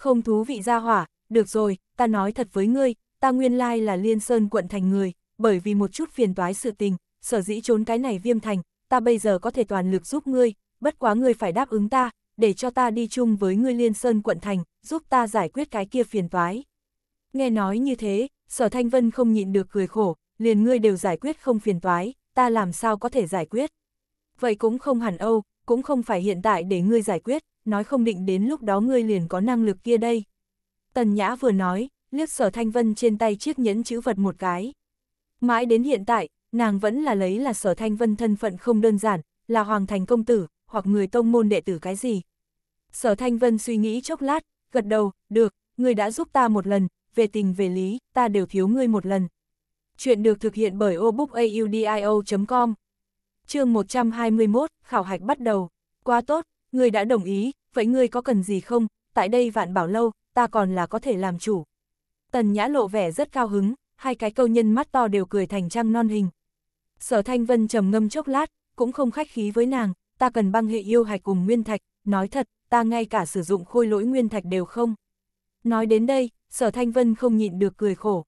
Không thú vị ra hỏa, được rồi, ta nói thật với ngươi, ta nguyên lai là liên sơn quận thành người, bởi vì một chút phiền toái sự tình, sở dĩ trốn cái này viêm thành, ta bây giờ có thể toàn lực giúp ngươi, bất quá ngươi phải đáp ứng ta, để cho ta đi chung với ngươi liên sơn quận thành, giúp ta giải quyết cái kia phiền toái. Nghe nói như thế, sở thanh vân không nhịn được cười khổ, liền ngươi đều giải quyết không phiền toái, ta làm sao có thể giải quyết. Vậy cũng không hẳn âu, cũng không phải hiện tại để ngươi giải quyết, nói không định đến lúc đó ngươi liền có năng lực kia đây. Tần Nhã vừa nói, liếc sở thanh vân trên tay chiếc nhẫn chữ vật một cái. Mãi đến hiện tại, nàng vẫn là lấy là sở thanh vân thân phận không đơn giản, là hoàng thành công tử, hoặc người tông môn đệ tử cái gì. Sở thanh vân suy nghĩ chốc lát, gật đầu, được, ngươi đã giúp ta một lần, về tình về lý, ta đều thiếu ngươi một lần. Chuyện được thực hiện bởi obookaudio.com chương 121, khảo hạch bắt đầu. Quá tốt, ngươi đã đồng ý, vậy ngươi có cần gì không, tại đây vạn bảo lâu, ta còn là có thể làm chủ. Tần Nhã lộ vẻ rất cao hứng, hai cái câu nhân mắt to đều cười thành trăng non hình. Sở Thanh Vân trầm ngâm chốc lát, cũng không khách khí với nàng, ta cần băng hệ yêu hạch cùng nguyên thạch, nói thật, ta ngay cả sử dụng khôi lỗi nguyên thạch đều không. Nói đến đây, Sở Thanh Vân không nhịn được cười khổ.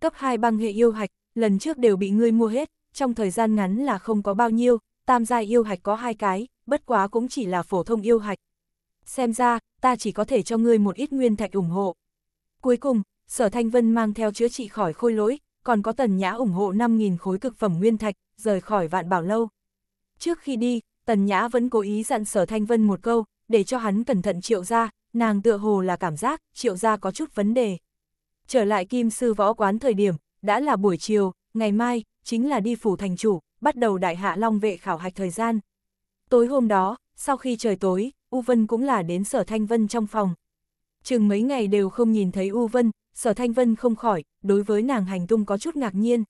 Cấp 2 băng hệ yêu hạch, lần trước đều bị ngươi mua hết, trong thời gian ngắn là không có bao nhiêu, tam giai yêu hạch có hai cái, bất quá cũng chỉ là phổ thông yêu hạch. Xem ra, ta chỉ có thể cho ngươi một ít nguyên thạch ủng hộ. Cuối cùng, Sở Thanh Vân mang theo chữa trị khỏi khôi lỗi, còn có Tần Nhã ủng hộ 5.000 khối cực phẩm nguyên thạch, rời khỏi vạn bảo lâu. Trước khi đi, Tần Nhã vẫn cố ý dặn Sở Thanh Vân một câu, để cho hắn cẩn thận triệu ra, nàng tựa hồ là cảm giác, triệu ra có chút vấn đề. Trở lại kim sư võ quán thời điểm, đã là buổi chiều, ngày mai, chính là đi phủ thành chủ, bắt đầu đại hạ long vệ khảo hạch thời gian. Tối hôm đó, sau khi trời tối, U Vân cũng là đến sở Thanh Vân trong phòng. Chừng mấy ngày đều không nhìn thấy U Vân, sở Thanh Vân không khỏi, đối với nàng hành tung có chút ngạc nhiên.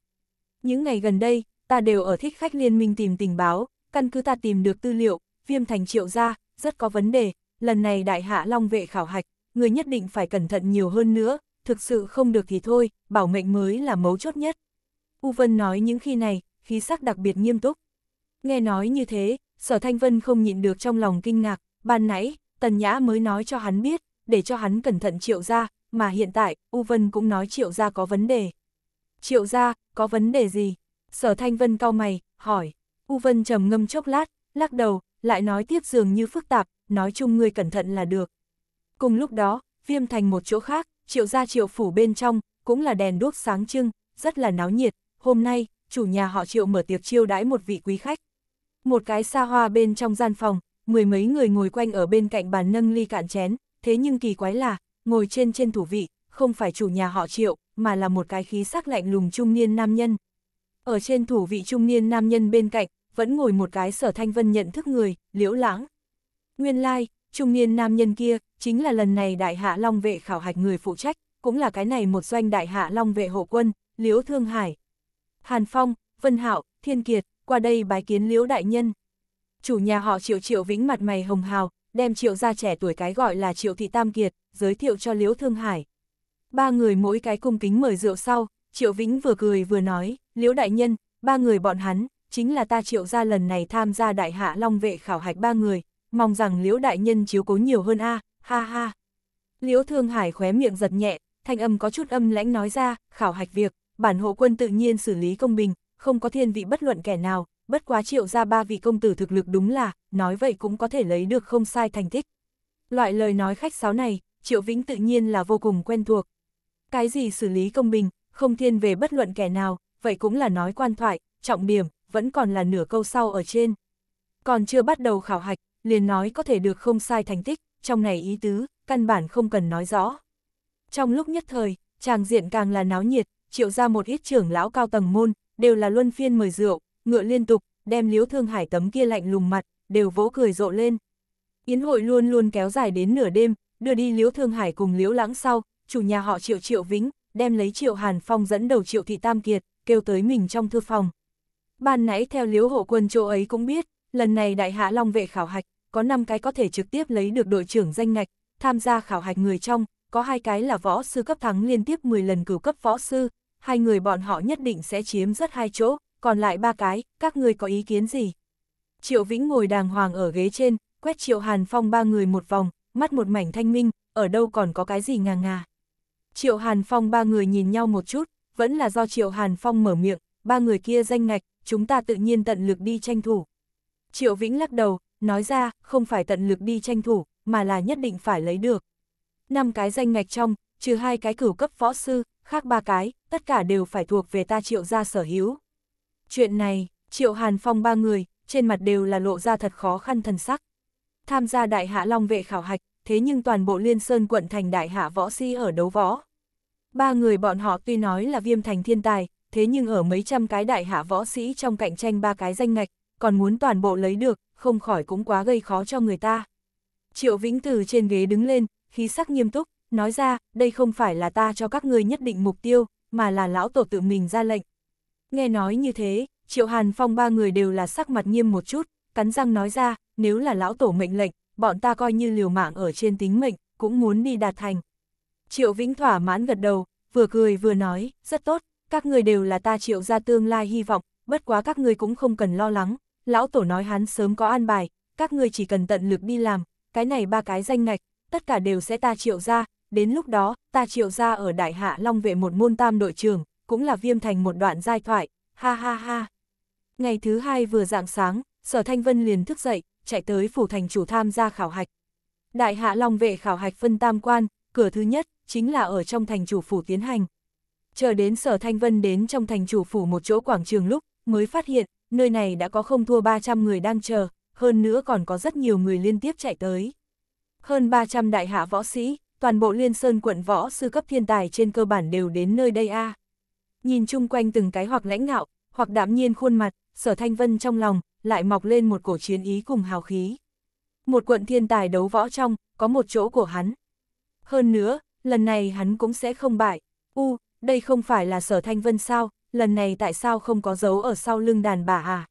Những ngày gần đây, ta đều ở thích khách liên minh tìm tình báo, căn cứ ta tìm được tư liệu, viêm thành triệu ra, rất có vấn đề, lần này đại hạ long vệ khảo hạch, người nhất định phải cẩn thận nhiều hơn nữa, thực sự không được thì thôi, bảo mệnh mới là mấu chốt nhất. U Vân nói những khi này, khí sắc đặc biệt nghiêm túc. Nghe nói như thế, sở thanh vân không nhịn được trong lòng kinh ngạc, ban nãy, tần nhã mới nói cho hắn biết, để cho hắn cẩn thận triệu ra, mà hiện tại, U Vân cũng nói triệu ra có vấn đề. Triệu ra, có vấn đề gì? Sở thanh vân cau mày, hỏi. U Vân trầm ngâm chốc lát, lắc đầu, lại nói tiếp dường như phức tạp, nói chung ngươi cẩn thận là được. Cùng lúc đó, viêm thành một chỗ khác, triệu gia triệu phủ bên trong, cũng là đèn đuốc sáng trưng, rất là náo nhiệt, hôm nay, chủ nhà họ triệu mở tiệc chiêu đãi một vị quý khách. Một cái xa hoa bên trong gian phòng, mười mấy người ngồi quanh ở bên cạnh bàn nâng ly cạn chén, thế nhưng kỳ quái là, ngồi trên trên thủ vị, không phải chủ nhà họ triệu, mà là một cái khí sắc lạnh lùng trung niên nam nhân. Ở trên thủ vị trung niên nam nhân bên cạnh, vẫn ngồi một cái sở thanh vân nhận thức người, liễu lãng. Nguyên lai, like, trung niên nam nhân kia, chính là lần này đại hạ long vệ khảo hạch người phụ trách, cũng là cái này một doanh đại hạ long vệ hộ quân, liễu thương hải. Hàn Phong, Vân Hạo, Thiên Kiệt, qua đây bái kiến liễu đại nhân. Chủ nhà họ triệu triệu vĩnh mặt mày hồng hào, đem triệu gia trẻ tuổi cái gọi là triệu thị tam kiệt, giới thiệu cho liễu thương hải. Ba người mỗi cái cung kính mời rượu sau, triệu vĩnh vừa cười vừa nói, liễu đại nhân, ba người bọn hắn, chính là ta triệu gia lần này tham gia đại hạ long vệ khảo hạch ba người, mong rằng liễu đại nhân chiếu cố nhiều hơn a ha ha. Liễu thương hải khóe miệng giật nhẹ, thanh âm có chút âm lãnh nói ra, khảo hạch việc, bản hộ quân tự nhiên xử lý công bình, không có thiên vị bất luận kẻ nào, bất quá triệu ra ba vị công tử thực lực đúng là, nói vậy cũng có thể lấy được không sai thành tích. Loại lời nói khách sáo này, triệu vĩnh tự nhiên là vô cùng quen thuộc. Cái gì xử lý công bình, không thiên về bất luận kẻ nào, vậy cũng là nói quan thoại, trọng điểm, vẫn còn là nửa câu sau ở trên. Còn chưa bắt đầu khảo hạch, liền nói có thể được không sai thành tích, trong này ý tứ, căn bản không cần nói rõ. Trong lúc nhất thời, tràng diện càng là náo nhiệt, triệu ra một ít trưởng lão cao tầng môn, đều là luân phiên mời rượu, ngựa liên tục, đem liếu thương hải tấm kia lạnh lùng mặt, đều vỗ cười rộ lên. Yến hội luôn luôn kéo dài đến nửa đêm, đưa đi liếu thương hải cùng liếu lãng sau, chủ nhà họ triệu triệu vĩnh, đem lấy triệu hàn phong dẫn đầu triệu thị tam kiệt, kêu tới mình trong thư phòng. Ban nãy theo liếu hộ quân chỗ ấy cũng biết, lần này đại hạ long vệ khảo hạch, có 5 cái có thể trực tiếp lấy được đội trưởng danh ngạch, tham gia khảo hạch người trong, có hai cái là võ sư cấp thắng liên tiếp 10 lần cửu cấp võ sư, hai người bọn họ nhất định sẽ chiếm rất hai chỗ, còn lại ba cái, các người có ý kiến gì? Triệu Vĩnh ngồi đàng hoàng ở ghế trên, quét Triệu Hàn Phong ba người một vòng, mắt một mảnh thanh minh, ở đâu còn có cái gì ngà ngà. Triệu Hàn Phong ba người nhìn nhau một chút, vẫn là do Triệu Hàn Phong mở miệng, ba người kia danh ngạch, chúng ta tự nhiên tận lực đi tranh thủ. Triệu Vĩnh lắc đầu, nói ra, không phải tận lực đi tranh thủ, mà là nhất định phải lấy được. Năm cái danh ngạch trong, trừ hai cái cửu cấp võ sư, khác ba cái, tất cả đều phải thuộc về ta triệu gia sở hữu. Chuyện này, triệu hàn phong ba người, trên mặt đều là lộ ra thật khó khăn thần sắc. Tham gia đại hạ long vệ khảo hạch, thế nhưng toàn bộ liên sơn quận thành đại hạ võ si ở đấu võ. Ba người bọn họ tuy nói là viêm thành thiên tài, thế nhưng ở mấy trăm cái đại hạ võ sĩ trong cạnh tranh ba cái danh ngạch, còn muốn toàn bộ lấy được, không khỏi cũng quá gây khó cho người ta. Triệu Vĩnh từ trên ghế đứng lên, khí sắc nghiêm túc, nói ra, đây không phải là ta cho các ngươi nhất định mục tiêu, mà là lão tổ tự mình ra lệnh. Nghe nói như thế, Triệu Hàn Phong ba người đều là sắc mặt nghiêm một chút, cắn răng nói ra, nếu là lão tổ mệnh lệnh, bọn ta coi như liều mạng ở trên tính mệnh, cũng muốn đi đạt thành. Triệu Vĩnh thỏa mãn gật đầu, vừa cười vừa nói, rất tốt, các người đều là ta triệu ra tương lai hy vọng, bất quá các người cũng không cần lo lắng, lão tổ nói hắn sớm có an bài, các người chỉ cần tận lực đi làm, cái này ba cái danh ngạch, tất cả đều sẽ ta triệu ra, đến lúc đó, ta triệu ra ở Đại Hạ Long vệ một môn tam đội trưởng, cũng là viêm thành một đoạn giai thoại, ha ha ha. Ngày thứ hai vừa dạng sáng, Sở Thanh Vân liền thức dậy, chạy tới phủ thành chủ tham gia khảo hạch. Đại Hạ Long vệ khảo hạch phân tam quan, cửa thứ nhất, chính là ở trong thành chủ phủ tiến hành. Chờ đến Sở Thanh Vân đến trong thành chủ phủ một chỗ quảng trường lúc, mới phát hiện, nơi này đã có không thua 300 người đang chờ, hơn nữa còn có rất nhiều người liên tiếp chạy tới. Hơn 300 đại hạ võ sĩ, toàn bộ liên sơn quận võ sư cấp thiên tài trên cơ bản đều đến nơi đây a. Nhìn chung quanh từng cái hoặc lãnh ngạo, hoặc đạm nhiên khuôn mặt, sở thanh vân trong lòng, lại mọc lên một cổ chiến ý cùng hào khí. Một quận thiên tài đấu võ trong, có một chỗ của hắn. Hơn nữa, lần này hắn cũng sẽ không bại. U, đây không phải là sở thanh vân sao, lần này tại sao không có dấu ở sau lưng đàn bà à?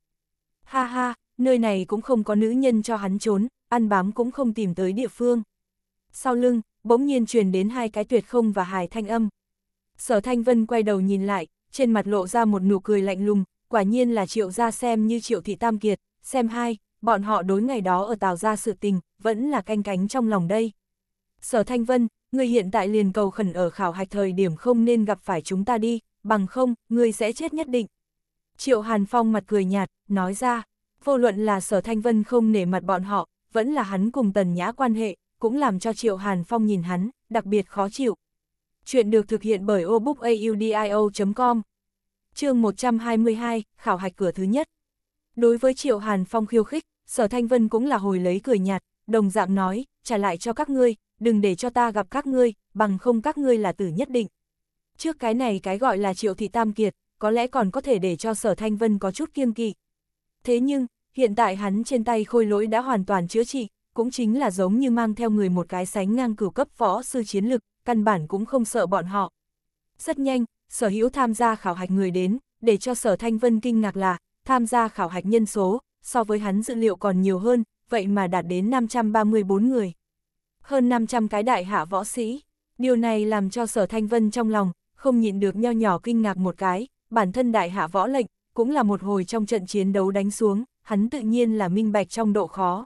Ha ha, nơi này cũng không có nữ nhân cho hắn trốn, ăn bám cũng không tìm tới địa phương. Sau lưng, bỗng nhiên truyền đến hai cái tuyệt không và hài thanh âm. Sở Thanh Vân quay đầu nhìn lại, trên mặt lộ ra một nụ cười lạnh lùng, quả nhiên là triệu gia xem như triệu thị tam kiệt, xem hai, bọn họ đối ngày đó ở tào gia sự tình, vẫn là canh cánh trong lòng đây. Sở Thanh Vân, người hiện tại liền cầu khẩn ở khảo hạch thời điểm không nên gặp phải chúng ta đi, bằng không, người sẽ chết nhất định. Triệu Hàn Phong mặt cười nhạt, nói ra, vô luận là sở Thanh Vân không nể mặt bọn họ, vẫn là hắn cùng tần nhã quan hệ, cũng làm cho Triệu Hàn Phong nhìn hắn, đặc biệt khó chịu. Chuyện được thực hiện bởi obookaudio.com chương 122, khảo hạch cửa thứ nhất. Đối với Triệu Hàn Phong khiêu khích, Sở Thanh Vân cũng là hồi lấy cười nhạt, đồng dạng nói, trả lại cho các ngươi, đừng để cho ta gặp các ngươi, bằng không các ngươi là tử nhất định. Trước cái này cái gọi là Triệu Thị Tam Kiệt, có lẽ còn có thể để cho Sở Thanh Vân có chút kiêng kỵ. Thế nhưng, hiện tại hắn trên tay khôi lỗi đã hoàn toàn chữa trị, cũng chính là giống như mang theo người một cái sánh ngang cửu cấp võ sư chiến lực, căn bản cũng không sợ bọn họ. Rất nhanh, sở hữu tham gia khảo hạch người đến, để cho sở thanh vân kinh ngạc là, tham gia khảo hạch nhân số, so với hắn dữ liệu còn nhiều hơn, vậy mà đạt đến 534 người. Hơn 500 cái đại hạ võ sĩ, điều này làm cho sở thanh vân trong lòng, không nhịn được nho nhỏ kinh ngạc một cái, bản thân đại hạ võ lệnh, cũng là một hồi trong trận chiến đấu đánh xuống, hắn tự nhiên là minh bạch trong độ khó.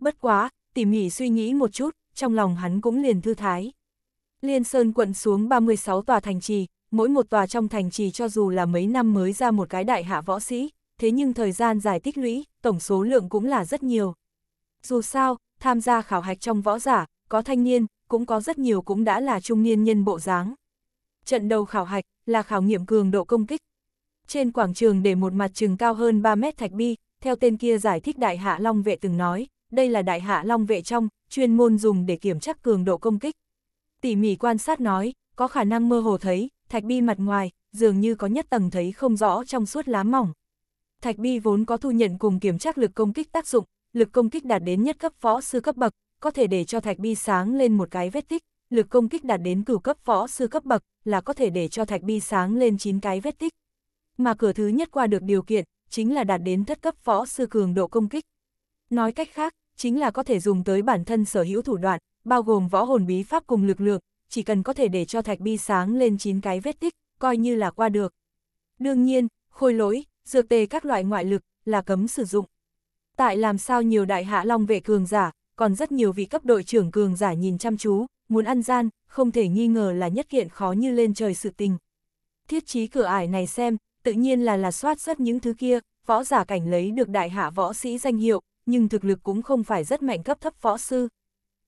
Bất quá, tỉ mỉ suy nghĩ một chút, trong lòng hắn cũng liền thư thái. Liên Sơn quận xuống 36 tòa thành trì, mỗi một tòa trong thành trì cho dù là mấy năm mới ra một cái đại hạ võ sĩ, thế nhưng thời gian dài tích lũy, tổng số lượng cũng là rất nhiều. Dù sao, tham gia khảo hạch trong võ giả, có thanh niên, cũng có rất nhiều cũng đã là trung niên nhân bộ dáng. Trận đầu khảo hạch là khảo nghiệm cường độ công kích. Trên quảng trường để một mặt trường cao hơn 3 mét thạch bi, theo tên kia giải thích đại hạ long vệ từng nói, đây là đại hạ long vệ trong, chuyên môn dùng để kiểm chắc cường độ công kích. Tỉ mỉ quan sát nói, có khả năng mơ hồ thấy, thạch bi mặt ngoài, dường như có nhất tầng thấy không rõ trong suốt lá mỏng. Thạch bi vốn có thu nhận cùng kiểm tra lực công kích tác dụng, lực công kích đạt đến nhất cấp võ sư cấp bậc, có thể để cho thạch bi sáng lên một cái vết tích, lực công kích đạt đến cửu cấp võ sư cấp bậc, là có thể để cho thạch bi sáng lên 9 cái vết tích. Mà cửa thứ nhất qua được điều kiện, chính là đạt đến thất cấp võ sư cường độ công kích. Nói cách khác, chính là có thể dùng tới bản thân sở hữu thủ đoạn, bao gồm võ hồn bí pháp cùng lực lượng, chỉ cần có thể để cho thạch bi sáng lên 9 cái vết tích, coi như là qua được. Đương nhiên, khôi lỗi, dược tề các loại ngoại lực, là cấm sử dụng. Tại làm sao nhiều đại hạ long vệ cường giả, còn rất nhiều vị cấp đội trưởng cường giả nhìn chăm chú, muốn ăn gian, không thể nghi ngờ là nhất kiện khó như lên trời sự tình. Thiết chí cửa ải này xem, tự nhiên là là soát rất những thứ kia, võ giả cảnh lấy được đại hạ võ sĩ danh hiệu, nhưng thực lực cũng không phải rất mạnh cấp thấp võ sư.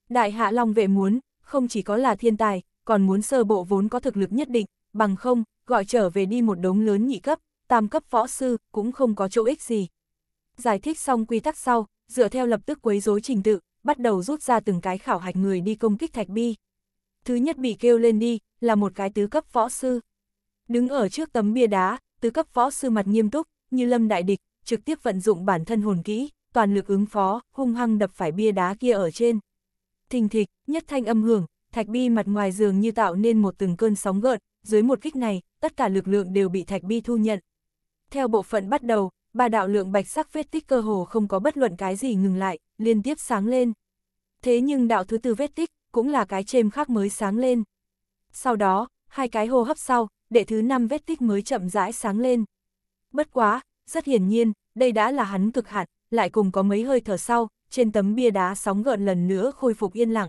Đại hạ Long vệ muốn, không chỉ có là thiên tài, còn muốn sơ bộ vốn có thực lực nhất định, bằng không, gọi trở về đi một đống lớn nhị cấp, tam cấp võ sư, cũng không có chỗ ích gì. Giải thích xong quy tắc sau, dựa theo lập tức quấy rối trình tự, bắt đầu rút ra từng cái khảo hạch người đi công kích thạch bi. Thứ nhất bị kêu lên đi, là một cái tứ cấp võ sư. Đứng ở trước tấm bia đá, tứ cấp võ sư mặt nghiêm túc, như lâm đại địch, trực tiếp vận dụng bản thân hồn kỹ, toàn lực ứng phó, hung hăng đập phải bia đá kia ở trên. Thình thịch, nhất thanh âm hưởng, thạch bi mặt ngoài giường như tạo nên một từng cơn sóng gợn, dưới một kích này, tất cả lực lượng đều bị thạch bi thu nhận. Theo bộ phận bắt đầu, ba đạo lượng bạch sắc vết tích cơ hồ không có bất luận cái gì ngừng lại, liên tiếp sáng lên. Thế nhưng đạo thứ tư vết tích, cũng là cái chêm khác mới sáng lên. Sau đó, hai cái hô hấp sau, đệ thứ năm vết tích mới chậm rãi sáng lên. Bất quá, rất hiển nhiên, đây đã là hắn cực hạn, lại cùng có mấy hơi thở sau, trên tấm bia đá sóng gợn lần nữa khôi phục yên lặng.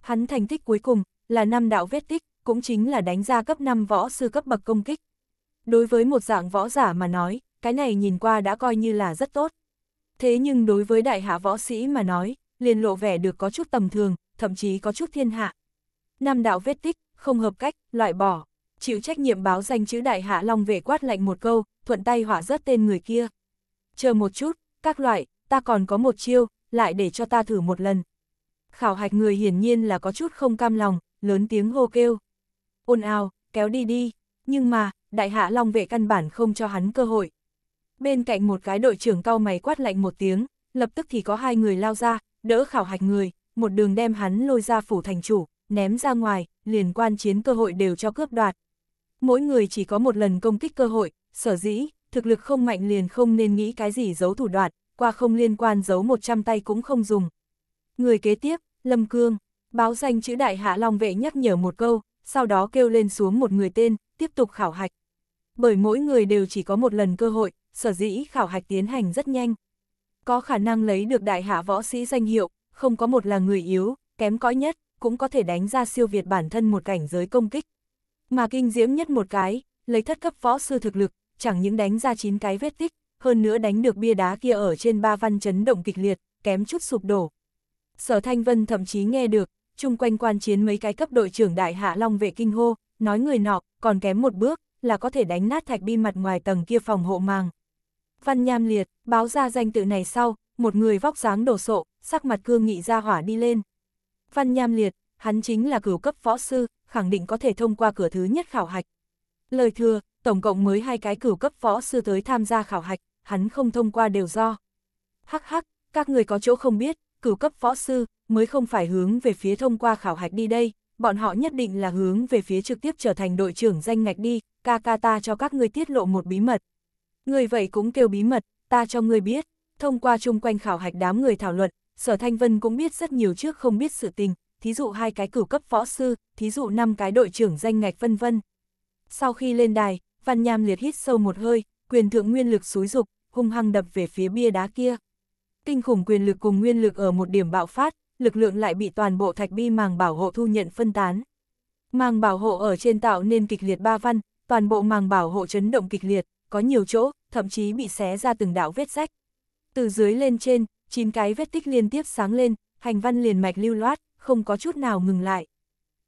Hắn thành tích cuối cùng, là năm đạo vết tích, cũng chính là đánh ra cấp 5 võ sư cấp bậc công kích. Đối với một dạng võ giả mà nói, cái này nhìn qua đã coi như là rất tốt. Thế nhưng đối với đại hạ võ sĩ mà nói, liền lộ vẻ được có chút tầm thường, thậm chí có chút thiên hạ. Năm đạo vết tích, không hợp cách, loại bỏ, chịu trách nhiệm báo danh chữ đại hạ long về quát lạnh một câu, thuận tay hỏa rớt tên người kia. Chờ một chút, các loại, ta còn có một chiêu, lại để cho ta thử một lần. Khảo hạch người hiển nhiên là có chút không cam lòng, lớn tiếng hô kêu. Ôn ào, kéo đi đi, nhưng mà, đại hạ long vệ căn bản không cho hắn cơ hội. Bên cạnh một cái đội trưởng cao mày quát lạnh một tiếng, lập tức thì có hai người lao ra, đỡ khảo hạch người, một đường đem hắn lôi ra phủ thành chủ, ném ra ngoài, liền quan chiến cơ hội đều cho cướp đoạt. Mỗi người chỉ có một lần công kích cơ hội, sở dĩ, thực lực không mạnh liền không nên nghĩ cái gì giấu thủ đoạn, qua không liên quan giấu 100 tay cũng không dùng. Người kế tiếp, Lâm Cương, báo danh chữ đại hạ long vệ nhắc nhở một câu, sau đó kêu lên xuống một người tên, tiếp tục khảo hạch. Bởi mỗi người đều chỉ có một lần cơ hội, sở dĩ khảo hạch tiến hành rất nhanh. Có khả năng lấy được đại hạ võ sĩ danh hiệu, không có một là người yếu, kém cõi nhất, cũng có thể đánh ra siêu việt bản thân một cảnh giới công kích. Mà kinh diễm nhất một cái, lấy thất cấp võ sư thực lực, chẳng những đánh ra 9 cái vết tích, hơn nữa đánh được bia đá kia ở trên ba văn chấn động kịch liệt, kém chút sụp đổ. Sở Thanh Vân thậm chí nghe được, chung quanh quan chiến mấy cái cấp đội trưởng đại hạ long vệ kinh hô, nói người nọ, còn kém một bước, là có thể đánh nát thạch bi mặt ngoài tầng kia phòng hộ màng. Văn Nham Liệt, báo ra danh tự này sau, một người vóc dáng đồ sộ, sắc mặt cương nghị ra hỏa đi lên. Văn Nham Liệt, hắn chính là cửu cấp võ sư, khẳng định có thể thông qua cửa thứ nhất khảo hạch. Lời thừa, tổng cộng mới hai cái cửu cấp võ sư tới tham gia khảo hạch, hắn không thông qua đều do. Hắc hắc, các người có chỗ không biết, cửu cấp võ sư, mới không phải hướng về phía thông qua khảo hạch đi đây, bọn họ nhất định là hướng về phía trực tiếp trở thành đội trưởng danh ngạch đi, ca ca ta cho các ngươi tiết lộ một bí mật. Người vậy cũng kêu bí mật, ta cho ngươi biết, thông qua chung quanh khảo hạch đám người thảo luận, Sở Thanh Vân cũng biết rất nhiều trước không biết sự tình, thí dụ hai cái cửu cấp võ sư, thí dụ năm cái đội trưởng danh ngạch vân vân. Sau khi lên đài, Văn Nham liệt hít sâu một hơi, quyền thượng nguyên lực xúi dục, hung hăng đập về phía bia đá kia. Kinh khủng quyền lực cùng nguyên lực ở một điểm bạo phát, lực lượng lại bị toàn bộ thạch bi màng bảo hộ thu nhận phân tán. Màng bảo hộ ở trên tạo nên kịch liệt ba văn, toàn bộ màng bảo hộ chấn động kịch liệt, có nhiều chỗ, thậm chí bị xé ra từng đạo vết rách. Từ dưới lên trên, chín cái vết tích liên tiếp sáng lên, hành văn liền mạch lưu loát, không có chút nào ngừng lại.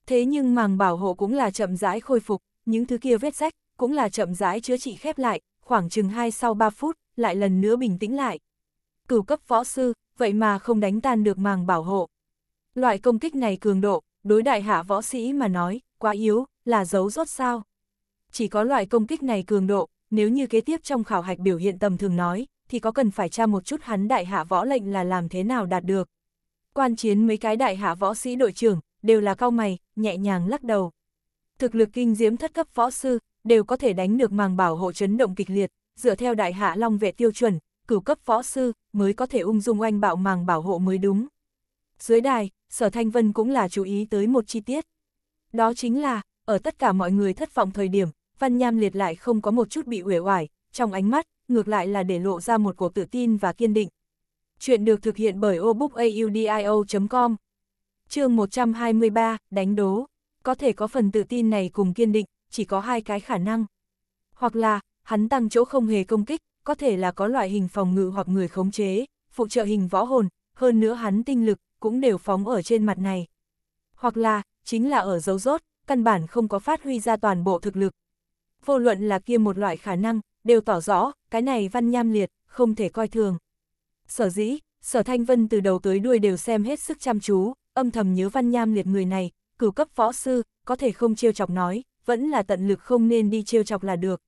Thế nhưng màng bảo hộ cũng là chậm rãi khôi phục, những thứ kia vết rách, cũng là chậm rãi chữa trị khép lại, khoảng chừng 2 sau 3 phút, lại lần nữa bình tĩnh lại. Cửu cấp võ sư, vậy mà không đánh tan được màng bảo hộ. Loại công kích này cường độ, đối đại hạ võ sĩ mà nói, quá yếu, là dấu rốt sao. Chỉ có loại công kích này cường độ, nếu như kế tiếp trong khảo hạch biểu hiện tầm thường nói, thì có cần phải tra một chút hắn đại hạ võ lệnh là làm thế nào đạt được. Quan chiến mấy cái đại hạ võ sĩ đội trưởng, đều là cao mày, nhẹ nhàng lắc đầu. Thực lực kinh diễm thất cấp võ sư, đều có thể đánh được màng bảo hộ chấn động kịch liệt, dựa theo đại hạ long vệ tiêu chuẩn, cửu cấp võ sư, mới có thể ung dung oanh bạo màng bảo hộ mới đúng. Dưới đài, Sở Thanh Vân cũng là chú ý tới một chi tiết. Đó chính là, ở tất cả mọi người thất vọng thời điểm, Văn Nham liệt lại không có một chút bị uể oải, trong ánh mắt, ngược lại là để lộ ra một cổ tự tin và kiên định. Chuyện được thực hiện bởi obookaudio.com chương 123, đánh đố. Có thể có phần tự tin này cùng kiên định, chỉ có hai cái khả năng. Hoặc là, hắn tăng chỗ không hề công kích, có thể là có loại hình phòng ngự hoặc người khống chế, phụ trợ hình võ hồn, hơn nữa hắn tinh lực, cũng đều phóng ở trên mặt này. Hoặc là, chính là ở dấu rốt, căn bản không có phát huy ra toàn bộ thực lực. Vô luận là kia một loại khả năng, đều tỏ rõ, cái này văn nham liệt, không thể coi thường. Sở dĩ, sở thanh vân từ đầu tới đuôi đều xem hết sức chăm chú, âm thầm nhớ văn nham liệt người này, cửu cấp võ sư, có thể không trêu chọc nói, vẫn là tận lực không nên đi trêu chọc là được.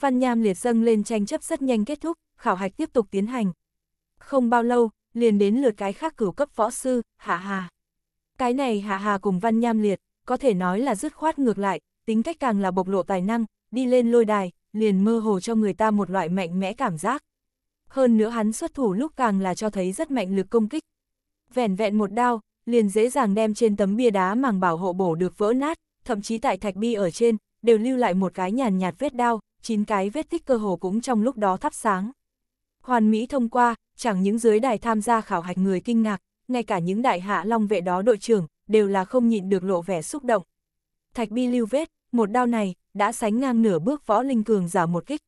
Văn nham liệt dâng lên tranh chấp rất nhanh kết thúc, khảo hạch tiếp tục tiến hành. Không bao lâu, liền đến lượt cái khác cửu cấp võ sư, hạ hà. Cái này hạ hà cùng văn nham liệt, có thể nói là dứt khoát ngược lại, tính cách càng là bộc lộ tài năng, đi lên lôi đài, liền mơ hồ cho người ta một loại mạnh mẽ cảm giác. Hơn nữa hắn xuất thủ lúc càng là cho thấy rất mạnh lực công kích. Vẻn vẹn một đao, liền dễ dàng đem trên tấm bia đá màng bảo hộ bổ được vỡ nát, thậm chí tại thạch bi ở trên, đều lưu lại một cái nhàn nhạt vết đao, chín cái vết tích cơ hồ cũng trong lúc đó thắp sáng. Hoàn Mỹ thông qua, chẳng những dưới đài tham gia khảo hạch người kinh ngạc, ngay cả những đại hạ long vệ đó đội trưởng, đều là không nhịn được lộ vẻ xúc động. Thạch bi lưu vết, một đao này, đã sánh ngang nửa bước võ linh cường giả một kích.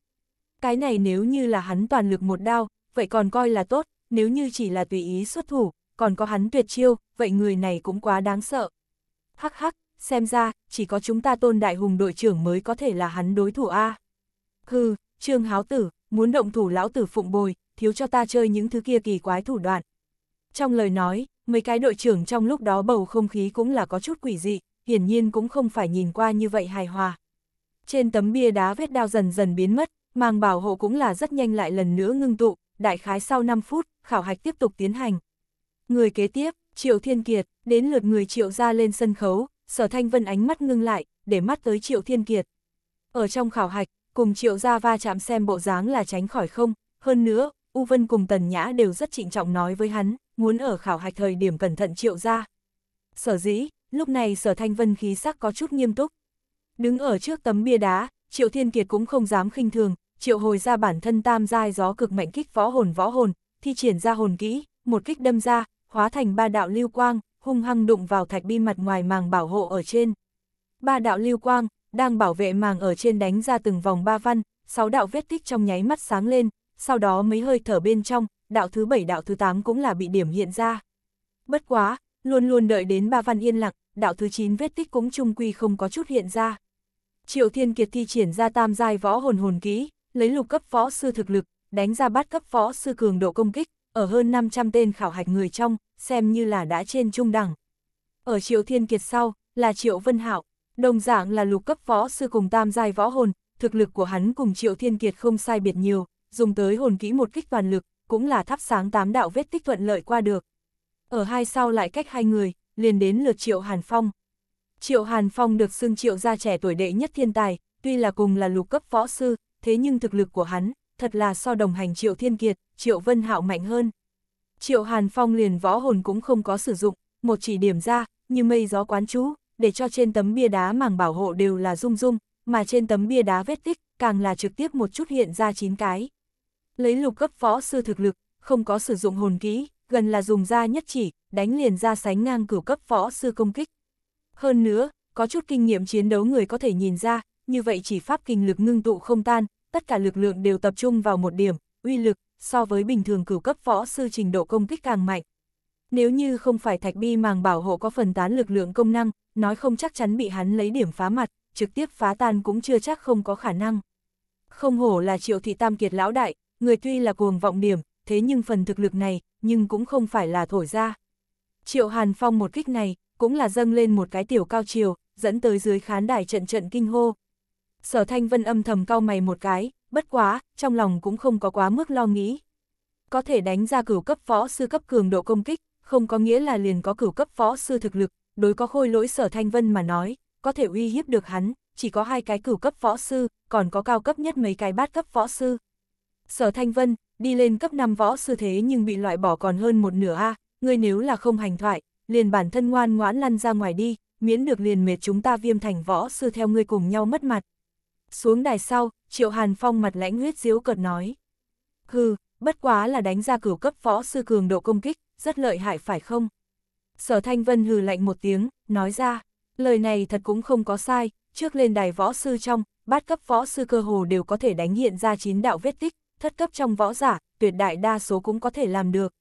Cái này nếu như là hắn toàn lực một đao, vậy còn coi là tốt, nếu như chỉ là tùy ý xuất thủ, còn có hắn tuyệt chiêu, vậy người này cũng quá đáng sợ. Hắc hắc, xem ra, chỉ có chúng ta tôn đại hùng đội trưởng mới có thể là hắn đối thủ A. Hừ, trương háo tử, muốn động thủ lão tử phụng bồi, thiếu cho ta chơi những thứ kia kỳ quái thủ đoạn. Trong lời nói, mấy cái đội trưởng trong lúc đó bầu không khí cũng là có chút quỷ dị, hiển nhiên cũng không phải nhìn qua như vậy hài hòa. Trên tấm bia đá vết đao dần dần biến mất, màng bảo hộ cũng là rất nhanh lại lần nữa ngưng tụ, đại khái sau 5 phút, khảo hạch tiếp tục tiến hành. Người kế tiếp, Triệu Thiên Kiệt, đến lượt người Triệu ra lên sân khấu, sở thanh vân ánh mắt ngưng lại, để mắt tới Triệu Thiên Kiệt. Ở trong khảo hạch, cùng Triệu ra va chạm xem bộ dáng là tránh khỏi không, hơn nữa, U Vân cùng Tần Nhã đều rất trịnh trọng nói với hắn, muốn ở khảo hạch thời điểm cẩn thận Triệu ra. Sở dĩ, lúc này sở thanh vân khí sắc có chút nghiêm túc. Đứng ở trước tấm bia đá, Triệu Thiên Kiệt cũng không dám khinh thường, triệu hồi ra bản thân tam giai gió cực mạnh kích võ hồn võ hồn, thi triển ra hồn kỹ, một kích đâm ra, hóa thành ba đạo lưu quang, hung hăng đụng vào thạch bi mặt ngoài màng bảo hộ ở trên. Ba đạo lưu quang, đang bảo vệ màng ở trên đánh ra từng vòng ba văn, sáu đạo vết tích trong nháy mắt sáng lên, sau đó mấy hơi thở bên trong, đạo thứ bảy đạo thứ tám cũng là bị điểm hiện ra. Bất quá, luôn luôn đợi đến ba văn yên lặng, đạo thứ chín vết tích cũng trung quy không có chút hiện ra. Triệu Thiên Kiệt thi triển ra tam giai võ hồn hồn kỹ, lấy lục cấp võ sư thực lực, đánh ra bát cấp võ sư cường độ công kích, ở hơn 500 tên khảo hạch người trong, xem như là đã trên trung đẳng. Ở Triệu Thiên Kiệt sau, là Triệu Vân Hạo, đồng dạng là lục cấp võ sư cùng tam giai võ hồn, thực lực của hắn cùng Triệu Thiên Kiệt không sai biệt nhiều, dùng tới hồn kỹ một kích toàn lực, cũng là thắp sáng tám đạo vết tích thuận lợi qua được. Ở hai sau lại cách hai người, liền đến lượt Triệu Hàn Phong. Triệu Hàn Phong được xưng Triệu gia trẻ tuổi đệ nhất thiên tài, tuy là cùng là lục cấp võ sư, thế nhưng thực lực của hắn, thật là so đồng hành Triệu Thiên Kiệt, Triệu Vân Hạo mạnh hơn. Triệu Hàn Phong liền võ hồn cũng không có sử dụng, một chỉ điểm ra, như mây gió quán chú, để cho trên tấm bia đá màng bảo hộ đều là rung rung, mà trên tấm bia đá vết tích, càng là trực tiếp một chút hiện ra chín cái. Lấy lục cấp võ sư thực lực, không có sử dụng hồn kỹ, gần là dùng ra nhất chỉ, đánh liền ra sánh ngang cửu cấp võ sư công kích. Hơn nữa, có chút kinh nghiệm chiến đấu người có thể nhìn ra, như vậy chỉ pháp kinh lực ngưng tụ không tan, tất cả lực lượng đều tập trung vào một điểm, uy lực, so với bình thường cửu cấp võ sư trình độ công kích càng mạnh. Nếu như không phải thạch bi màng bảo hộ có phần tán lực lượng công năng, nói không chắc chắn bị hắn lấy điểm phá mặt, trực tiếp phá tan cũng chưa chắc không có khả năng. Không hổ là triệu thị tam kiệt lão đại, người tuy là cuồng vọng điểm, thế nhưng phần thực lực này, nhưng cũng không phải là thổi ra. Triệu Hàn Phong một kích này, cũng là dâng lên một cái tiểu cao chiều, dẫn tới dưới khán đài trận trận kinh hô. Sở Thanh Vân âm thầm cau mày một cái, bất quá, trong lòng cũng không có quá mức lo nghĩ. Có thể đánh ra cửu cấp võ sư cấp cường độ công kích, không có nghĩa là liền có cửu cấp võ sư thực lực, đối có khôi lỗi sở Thanh Vân mà nói, có thể uy hiếp được hắn, chỉ có hai cái cửu cấp võ sư, còn có cao cấp nhất mấy cái bát cấp võ sư. Sở Thanh Vân, đi lên cấp 5 võ sư thế nhưng bị loại bỏ còn hơn một nửa A, ngươi nếu là không hành thoại, liền bản thân ngoan ngoãn lăn ra ngoài đi, miễn được liền mệt chúng ta viêm thành võ sư theo ngươi cùng nhau mất mặt. Xuống đài sau, Triệu Hàn Phong mặt lãnh huyết diếu cợt nói. Hừ, bất quá là đánh ra cửu cấp võ sư cường độ công kích, rất lợi hại phải không? Sở Thanh Vân hừ lạnh một tiếng, nói ra, lời này thật cũng không có sai, trước lên đài võ sư trong, bát cấp võ sư cơ hồ đều có thể đánh hiện ra chín đạo vết tích, thất cấp trong võ giả, tuyệt đại đa số cũng có thể làm được.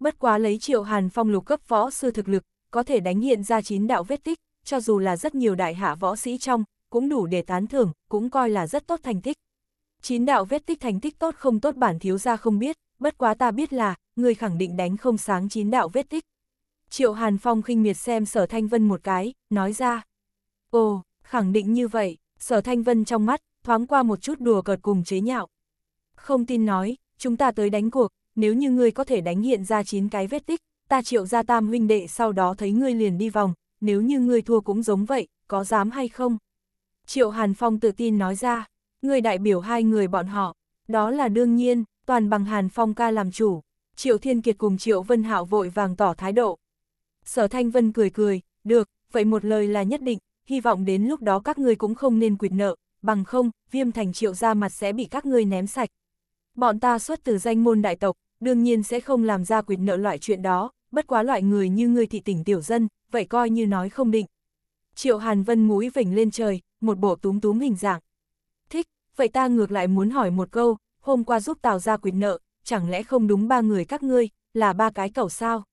Bất quá lấy triệu hàn phong lục cấp võ sư thực lực, có thể đánh hiện ra chín đạo vết tích, cho dù là rất nhiều đại hạ võ sĩ trong, cũng đủ để tán thưởng, cũng coi là rất tốt thành tích. Chín đạo vết tích thành tích tốt không tốt bản thiếu ra không biết, bất quá ta biết là, người khẳng định đánh không sáng chín đạo vết tích. Triệu Hàn Phong khinh miệt xem sở thanh vân một cái, nói ra. Ồ, khẳng định như vậy, sở thanh vân trong mắt, thoáng qua một chút đùa cợt cùng chế nhạo. Không tin nói, chúng ta tới đánh cuộc, nếu như ngươi có thể đánh hiện ra chín cái vết tích, ta triệu ra tam huynh đệ sau đó thấy ngươi liền đi vòng, nếu như ngươi thua cũng giống vậy, có dám hay không? Triệu Hàn Phong tự tin nói ra, người đại biểu hai người bọn họ, đó là đương nhiên, toàn bằng Hàn Phong ca làm chủ. Triệu Thiên Kiệt cùng Triệu Vân Hạo vội vàng tỏ thái độ. Sở Thanh Vân cười cười, được, vậy một lời là nhất định, hy vọng đến lúc đó các ngươi cũng không nên quyệt nợ, bằng không, viêm thành triệu ra mặt sẽ bị các ngươi ném sạch. Bọn ta xuất từ danh môn đại tộc, đương nhiên sẽ không làm ra quyệt nợ loại chuyện đó, bất quá loại người như ngươi thị tỉnh tiểu dân, vậy coi như nói không định. Triệu Hàn Vân mũi vỉnh lên trời, một bộ túm túm hình dạng. Thích, vậy ta ngược lại muốn hỏi một câu, hôm qua giúp Tào ra quyệt nợ, chẳng lẽ không đúng ba người các ngươi, là ba cái cẩu sao?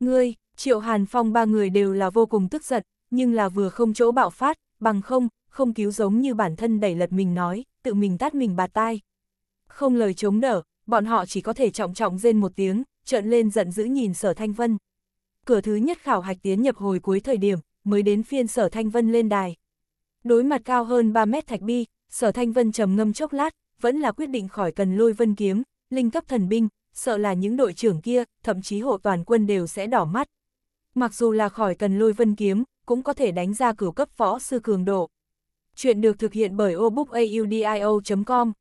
Ngươi, Triệu Hàn Phong ba người đều là vô cùng tức giận, nhưng là vừa không chỗ bạo phát, bằng không, không cứu giống như bản thân đẩy lật mình nói, tự mình tát mình bạt tai. Không lời chống đỡ, bọn họ chỉ có thể trọng trọng rên một tiếng, trợn lên giận dữ nhìn sở thanh vân. Cửa thứ nhất khảo hạch tiến nhập hồi cuối thời điểm, mới đến phiên sở thanh vân lên đài. Đối mặt cao hơn 3 mét thạch bi, sở thanh vân trầm ngâm chốc lát, vẫn là quyết định khỏi cần lôi vân kiếm, linh cấp thần binh, sợ là những đội trưởng kia, thậm chí hộ toàn quân đều sẽ đỏ mắt. Mặc dù là khỏi cần lôi vân kiếm, cũng có thể đánh ra cửu cấp võ sư cường độ. Chuyện được thực hiện bởi obookaudio.com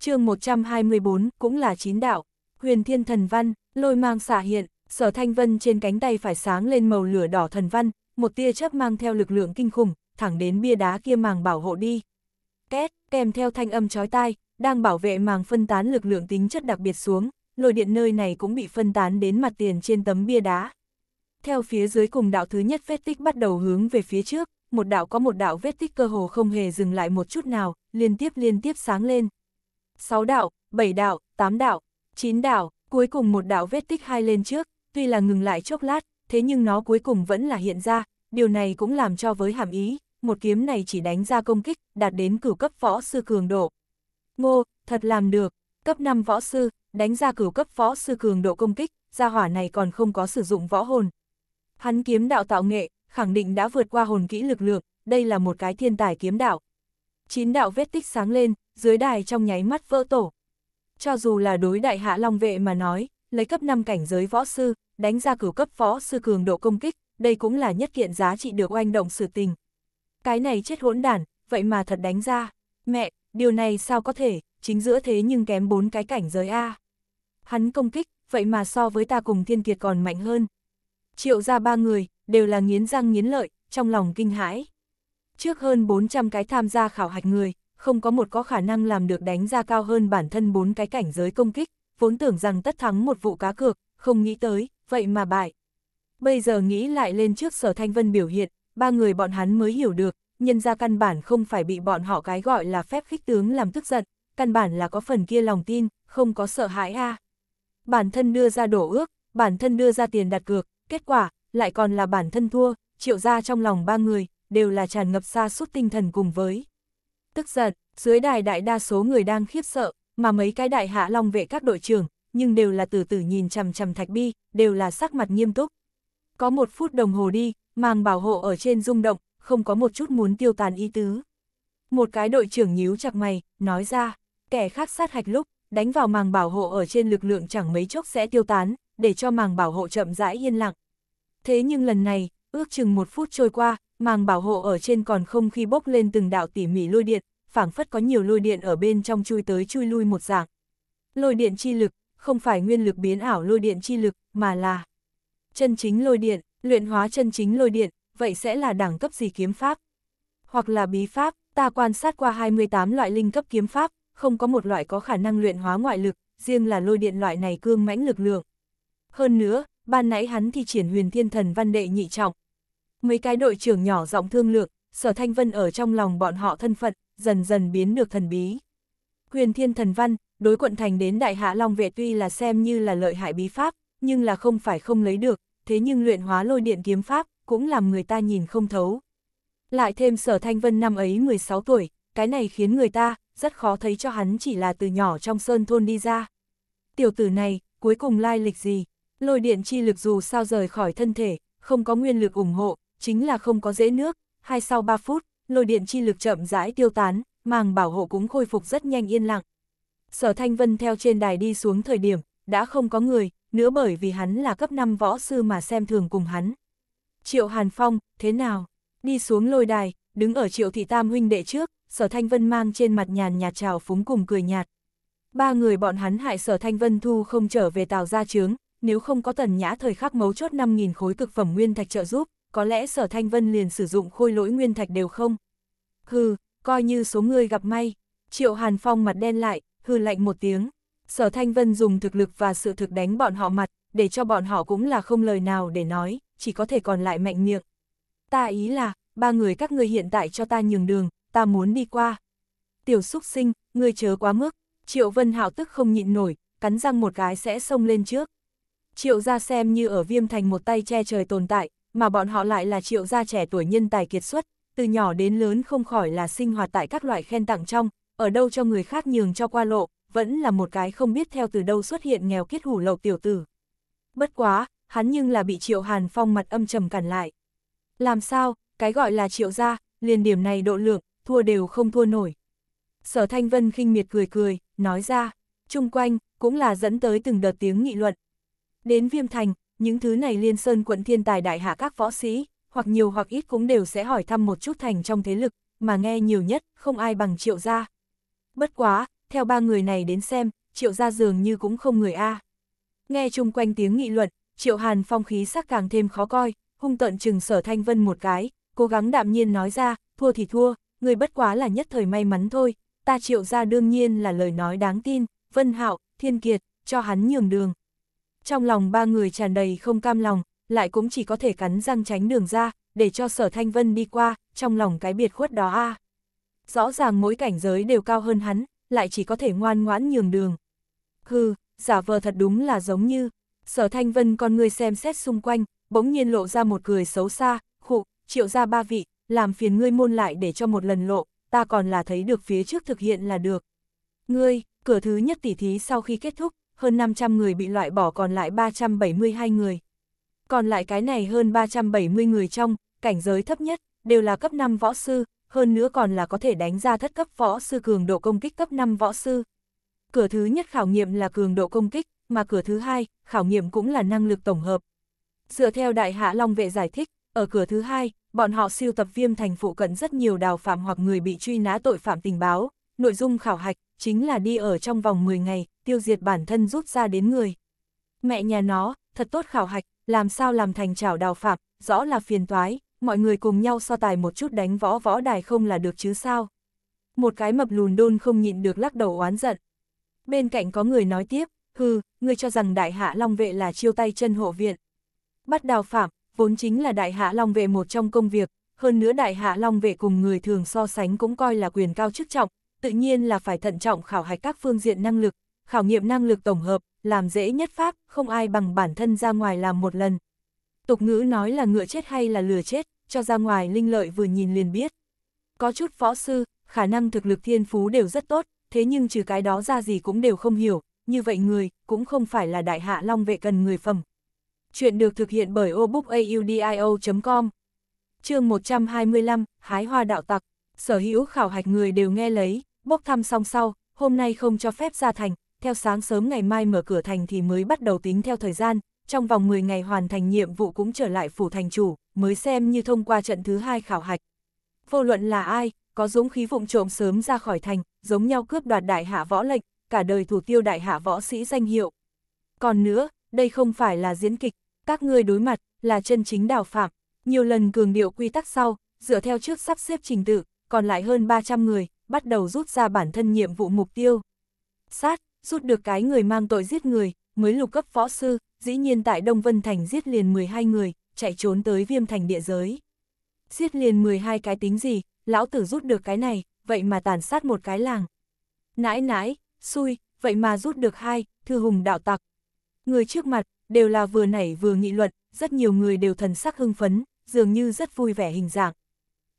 chương 124 cũng là chín đạo, huyền thiên thần văn, lôi mang xả hiện, sở thanh vân trên cánh tay phải sáng lên màu lửa đỏ thần văn, một tia chớp mang theo lực lượng kinh khủng, thẳng đến bia đá kia màng bảo hộ đi. Két, kèm theo thanh âm chói tai, đang bảo vệ màng phân tán lực lượng tính chất đặc biệt xuống, lôi điện nơi này cũng bị phân tán đến mặt tiền trên tấm bia đá. Theo phía dưới cùng đạo thứ nhất vết tích bắt đầu hướng về phía trước, một đạo có một đạo vết tích cơ hồ không hề dừng lại một chút nào, liên tiếp liên tiếp sáng lên. 6 đạo, 7 đạo, 8 đạo, 9 đạo, cuối cùng một đạo vết tích hai lên trước, tuy là ngừng lại chốc lát, thế nhưng nó cuối cùng vẫn là hiện ra, điều này cũng làm cho với hàm ý, một kiếm này chỉ đánh ra công kích, đạt đến cửu cấp võ sư cường độ. Ngô, thật làm được, cấp 5 võ sư, đánh ra cửu cấp võ sư cường độ công kích, gia hỏa này còn không có sử dụng võ hồn. Hắn kiếm đạo tạo nghệ, khẳng định đã vượt qua hồn kỹ lực lượng, đây là một cái thiên tài kiếm đạo. Chín đạo vết tích sáng lên, dưới đài trong nháy mắt vỡ tổ. Cho dù là đối đại hạ long vệ mà nói, lấy cấp 5 cảnh giới võ sư, đánh ra cửu cấp võ sư cường độ công kích, đây cũng là nhất kiện giá trị được oanh động sự tình. Cái này chết hỗn đản, vậy mà thật đánh ra. Mẹ, điều này sao có thể, chính giữa thế nhưng kém bốn cái cảnh giới A. Hắn công kích, vậy mà so với ta cùng thiên kiệt còn mạnh hơn. Triệu ra ba người, đều là nghiến răng nghiến lợi, trong lòng kinh hãi. Trước hơn 400 cái tham gia khảo hạch người, không có một có khả năng làm được đánh ra cao hơn bản thân bốn cái cảnh giới công kích, vốn tưởng rằng tất thắng một vụ cá cược, không nghĩ tới, vậy mà bại. Bây giờ nghĩ lại lên trước sở thanh vân biểu hiện, ba người bọn hắn mới hiểu được, nhân ra căn bản không phải bị bọn họ cái gọi là phép khích tướng làm tức giận, căn bản là có phần kia lòng tin, không có sợ hãi a. Bản thân đưa ra đổ ước, bản thân đưa ra tiền đặt cược, kết quả, lại còn là bản thân thua, triệu ra trong lòng ba người, đều là tràn ngập xa suốt tinh thần cùng với. Tức giận, dưới đài đại đa số người đang khiếp sợ, mà mấy cái đại hạ long vệ các đội trưởng, nhưng đều là từ từ nhìn chằm chằm thạch bi, đều là sắc mặt nghiêm túc. Có một phút đồng hồ đi, màng bảo hộ ở trên rung động, không có một chút muốn tiêu tàn ý tứ. Một cái đội trưởng nhíu chặt mày, nói ra, kẻ khác sát hạch lúc, đánh vào màng bảo hộ ở trên lực lượng chẳng mấy chốc sẽ tiêu tán, để cho màng bảo hộ chậm rãi yên lặng. Thế nhưng lần này, ước chừng một phút trôi qua, màng bảo hộ ở trên còn không khi bốc lên từng đạo tỉ mỉ lôi điện, phảng phất có nhiều lôi điện ở bên trong chui tới chui lui một dạng. Lôi điện chi lực, không phải nguyên lực biến ảo lôi điện chi lực, mà là chân chính lôi điện, luyện hóa chân chính lôi điện, vậy sẽ là đẳng cấp gì kiếm pháp? Hoặc là bí pháp, ta quan sát qua 28 loại linh cấp kiếm pháp, không có một loại có khả năng luyện hóa ngoại lực, riêng là lôi điện loại này cương mãnh lực lượng. Hơn nữa, ban nãy hắn thi triển huyền thiên thần văn đệ nhị trọng. Mấy cái đội trưởng nhỏ giọng thương lượng, sở thanh vân ở trong lòng bọn họ thân phận, dần dần biến được thần bí. Huyền thiên thần văn, đối quận thành đến đại hạ long vệ tuy là xem như là lợi hại bí pháp, nhưng là không phải không lấy được, thế nhưng luyện hóa lôi điện kiếm pháp, cũng làm người ta nhìn không thấu. Lại thêm sở thanh vân năm ấy 16 tuổi, cái này khiến người ta, rất khó thấy cho hắn chỉ là từ nhỏ trong sơn thôn đi ra. Tiểu tử này, cuối cùng lai lịch gì? Lôi điện chi lực dù sao rời khỏi thân thể, không có nguyên lực ủng hộ, chính là không có dễ nước, hai sau 3 phút, lôi điện chi lực chậm rãi tiêu tán, màng bảo hộ cũng khôi phục rất nhanh yên lặng. Sở Thanh Vân theo trên đài đi xuống thời điểm, đã không có người, nữa bởi vì hắn là cấp 5 võ sư mà xem thường cùng hắn. Triệu Hàn Phong, thế nào? Đi xuống lôi đài, đứng ở Triệu Thị Tam huynh đệ trước, Sở Thanh Vân mang trên mặt nhàn nhạt trào phúng cùng cười nhạt. Ba người bọn hắn hại Sở Thanh Vân thu không trở về tàu gia trướng, nếu không có tần nhã thời khắc mấu chốt 5.000 khối cực phẩm nguyên thạch trợ giúp, có lẽ Sở Thanh Vân liền sử dụng khôi lỗi nguyên thạch đều không. Hừ, coi như số người gặp may. Triệu Hàn Phong mặt đen lại, hừ lạnh một tiếng. Sở Thanh Vân dùng thực lực và sự thực đánh bọn họ mặt, để cho bọn họ cũng là không lời nào để nói, chỉ có thể còn lại mạnh miệng. Ta ý là, ba người các ngươi hiện tại cho ta nhường đường, ta muốn đi qua. Tiểu xúc sinh, ngươi chớ quá mức, Triệu Vân Hạo tức không nhịn nổi, cắn răng một cái sẽ xông lên trước. Triệu gia xem như ở viêm thành một tay che trời tồn tại, mà bọn họ lại là triệu gia trẻ tuổi nhân tài kiệt xuất, từ nhỏ đến lớn không khỏi là sinh hoạt tại các loại khen tặng trong, ở đâu cho người khác nhường cho qua lộ, vẫn là một cái không biết theo từ đâu xuất hiện nghèo kiết hủ lậu tiểu tử. Bất quá, hắn nhưng là bị triệu hàn phong mặt âm trầm cản lại. Làm sao, cái gọi là triệu gia, liền điểm này độ lượng, thua đều không thua nổi. Sở Thanh Vân khinh miệt cười cười, nói ra, chung quanh, cũng là dẫn tới từng đợt tiếng nghị luận. Đến Viêm Thành, những thứ này liên sơn quận thiên tài đại hạ các võ sĩ, hoặc nhiều hoặc ít cũng đều sẽ hỏi thăm một chút thành trong thế lực, mà nghe nhiều nhất, không ai bằng triệu gia. Bất quá, theo ba người này đến xem, triệu gia dường như cũng không người A. Nghe chung quanh tiếng nghị luận, triệu hàn phong khí sắc càng thêm khó coi, hung tận chừng sở thanh vân một cái, cố gắng đạm nhiên nói ra, thua thì thua, người bất quá là nhất thời may mắn thôi, ta triệu gia đương nhiên là lời nói đáng tin, vân hạo, thiên kiệt, cho hắn nhường đường. Trong lòng ba người tràn đầy không cam lòng, lại cũng chỉ có thể cắn răng tránh đường ra, để cho sở thanh vân đi qua, trong lòng cái biệt khuất đó a Rõ ràng mỗi cảnh giới đều cao hơn hắn, lại chỉ có thể ngoan ngoãn nhường đường. Hừ, giả vờ thật đúng là giống như, sở thanh vân con người xem xét xung quanh, bỗng nhiên lộ ra một cười xấu xa, khụ, triệu ra ba vị, làm phiền ngươi môn lại để cho một lần lộ, ta còn là thấy được phía trước thực hiện là được. Ngươi, cửa thứ nhất tỉ thí sau khi kết thúc, hơn 500 người bị loại bỏ còn lại 372 người. Còn lại cái này hơn 370 người trong, cảnh giới thấp nhất, đều là cấp 5 võ sư, hơn nữa còn là có thể đánh ra thất cấp võ sư cường độ công kích cấp 5 võ sư. Cửa thứ nhất khảo nghiệm là cường độ công kích, mà cửa thứ hai, khảo nghiệm cũng là năng lực tổng hợp. Dựa theo Đại Hạ Long Vệ giải thích, ở cửa thứ hai, bọn họ siêu tập viêm thành phụ cận rất nhiều đào phạm hoặc người bị truy nã tội phạm tình báo, nội dung khảo hạch chính là đi ở trong vòng 10 ngày, tiêu diệt bản thân rút ra đến người. Mẹ nhà nó, thật tốt khảo hạch, làm sao làm thành chảo đào phạm, rõ là phiền toái, mọi người cùng nhau so tài một chút đánh võ võ đài không là được chứ sao. Một cái mập lùn đôn không nhịn được lắc đầu oán giận. Bên cạnh có người nói tiếp, hừ, ngươi cho rằng đại hạ long vệ là chiêu tay chân hộ viện. Bắt đào phạm, vốn chính là đại hạ long vệ một trong công việc, hơn nữa đại hạ long vệ cùng người thường so sánh cũng coi là quyền cao chức trọng, tự nhiên là phải thận trọng khảo hạch các phương diện năng lực, khảo nghiệm năng lực tổng hợp, làm dễ nhất pháp, không ai bằng bản thân ra ngoài làm một lần. Tục ngữ nói là ngựa chết hay là lừa chết, cho ra ngoài linh lợi vừa nhìn liền biết. Có chút võ sư, khả năng thực lực thiên phú đều rất tốt, thế nhưng trừ cái đó ra gì cũng đều không hiểu, như vậy người, cũng không phải là đại hạ long vệ cần người phẩm. Chuyện được thực hiện bởi obookaudio.com chương 125, Hái hoa đạo tặc, sở hữu khảo hạch người đều nghe lấy, bốc thăm xong sau, hôm nay không cho phép ra thành, theo sáng sớm ngày mai mở cửa thành thì mới bắt đầu tính theo thời gian, trong vòng 10 ngày hoàn thành nhiệm vụ cũng trở lại phủ thành chủ, mới xem như thông qua trận thứ hai khảo hạch. Vô luận là ai, có dũng khí vụng trộm sớm ra khỏi thành, giống nhau cướp đoạt đại hạ võ lệnh, cả đời thủ tiêu đại hạ võ sĩ danh hiệu. Còn nữa, đây không phải là diễn kịch, các ngươi đối mặt, là chân chính đào phạm, nhiều lần cường điệu quy tắc sau, dựa theo trước sắp xếp trình tự, còn lại hơn 300 người, bắt đầu rút ra bản thân nhiệm vụ mục tiêu. Sát, rút được cái người mang tội giết người, mới lục cấp võ sư, dĩ nhiên tại Đông Vân Thành giết liền 12 người, chạy trốn tới viêm thành địa giới. Giết liền 12 cái tính gì, lão tử rút được cái này, vậy mà tàn sát một cái làng. Nãi nãi, xui, vậy mà rút được hai, thư hùng đạo tặc. Người trước mặt, đều là vừa nảy vừa nghị luận, rất nhiều người đều thần sắc hưng phấn, dường như rất vui vẻ hình dạng.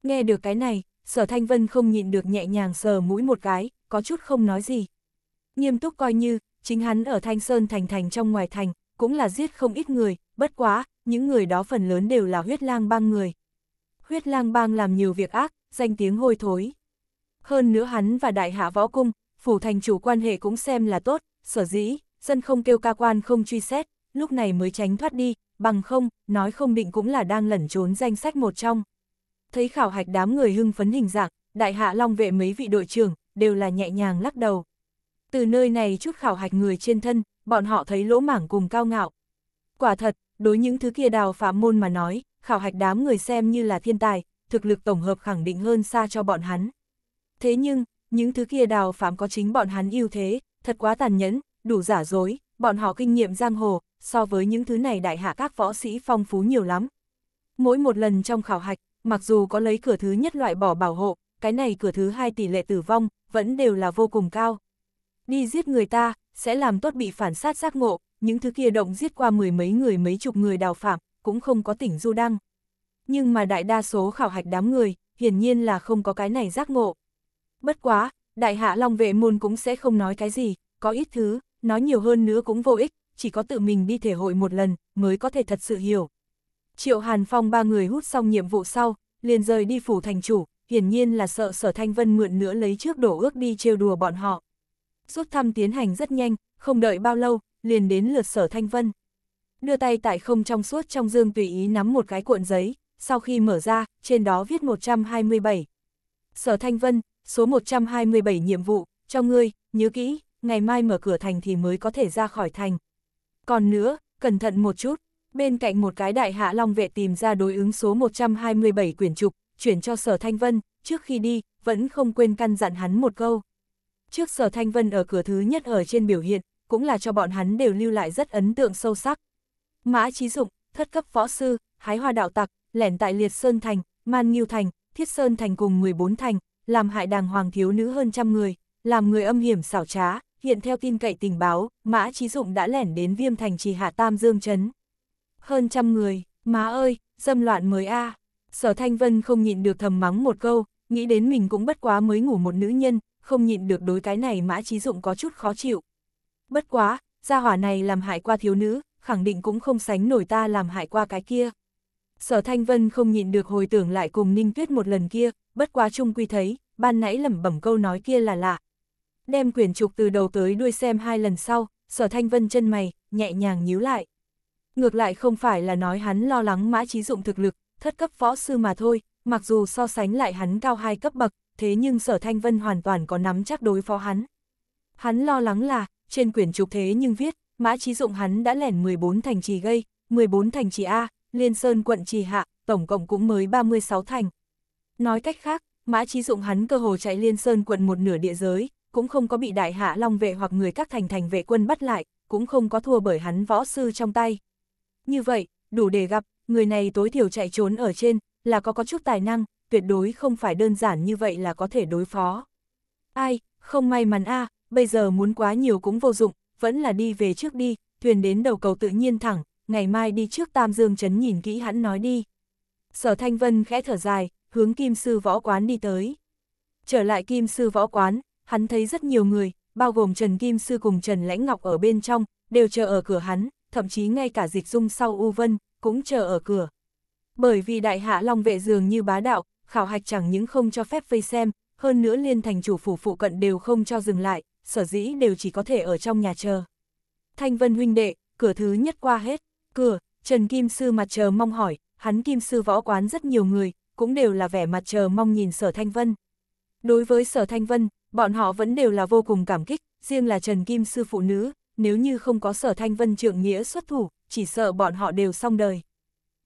Nghe được cái này, sở thanh vân không nhịn được nhẹ nhàng sờ mũi một cái, có chút không nói gì. Nghiêm túc coi như, chính hắn ở Thanh Sơn thành thành trong ngoài thành, cũng là giết không ít người, bất quá, những người đó phần lớn đều là huyết lang bang người. Huyết lang bang làm nhiều việc ác, danh tiếng hôi thối. Hơn nữa hắn và đại hạ võ cung, phủ thành chủ quan hệ cũng xem là tốt, sở dĩ, dân không kêu ca quan không truy xét, lúc này mới tránh thoát đi, bằng không, nói không định cũng là đang lẩn trốn danh sách một trong. Thấy khảo hạch đám người hưng phấn hình dạng, đại hạ long vệ mấy vị đội trưởng, đều là nhẹ nhàng lắc đầu. Từ nơi này chút khảo hạch người trên thân, bọn họ thấy lỗ mảng cùng cao ngạo. Quả thật, đối những thứ kia đào phạm môn mà nói, khảo hạch đám người xem như là thiên tài, thực lực tổng hợp khẳng định hơn xa cho bọn hắn. Thế nhưng, những thứ kia đào phạm có chính bọn hắn ưu thế, thật quá tàn nhẫn, đủ giả dối, bọn họ kinh nghiệm giang hồ, so với những thứ này đại hạ các võ sĩ phong phú nhiều lắm. Mỗi một lần trong khảo hạch, mặc dù có lấy cửa thứ nhất loại bỏ bảo hộ, cái này cửa thứ hai tỷ lệ tử vong, vẫn đều là vô cùng cao. Đi giết người ta, sẽ làm tốt bị phản sát giác ngộ, những thứ kia động giết qua mười mấy người mấy chục người đào phạm, cũng không có tỉnh du đăng. Nhưng mà đại đa số khảo hạch đám người, hiển nhiên là không có cái này giác ngộ. Bất quá, đại hạ long vệ môn cũng sẽ không nói cái gì, có ít thứ, nói nhiều hơn nữa cũng vô ích, chỉ có tự mình đi thể hội một lần, mới có thể thật sự hiểu. Triệu Hàn Phong ba người hút xong nhiệm vụ sau, liền rời đi phủ thành chủ, hiển nhiên là sợ sở thanh vân mượn nữa lấy trước đổ ước đi trêu đùa bọn họ. Rút thăm tiến hành rất nhanh, không đợi bao lâu, liền đến lượt sở thanh vân. Đưa tay tại không trong suốt trong dương tùy ý nắm một cái cuộn giấy, sau khi mở ra, trên đó viết 127. Sở thanh vân, số 127 nhiệm vụ, cho ngươi, nhớ kỹ, ngày mai mở cửa thành thì mới có thể ra khỏi thành. Còn nữa, cẩn thận một chút, bên cạnh một cái đại hạ long vệ tìm ra đối ứng số 127 quyển trục, chuyển cho sở thanh vân, trước khi đi, vẫn không quên căn dặn hắn một câu. Trước sở thanh vân ở cửa thứ nhất ở trên biểu hiện, cũng là cho bọn hắn đều lưu lại rất ấn tượng sâu sắc. Mã Trí Dụng, thất cấp võ sư, hái hoa đạo tặc, lẻn tại Liệt Sơn Thành, Man Nghiêu Thành, Thiết Sơn Thành cùng 14 thành, làm hại đàng hoàng thiếu nữ hơn trăm người, làm người âm hiểm xảo trá, hiện theo tin cậy tình báo, Mã Trí Dụng đã lẻn đến Viêm Thành trì hạ Tam Dương Trấn. Hơn trăm người, má ơi, dâm loạn mới a Sở Thanh Vân không nhịn được thầm mắng một câu, nghĩ đến mình cũng bất quá mới ngủ một nữ nhân, không nhịn được đối cái này Mã Trí Dụng có chút khó chịu. Bất quá, gia hỏa này làm hại qua thiếu nữ, khẳng định cũng không sánh nổi ta làm hại qua cái kia. Sở Thanh Vân không nhịn được hồi tưởng lại cùng Ninh Tuyết một lần kia, bất quá chung quy thấy, ban nãy lẩm bẩm câu nói kia là lạ. Đem quyển trục từ đầu tới đuôi xem hai lần sau, Sở Thanh Vân chân mày, nhẹ nhàng nhíu lại. Ngược lại không phải là nói hắn lo lắng mã trí dụng thực lực, thất cấp võ sư mà thôi, mặc dù so sánh lại hắn cao hai cấp bậc, thế nhưng Sở Thanh Vân hoàn toàn có nắm chắc đối phó hắn. Hắn lo lắng là, trên quyển trục thế nhưng viết, mã trí dụng hắn đã lẻn 14 thành trì gây, 14 thành trì A, Liên Sơn quận trì hạ, tổng cộng cũng mới 36 thành. Nói cách khác, mã trí dụng hắn cơ hồ chạy Liên Sơn quận một nửa địa giới, cũng không có bị đại hạ long vệ hoặc người các thành thành vệ quân bắt lại, cũng không có thua bởi hắn võ sư trong tay. Như vậy, đủ để gặp, người này tối thiểu chạy trốn ở trên, là có có chút tài năng, tuyệt đối không phải đơn giản như vậy là có thể đối phó. Ai, không may mắn a bây giờ muốn quá nhiều cũng vô dụng, vẫn là đi về trước đi, thuyền đến đầu cầu tự nhiên thẳng, ngày mai đi trước Tam Dương Trấn nhìn kỹ hắn nói đi. Sở Thanh Vân khẽ thở dài, hướng Kim Sư Võ Quán đi tới. Trở lại Kim Sư Võ Quán, hắn thấy rất nhiều người, bao gồm Trần Kim Sư cùng Trần Lãnh Ngọc ở bên trong, đều chờ ở cửa hắn, thậm chí ngay cả dịch dung sau U Vân, cũng chờ ở cửa. Bởi vì đại hạ long vệ dường như bá đạo, khảo hạch chẳng những không cho phép vây xem, hơn nữa liên thành chủ phủ phụ cận đều không cho dừng lại, sở dĩ đều chỉ có thể ở trong nhà chờ. Thanh Vân huynh đệ, cửa thứ nhất qua hết, cửa, Trần Kim Sư mặt chờ mong hỏi, hắn Kim Sư võ quán rất nhiều người, cũng đều là vẻ mặt chờ mong nhìn sở Thanh Vân. Đối với sở Thanh Vân, bọn họ vẫn đều là vô cùng cảm kích, riêng là Trần Kim Sư phụ nữ, nếu như không có sở Thanh Vân trượng nghĩa xuất thủ, chỉ sợ bọn họ đều xong đời.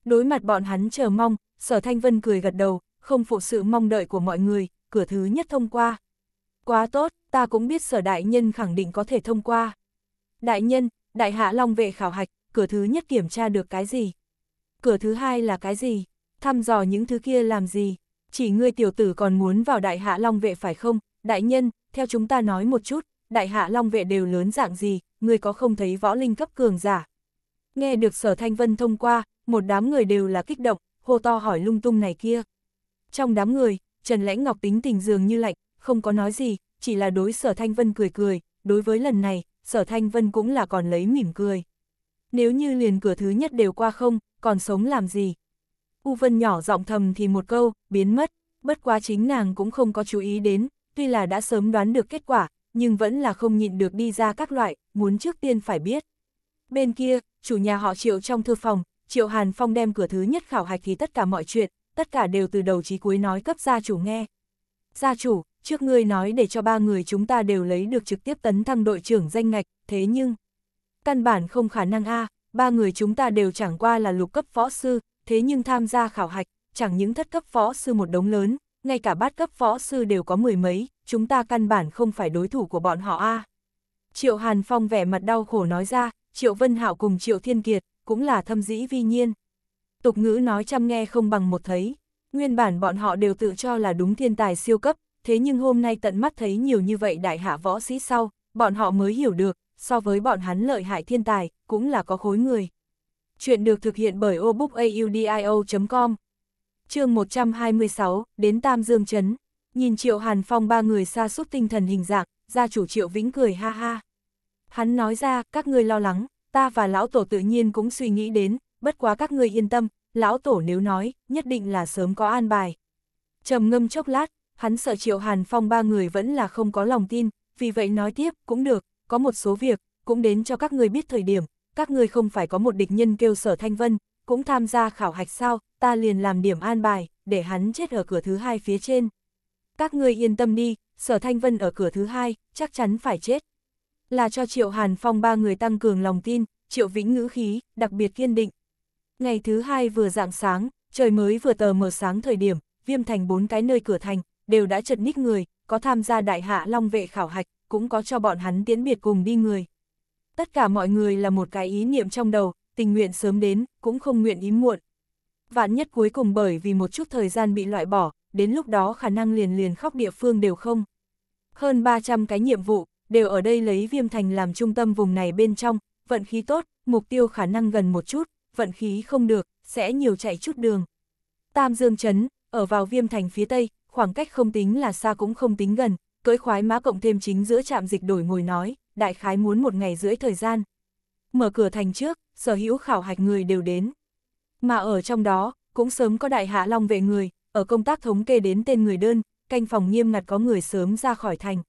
Đối mặt bọn hắn chờ mong, sở Thanh Vân cười gật đầu, không phụ sự mong đợi của mọi người, cửa thứ nhất thông qua. Quá tốt, ta cũng biết sở đại nhân khẳng định có thể thông qua. Đại nhân, đại hạ long vệ khảo hạch, cửa thứ nhất kiểm tra được cái gì? Cửa thứ hai là cái gì? Thăm dò những thứ kia làm gì? Chỉ ngươi tiểu tử còn muốn vào đại hạ long vệ phải không? Đại nhân, theo chúng ta nói một chút, đại hạ long vệ đều lớn dạng gì, ngươi có không thấy võ linh cấp cường giả? Nghe được sở thanh vân thông qua, một đám người đều là kích động, hô to hỏi lung tung này kia. Trong đám người, Trần Lãnh Ngọc tính tình dường như lạnh, không có nói gì, chỉ là đối sở thanh vân cười cười, đối với lần này, sở thanh vân cũng là còn lấy mỉm cười. Nếu như liền cửa thứ nhất đều qua không, còn sống làm gì? U Vân nhỏ giọng thầm thì một câu, biến mất, bất quá chính nàng cũng không có chú ý đến, tuy là đã sớm đoán được kết quả, nhưng vẫn là không nhịn được đi ra các loại, muốn trước tiên phải biết. Bên kia, chủ nhà họ Triệu trong thư phòng, Triệu Hàn Phong đem cửa thứ nhất khảo hạch thì tất cả mọi chuyện, tất cả đều từ đầu chí cuối nói cấp gia chủ nghe. Gia chủ, trước ngươi nói để cho ba người chúng ta đều lấy được trực tiếp tấn thăng đội trưởng danh ngạch, thế nhưng, căn bản không khả năng a ba người chúng ta đều chẳng qua là lục cấp võ sư, thế nhưng tham gia khảo hạch, chẳng những thất cấp võ sư một đống lớn, ngay cả bát cấp võ sư đều có mười mấy, chúng ta căn bản không phải đối thủ của bọn họ a Triệu Hàn Phong vẻ mặt đau khổ nói ra, Triệu Vân Hạo cùng Triệu Thiên Kiệt, cũng là thâm dĩ vi nhiên. Tục ngữ nói chăm nghe không bằng một thấy, nguyên bản bọn họ đều tự cho là đúng thiên tài siêu cấp, thế nhưng hôm nay tận mắt thấy nhiều như vậy đại hạ võ sĩ sau, bọn họ mới hiểu được, so với bọn hắn lợi hại thiên tài, cũng là có khối người. Chuyện được thực hiện bởi obookaudio.com chương 126, đến Tam Dương Trấn, nhìn Triệu Hàn Phong ba người xa suốt tinh thần hình dạng, gia chủ Triệu Vĩnh cười ha ha. Hắn nói ra, các ngươi lo lắng, ta và lão tổ tự nhiên cũng suy nghĩ đến, bất quá các ngươi yên tâm, lão tổ nếu nói, nhất định là sớm có an bài. trầm ngâm chốc lát, hắn sợ Triệu Hàn Phong ba người vẫn là không có lòng tin, vì vậy nói tiếp, cũng được, có một số việc, cũng đến cho các ngươi biết thời điểm, các ngươi không phải có một địch nhân kêu sở thanh vân, cũng tham gia khảo hạch sao, ta liền làm điểm an bài, để hắn chết ở cửa thứ hai phía trên. Các ngươi yên tâm đi, sở thanh vân ở cửa thứ hai, chắc chắn phải chết. Là cho Triệu Hàn Phong ba người tăng cường lòng tin, Triệu Vĩnh ngữ khí, đặc biệt kiên định. Ngày thứ hai vừa dạng sáng, trời mới vừa tờ mờ sáng thời điểm, viêm thành bốn cái nơi cửa thành, đều đã chật ních người, có tham gia đại hạ long vệ khảo hạch, cũng có cho bọn hắn tiến biệt cùng đi người. Tất cả mọi người là một cái ý niệm trong đầu, tình nguyện sớm đến, cũng không nguyện ý muộn. Vạn nhất cuối cùng bởi vì một chút thời gian bị loại bỏ, đến lúc đó khả năng liền liền khóc địa phương đều không. Hơn 300 cái nhiệm vụ, đều ở đây lấy viêm thành làm trung tâm vùng này bên trong, vận khí tốt, mục tiêu khả năng gần một chút, vận khí không được, sẽ nhiều chạy chút đường. Tam Dương Trấn, ở vào viêm thành phía tây, khoảng cách không tính là xa cũng không tính gần, cưỡi khoái mã cộng thêm chính giữa trạm dịch đổi ngồi nói, đại khái muốn một ngày rưỡi thời gian. Mở cửa thành trước, sở hữu khảo hạch người đều đến. Mà ở trong đó, cũng sớm có đại hạ long vệ người, ở công tác thống kê đến tên người đơn, canh phòng nghiêm ngặt có người sớm ra khỏi thành.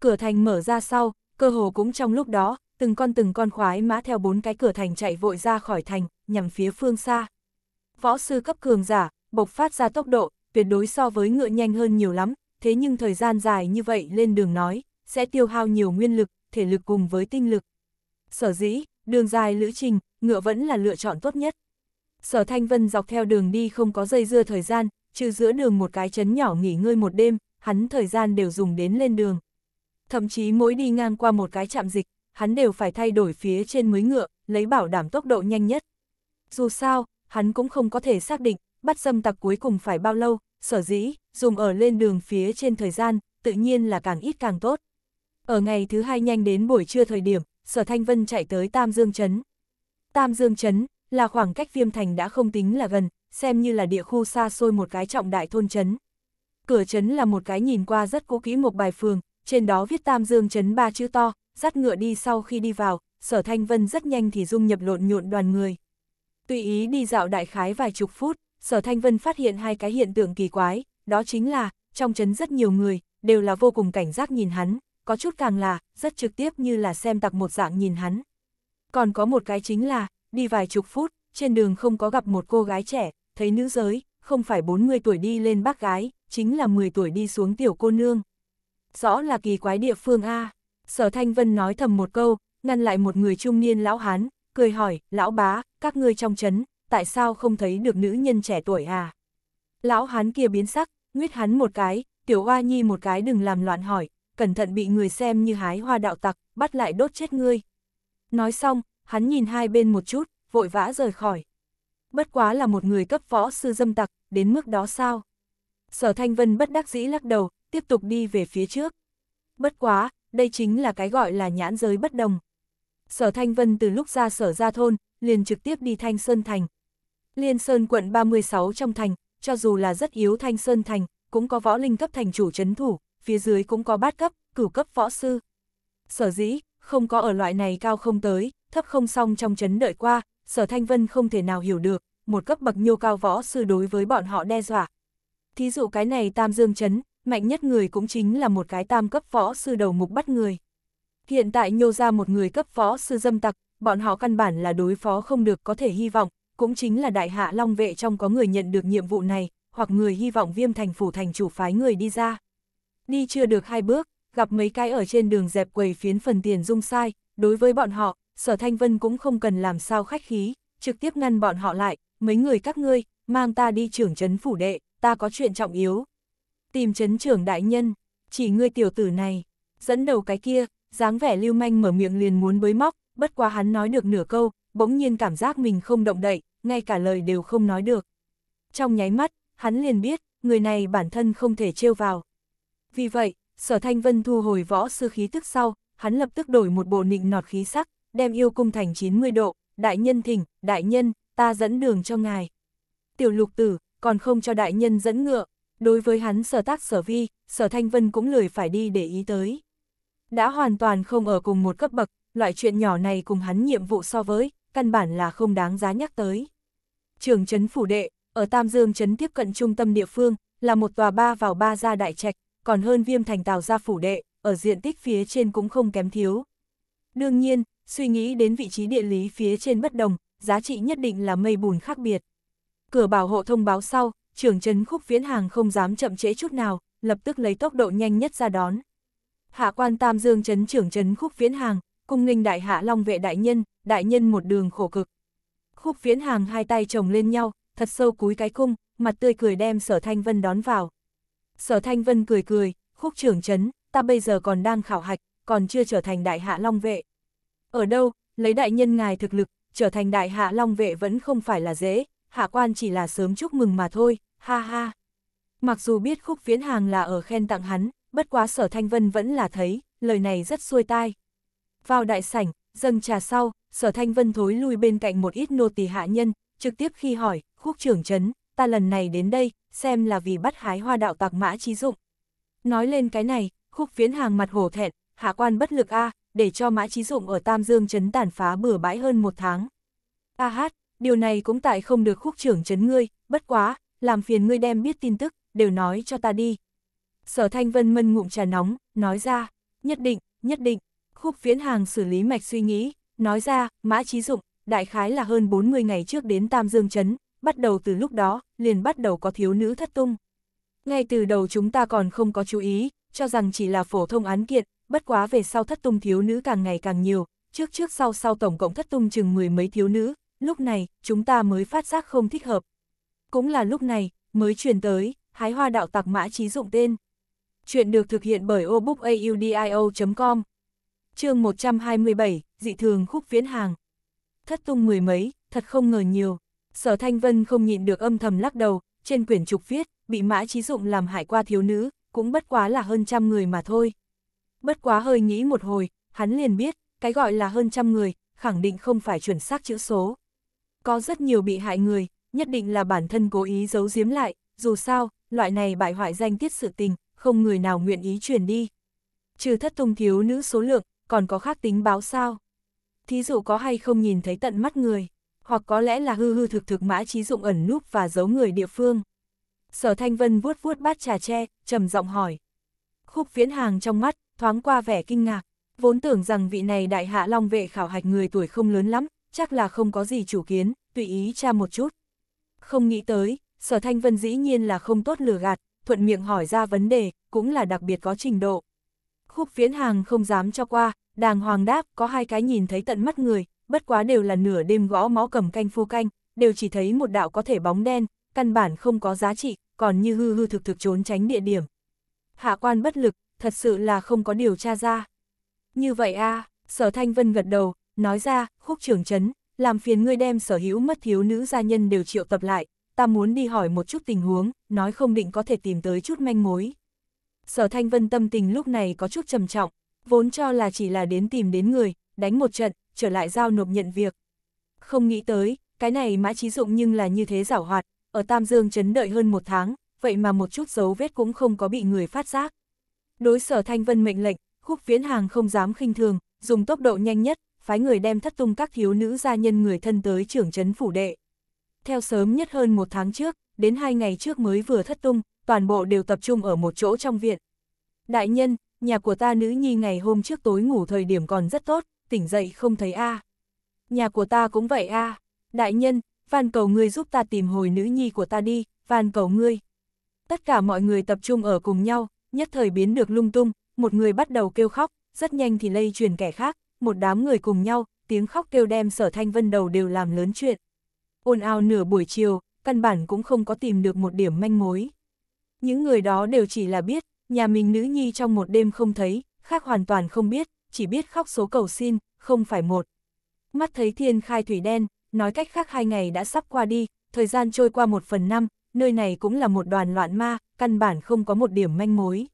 Cửa thành mở ra sau, cơ hồ cũng trong lúc đó, từng con từng con khoái mã theo bốn cái cửa thành chạy vội ra khỏi thành, nhằm phía phương xa. Võ sư cấp cường giả, bộc phát ra tốc độ, tuyệt đối so với ngựa nhanh hơn nhiều lắm, thế nhưng thời gian dài như vậy lên đường nói, sẽ tiêu hao nhiều nguyên lực, thể lực cùng với tinh lực. Sở dĩ, đường dài lữ trình, ngựa vẫn là lựa chọn tốt nhất. Sở Thanh Vân dọc theo đường đi không có dây dưa thời gian, trừ giữa đường một cái chấn nhỏ nghỉ ngơi một đêm, hắn thời gian đều dùng đến lên đường. Thậm chí mỗi đi ngang qua một cái trạm dịch, hắn đều phải thay đổi phía trên mới ngựa, lấy bảo đảm tốc độ nhanh nhất. Dù sao, hắn cũng không có thể xác định, bắt dâm tặc cuối cùng phải bao lâu, sở dĩ, dùng ở lên đường phía trên thời gian, tự nhiên là càng ít càng tốt. Ở ngày thứ hai nhanh đến buổi trưa thời điểm, Sở Thanh Vân chạy tới Tam Dương Trấn. Tam Dương Trấn là khoảng cách viêm thành đã không tính là gần, xem như là địa khu xa xôi một cái trọng đại thôn trấn. Cửa trấn là một cái nhìn qua rất cũ kỹ một bài phường, trên đó viết Tam Dương Trấn ba chữ to, dắt ngựa đi sau khi đi vào, Sở Thanh Vân rất nhanh thì dung nhập lộn nhộn đoàn người. Tùy ý đi dạo đại khái vài chục phút, Sở Thanh Vân phát hiện hai cái hiện tượng kỳ quái, đó chính là, trong chấn rất nhiều người, đều là vô cùng cảnh giác nhìn hắn, có chút càng là, rất trực tiếp như là xem tặc một dạng nhìn hắn. Còn có một cái chính là, đi vài chục phút, trên đường không có gặp một cô gái trẻ, thấy nữ giới, không phải 40 tuổi đi lên bác gái, chính là 10 tuổi đi xuống tiểu cô nương. Rõ là kỳ quái địa phương A. Sở Thanh Vân nói thầm một câu, ngăn lại một người trung niên lão hán, cười hỏi, lão bá, các ngươi trong chấn, tại sao không thấy được nữ nhân trẻ tuổi à? Lão hán kia biến sắc, nguyết hắn một cái, tiểu hoa nhi một cái đừng làm loạn hỏi, cẩn thận bị người xem như hái hoa đạo tặc, bắt lại đốt chết ngươi. Nói xong, hắn nhìn hai bên một chút, vội vã rời khỏi. Bất quá là một người cấp võ sư dâm tặc, đến mức đó sao? Sở Thanh Vân bất đắc dĩ lắc đầu, tiếp tục đi về phía trước. Bất quá, đây chính là cái gọi là nhãn giới bất đồng. Sở Thanh Vân từ lúc ra sở ra thôn, liền trực tiếp đi Thanh Sơn Thành. Liên Sơn quận 36 trong thành, cho dù là rất yếu Thanh Sơn Thành, cũng có võ linh cấp thành chủ chấn thủ, phía dưới cũng có bát cấp, cửu cấp võ sư. Sở dĩ, không có ở loại này cao không tới, thấp không xong trong chấn đợi qua, sở Thanh Vân không thể nào hiểu được, một cấp bậc nhô cao võ sư đối với bọn họ đe dọa. Thí dụ cái này tam dương chấn, mạnh nhất người cũng chính là một cái tam cấp võ sư đầu mục bắt người. Hiện tại nhô ra một người cấp võ sư dâm tặc, bọn họ căn bản là đối phó không được có thể hy vọng, cũng chính là đại hạ long vệ trong có người nhận được nhiệm vụ này, hoặc người hy vọng viêm thành phủ thành chủ phái người đi ra. Đi chưa được hai bước, gặp mấy cái ở trên đường dẹp quầy phiến phần tiền dung sai, đối với bọn họ, sở thanh vân cũng không cần làm sao khách khí, trực tiếp ngăn bọn họ lại, mấy người các ngươi, mang ta đi trưởng trấn phủ đệ, ta có chuyện trọng yếu. Tìm chấn trưởng đại nhân, chỉ ngươi tiểu tử này, dẫn đầu cái kia, dáng vẻ lưu manh mở miệng liền muốn bới móc, bất quá hắn nói được nửa câu, bỗng nhiên cảm giác mình không động đậy, ngay cả lời đều không nói được. Trong nháy mắt, hắn liền biết, người này bản thân không thể trêu vào. Vì vậy, sở thanh vân thu hồi võ sư khí tức sau, hắn lập tức đổi một bộ nịnh nọt khí sắc, đem yêu cung thành 90 độ, đại nhân thỉnh, đại nhân, ta dẫn đường cho ngài. Tiểu lục tử, còn không cho đại nhân dẫn ngựa, đối với hắn sở tác sở vi, sở thanh vân cũng lười phải đi để ý tới. Đã hoàn toàn không ở cùng một cấp bậc, loại chuyện nhỏ này cùng hắn nhiệm vụ so với, căn bản là không đáng giá nhắc tới. Trường trấn phủ đệ, ở Tam Dương trấn tiếp cận trung tâm địa phương, là một tòa ba vào ba gia đại trạch, còn hơn viêm thành tàu gia phủ đệ, ở diện tích phía trên cũng không kém thiếu. Đương nhiên, suy nghĩ đến vị trí địa lý phía trên bất đồng, giá trị nhất định là mây bùn khác biệt. Cửa bảo hộ thông báo sau, trưởng trấn khúc viễn hàng không dám chậm trễ chút nào, lập tức lấy tốc độ nhanh nhất ra đón. Hạ quan Tam Dương trấn trưởng trấn khúc viễn hàng, cung nghênh đại hạ long vệ đại nhân, đại nhân một đường khổ cực. Khúc viễn hàng hai tay chồng lên nhau, thật sâu cúi cái cung, mặt tươi cười đem sở thanh vân đón vào. Sở thanh vân cười cười, khúc trưởng trấn, ta bây giờ còn đang khảo hạch, còn chưa trở thành đại hạ long vệ. Ở đâu, lấy đại nhân ngài thực lực, trở thành đại hạ long vệ vẫn không phải là dễ, hạ quan chỉ là sớm chúc mừng mà thôi, ha ha. Mặc dù biết khúc viễn hàng là ở khen tặng hắn, bất quá sở thanh vân vẫn là thấy, lời này rất xuôi tai. Vào đại sảnh, dâng trà sau, sở thanh vân thối lui bên cạnh một ít nô tỳ hạ nhân, trực tiếp khi hỏi, khúc trưởng trấn, ta lần này đến đây, xem là vì bắt hái hoa đạo tặc mã trí dụng. Nói lên cái này, khúc viễn hàng mặt hổ thẹn, hạ quan bất lực a để cho mã trí dụng ở Tam Dương trấn tàn phá bừa bãi hơn một tháng. A hát, điều này cũng tại không được khúc trưởng trấn ngươi, bất quá, làm phiền ngươi đem biết tin tức, đều nói cho ta đi. Sở Thanh Vân mân ngụm trà nóng, nói ra, nhất định, nhất định, khúc viễn hàng xử lý mạch suy nghĩ, nói ra, mã trí dụng, đại khái là hơn 40 ngày trước đến Tam Dương Trấn, bắt đầu từ lúc đó, liền bắt đầu có thiếu nữ thất tung. Ngay từ đầu chúng ta còn không có chú ý, cho rằng chỉ là phổ thông án kiện, bất quá về sau thất tung thiếu nữ càng ngày càng nhiều, trước trước sau sau tổng cộng thất tung chừng mười mấy thiếu nữ, lúc này, chúng ta mới phát giác không thích hợp. Cũng là lúc này, mới truyền tới, hái hoa đạo tặc mã trí dụng tên. Chuyện được thực hiện bởi obookaudio.com chương 127, dị thường khúc viễn hàng. Thất tung mười mấy, thật không ngờ nhiều. Sở Thanh Vân không nhịn được âm thầm lắc đầu, trên quyển trục viết, bị mã trí dụng làm hại qua thiếu nữ, cũng bất quá là hơn trăm người mà thôi. Bất quá hơi nghĩ một hồi, hắn liền biết, cái gọi là hơn trăm người, khẳng định không phải chuẩn xác chữ số. Có rất nhiều bị hại người, nhất định là bản thân cố ý giấu giếm lại, dù sao, loại này bại hoại danh tiết sự tình, không người nào nguyện ý truyền đi. Trừ thất tung thiếu nữ số lượng, còn có khác tính báo sao? Thí dụ có hay không nhìn thấy tận mắt người, hoặc có lẽ là hư hư thực thực mã trí dụng ẩn núp và giấu người địa phương. Sở Thanh Vân vuốt vuốt bát trà tre, trầm giọng hỏi. Khúc viễn hàng trong mắt, thoáng qua vẻ kinh ngạc, vốn tưởng rằng vị này đại hạ long vệ khảo hạch người tuổi không lớn lắm, chắc là không có gì chủ kiến, tùy ý tra một chút. Không nghĩ tới, sở thanh vân dĩ nhiên là không tốt lừa gạt, thuận miệng hỏi ra vấn đề, cũng là đặc biệt có trình độ. Khúc viễn hàng không dám cho qua, đàng hoàng đáp có hai cái nhìn thấy tận mắt người, bất quá đều là nửa đêm gõ mó cầm canh phu canh, đều chỉ thấy một đạo có thể bóng đen, căn bản không có giá trị, còn như hư hư thực thực trốn tránh địa điểm. Hạ quan bất lực, thật sự là không có điều tra ra. Như vậy a sở thanh vân gật đầu, nói ra, khúc trưởng chấn, làm phiền ngươi đem sở hữu mất thiếu nữ gia nhân đều triệu tập lại, ta muốn đi hỏi một chút tình huống, nói không định có thể tìm tới chút manh mối. Sở Thanh Vân tâm tình lúc này có chút trầm trọng, vốn cho là chỉ là đến tìm đến người, đánh một trận, trở lại giao nộp nhận việc. Không nghĩ tới, cái này mã trí dụng nhưng là như thế giảo hoạt, ở Tam Dương chấn đợi hơn một tháng, vậy mà một chút dấu vết cũng không có bị người phát giác. Đối sở Thanh Vân mệnh lệnh, khúc viễn hàng không dám khinh thường, dùng tốc độ nhanh nhất, phái người đem thất tung các thiếu nữ gia nhân người thân tới trưởng trấn phủ đệ. Theo sớm nhất hơn một tháng trước, đến hai ngày trước mới vừa thất tung, toàn bộ đều tập trung ở một chỗ trong viện. Đại nhân, nhà của ta nữ nhi ngày hôm trước tối ngủ thời điểm còn rất tốt, tỉnh dậy không thấy a. Nhà của ta cũng vậy a. Đại nhân, van cầu ngươi giúp ta tìm hồi nữ nhi của ta đi, van cầu ngươi. Tất cả mọi người tập trung ở cùng nhau, nhất thời biến được lung tung, một người bắt đầu kêu khóc, rất nhanh thì lây truyền kẻ khác, một đám người cùng nhau, tiếng khóc kêu đem sở thanh vân đầu đều làm lớn chuyện. Ôn ào nửa buổi chiều, căn bản cũng không có tìm được một điểm manh mối. Những người đó đều chỉ là biết, nhà mình nữ nhi trong một đêm không thấy, khác hoàn toàn không biết, chỉ biết khóc số cầu xin, không phải một. Mắt thấy thiên khai thủy đen, nói cách khác hai ngày đã sắp qua đi, thời gian trôi qua một phần năm, nơi này cũng là một đoàn loạn ma, căn bản không có một điểm manh mối.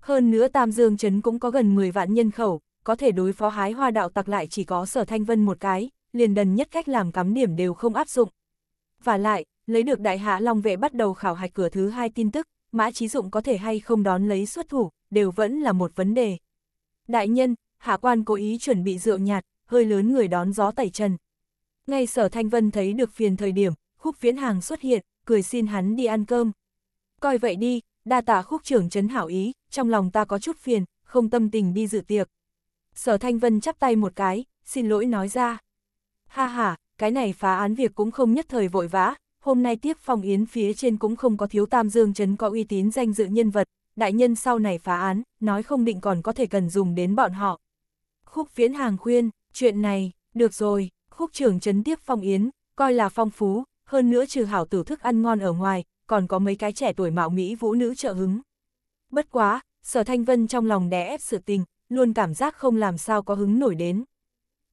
Hơn nữa Tam Dương Trấn cũng có gần 10 vạn nhân khẩu, có thể đối phó hái hoa đạo tặc lại chỉ có sở thanh vân một cái, liền đần nhất cách làm cắm điểm đều không áp dụng. Và lại, lấy được đại hạ Long Vệ bắt đầu khảo hạch cửa thứ hai tin tức, Mã Trí Dụng có thể hay không đón lấy xuất thủ, đều vẫn là một vấn đề. Đại nhân, hạ quan cố ý chuẩn bị rượu nhạt, hơi lớn người đón gió tẩy trần. Ngay sở Thanh Vân thấy được phiền thời điểm, khúc viễn hàng xuất hiện, cười xin hắn đi ăn cơm. Coi vậy đi, đa tạ khúc trưởng chấn hảo ý, trong lòng ta có chút phiền, không tâm tình đi dự tiệc. Sở Thanh Vân chắp tay một cái, xin lỗi nói ra. Ha ha, cái này phá án việc cũng không nhất thời vội vã, hôm nay tiếp phong yến phía trên cũng không có thiếu tam dương chấn có uy tín danh dự nhân vật, đại nhân sau này phá án, nói không định còn có thể cần dùng đến bọn họ. Khúc viễn hàng khuyên, chuyện này, được rồi, khúc trưởng chấn tiếp phong yến, coi là phong phú, hơn nữa trừ hảo tử thức ăn ngon ở ngoài, còn có mấy cái trẻ tuổi mạo Mỹ vũ nữ trợ hứng. Bất quá, sở thanh vân trong lòng đè ép sự tình, luôn cảm giác không làm sao có hứng nổi đến.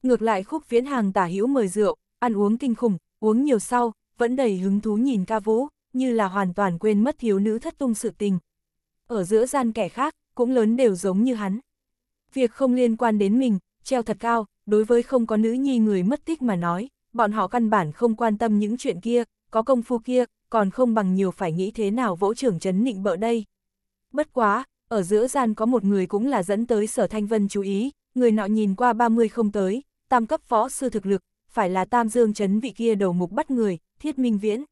Ngược lại khúc viễn hàng tả hữu mời rượu, ăn uống kinh khủng, uống nhiều sau, vẫn đầy hứng thú nhìn ca vũ, như là hoàn toàn quên mất thiếu nữ thất tung sự tình. Ở giữa gian kẻ khác, cũng lớn đều giống như hắn. Việc không liên quan đến mình, treo thật cao, đối với không có nữ nhi người mất tích mà nói, bọn họ căn bản không quan tâm những chuyện kia, có công phu kia, còn không bằng nhiều phải nghĩ thế nào vỗ trưởng chấn nịnh bợ đây. Bất quá, ở giữa gian có một người cũng là dẫn tới sở thanh vân chú ý, người nọ nhìn qua 30 không tới, tam cấp võ sư thực lực, phải là tam dương chấn vị kia đầu mục bắt người, thiết minh viễn.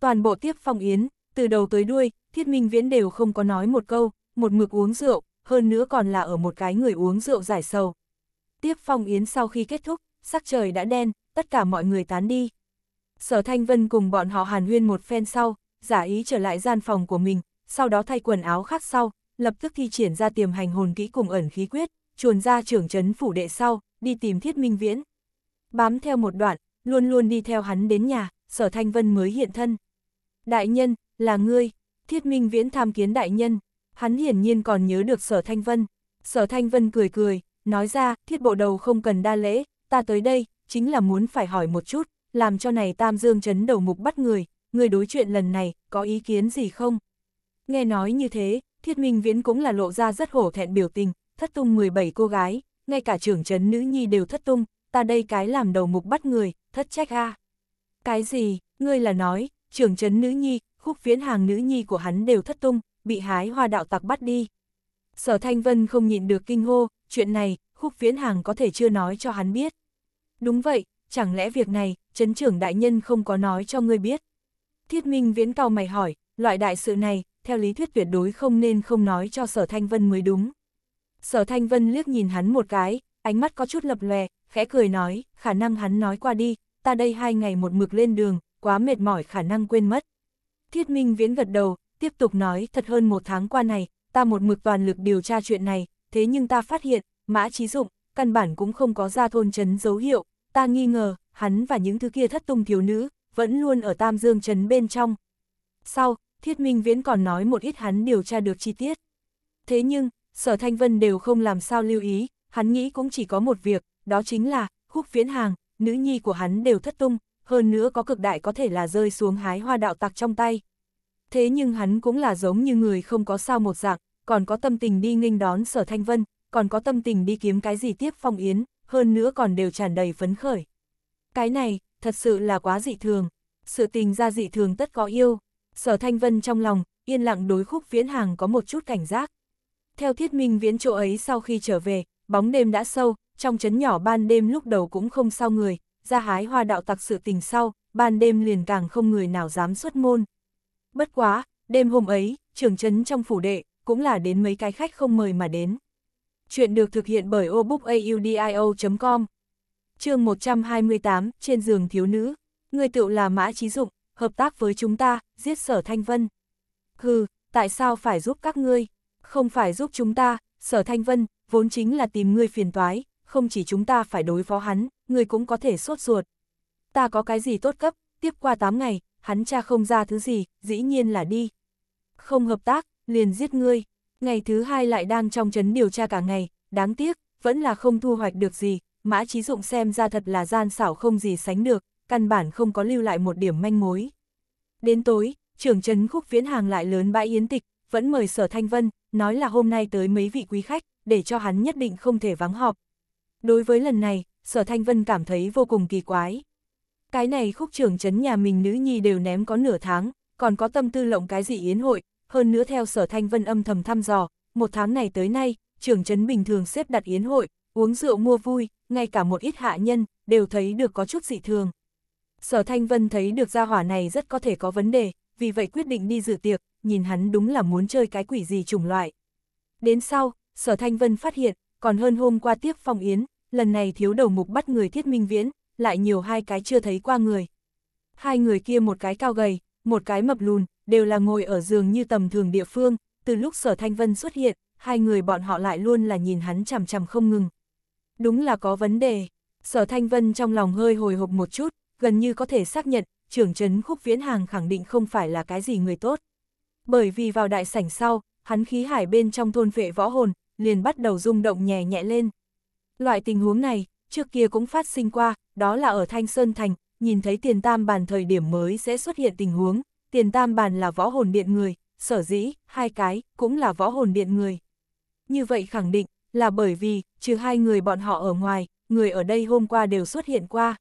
Toàn bộ tiếp phong yến, từ đầu tới đuôi, thiết minh viễn đều không có nói một câu, một mực uống rượu, hơn nữa còn là ở một cái người uống rượu giải sầu. Tiếp phong yến sau khi kết thúc, sắc trời đã đen, tất cả mọi người tán đi. Sở Thanh Vân cùng bọn họ hàn huyên một phen sau, giả ý trở lại gian phòng của mình, sau đó thay quần áo khác sau, lập tức thi triển ra tiềm hành hồn kỹ cùng ẩn khí quyết, chuồn ra trưởng trấn phủ đệ sau, đi tìm Thiết Minh Viễn. Bám theo một đoạn, luôn luôn đi theo hắn đến nhà, Sở Thanh Vân mới hiện thân. Đại nhân, là ngươi, Thiết Minh Viễn tham kiến đại nhân, hắn hiển nhiên còn nhớ được Sở Thanh Vân. Sở Thanh Vân cười cười, nói ra, thiết bộ đầu không cần đa lễ, ta tới đây, chính là muốn phải hỏi một chút, làm cho này Tam Dương chấn đầu mục bắt người, người đối chuyện lần này, có ý kiến gì không? Nghe nói như thế, Thiết Minh Viễn cũng là lộ ra rất hổ thẹn biểu tình, thất tung 17 cô gái, ngay cả trưởng chấn nữ nhi đều thất tung, ta đây cái làm đầu mục bắt người, thất trách a. Cái gì, ngươi là nói, trưởng chấn nữ nhi, khúc viễn hàng nữ nhi của hắn đều thất tung, bị hái hoa đạo tặc bắt đi. Sở Thanh Vân không nhịn được kinh hô, chuyện này, khúc viễn hàng có thể chưa nói cho hắn biết. Đúng vậy, chẳng lẽ việc này, chấn trưởng đại nhân không có nói cho ngươi biết. Thiết Minh Viễn cao mày hỏi, loại đại sự này, theo lý thuyết tuyệt đối không nên không nói cho Sở Thanh Vân mới đúng. Sở Thanh Vân liếc nhìn hắn một cái, ánh mắt có chút lập lè, khẽ cười nói, khả năng hắn nói qua đi, ta đây hai ngày một mực lên đường, quá mệt mỏi khả năng quên mất. Thiết Minh Viễn gật đầu, tiếp tục nói, thật hơn một tháng qua này, ta một mực toàn lực điều tra chuyện này, thế nhưng ta phát hiện, Mã Trí Dụng, căn bản cũng không có ra thôn trấn dấu hiệu, ta nghi ngờ, hắn và những thứ kia thất tung thiếu nữ, vẫn luôn ở Tam Dương trấn bên trong. Sau, Thiết Minh Viễn còn nói một ít hắn điều tra được chi tiết. Thế nhưng, Sở Thanh Vân đều không làm sao lưu ý, hắn nghĩ cũng chỉ có một việc, đó chính là, khúc Viễn hàng, nữ nhi của hắn đều thất tung, hơn nữa có cực đại có thể là rơi xuống hái hoa đạo tặc trong tay. Thế nhưng hắn cũng là giống như người không có sao một dạng, còn có tâm tình đi nghênh đón sở thanh vân, còn có tâm tình đi kiếm cái gì tiếp phong yến, hơn nữa còn đều tràn đầy phấn khởi. Cái này, thật sự là quá dị thường, sự tình ra dị thường tất có yêu, sở thanh vân trong lòng, yên lặng đối khúc viễn hàng có một chút cảnh giác. Theo thiết minh viễn chỗ ấy sau khi trở về, bóng đêm đã sâu, trong chấn nhỏ ban đêm lúc đầu cũng không sao người, ra hái hoa đạo tặc sự tình sau, ban đêm liền càng không người nào dám xuất môn. Bất quá, đêm hôm ấy, trưởng chấn trong phủ đệ, cũng là đến mấy cái khách không mời mà đến. Chuyện được thực hiện bởi obookaudio.com chương 128, trên giường thiếu nữ, người tựu là Mã Trí Dụng, hợp tác với chúng ta, giết sở Thanh Vân. Hừ, tại sao phải giúp các ngươi? Không phải giúp chúng ta, sở Thanh Vân, vốn chính là tìm ngươi phiền toái, không chỉ chúng ta phải đối phó hắn, ngươi cũng có thể sốt ruột. Ta có cái gì tốt cấp, tiếp qua 8 ngày, hắn cha không ra thứ gì, dĩ nhiên là đi. Không hợp tác, liền giết ngươi. Ngày thứ hai lại đang trong chấn điều tra cả ngày, đáng tiếc, vẫn là không thu hoạch được gì, Mã Trí Dụng xem ra thật là gian xảo không gì sánh được, căn bản không có lưu lại một điểm manh mối. Đến tối, trưởng trấn khúc viễn hàng lại lớn bãi yến tịch, vẫn mời sở Thanh Vân, nói là hôm nay tới mấy vị quý khách, để cho hắn nhất định không thể vắng họp. Đối với lần này, sở Thanh Vân cảm thấy vô cùng kỳ quái. Cái này khúc trưởng trấn nhà mình nữ nhi đều ném có nửa tháng, còn có tâm tư lộng cái gì yến hội, hơn nữa theo sở Thanh Vân âm thầm thăm dò, một tháng này tới nay, trưởng trấn bình thường xếp đặt yến hội, uống rượu mua vui, ngay cả một ít hạ nhân, đều thấy được có chút dị thường. Sở Thanh Vân thấy được gia hỏa này rất có thể có vấn đề, vì vậy quyết định đi dự tiệc, nhìn hắn đúng là muốn chơi cái quỷ gì chủng loại. Đến sau, Sở Thanh Vân phát hiện, còn hơn hôm qua tiếp phong yến, lần này thiếu đầu mục bắt người thiết minh viễn, lại nhiều hai cái chưa thấy qua người. Hai người kia một cái cao gầy, một cái mập lùn, đều là ngồi ở giường như tầm thường địa phương, từ lúc Sở Thanh Vân xuất hiện, hai người bọn họ lại luôn là nhìn hắn chằm chằm không ngừng. Đúng là có vấn đề. Sở Thanh Vân trong lòng hơi hồi hộp một chút, gần như có thể xác nhận, trưởng trấn khúc viễn hàng khẳng định không phải là cái gì người tốt. Bởi vì vào đại sảnh sau, hắn khí hải bên trong thôn vệ võ hồn, liền bắt đầu rung động nhẹ nhẹ lên. Loại tình huống này, trước kia cũng phát sinh qua, đó là ở Thanh Sơn Thành, nhìn thấy tiền tam bàn thời điểm mới sẽ xuất hiện tình huống, tiền tam bàn là võ hồn điện người, sở dĩ, hai cái, cũng là võ hồn điện người. Như vậy khẳng định, là bởi vì, trừ hai người bọn họ ở ngoài, người ở đây hôm qua đều xuất hiện qua.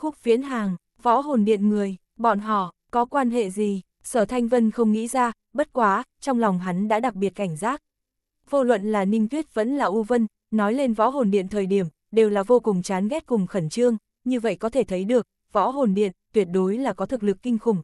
Khúc phiến hàng, võ hồn điện người, bọn họ, có quan hệ gì, sở thanh vân không nghĩ ra, bất quá, trong lòng hắn đã đặc biệt cảnh giác. Vô luận là Ninh Tuyết vẫn là U Vân, nói lên võ hồn điện thời điểm, đều là vô cùng chán ghét cùng khẩn trương, như vậy có thể thấy được, võ hồn điện, tuyệt đối là có thực lực kinh khủng.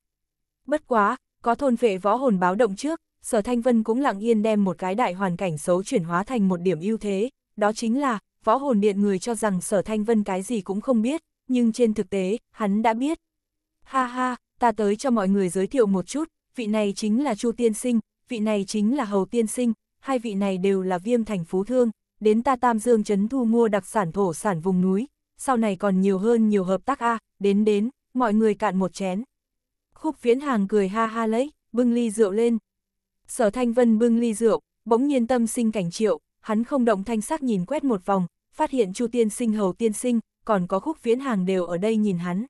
Bất quá, có thôn vệ võ hồn báo động trước, Sở Thanh Vân cũng lặng yên đem một cái đại hoàn cảnh xấu chuyển hóa thành một điểm ưu thế, đó chính là, võ hồn điện người cho rằng Sở Thanh Vân cái gì cũng không biết, nhưng trên thực tế, hắn đã biết. Ha ha, ta tới cho mọi người giới thiệu một chút, vị này chính là Chu Tiên Sinh, vị này chính là Hầu Tiên Sinh, hai vị này đều là viêm thành phú thương, đến ta Tam Dương Trấn thu mua đặc sản thổ sản vùng núi, sau này còn nhiều hơn nhiều hợp tác a đến đến, mọi người cạn một chén. Khúc viễn hàng cười ha ha lấy, bưng ly rượu lên, Sở Thanh Vân bưng ly rượu, bỗng nhiên tâm sinh cảnh triệu, hắn không động thanh sắc nhìn quét một vòng, phát hiện Chu tiên sinh hầu tiên sinh, còn có khúc viễn hàng đều ở đây nhìn hắn.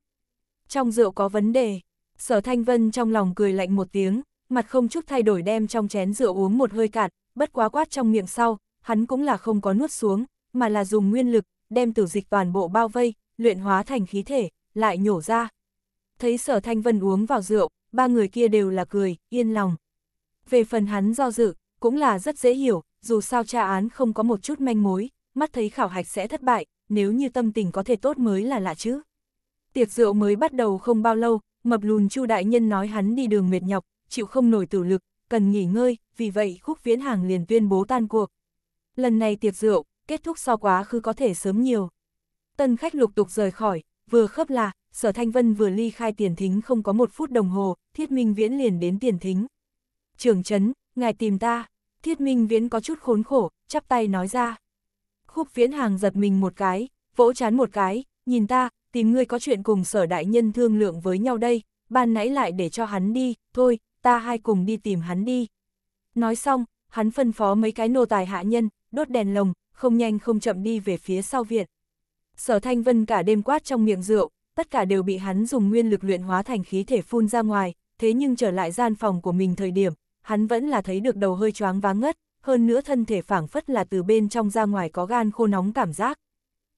Trong rượu có vấn đề, sở Thanh Vân trong lòng cười lạnh một tiếng, mặt không chút thay đổi đem trong chén rượu uống một hơi cạn, bất quá quát trong miệng sau, hắn cũng là không có nuốt xuống, mà là dùng nguyên lực, đem tử dịch toàn bộ bao vây, luyện hóa thành khí thể, lại nhổ ra. Thấy sở Thanh Vân uống vào rượu, ba người kia đều là cười, yên lòng. Về phần hắn do dự, cũng là rất dễ hiểu, dù sao tra án không có một chút manh mối, mắt thấy khảo hạch sẽ thất bại, nếu như tâm tình có thể tốt mới là lạ chứ. Tiệc rượu mới bắt đầu không bao lâu, mập lùn chu đại nhân nói hắn đi đường mệt nhọc, chịu không nổi tử lực, cần nghỉ ngơi, vì vậy khúc viễn hàng liền tuyên bố tan cuộc. Lần này tiệc rượu, kết thúc so quá khứ có thể sớm nhiều. Tân khách lục tục rời khỏi, vừa khớp là, sở thanh vân vừa ly khai tiền thính không có một phút đồng hồ, thiết minh viễn liền đến tiền thính trưởng trấn, ngài tìm ta, thiết minh viễn có chút khốn khổ, chắp tay nói ra. Khúc viễn hàng giật mình một cái, vỗ chán một cái, nhìn ta, tìm ngươi có chuyện cùng sở đại nhân thương lượng với nhau đây, ban nãy lại để cho hắn đi, thôi, ta hai cùng đi tìm hắn đi. Nói xong, hắn phân phó mấy cái nô tài hạ nhân, đốt đèn lồng, không nhanh không chậm đi về phía sau viện. Sở Thanh Vân cả đêm quát trong miệng rượu, tất cả đều bị hắn dùng nguyên lực luyện hóa thành khí thể phun ra ngoài, thế nhưng trở lại gian phòng của mình thời điểm, hắn vẫn là thấy được đầu hơi choáng váng ngất, hơn nữa thân thể phảng phất là từ bên trong ra ngoài có gan khô nóng cảm giác.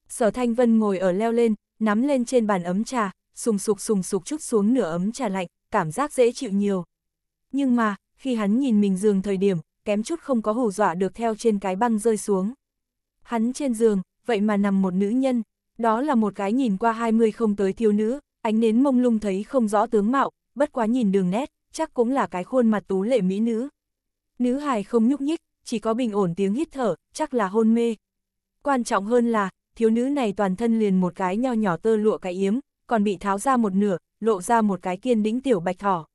Sở Thanh Vân ngồi ở leo lên, nắm lên trên bàn ấm trà, sùng sục sùng sục chút xuống nửa ấm trà lạnh, cảm giác dễ chịu nhiều. Nhưng mà, khi hắn nhìn mình giường thời điểm, kém chút không có hù dọa được theo trên cái băng rơi xuống. Hắn trên giường, vậy mà nằm một nữ nhân, đó là một cái nhìn qua 20 không tới thiếu nữ, ánh nến mông lung thấy không rõ tướng mạo, bất quá nhìn đường nét, chắc cũng là cái khuôn mặt tú lệ mỹ nữ. Nữ hài không nhúc nhích, chỉ có bình ổn tiếng hít thở, chắc là hôn mê. Quan trọng hơn là, thiếu nữ này toàn thân liền một cái nho nhỏ tơ lụa cái yếm, còn bị tháo ra một nửa, lộ ra một cái kiên đĩnh tiểu bạch thỏ.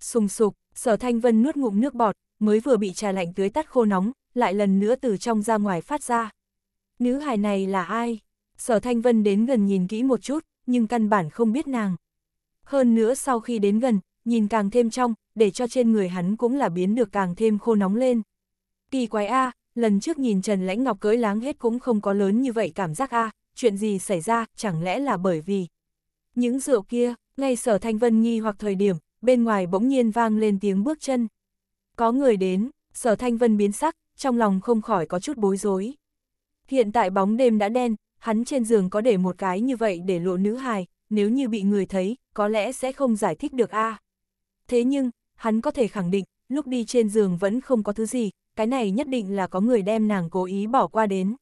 Sùng sục, sở thanh vân nuốt ngụm nước bọt, mới vừa bị trà lạnh tưới tắt khô nóng, lại lần nữa từ trong ra ngoài phát ra. Nữ hài này là ai? Sở thanh vân đến gần nhìn kỹ một chút, nhưng căn bản không biết nàng. Hơn nữa sau khi đến gần, nhìn càng thêm trong, để cho trên người hắn cũng là biến được càng thêm khô nóng lên. Kỳ quái A, lần trước nhìn Trần Lãnh Ngọc cưới láng hết cũng không có lớn như vậy cảm giác A, chuyện gì xảy ra, chẳng lẽ là bởi vì... Những rượu kia, ngay sở thanh vân nghi hoặc thời điểm, bên ngoài bỗng nhiên vang lên tiếng bước chân. Có người đến, sở thanh vân biến sắc, trong lòng không khỏi có chút bối rối. Hiện tại bóng đêm đã đen, hắn trên giường có để một cái như vậy để lộ nữ hài, nếu như bị người thấy, có lẽ sẽ không giải thích được a. Thế nhưng, hắn có thể khẳng định, lúc đi trên giường vẫn không có thứ gì, cái này nhất định là có người đem nàng cố ý bỏ qua đến.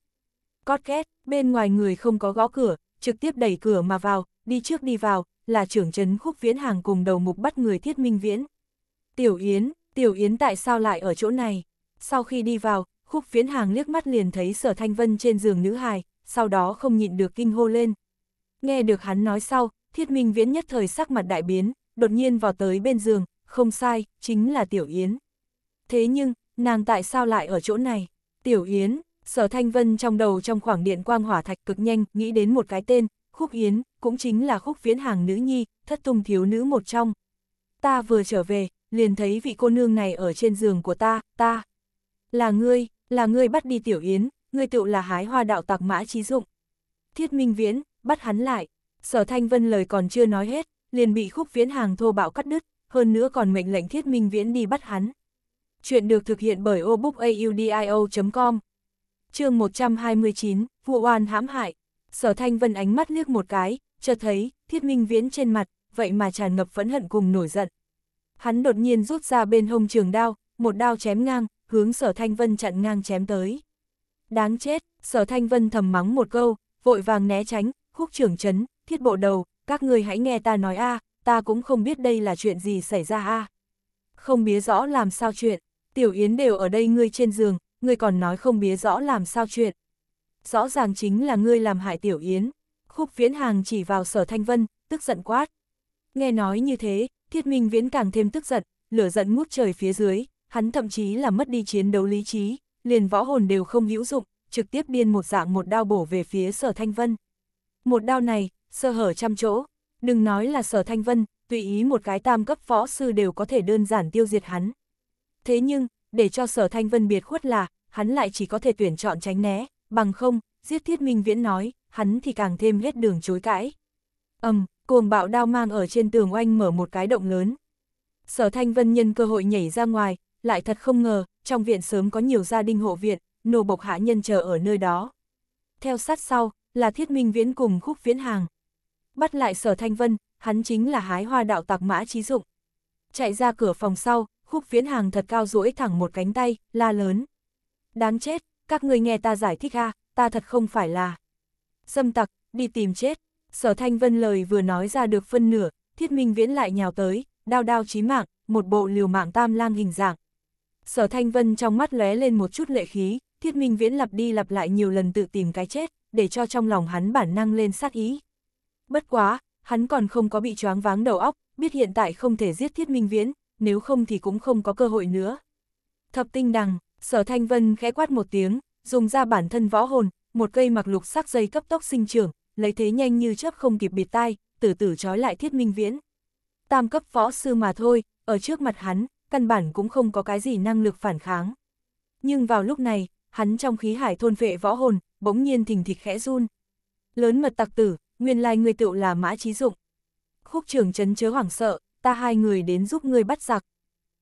Cót két, bên ngoài người không có gõ cửa, trực tiếp đẩy cửa mà vào, đi trước đi vào, là trưởng trấn khúc viễn hàng cùng đầu mục bắt người thiết minh viễn. Tiểu Yến, Tiểu Yến tại sao lại ở chỗ này? Sau khi đi vào, khúc viễn hàng liếc mắt liền thấy sở thanh vân trên giường nữ hài, sau đó không nhịn được kinh hô lên. Nghe được hắn nói sau, thiết minh viễn nhất thời sắc mặt đại biến, đột nhiên vào tới bên giường, không sai, chính là Tiểu Yến. Thế nhưng, nàng tại sao lại ở chỗ này? Tiểu Yến, sở thanh vân trong đầu trong khoảng điện quang hỏa thạch cực nhanh, nghĩ đến một cái tên, Khúc Yến, cũng chính là khúc viễn hàng nữ nhi, thất tung thiếu nữ một trong. Ta vừa trở về, liền thấy vị cô nương này ở trên giường của ta, ta. Là ngươi, là ngươi bắt đi Tiểu Yến, ngươi tựu là hái hoa đạo tặc mã trí dụng. Thiết Minh Viễn, bắt hắn lại. Sở Thanh Vân lời còn chưa nói hết, liền bị khúc viễn hàng thô bạo cắt đứt, hơn nữa còn mệnh lệnh Thiết Minh Viễn đi bắt hắn. Chuyện được thực hiện bởi obookaudio.com chương 129, vụ oan hãm hại. Sở Thanh Vân ánh mắt liếc một cái, chợt thấy, Thiết Minh Viễn trên mặt, vậy mà tràn ngập phẫn hận cùng nổi giận. Hắn đột nhiên rút ra bên hông trường đao, một đao chém ngang, hướng Sở Thanh Vân chặn ngang chém tới. Đáng chết, Sở Thanh Vân thầm mắng một câu, vội vàng né tránh, khúc trưởng chấn, thiết bộ đầu, các người hãy nghe ta nói a, ta cũng không biết đây là chuyện gì xảy ra a. Không biết rõ làm sao chuyện, Tiểu Yến đều ở đây ngươi trên giường, ngươi còn nói không biết rõ làm sao chuyện. Rõ ràng chính là ngươi làm hại Tiểu Yến. Khúc viễn hàng chỉ vào sở thanh vân, tức giận quát. Nghe nói như thế, thiết minh viễn càng thêm tức giận, lửa giận ngút trời phía dưới, hắn thậm chí là mất đi chiến đấu lý trí, liền võ hồn đều không hữu dụng, trực tiếp điên một dạng một đao bổ về phía sở thanh vân. Một đao này, sơ hở trăm chỗ, đừng nói là sở thanh vân, tùy ý một cái tam cấp võ sư đều có thể đơn giản tiêu diệt hắn. Thế nhưng, để cho sở thanh vân biệt khuất là, hắn lại chỉ có thể tuyển chọn tránh né, bằng không, giết thiết minh viễn nói, hắn thì càng thêm hết đường chối cãi. ầm, um, cuồng bạo đao mang ở trên tường oanh mở một cái động lớn. Sở thanh vân nhân cơ hội nhảy ra ngoài, lại thật không ngờ, trong viện sớm có nhiều gia đình hộ viện, nô bộc hạ nhân chờ ở nơi đó. Theo sát sau, là thiết minh viễn cùng khúc viễn hàng. Bắt lại sở thanh vân, hắn chính là hái hoa đạo tặc mã trí dụng. Chạy ra cửa phòng sau, khúc viễn hàng thật cao duỗi thẳng một cánh tay, la lớn. Đáng chết, các người nghe ta giải thích ha, ta thật không phải là. Xâm tặc, đi tìm chết. Sở Thanh Vân lời vừa nói ra được phân nửa, thiết minh viễn lại nhào tới, đao đao chí mạng, một bộ liều mạng tam lang hình dạng. Sở Thanh Vân trong mắt lóe lên một chút lệ khí, thiết minh viễn lặp đi lặp lại nhiều lần tự tìm cái chết, để cho trong lòng hắn bản năng lên sát ý. Bất quá, hắn còn không có bị choáng váng đầu óc, biết hiện tại không thể giết thiết minh viễn, nếu không thì cũng không có cơ hội nữa. Thập tinh đằng, sở thanh vân khẽ quát một tiếng, dùng ra bản thân võ hồn, một cây mặc lục sắc dây cấp tốc sinh trưởng, lấy thế nhanh như chớp không kịp bịt tai, tử tử trói lại thiết minh viễn. Tam cấp võ sư mà thôi, ở trước mặt hắn, căn bản cũng không có cái gì năng lực phản kháng. Nhưng vào lúc này, hắn trong khí hải thôn vệ võ hồn, bỗng nhiên thình thịch khẽ run. Lớn mật tặc tử, nguyên lai ngươi tựu là mã trí dụng. Khúc trưởng chấn chớ hoảng sợ, ta hai người đến giúp ngươi bắt giặc.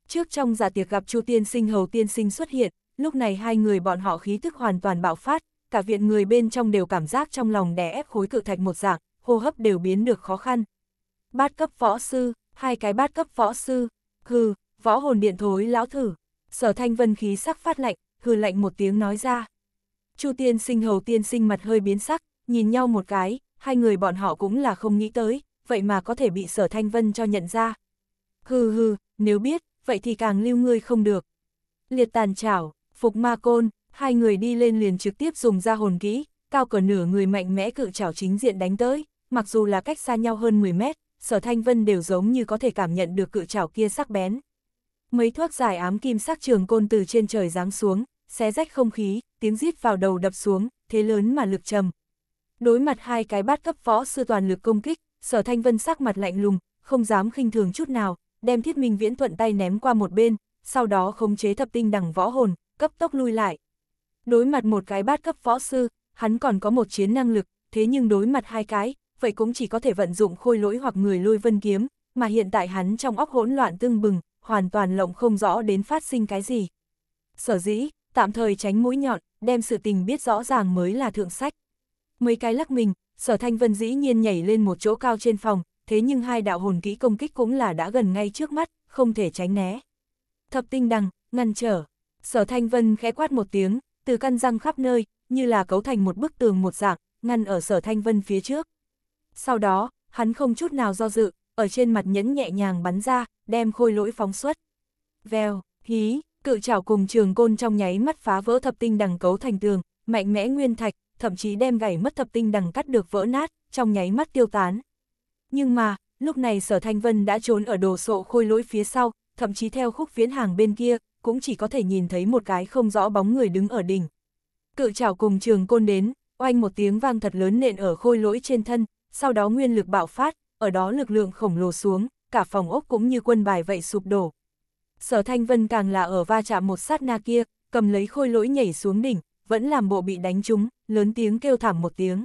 Trước trong giả tiệc gặp Chu tiên sinh hầu tiên sinh xuất hiện, lúc này hai người bọn họ khí thức hoàn toàn bạo phát, cả viện người bên trong đều cảm giác trong lòng đè ép khối cự thạch một dạng, hô hấp đều biến được khó khăn. Bát cấp võ sư, hai cái bát cấp võ sư, hừ, võ hồn điện thối lão thử. Sở thanh vân khí sắc phát lạnh, hừ lạnh một tiếng nói ra. Chu tiên sinh hầu tiên sinh mặt hơi biến sắc, nhìn nhau một cái, hai người bọn họ cũng là không nghĩ tới, vậy mà có thể bị sở thanh vân cho nhận ra. Hừ hừ, nếu biết, vậy thì càng lưu ngươi không được. Liệt tàn chảo, phục ma côn, hai người đi lên liền trực tiếp dùng ra hồn kỹ, cao cỡ nửa người mạnh mẽ cự chảo chính diện đánh tới, mặc dù là cách xa nhau hơn 10 mét, sở thanh vân đều giống như có thể cảm nhận được cự chảo kia sắc bén. Mấy thuốc giải ám kim sắc trường côn từ trên trời giáng xuống, xé rách không khí, tiếng rít vào đầu đập xuống, thế lớn mà lực trầm. Đối mặt hai cái bát cấp võ sư toàn lực công kích, sở thanh vân sắc mặt lạnh lùng, không dám khinh thường chút nào, đem thiết minh viễn thuận tay ném qua một bên, sau đó khống chế thập tinh đằng võ hồn, cấp tốc lui lại. Đối mặt một cái bát cấp võ sư, hắn còn có một chiến năng lực, thế nhưng đối mặt hai cái, vậy cũng chỉ có thể vận dụng khôi lỗi hoặc người lôi vân kiếm, mà hiện tại hắn trong óc hỗn loạn tương bừng, hoàn toàn lộng không rõ đến phát sinh cái gì. Sở dĩ, tạm thời tránh mũi nhọn, đem sự tình biết rõ ràng mới là thượng sách. Mấy cái lắc mình, sở thanh vân dĩ nhiên nhảy lên một chỗ cao trên phòng, thế nhưng hai đạo hồn kỹ công kích cũng là đã gần ngay trước mắt, không thể tránh né. Thập tinh đằng, ngăn trở, sở thanh vân khẽ quát một tiếng, từ căn răng khắp nơi, như là cấu thành một bức tường một dạng, ngăn ở sở thanh vân phía trước. Sau đó, hắn không chút nào do dự, ở trên mặt nhẫn nhẹ nhàng bắn ra, đem khôi lỗi phóng xuất. Vèo, hí, cự trảo cùng trường côn trong nháy mắt phá vỡ thập tinh đằng cấu thành tường, mạnh mẽ nguyên thạch, thậm chí đem gảy mất thập tinh đằng cắt được vỡ nát, trong nháy mắt tiêu tán. Nhưng mà, lúc này sở thanh vân đã trốn ở đồ sộ khôi lỗi phía sau, thậm chí theo khúc viễn hàng bên kia, cũng chỉ có thể nhìn thấy một cái không rõ bóng người đứng ở đỉnh. Cự trảo cùng trường côn đến, oanh một tiếng vang thật lớn nện ở khôi lỗi trên thân, sau đó nguyên lực bạo phát, ở đó lực lượng khổng lồ xuống, cả phòng ốc cũng như quân bài vậy sụp đổ. Sở Thanh Vân càng là ở va chạm một sát na kia, cầm lấy khôi lỗi nhảy xuống đỉnh, vẫn làm bộ bị đánh trúng, lớn tiếng kêu thảm một tiếng.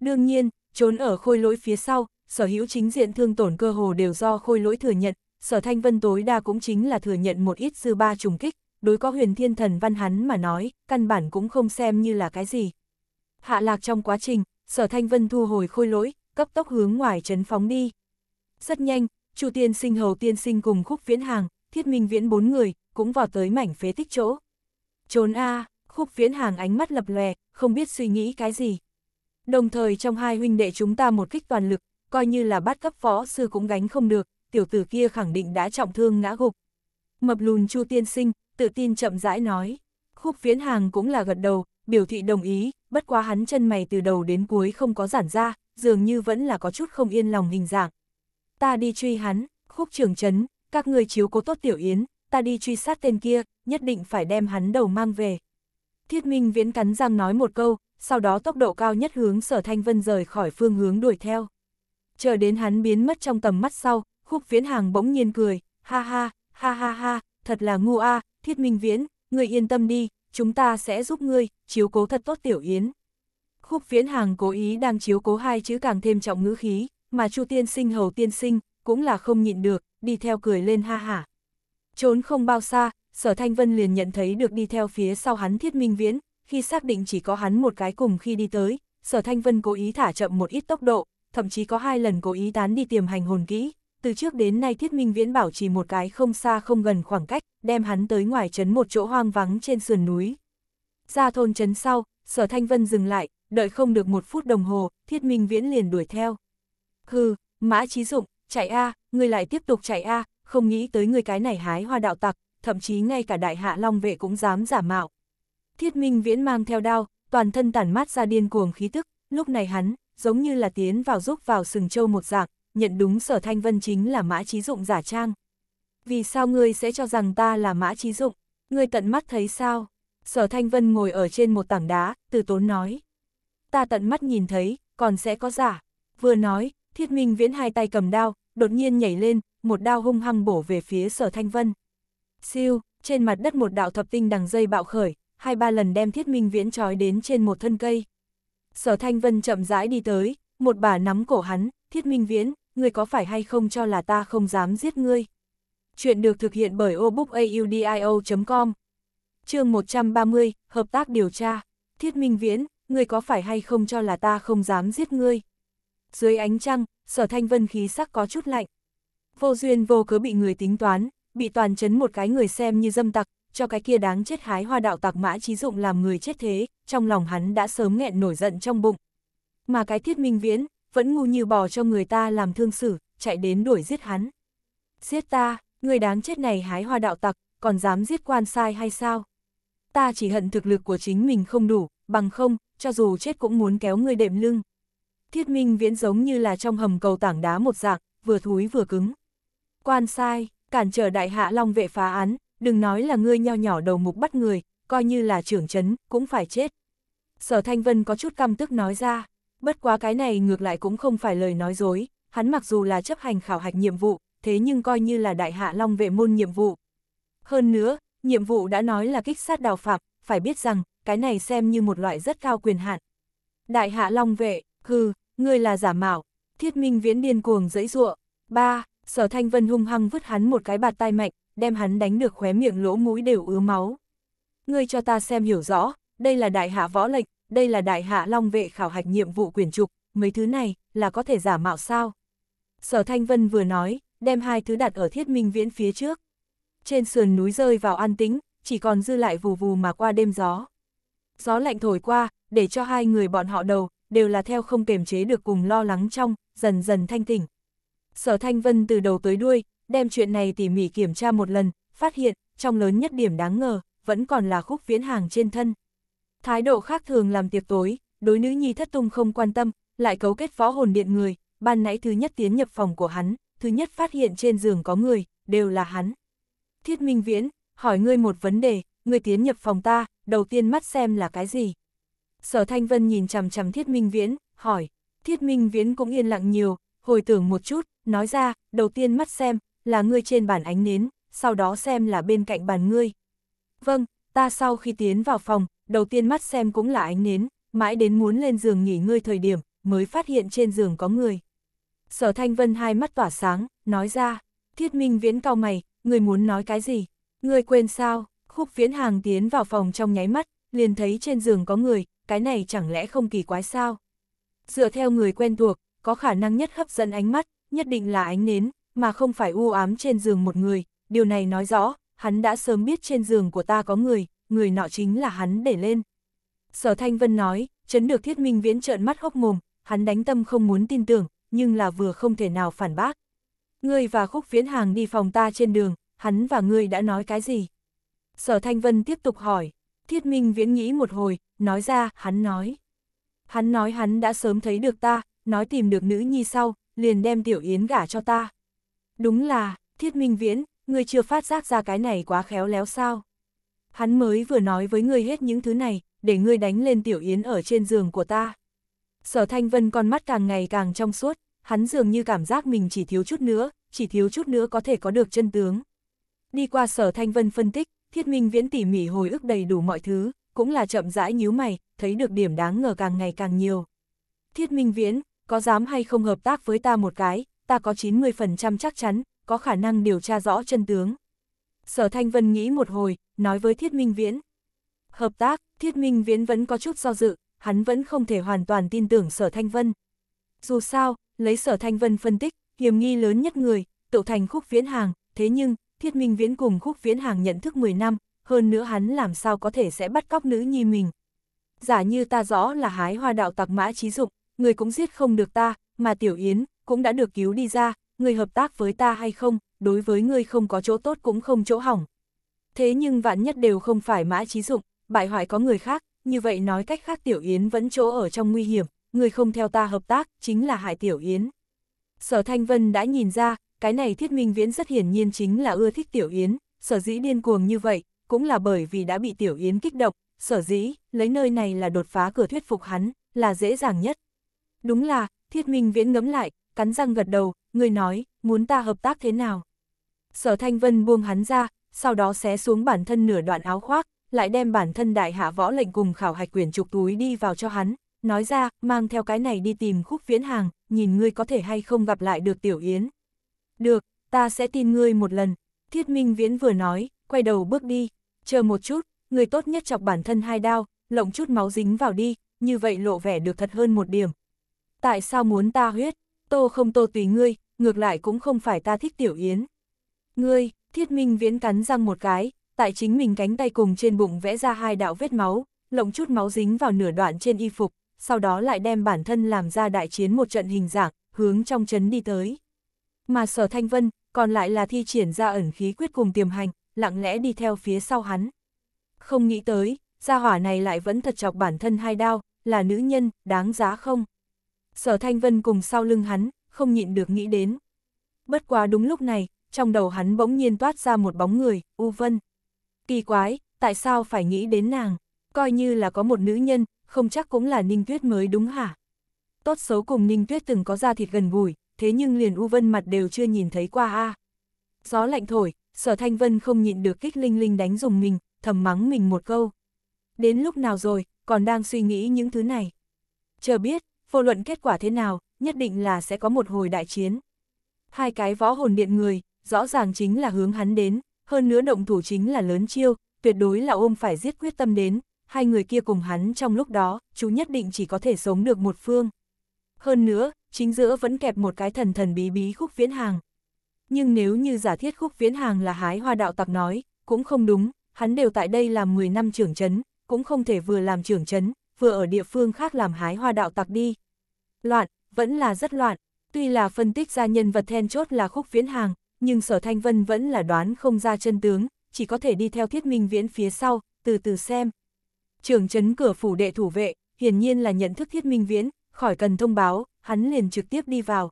Đương nhiên, trốn ở khôi lỗi phía sau, sở hữu chính diện thương tổn cơ hồ đều do khôi lỗi thừa nhận, sở thanh vân tối đa cũng chính là thừa nhận một ít dư ba trùng kích, đối có huyền thiên thần văn hắn mà nói, căn bản cũng không xem như là cái gì. Hạ lạc trong quá trình, sở thanh vân thu hồi khôi lỗi, cấp tốc hướng ngoài trấn phóng đi. Rất nhanh, Chu tiên sinh hầu tiên sinh cùng khúc viễn hàng, thiết minh viễn bốn người, cũng vào tới mảnh phế tích chỗ. Trốn A, khúc viễn hàng ánh mắt lập lòe, không biết suy nghĩ cái gì. Đồng thời trong hai huynh đệ chúng ta một kích toàn lực, coi như là bắt cấp võ sư cũng gánh không được, tiểu tử kia khẳng định đã trọng thương ngã gục. Mập lùn chu tiên sinh, tự tin chậm rãi nói. Khúc viễn hàng cũng là gật đầu, biểu thị đồng ý, bất quá hắn chân mày từ đầu đến cuối không có giản ra, dường như vẫn là có chút không yên lòng hình dạng. Ta đi truy hắn, khúc trưởng chấn, các người chiếu cố tốt tiểu yến, ta đi truy sát tên kia, nhất định phải đem hắn đầu mang về. Thiết Minh Viễn cắn răng nói một câu, sau đó tốc độ cao nhất hướng sở thanh vân rời khỏi phương hướng đuổi theo. Chờ đến hắn biến mất trong tầm mắt sau, khúc viễn hàng bỗng nhiên cười, ha ha, ha ha ha, thật là ngu a, thiết minh viễn, ngươi yên tâm đi, chúng ta sẽ giúp ngươi, chiếu cố thật tốt tiểu yến. Khúc viễn hàng cố ý đang chiếu cố hai chữ càng thêm trọng ngữ khí, mà chu tiên sinh hầu tiên sinh, cũng là không nhịn được, đi theo cười lên ha hả. Trốn không bao xa, sở thanh vân liền nhận thấy được đi theo phía sau hắn thiết minh viễn, khi xác định chỉ có hắn một cái cùng khi đi tới, sở thanh vân cố ý thả chậm một ít tốc độ, thậm chí có hai lần cố ý tán đi tiềm hành hồn kỹ, từ trước đến nay thiết minh viễn bảo trì một cái không xa không gần khoảng cách, đem hắn tới ngoài trấn một chỗ hoang vắng trên sườn núi. Ra thôn trấn sau, sở thanh vân dừng lại, đợi không được một phút đồng hồ, thiết minh viễn liền đuổi theo. Hừ, mã trí dụng, chạy a, người lại tiếp tục chạy a, không nghĩ tới người cái này hái hoa đạo tặc, thậm chí ngay cả đại hạ long vệ cũng dám giả mạo. Thiết minh viễn mang theo đao, toàn thân tản mát ra điên cuồng khí tức, lúc này hắn, giống như là tiến vào giúp vào sừng châu một dạng, nhận đúng sở thanh vân chính là mã trí dụng giả trang. Vì sao ngươi sẽ cho rằng ta là mã trí dụng? Ngươi tận mắt thấy sao? Sở thanh vân ngồi ở trên một tảng đá, từ tốn nói. Ta tận mắt nhìn thấy, còn sẽ có giả. Vừa nói, thiết minh viễn hai tay cầm đao, đột nhiên nhảy lên, một đao hung hăng bổ về phía sở thanh vân. Siêu, trên mặt đất một đạo thập tinh đằng dây bạo khởi, hai ba lần đem thiết minh viễn trói đến trên một thân cây. Sở Thanh Vân chậm rãi đi tới, một bà nắm cổ hắn, Thiết Minh Viễn, ngươi có phải hay không cho là ta không dám giết ngươi? Chuyện được thực hiện bởi obookaudio.com chương 130, Hợp tác điều tra. Thiết Minh Viễn, ngươi có phải hay không cho là ta không dám giết ngươi? Dưới ánh trăng, sở thanh vân khí sắc có chút lạnh. Vô duyên vô cớ bị người tính toán, bị toàn chấn một cái người xem như dâm tặc, cho cái kia đáng chết hái hoa đạo tặc mã trí dụng làm người chết thế, trong lòng hắn đã sớm nghẹn nổi giận trong bụng. Mà cái thiết minh viễn, vẫn ngu như bò cho người ta làm thương xử, chạy đến đuổi giết hắn. Giết ta, người đáng chết này hái hoa đạo tặc, còn dám giết quan sai hay sao? Ta chỉ hận thực lực của chính mình không đủ, bằng không, cho dù chết cũng muốn kéo người đệm lưng. Thiết minh viễn giống như là trong hầm cầu tảng đá một dạng, vừa thúi vừa cứng. Quan sai, cản trở đại hạ long vệ phá án, đừng nói là ngươi nho nhỏ đầu mục bắt người, coi như là trưởng chấn, cũng phải chết. Sở Thanh Vân có chút căm tức nói ra, bất quá cái này ngược lại cũng không phải lời nói dối, hắn mặc dù là chấp hành khảo hạch nhiệm vụ, thế nhưng coi như là đại hạ long vệ môn nhiệm vụ. Hơn nữa, nhiệm vụ đã nói là kích sát đào phạm, phải biết rằng, cái này xem như một loại rất cao quyền hạn. Đại hạ long vệ, hừ, ngươi là giả mạo, thiết minh viễn điên cuồng dẫy dụa. Ba, sở thanh vân hung hăng vứt hắn một cái bạt tai mạnh, đem hắn đánh được khóe miệng lỗ mũi đều ứa máu. Ngươi cho ta xem hiểu rõ, đây là đại hạ võ lệnh, đây là đại hạ long vệ khảo hạch nhiệm vụ quyền trục, mấy thứ này, là có thể giả mạo sao? Sở Thanh Vân vừa nói, đem hai thứ đặt ở thiết minh viễn phía trước. Trên sườn núi rơi vào an tĩnh, chỉ còn dư lại vù vù mà qua đêm gió. Gió lạnh thổi qua, để cho hai người bọn họ đầu, đều là theo không kềm chế được cùng lo lắng trong, dần dần thanh tỉnh. Sở Thanh Vân từ đầu tới đuôi, đem chuyện này tỉ mỉ kiểm tra một lần, phát hiện, trong lớn nhất điểm đáng ngờ, vẫn còn là khúc viễn hàng trên thân. Thái độ khác thường làm tiệc tối, đối nữ nhi thất tung không quan tâm, lại cấu kết võ hồn điện người, ban nãy thứ nhất tiến nhập phòng của hắn, thứ nhất phát hiện trên giường có người, đều là hắn. Thiết Minh Viễn, hỏi ngươi một vấn đề, ngươi tiến nhập phòng ta, đầu tiên mắt xem là cái gì? Sở Thanh Vân nhìn chằm chằm Thiết Minh Viễn, hỏi. Thiết Minh Viễn cũng yên lặng nhiều, hồi tưởng một chút, nói ra, đầu tiên mắt xem, là ngươi trên bàn ánh nến, sau đó xem là bên cạnh bàn ngươi. Vâng, ta sau khi tiến vào phòng, đầu tiên mắt xem cũng là ánh nến, mãi đến muốn lên giường nghỉ ngơi thời điểm, mới phát hiện trên giường có người. Sở Thanh Vân hai mắt tỏa sáng, nói ra, thiết minh viễn cao mày, người muốn nói cái gì? Người quên sao? Khúc viễn hàng tiến vào phòng trong nháy mắt, liền thấy trên giường có người, cái này chẳng lẽ không kỳ quái sao? Dựa theo người quen thuộc, có khả năng nhất hấp dẫn ánh mắt, nhất định là ánh nến, mà không phải u ám trên giường một người, điều này nói rõ, hắn đã sớm biết trên giường của ta có người, người nọ chính là hắn để lên. Sở Thanh Vân nói, chấn được thiết minh viễn trợn mắt hốc mồm, hắn đánh tâm không muốn tin tưởng, nhưng là vừa không thể nào phản bác. Ngươi và khúc viễn hàng đi phòng ta trên đường, hắn và ngươi đã nói cái gì? Sở Thanh Vân tiếp tục hỏi, thiết minh viễn nghĩ một hồi, nói ra, hắn nói. Hắn nói hắn đã sớm thấy được ta, nói tìm được nữ nhi sau, liền đem tiểu yến gả cho ta. Đúng là, thiết minh viễn, ngươi chưa phát giác ra cái này quá khéo léo sao? Hắn mới vừa nói với ngươi hết những thứ này, để ngươi đánh lên tiểu yến ở trên giường của ta. Sở Thanh Vân con mắt càng ngày càng trong suốt, hắn dường như cảm giác mình chỉ thiếu chút nữa, chỉ thiếu chút nữa có thể có được chân tướng. Đi qua Sở Thanh Vân phân tích, Thiết Minh Viễn tỉ mỉ hồi ức đầy đủ mọi thứ, cũng là chậm rãi nhíu mày, thấy được điểm đáng ngờ càng ngày càng nhiều. Thiết Minh Viễn, có dám hay không hợp tác với ta một cái, ta có 90% chắc chắn, có khả năng điều tra rõ chân tướng. Sở Thanh Vân nghĩ một hồi, nói với Thiết Minh Viễn. Hợp tác, Thiết Minh Viễn vẫn có chút do dự, hắn vẫn không thể hoàn toàn tin tưởng Sở Thanh Vân. Dù sao, lấy Sở Thanh Vân phân tích, hiểm nghi lớn nhất người, tự thành khúc viễn hàng, thế nhưng, Thiết Minh Viễn cùng khúc viễn hàng nhận thức 10 năm, hơn nữa hắn làm sao có thể sẽ bắt cóc nữ nhi mình. Giả như ta rõ là hái hoa đạo tặc mã trí dụng, người cũng giết không được ta, mà Tiểu Yến cũng đã được cứu đi ra, người hợp tác với ta hay không, đối với ngươi không có chỗ tốt cũng không chỗ hỏng. Thế nhưng vạn nhất đều không phải mã trí dụng, bại hoại có người khác, như vậy nói cách khác Tiểu Yến vẫn chỗ ở trong nguy hiểm, người không theo ta hợp tác, chính là hại Tiểu Yến. Sở Thanh Vân đã nhìn ra, cái này thiết minh viễn rất hiển nhiên chính là ưa thích Tiểu Yến, sở dĩ điên cuồng như vậy, cũng là bởi vì đã bị Tiểu Yến kích động, sở dĩ, lấy nơi này là đột phá cửa thuyết phục hắn, là dễ dàng nhất. Đúng là, thiết minh viễn ngấm lại, cắn răng gật đầu, người nói, muốn ta hợp tác thế nào? Sở Thanh Vân buông hắn ra, sau đó xé xuống bản thân nửa đoạn áo khoác, lại đem bản thân đại hạ võ lệnh cùng khảo hạch quyển trục túi đi vào cho hắn, nói ra, mang theo cái này đi tìm khúc viễn hàng, nhìn ngươi có thể hay không gặp lại được Tiểu Yến. Được, ta sẽ tin ngươi một lần. Thiết Minh Viễn vừa nói, quay đầu bước đi, chờ một chút, người tốt nhất chọc bản thân hai đao, lộng chút máu dính vào đi, như vậy lộ vẻ được thật hơn một điểm. Tại sao muốn ta huyết? Tô không tô tùy ngươi, ngược lại cũng không phải ta thích Tiểu Yến. Ngươi, Thiết Minh Viễn cắn răng một cái, tại chính mình cánh tay cùng trên bụng vẽ ra hai đạo vết máu, lộng chút máu dính vào nửa đoạn trên y phục, sau đó lại đem bản thân làm ra đại chiến một trận hình dạng, hướng trong chấn đi tới. Mà sở thanh vân, còn lại là thi triển ra ẩn khí quyết cùng tiềm hành, lặng lẽ đi theo phía sau hắn. Không nghĩ tới, gia hỏa này lại vẫn thật chọc bản thân hai đao, là nữ nhân, đáng giá không? Sở thanh vân cùng sau lưng hắn, không nhịn được nghĩ đến. Bất quá đúng lúc này, trong đầu hắn bỗng nhiên toát ra một bóng người, U Vân. Kỳ quái, tại sao phải nghĩ đến nàng? Coi như là có một nữ nhân, không chắc cũng là Ninh Tuyết mới đúng hả? Tốt xấu cùng Ninh Tuyết từng có da thịt gần gũi, thế nhưng liền U Vân mặt đều chưa nhìn thấy qua a. Gió lạnh thổi, sở thanh vân không nhịn được kích linh linh đánh dùng mình, thầm mắng mình một câu. Đến lúc nào rồi, còn đang suy nghĩ những thứ này. Chờ biết, vô luận kết quả thế nào, nhất định là sẽ có một hồi đại chiến. Hai cái võ hồn điện người, rõ ràng chính là hướng hắn đến, hơn nữa động thủ chính là lớn chiêu, tuyệt đối là ôm phải giết quyết tâm đến, hai người kia cùng hắn trong lúc đó, chú nhất định chỉ có thể sống được một phương. Hơn nữa, chính giữa vẫn kẹp một cái thần thần bí bí khúc viễn hàng. Nhưng nếu như giả thiết khúc viễn hàng là hái hoa đạo tặc nói, cũng không đúng, hắn đều tại đây làm 10 năm trưởng chấn, cũng không thể vừa làm trưởng chấn, vừa ở địa phương khác làm hái hoa đạo tặc đi. Loạn, vẫn là rất loạn, tuy là phân tích ra nhân vật then chốt là khúc viễn hàng, nhưng sở thanh vân vẫn là đoán không ra chân tướng, chỉ có thể đi theo thiết minh viễn phía sau, từ từ xem. Trưởng Trấn cửa phủ đệ thủ vệ, hiển nhiên là nhận thức thiết minh viễn, khỏi cần thông báo, hắn liền trực tiếp đi vào.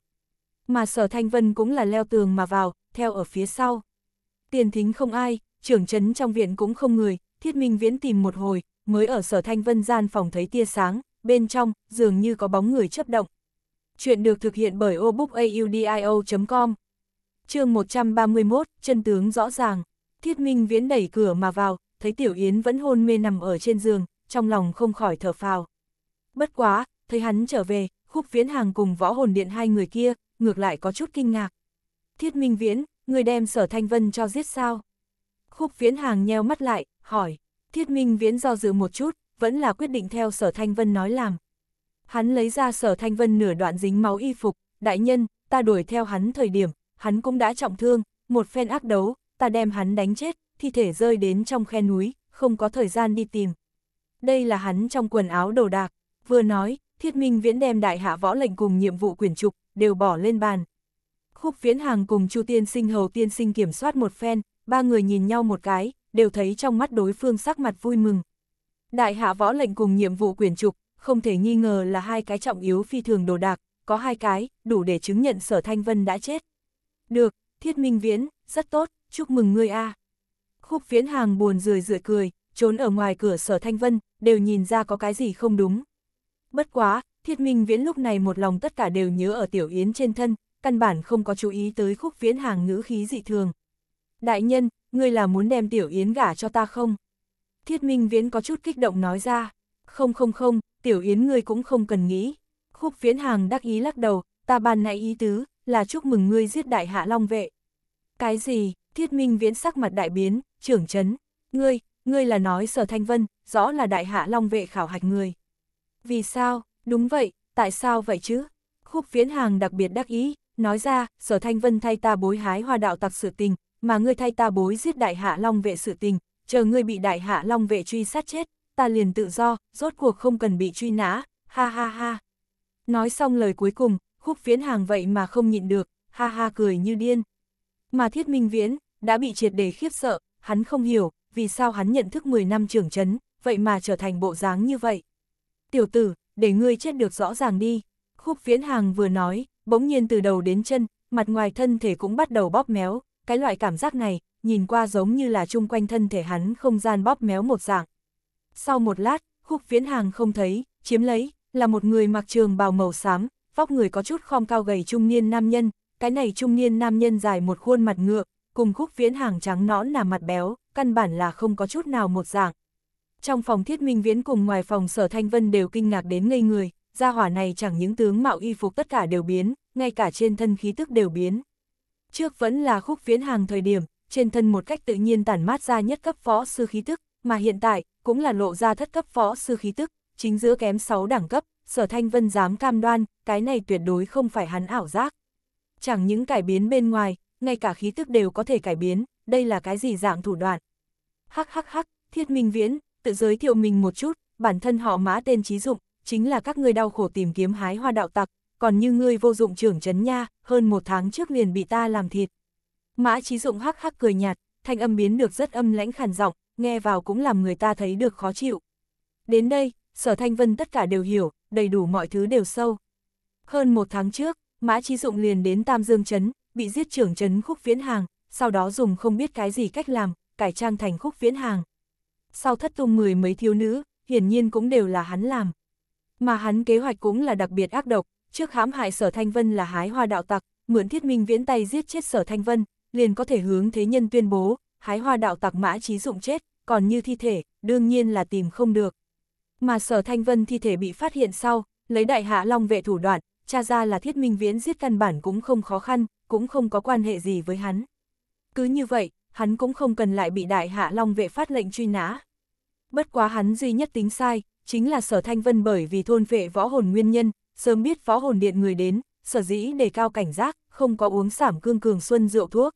Mà sở thanh vân cũng là leo tường mà vào, theo ở phía sau. Tiền thính không ai, trưởng Trấn trong viện cũng không người, thiết minh viễn tìm một hồi, mới ở sở thanh vân gian phòng thấy tia sáng, bên trong, dường như có bóng người chấp động. Chuyện được thực hiện bởi obookaudio.com chương 131, chân tướng rõ ràng. Thiết Minh Viễn đẩy cửa mà vào, thấy Tiểu Yến vẫn hôn mê nằm ở trên giường, trong lòng không khỏi thở phào. Bất quá, thấy hắn trở về, khúc viễn hàng cùng võ hồn điện hai người kia, ngược lại có chút kinh ngạc. Thiết Minh Viễn, người đem sở thanh vân cho giết sao? Khúc viễn hàng nheo mắt lại, hỏi. Thiết Minh Viễn do dự một chút, vẫn là quyết định theo sở thanh vân nói làm. Hắn lấy ra sở thanh vân nửa đoạn dính máu y phục, đại nhân, ta đuổi theo hắn thời điểm, hắn cũng đã trọng thương, một phen ác đấu, ta đem hắn đánh chết, thi thể rơi đến trong khe núi, không có thời gian đi tìm. Đây là hắn trong quần áo đồ đạc, vừa nói, thiết minh viễn đem đại hạ võ lệnh cùng nhiệm vụ quyển trục, đều bỏ lên bàn. Khúc viễn hàng cùng Chu tiên sinh hầu tiên sinh kiểm soát một phen, ba người nhìn nhau một cái, đều thấy trong mắt đối phương sắc mặt vui mừng. Đại hạ võ lệnh cùng nhiệm vụ quyền trục, không thể nghi ngờ là hai cái trọng yếu phi thường đồ đạc, có hai cái, đủ để chứng nhận sở thanh vân đã chết. Được, thiết minh viễn, rất tốt, chúc mừng ngươi a. Khúc viễn hàng buồn rười rượi cười, trốn ở ngoài cửa sở thanh vân, đều nhìn ra có cái gì không đúng. Bất quá, thiết minh viễn lúc này một lòng tất cả đều nhớ ở tiểu yến trên thân, căn bản không có chú ý tới khúc viễn hàng ngữ khí dị thường. Đại nhân, ngươi là muốn đem tiểu yến gả cho ta không? Thiết minh viễn có chút kích động nói ra. Không không không, tiểu yến ngươi cũng không cần nghĩ. Khúc viễn hàng đắc ý lắc đầu, ta ban nãy ý tứ, là chúc mừng ngươi giết đại hạ long vệ. Cái gì, thiết minh viễn sắc mặt đại biến, trưởng chấn, ngươi, ngươi là nói sở thanh vân, rõ là đại hạ long vệ khảo hạch người. Vì sao, đúng vậy, tại sao vậy chứ? Khúc viễn hàng đặc biệt đắc ý, nói ra, sở thanh vân thay ta bối hái hoa đạo tặc sự tình, mà ngươi thay ta bối giết đại hạ long vệ sự tình, chờ ngươi bị đại hạ long vệ truy sát chết, ta liền tự do, rốt cuộc không cần bị truy nã, ha ha ha. Nói xong lời cuối cùng, khúc viễn hàng vậy mà không nhịn được, ha ha cười như điên. Mà thiết minh viễn, đã bị triệt để khiếp sợ, hắn không hiểu, vì sao hắn nhận thức 10 năm trưởng chấn, vậy mà trở thành bộ dáng như vậy. Tiểu tử, để ngươi chết được rõ ràng đi. Khúc viễn hàng vừa nói, bỗng nhiên từ đầu đến chân, mặt ngoài thân thể cũng bắt đầu bóp méo, cái loại cảm giác này, nhìn qua giống như là chung quanh thân thể hắn không gian bóp méo một dạng. Sau một lát, khúc viễn hàng không thấy, chiếm lấy, là một người mặc trường bào màu xám, vóc người có chút khom cao gầy trung niên nam nhân, cái này trung niên nam nhân dài một khuôn mặt ngựa, cùng khúc viễn hàng trắng nõn là mặt béo, căn bản là không có chút nào một dạng. Trong phòng thiết minh viễn cùng ngoài phòng sở thanh vân đều kinh ngạc đến ngây người, gia hỏa này chẳng những tướng mạo y phục tất cả đều biến, ngay cả trên thân khí tức đều biến. Trước vẫn là khúc viễn hàng thời điểm, trên thân một cách tự nhiên tản mát ra nhất cấp phó sư khí tức, mà hiện tại, cũng là lộ ra thất cấp phó sư khí tức, chính giữa kém 6 đẳng cấp, sở thanh vân dám cam đoan, cái này tuyệt đối không phải hắn ảo giác. Chẳng những cải biến bên ngoài, ngay cả khí tức đều có thể cải biến, đây là cái gì dạng thủ đoạn. Hắc hắc hắc, thiết minh viễn, tự giới thiệu mình một chút, bản thân họ mã tên trí dụng, chính là các ngươi đau khổ tìm kiếm hái hoa đạo tặc, còn như ngươi vô dụng trưởng trấn nha, hơn một tháng trước liền bị ta làm thịt. Mã trí dụng hắc hắc cười nhạt, thanh âm biến được rất âm lãnh khàn giọng, nghe vào cũng làm người ta thấy được khó chịu. Đến đây, sở thanh vân tất cả đều hiểu, đầy đủ mọi thứ đều sâu. Hơn một tháng trước, Mã Trí Dụng liền đến Tam Dương Trấn, bị giết trưởng trấn khúc viễn hàng, sau đó dùng không biết cái gì cách làm, cải trang thành khúc viễn hàng. Sau thất tung mười mấy thiếu nữ, hiển nhiên cũng đều là hắn làm. Mà hắn kế hoạch cũng là đặc biệt ác độc, trước hãm hại sở thanh vân là hái hoa đạo tặc, mượn thiết minh viễn tay giết chết sở thanh vân, liền có thể hướng thế nhân tuyên bố, hái hoa đạo tặc mã trí dụng chết, còn như thi thể, đương nhiên là tìm không được. Mà sở thanh vân thi thể bị phát hiện sau, lấy đại hạ long vệ thủ đoạn, cha ra là thiết minh viễn giết căn bản cũng không khó khăn, cũng không có quan hệ gì với hắn. Cứ như vậy, hắn cũng không cần lại bị đại hạ long vệ phát lệnh truy nã. Bất quá hắn duy nhất tính sai, chính là sở thanh vân bởi vì thôn vệ võ hồn nguyên nhân, sớm biết võ hồn điện người đến, sở dĩ đề cao cảnh giác, không có uống sảm cương cường xuân rượu thuốc.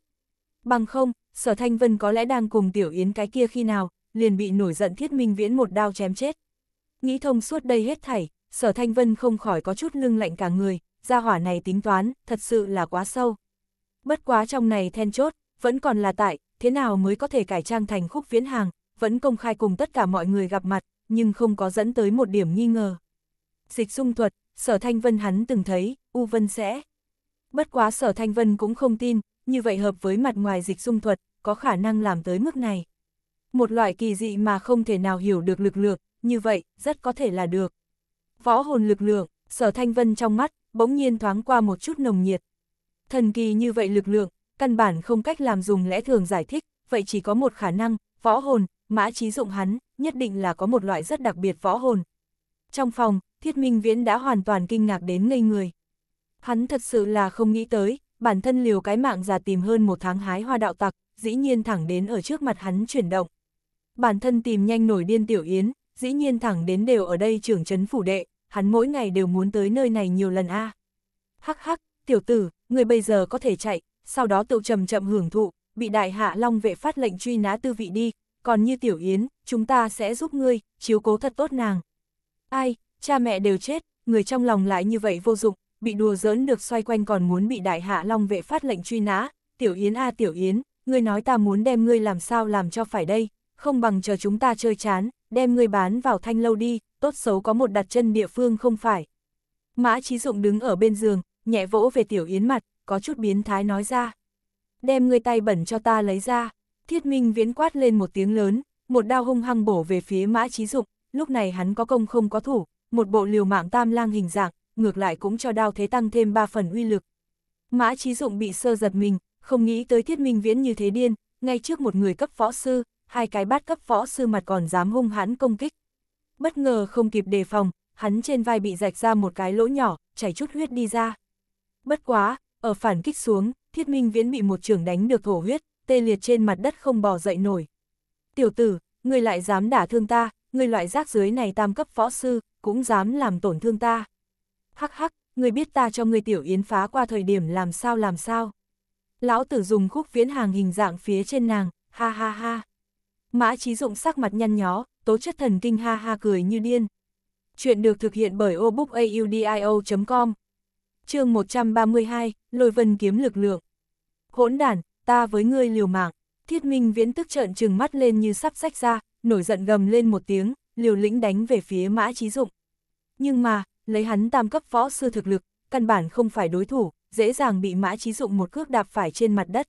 Bằng không, sở thanh vân có lẽ đang cùng tiểu yến cái kia khi nào, liền bị nổi giận thiết minh viễn một đao chém chết. Nghĩ thông suốt đây hết thảy, sở thanh vân không khỏi có chút lưng lạnh cả người, gia hỏa này tính toán, thật sự là quá sâu. Bất quá trong này then chốt, vẫn còn là tại, thế nào mới có thể cải trang thành khúc viễn hàng, vẫn công khai cùng tất cả mọi người gặp mặt, nhưng không có dẫn tới một điểm nghi ngờ. Dịch dung thuật, sở thanh vân hắn từng thấy, U Vân sẽ. Bất quá sở thanh vân cũng không tin, như vậy hợp với mặt ngoài dịch dung thuật, có khả năng làm tới mức này. Một loại kỳ dị mà không thể nào hiểu được lực lượng, như vậy, rất có thể là được. Võ hồn lực lượng, sở thanh vân trong mắt, bỗng nhiên thoáng qua một chút nồng nhiệt. Thần kỳ như vậy lực lượng, căn bản không cách làm dùng lẽ thường giải thích, vậy chỉ có một khả năng, võ hồn, mã trí dụng hắn, nhất định là có một loại rất đặc biệt võ hồn. Trong phòng, thiết minh viễn đã hoàn toàn kinh ngạc đến ngây người. Hắn thật sự là không nghĩ tới, bản thân liều cái mạng già tìm hơn một tháng hái hoa đạo tặc, dĩ nhiên thẳng đến ở trước mặt hắn chuyển động. Bản thân tìm nhanh nổi điên tiểu yến, dĩ nhiên thẳng đến đều ở đây trưởng trấn phủ đệ, hắn mỗi ngày đều muốn tới nơi này nhiều lần a. Hắc hắc, tiểu tử, người bây giờ có thể chạy, sau đó tự chậm chậm hưởng thụ, bị đại hạ long vệ phát lệnh truy nã tư vị đi, còn như tiểu yến, chúng ta sẽ giúp ngươi, chiếu cố thật tốt nàng. Ai, cha mẹ đều chết, người trong lòng lại như vậy vô dụng, bị đùa giỡn được xoay quanh còn muốn bị đại hạ long vệ phát lệnh truy nã, tiểu yến a tiểu yến, ngươi nói ta muốn đem ngươi làm sao làm cho phải đây, không bằng chờ chúng ta chơi chán, đem ngươi bán vào thanh lâu đi, tốt xấu có một đặt chân địa phương không phải. Mã Trí Dụng đứng ở bên giường, nhẹ vỗ về Tiểu Yến mặt, có chút biến thái nói ra. Đem ngươi tay bẩn cho ta lấy ra, thiết minh viễn quát lên một tiếng lớn, một đao hung hăng bổ về phía Mã Trí Dụng, lúc này hắn có công không có thủ, một bộ liều mạng tam lang hình dạng, ngược lại cũng cho đao thế tăng thêm ba phần uy lực. Mã Trí Dụng bị sơ giật mình, không nghĩ tới thiết minh viễn như thế điên, ngay trước một người cấp võ sư, hai cái bát cấp võ sư mặt còn dám hung hãn công kích. Bất ngờ không kịp đề phòng, hắn trên vai bị rạch ra một cái lỗ nhỏ, chảy chút huyết đi ra. Bất quá, ở phản kích xuống, thiết minh viễn bị một trường đánh được thổ huyết, tê liệt trên mặt đất không bò dậy nổi. Tiểu tử, ngươi lại dám đả thương ta, ngươi loại rác dưới này tam cấp võ sư, cũng dám làm tổn thương ta. Hắc hắc, ngươi biết ta cho ngươi tiểu yến phá qua thời điểm làm sao làm sao. Lão tử dùng khúc viễn hàng hình dạng phía trên nàng, ha ha ha. Mã Trí Dụng sắc mặt nhăn nhó, tố chất thần kinh ha ha cười như điên. Chuyện được thực hiện bởi obookaudio.com chương 132, Lôi Vân kiếm lực lượng. Hỗn đản, ta với ngươi liều mạng. Thiết Minh Viễn tức trợn trừng mắt lên như sắp sách ra, nổi giận gầm lên một tiếng, liều lĩnh đánh về phía Mã Trí Dụng. Nhưng mà, lấy hắn tam cấp võ sư thực lực, căn bản không phải đối thủ, dễ dàng bị Mã Trí Dụng một cước đạp phải trên mặt đất.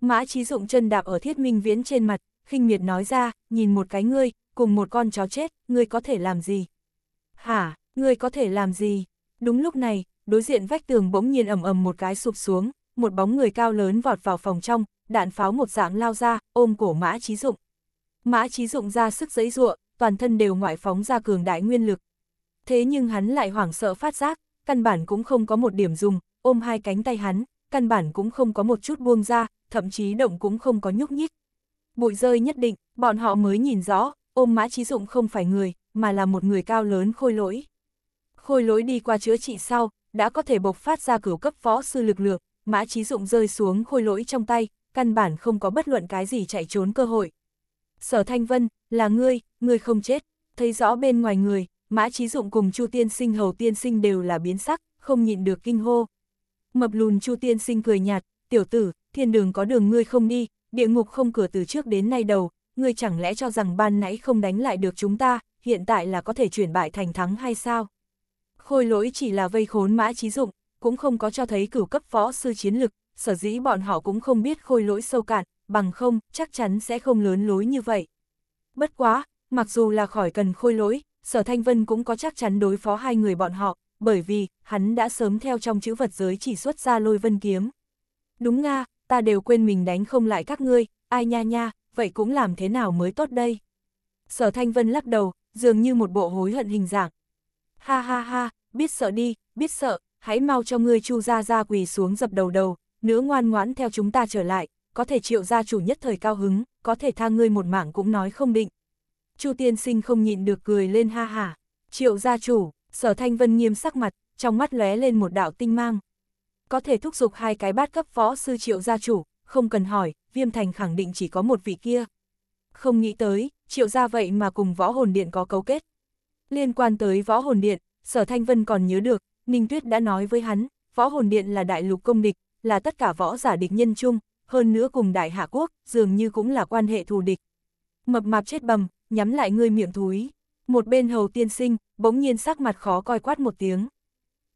Mã Trí Dụng chân đạp ở Thiết Minh Viễn trên mặt, khinh miệt nói ra, nhìn một cái ngươi, cùng một con chó chết, ngươi có thể làm gì? Hả, ngươi có thể làm gì? Đúng lúc này, đối diện vách tường bỗng nhiên ầm ầm một cái sụp xuống, một bóng người cao lớn vọt vào phòng trong, đạn pháo một dạng lao ra, ôm cổ Mã Trí Dụng. Mã Trí Dụng ra sức giấy ruộng, toàn thân đều ngoại phóng ra cường đại nguyên lực. Thế nhưng hắn lại hoảng sợ phát giác, căn bản cũng không có một điểm dùng, ôm hai cánh tay hắn, căn bản cũng không có một chút buông ra, thậm chí động cũng không có nhúc nhích. Bụi rơi nhất định, bọn họ mới nhìn rõ, ôm mã trí dụng không phải người, mà là một người cao lớn khôi lỗi. Khôi lỗi đi qua chữa trị sau, đã có thể bộc phát ra cửu cấp võ sư lực lượng, mã trí dụng rơi xuống khôi lỗi trong tay, căn bản không có bất luận cái gì chạy trốn cơ hội. Sở Thanh Vân, là ngươi, ngươi không chết, thấy rõ bên ngoài người, mã trí dụng cùng Chu tiên sinh hầu tiên sinh đều là biến sắc, không nhịn được kinh hô. Mập lùn Chu tiên sinh cười nhạt, tiểu tử, thiên đường có đường ngươi không đi, địa ngục không cửa từ trước đến nay đầu, ngươi chẳng lẽ cho rằng ban nãy không đánh lại được chúng ta, hiện tại là có thể chuyển bại thành thắng hay sao? Khôi lỗi chỉ là vây khốn mã trí dụng, cũng không có cho thấy cửu cấp võ sư chiến lực, sở dĩ bọn họ cũng không biết khôi lỗi sâu cạn, bằng không, chắc chắn sẽ không lớn lối như vậy. Bất quá, mặc dù là khỏi cần khôi lỗi, sở thanh vân cũng có chắc chắn đối phó hai người bọn họ, bởi vì, hắn đã sớm theo trong chữ vật giới chỉ xuất ra lôi vân kiếm. Đúng nga, ta đều quên mình đánh không lại các ngươi, ai nha nha, vậy cũng làm thế nào mới tốt đây? Sở thanh vân lắc đầu, dường như một bộ hối hận hình dạng. Ha ha ha, biết sợ đi, biết sợ, hãy mau cho ngươi chu ra ra quỳ xuống dập đầu đầu, nữa ngoan ngoãn theo chúng ta trở lại, có thể triệu gia chủ nhất thời cao hứng, có thể tha ngươi một mảng cũng nói không định. Chu tiên sinh không nhịn được cười lên ha hả, triệu gia chủ, sở thanh vân nghiêm sắc mặt, trong mắt lóe lên một đạo tinh mang. Có thể thúc giục hai cái bát cấp võ sư triệu gia chủ, không cần hỏi, viêm thành khẳng định chỉ có một vị kia. Không nghĩ tới, triệu gia vậy mà cùng võ hồn điện có cấu kết. Liên quan tới võ hồn điện, sở thanh vân còn nhớ được, Ninh Tuyết đã nói với hắn, võ hồn điện là đại lục công địch, là tất cả võ giả địch nhân chung, hơn nữa cùng đại hạ quốc, dường như cũng là quan hệ thù địch. Mập mạp chết bầm, nhắm lại ngươi miệng thúi. Một bên hầu tiên sinh, bỗng nhiên sắc mặt khó coi quát một tiếng.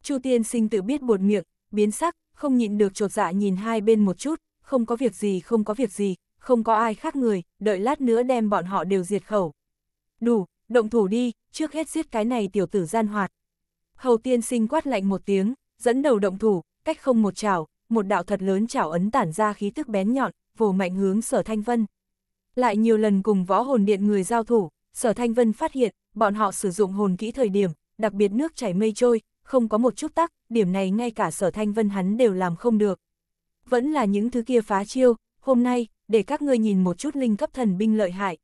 Chu tiên sinh tự biết buột miệng, biến sắc, không nhịn được trột dạ nhìn hai bên một chút, không có việc gì không có việc gì, không có ai khác người, đợi lát nữa đem bọn họ đều diệt khẩu. Đủ, động thủ đi, trước hết giết cái này tiểu tử gian hoạt. Hầu tiên sinh quát lạnh một tiếng, dẫn đầu động thủ, cách không một chảo, một đạo thật lớn chảo ấn tản ra khí tức bén nhọn, vồ mạnh hướng sở thanh vân. Lại nhiều lần cùng võ hồn điện người giao thủ, sở thanh vân phát hiện, bọn họ sử dụng hồn kỹ thời điểm, đặc biệt nước chảy mây trôi, không có một chút tắc, điểm này ngay cả sở thanh vân hắn đều làm không được. Vẫn là những thứ kia phá chiêu, hôm nay, để các ngươi nhìn một chút linh cấp thần binh lợi hại.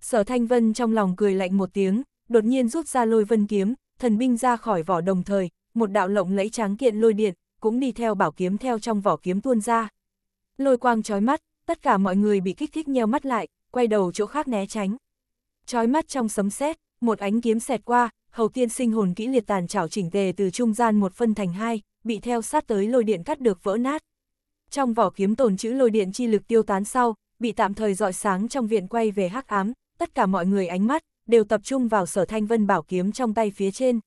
Sở thanh vân trong lòng cười lạnh một tiếng, đột nhiên rút ra lôi vân kiếm, thần binh ra khỏi vỏ đồng thời, một đạo lộng lẫy tráng kiện lôi điện, cũng đi theo bảo kiếm theo trong vỏ kiếm tuôn ra. Lôi quang chói mắt, tất cả mọi người bị kích thích nheo mắt lại, quay đầu chỗ khác né tránh. Chói mắt trong sấm sét, một ánh kiếm xẹt qua, hầu tiên sinh hồn kỹ liệt tàn chảo chỉnh tề từ trung gian một phân thành hai, bị theo sát tới lôi điện cắt được vỡ nát. Trong vỏ kiếm tồn chữ lôi điện chi lực tiêu tán sau, bị tạm thời dọi sáng trong viện quay về hắc ám, tất cả mọi người ánh mắt, đều tập trung vào sở thanh vân bảo kiếm trong tay phía trên.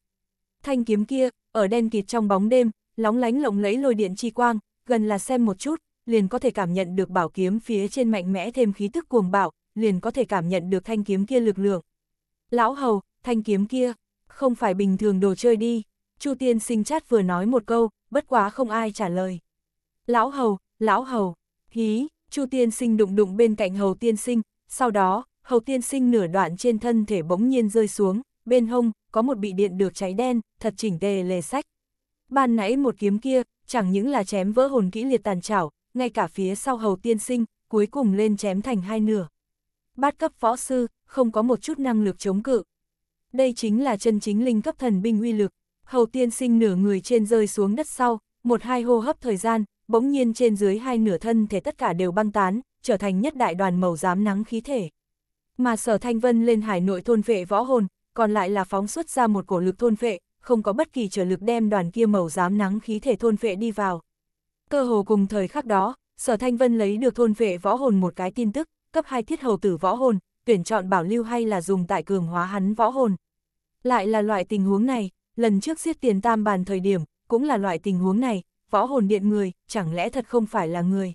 Thanh kiếm kia, ở đen kịt trong bóng đêm, lóng lánh lộng lẫy lôi điện chi quang, gần là xem một chút, liền có thể cảm nhận được bảo kiếm phía trên mạnh mẽ thêm khí tức cuồng bạo, liền có thể cảm nhận được thanh kiếm kia lực lượng. Lão hầu, thanh kiếm kia, không phải bình thường đồ chơi đi, Chu tiên sinh chát vừa nói một câu, bất quá không ai trả lời. Lão hầu, lão hầu, hí, Chu tiên sinh đụng đụng bên cạnh hầu tiên sinh, sau đó, hầu tiên sinh nửa đoạn trên thân thể bỗng nhiên rơi xuống, bên hông, có một bị điện được cháy đen, thật chỉnh tề lề sách. Ban nãy một kiếm kia, chẳng những là chém vỡ hồn kỹ liệt tàn chảo, ngay cả phía sau hầu tiên sinh, cuối cùng lên chém thành hai nửa. Bát cấp võ sư, không có một chút năng lực chống cự. Đây chính là chân chính linh cấp thần binh uy lực. Hầu tiên sinh nửa người trên rơi xuống đất sau, một hai hô hấp thời gian, bỗng nhiên trên dưới hai nửa thân thể tất cả đều băng tán, trở thành nhất đại đoàn màu giám nắng khí thể. Mà sở thanh vân lên hải nội thôn vệ võ hồn, còn lại là phóng xuất ra một cổ lực thôn vệ, không có bất kỳ trở lực đem đoàn kia màu giám nắng khí thể thôn vệ đi vào. Cơ hồ cùng thời khắc đó, sở thanh vân lấy được thôn vệ võ hồn một cái tin tức, cấp 2 thiết hầu tử võ hồn, tuyển chọn bảo lưu hay là dùng tại cường hóa hắn võ hồn. Lại là loại tình huống này, lần trước giết tiền tam bàn thời điểm, cũng là loại tình huống này, võ hồn điện người, chẳng lẽ thật không phải là người.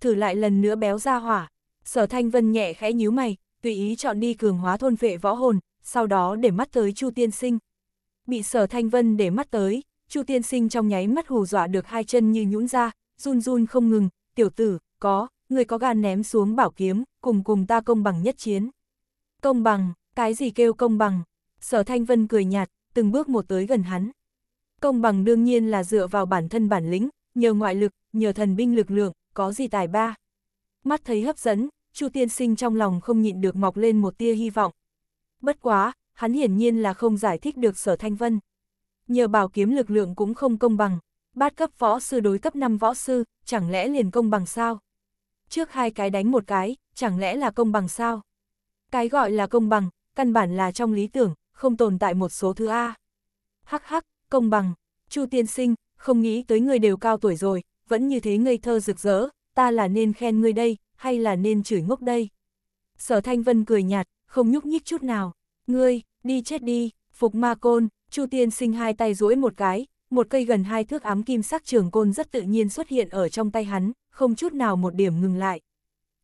Thử lại lần nữa béo ra hỏa, sở thanh vân nhẹ khẽ nhíu mày, tùy ý chọn đi cường hóa thôn vệ võ hồn, sau đó để mắt tới Chu Tiên Sinh. Bị sở thanh vân để mắt tới, Chu Tiên Sinh trong nháy mắt hù dọa được hai chân như nhũn ra, run run không ngừng, tiểu tử, có, người có gan ném xuống bảo kiếm, cùng cùng ta công bằng nhất chiến. Công bằng, Cái gì kêu công bằng? Sở Thanh Vân cười nhạt, từng bước một tới gần hắn. Công bằng đương nhiên là dựa vào bản thân bản lĩnh, nhờ ngoại lực, nhờ thần binh lực lượng, có gì tài ba. Mắt thấy hấp dẫn, Chu tiên sinh trong lòng không nhịn được mọc lên một tia hy vọng. Bất quá, hắn hiển nhiên là không giải thích được sở thanh vân. Nhờ bảo kiếm lực lượng cũng không công bằng, bát cấp võ sư đối cấp 5 võ sư, chẳng lẽ liền công bằng sao? Trước hai cái đánh một cái, chẳng lẽ là công bằng sao? Cái gọi là công bằng, căn bản là trong lý tưởng, không tồn tại một số thứ A. Hắc hắc, công bằng, Chu tiên sinh, không nghĩ tới người đều cao tuổi rồi, vẫn như thế ngây thơ rực rỡ, ta là nên khen ngươi đây, hay là nên chửi ngốc đây? Sở Thanh Vân cười nhạt, không nhúc nhích chút nào. Ngươi, đi chết đi, phục ma côn, Chu tiên sinh hai tay duỗi một cái, một cây gần hai thước ám kim sắc trường côn rất tự nhiên xuất hiện ở trong tay hắn, không chút nào một điểm ngừng lại.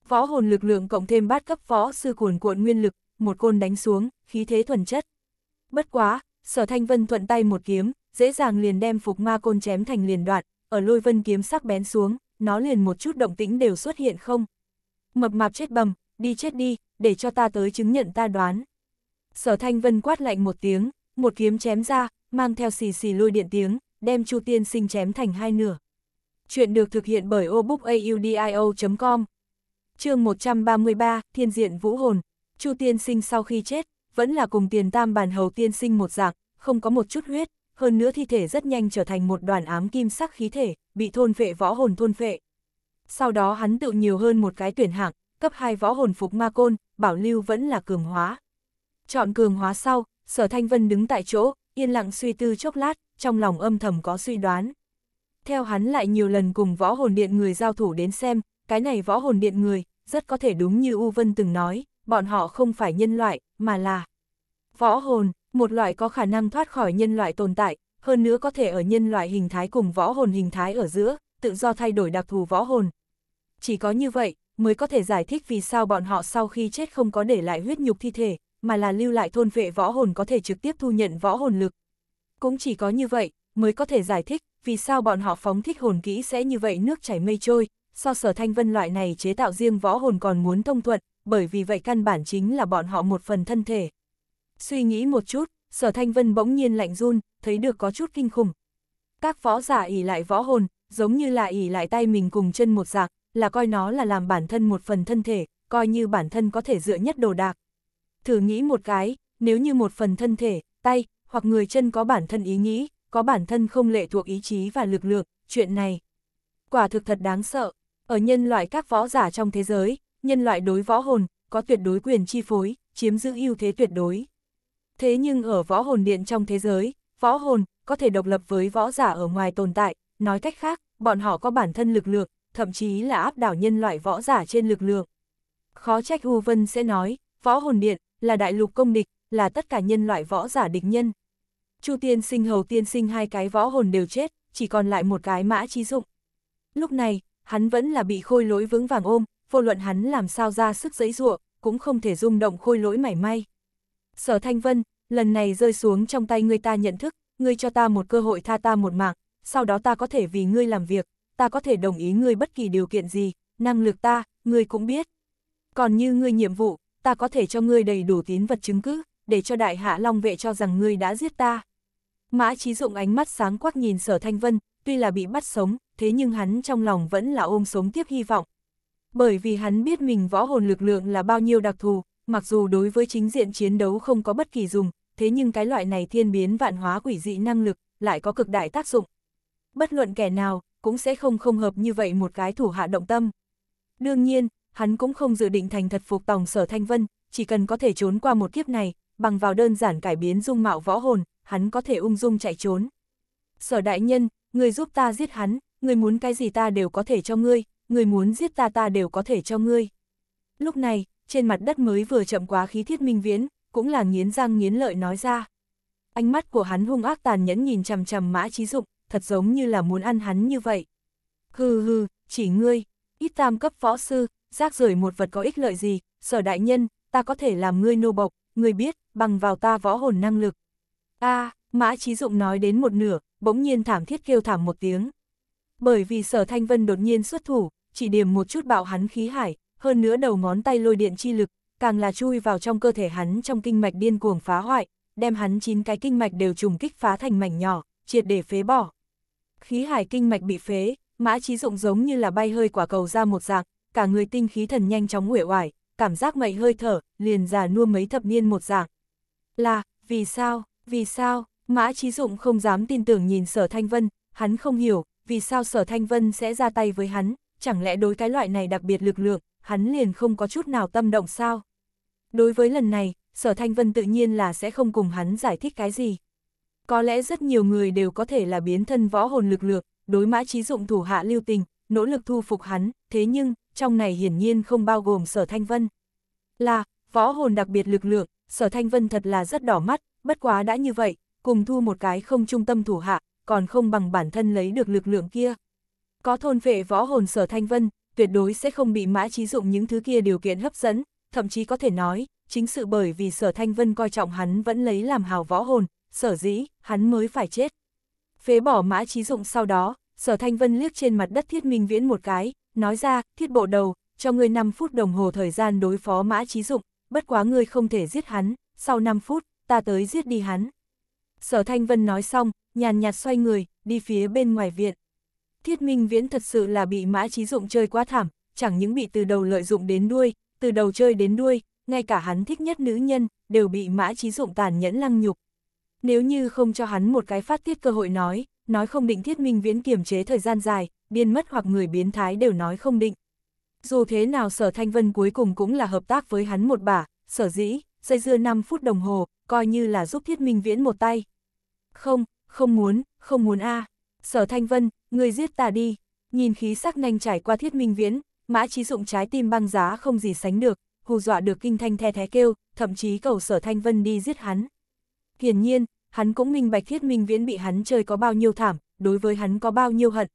Võ hồn lực lượng cộng thêm bát cấp võ sư cuồn cuộn nguyên lực, một côn đánh xuống, khí thế thuần chất. Bất quá, sở thanh vân thuận tay một kiếm, dễ dàng liền đem phục ma côn chém thành liền đoạn, ở lôi vân kiếm sắc bén xuống, nó liền một chút động tĩnh đều xuất hiện không. Mập mạp chết bầm, đi chết đi, để cho ta tới chứng nhận ta đoán. Sở thanh vân quát lạnh một tiếng, một kiếm chém ra, mang theo xì xì lôi điện tiếng, đem Chu tiên sinh chém thành hai nửa. Chuyện được thực hiện bởi obookaudio.com chương 133, Thiên diện vũ hồn, Chu tiên sinh sau khi chết, vẫn là cùng tiền tam bàn hầu tiên sinh một dạng, không có một chút huyết, hơn nữa thi thể rất nhanh trở thành một đoàn ám kim sắc khí thể, bị thôn vệ võ hồn thôn vệ. Sau đó hắn tự nhiều hơn một cái tuyển hạng, cấp 2 võ hồn phục ma côn, bảo lưu vẫn là cường hóa. Chọn cường hóa sau, sở thanh vân đứng tại chỗ, yên lặng suy tư chốc lát, trong lòng âm thầm có suy đoán. Theo hắn lại nhiều lần cùng võ hồn điện người giao thủ đến xem, cái này võ hồn điện người, rất có thể đúng như U Vân từng nói, bọn họ không phải nhân loại, mà là võ hồn, một loại có khả năng thoát khỏi nhân loại tồn tại, hơn nữa có thể ở nhân loại hình thái cùng võ hồn hình thái ở giữa, tự do thay đổi đặc thù võ hồn. Chỉ có như vậy, mới có thể giải thích vì sao bọn họ sau khi chết không có để lại huyết nhục thi thể, mà là lưu lại thôn vệ võ hồn có thể trực tiếp thu nhận võ hồn lực. Cũng chỉ có như vậy, mới có thể giải thích vì sao bọn họ phóng thích hồn kỹ sẽ như vậy nước chảy mây trôi, so sở thanh vân loại này chế tạo riêng võ hồn còn muốn thông thuận, bởi vì vậy căn bản chính là bọn họ một phần thân thể. Suy nghĩ một chút, sở thanh vân bỗng nhiên lạnh run, thấy được có chút kinh khủng. Các võ giả ỉ lại võ hồn, giống như là ỉ lại tay mình cùng chân một dạng, là coi nó là làm bản thân một phần thân thể, coi như bản thân có thể dựa nhất đồ đạc. Thử nghĩ một cái, nếu như một phần thân thể, tay, hoặc người chân có bản thân ý nghĩ, có bản thân không lệ thuộc ý chí và lực lượng, chuyện này. Quả thực thật đáng sợ, ở nhân loại các võ giả trong thế giới, nhân loại đối võ hồn, có tuyệt đối quyền chi phối, chiếm giữ ưu thế tuyệt đối. Thế nhưng ở võ hồn điện trong thế giới, võ hồn có thể độc lập với võ giả ở ngoài tồn tại, nói cách khác, bọn họ có bản thân lực lượng, thậm chí là áp đảo nhân loại võ giả trên lực lượng. Khó trách U Vân sẽ nói, võ hồn điện là đại lục công địch, là tất cả nhân loại võ giả địch nhân. Chu tiên sinh hầu tiên sinh hai cái võ hồn đều chết, chỉ còn lại một cái mã trí dụng. Lúc này, hắn vẫn là bị khôi lỗi vững vàng ôm, vô luận hắn làm sao ra sức giấy ruộng, cũng không thể rung động khôi lỗi mảy may. Sở Thanh Vân, lần này rơi xuống trong tay ngươi ta nhận thức, ngươi cho ta một cơ hội tha ta một mạng, sau đó ta có thể vì ngươi làm việc, ta có thể đồng ý ngươi bất kỳ điều kiện gì, năng lực ta, ngươi cũng biết. Còn như ngươi nhiệm vụ, ta có thể cho ngươi đầy đủ tín vật chứng cứ, để cho đại hạ long vệ cho rằng ngươi đã giết ta. Mã Chí Dụng ánh mắt sáng quắc nhìn sở thanh vân, tuy là bị bắt sống, thế nhưng hắn trong lòng vẫn là ôm sống tiếp hy vọng. Bởi vì hắn biết mình võ hồn lực lượng là bao nhiêu đặc thù, mặc dù đối với chính diện chiến đấu không có bất kỳ dùng, thế nhưng cái loại này thiên biến vạn hóa quỷ dị năng lực, lại có cực đại tác dụng. Bất luận kẻ nào, cũng sẽ không không hợp như vậy một cái thủ hạ động tâm. Đương nhiên, hắn cũng không dự định thành thật phục tòng sở thanh vân, chỉ cần có thể trốn qua một kiếp này, bằng vào đơn giản cải biến dung mạo võ hồn, hắn có thể ung dung chạy trốn. Sở đại nhân, người giúp ta giết hắn, người muốn cái gì ta đều có thể cho ngươi, người muốn giết ta ta đều có thể cho ngươi. Lúc này, trên mặt đất mới vừa chậm quá khí thiết minh viễn, cũng là nghiến răng nghiến lợi nói ra. Ánh mắt của hắn hung ác tàn nhẫn nhìn chằm chằm mã trí dụng, thật giống như là muốn ăn hắn như vậy. Hừ hừ, chỉ ngươi, ít tam cấp võ sư, rác rưởi một vật có ích lợi gì, sở đại nhân, ta có thể làm ngươi nô bộc, ngươi biết, bằng vào ta võ hồn năng lực. a à, mã trí dụng nói đến một nửa, bỗng nhiên thảm thiết kêu thảm một tiếng. Bởi vì sở thanh vân đột nhiên xuất thủ, chỉ điểm một chút bạo hắn khí hải, hơn nữa đầu ngón tay lôi điện chi lực, càng là chui vào trong cơ thể hắn trong kinh mạch điên cuồng phá hoại, đem hắn chín cái kinh mạch đều trùng kích phá thành mảnh nhỏ, triệt để phế bỏ. Khí hải kinh mạch bị phế, mã trí dụng giống như là bay hơi quả cầu ra một dạng, cả người tinh khí thần nhanh chóng nguệ oải, cảm giác mậy hơi thở, liền già nua mấy thập niên một dạng. Là, vì sao, vì sao, mã trí dụng không dám tin tưởng nhìn sở thanh vân, hắn không hiểu, vì sao sở thanh vân sẽ ra tay với hắn, chẳng lẽ đối cái loại này đặc biệt lực lượng, hắn liền không có chút nào tâm động sao? Đối với lần này, sở thanh vân tự nhiên là sẽ không cùng hắn giải thích cái gì. Có lẽ rất nhiều người đều có thể là biến thân võ hồn lực lượng, đối mã trí dụng thủ hạ lưu tình, nỗ lực thu phục hắn, thế nhưng, trong này hiển nhiên không bao gồm sở thanh vân. Là, võ hồn đặc biệt lực lượng, sở thanh vân thật là rất đỏ mắt, bất quá đã như vậy, cùng thu một cái không trung tâm thủ hạ, còn không bằng bản thân lấy được lực lượng kia. Có thôn vệ võ hồn sở thanh vân, tuyệt đối sẽ không bị mã trí dụng những thứ kia điều kiện hấp dẫn, thậm chí có thể nói, chính sự bởi vì sở thanh vân coi trọng hắn vẫn lấy làm hào võ hồn, sở dĩ, hắn mới phải chết. Phế bỏ mã trí dụng sau đó, sở thanh vân liếc trên mặt đất thiết minh viễn một cái, nói ra, thiết bộ đầu, cho ngươi 5 phút đồng hồ thời gian đối phó mã trí dụng, bất quá ngươi không thể giết hắn, sau 5 phút, ta tới giết đi hắn. Sở Thanh Vân nói xong, nhàn nhạt xoay người, đi phía bên ngoài viện. Thiết Minh Viễn thật sự là bị mã trí dụng chơi quá thảm, chẳng những bị từ đầu lợi dụng đến đuôi, từ đầu chơi đến đuôi, ngay cả hắn thích nhất nữ nhân, đều bị mã trí dụng tàn nhẫn lăng nhục. Nếu như không cho hắn một cái phát tiết cơ hội nói, nói không định Thiết Minh Viễn kiềm chế thời gian dài, điên mất hoặc người biến thái đều nói không định. Dù thế nào Sở Thanh Vân cuối cùng cũng là hợp tác với hắn một bả, sở dĩ, dây dưa 5 phút đồng hồ, coi như là giúp Thiết Minh Viễn một tay. Không, không muốn, không muốn a Sở Thanh Vân, người giết ta đi. Nhìn khí sắc nhanh trải qua Thiết Minh Viễn, mã trí dụng trái tim băng giá không gì sánh được, hù dọa được kinh thanh the thế kêu, thậm chí cầu Sở Thanh Vân đi giết hắn. Hiển nhiên, hắn cũng minh bạch Thiết Minh Viễn bị hắn chơi có bao nhiêu thảm, đối với hắn có bao nhiêu hận.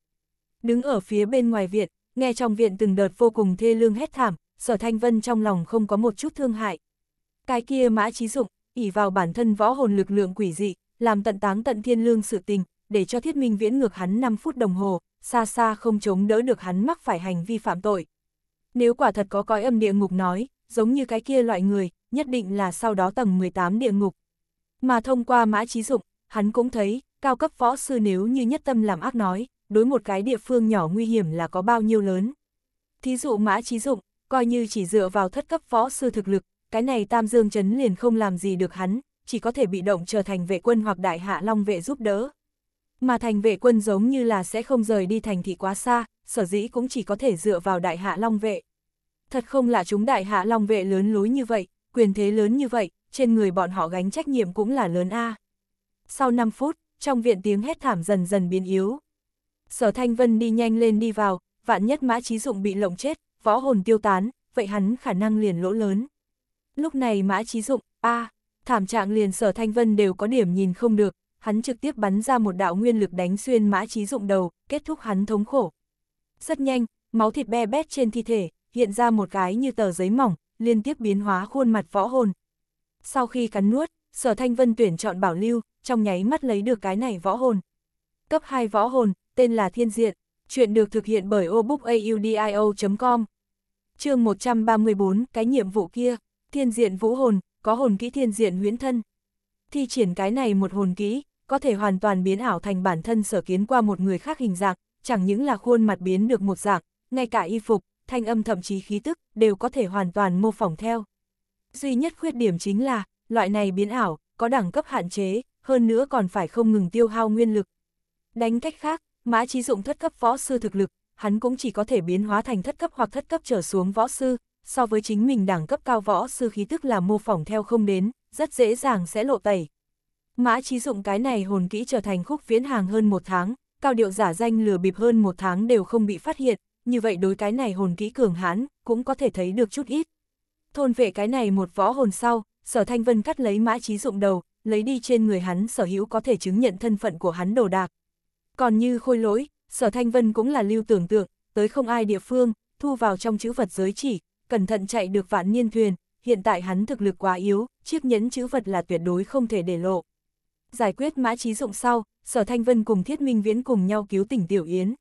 Đứng ở phía bên ngoài viện, nghe trong viện từng đợt vô cùng thê lương hét thảm, sở thanh vân trong lòng không có một chút thương hại. Cái kia mã trí dụng, ỉ vào bản thân võ hồn lực lượng quỷ dị, làm tận táng tận thiên lương sự tình, để cho thiết minh viễn ngược hắn 5 phút đồng hồ, xa xa không chống đỡ được hắn mắc phải hành vi phạm tội. Nếu quả thật có cõi âm địa ngục nói, giống như cái kia loại người, nhất định là sau đó tầng 18 địa ngục. Mà thông qua mã trí dụng, hắn cũng thấy, cao cấp võ sư nếu như nhất tâm làm ác nói, đối một cái địa phương nhỏ nguy hiểm là có bao nhiêu lớn. Thí dụ mã trí dụng, coi như chỉ dựa vào thất cấp võ sư thực lực, cái này Tam Dương Chấn liền không làm gì được hắn, chỉ có thể bị động trở thành vệ quân hoặc đại hạ long vệ giúp đỡ. Mà thành vệ quân giống như là sẽ không rời đi thành thị quá xa, sở dĩ cũng chỉ có thể dựa vào đại hạ long vệ. Thật không là chúng đại hạ long vệ lớn lối như vậy, quyền thế lớn như vậy, trên người bọn họ gánh trách nhiệm cũng là lớn A. Sau 5 phút, trong viện tiếng hét thảm dần dần biến yếu. Sở Thanh Vân đi nhanh lên đi vào, vạn nhất mã trí dụng bị lộng chết, võ hồn tiêu tán, vậy hắn khả năng liền lỗ lớn. Lúc này mã trí dụng, a thảm trạng liền sở Thanh Vân đều có điểm nhìn không được, hắn trực tiếp bắn ra một đạo nguyên lực đánh xuyên mã trí dụng đầu, kết thúc hắn thống khổ. Rất nhanh, máu thịt be bét trên thi thể, hiện ra một cái như tờ giấy mỏng, liên tiếp biến hóa khuôn mặt võ hồn. Sau khi cắn nuốt, sở Thanh Vân tuyển chọn bảo lưu, trong nháy mắt lấy được cái này võ hồn. Cấp 2 võ hồn, tên là Thiên Diện, chuyện được thực hiện bởi obookaudio.com. chương 134, cái nhiệm vụ kia, Thiên Diện Vũ Hồn, có hồn kỹ Thiên Diện huyễn thân. Thi triển cái này một hồn kỹ, có thể hoàn toàn biến ảo thành bản thân sở kiến qua một người khác hình dạng, chẳng những là khuôn mặt biến được một dạng, ngay cả y phục, thanh âm thậm chí khí tức, đều có thể hoàn toàn mô phỏng theo. Duy nhất khuyết điểm chính là, loại này biến ảo, có đẳng cấp hạn chế, hơn nữa còn phải không ngừng tiêu hao nguyên lực. Đánh cách khác, Mã Trí Dụng thất cấp võ sư thực lực, hắn cũng chỉ có thể biến hóa thành thất cấp hoặc thất cấp trở xuống võ sư, so với chính mình đẳng cấp cao võ sư khí tức là mô phỏng theo không đến, rất dễ dàng sẽ lộ tẩy. Mã Trí Dụng cái này hồn kỹ trở thành khúc viễn hàng hơn một tháng, cao điệu giả danh lừa bịp hơn một tháng đều không bị phát hiện, như vậy đối cái này hồn kỹ cường hãn cũng có thể thấy được chút ít. Thôn vệ cái này một võ hồn sau, sở thanh vân cắt lấy mã trí dụng đầu, lấy đi trên người hắn sở hữu có thể chứng nhận thân phận của hắn đồ đạc. Còn như khôi lỗi, sở thanh vân cũng là lưu tưởng tượng, tới không ai địa phương, thu vào trong chữ vật giới chỉ, cẩn thận chạy được vạn niên thuyền, hiện tại hắn thực lực quá yếu, chiếc nhẫn chữ vật là tuyệt đối không thể để lộ. Giải quyết mã trí dụng sau, sở thanh vân cùng thiết minh viễn cùng nhau cứu tỉnh Tiểu Yến.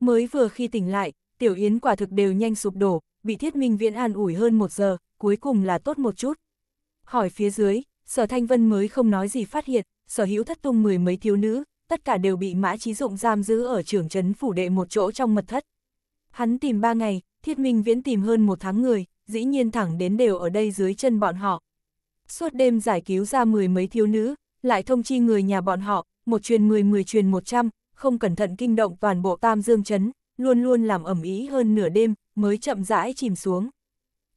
Mới vừa khi tỉnh lại, Tiểu Yến quả thực đều nhanh sụp đổ, bị thiết minh viễn an ủi hơn một giờ, cuối cùng là tốt một chút. Hỏi phía dưới, sở thanh vân mới không nói gì phát hiện, sở hữu thất tung mười mấy thiếu nữ, tất cả đều bị mã trí dụng giam giữ ở trưởng trấn phủ đệ một chỗ trong mật thất. Hắn tìm ba ngày, thiết minh viễn tìm hơn một tháng người, dĩ nhiên thẳng đến đều ở đây dưới chân bọn họ. Suốt đêm giải cứu ra mười mấy thiếu nữ, lại thông chi người nhà bọn họ, một truyền mười mười truyền một trăm, không cẩn thận kinh động toàn bộ tam dương chấn, luôn luôn làm ẩm ý hơn nửa đêm, mới chậm rãi chìm xuống.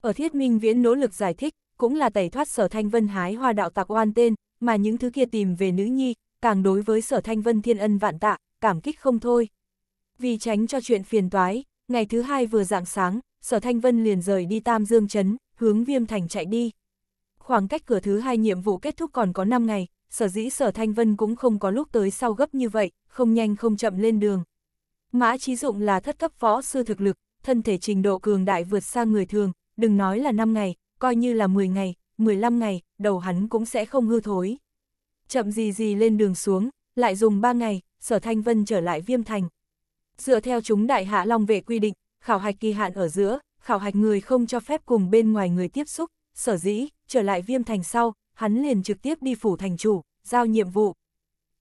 Ở thiết minh viễn nỗ lực giải thích, cũng là tẩy thoát sở thanh vân hái hoa đạo tạc oan tên, mà những thứ kia tìm về nữ nhi, càng đối với sở thanh vân thiên ân vạn tạ, cảm kích không thôi. Vì tránh cho chuyện phiền toái, ngày thứ hai vừa dạng sáng, sở thanh vân liền rời đi Tam Dương Trấn, hướng viêm thành chạy đi. Khoảng cách cửa thứ hai nhiệm vụ kết thúc còn có 5 ngày, sở dĩ sở thanh vân cũng không có lúc tới sau gấp như vậy, không nhanh không chậm lên đường. Mã Trí Dụng là thất cấp võ sư thực lực, thân thể trình độ cường đại vượt xa người thường, đừng nói là 5 ngày, coi như là 10 ngày, 15 ngày, đầu hắn cũng sẽ không hư thối. Chậm gì gì lên đường xuống, lại dùng 3 ngày, sở thanh vân trở lại viêm thành. Dựa theo chúng đại hạ long vệ quy định, khảo hạch kỳ hạn ở giữa, khảo hạch người không cho phép cùng bên ngoài người tiếp xúc, sở dĩ, trở lại viêm thành sau, hắn liền trực tiếp đi phủ thành chủ, giao nhiệm vụ.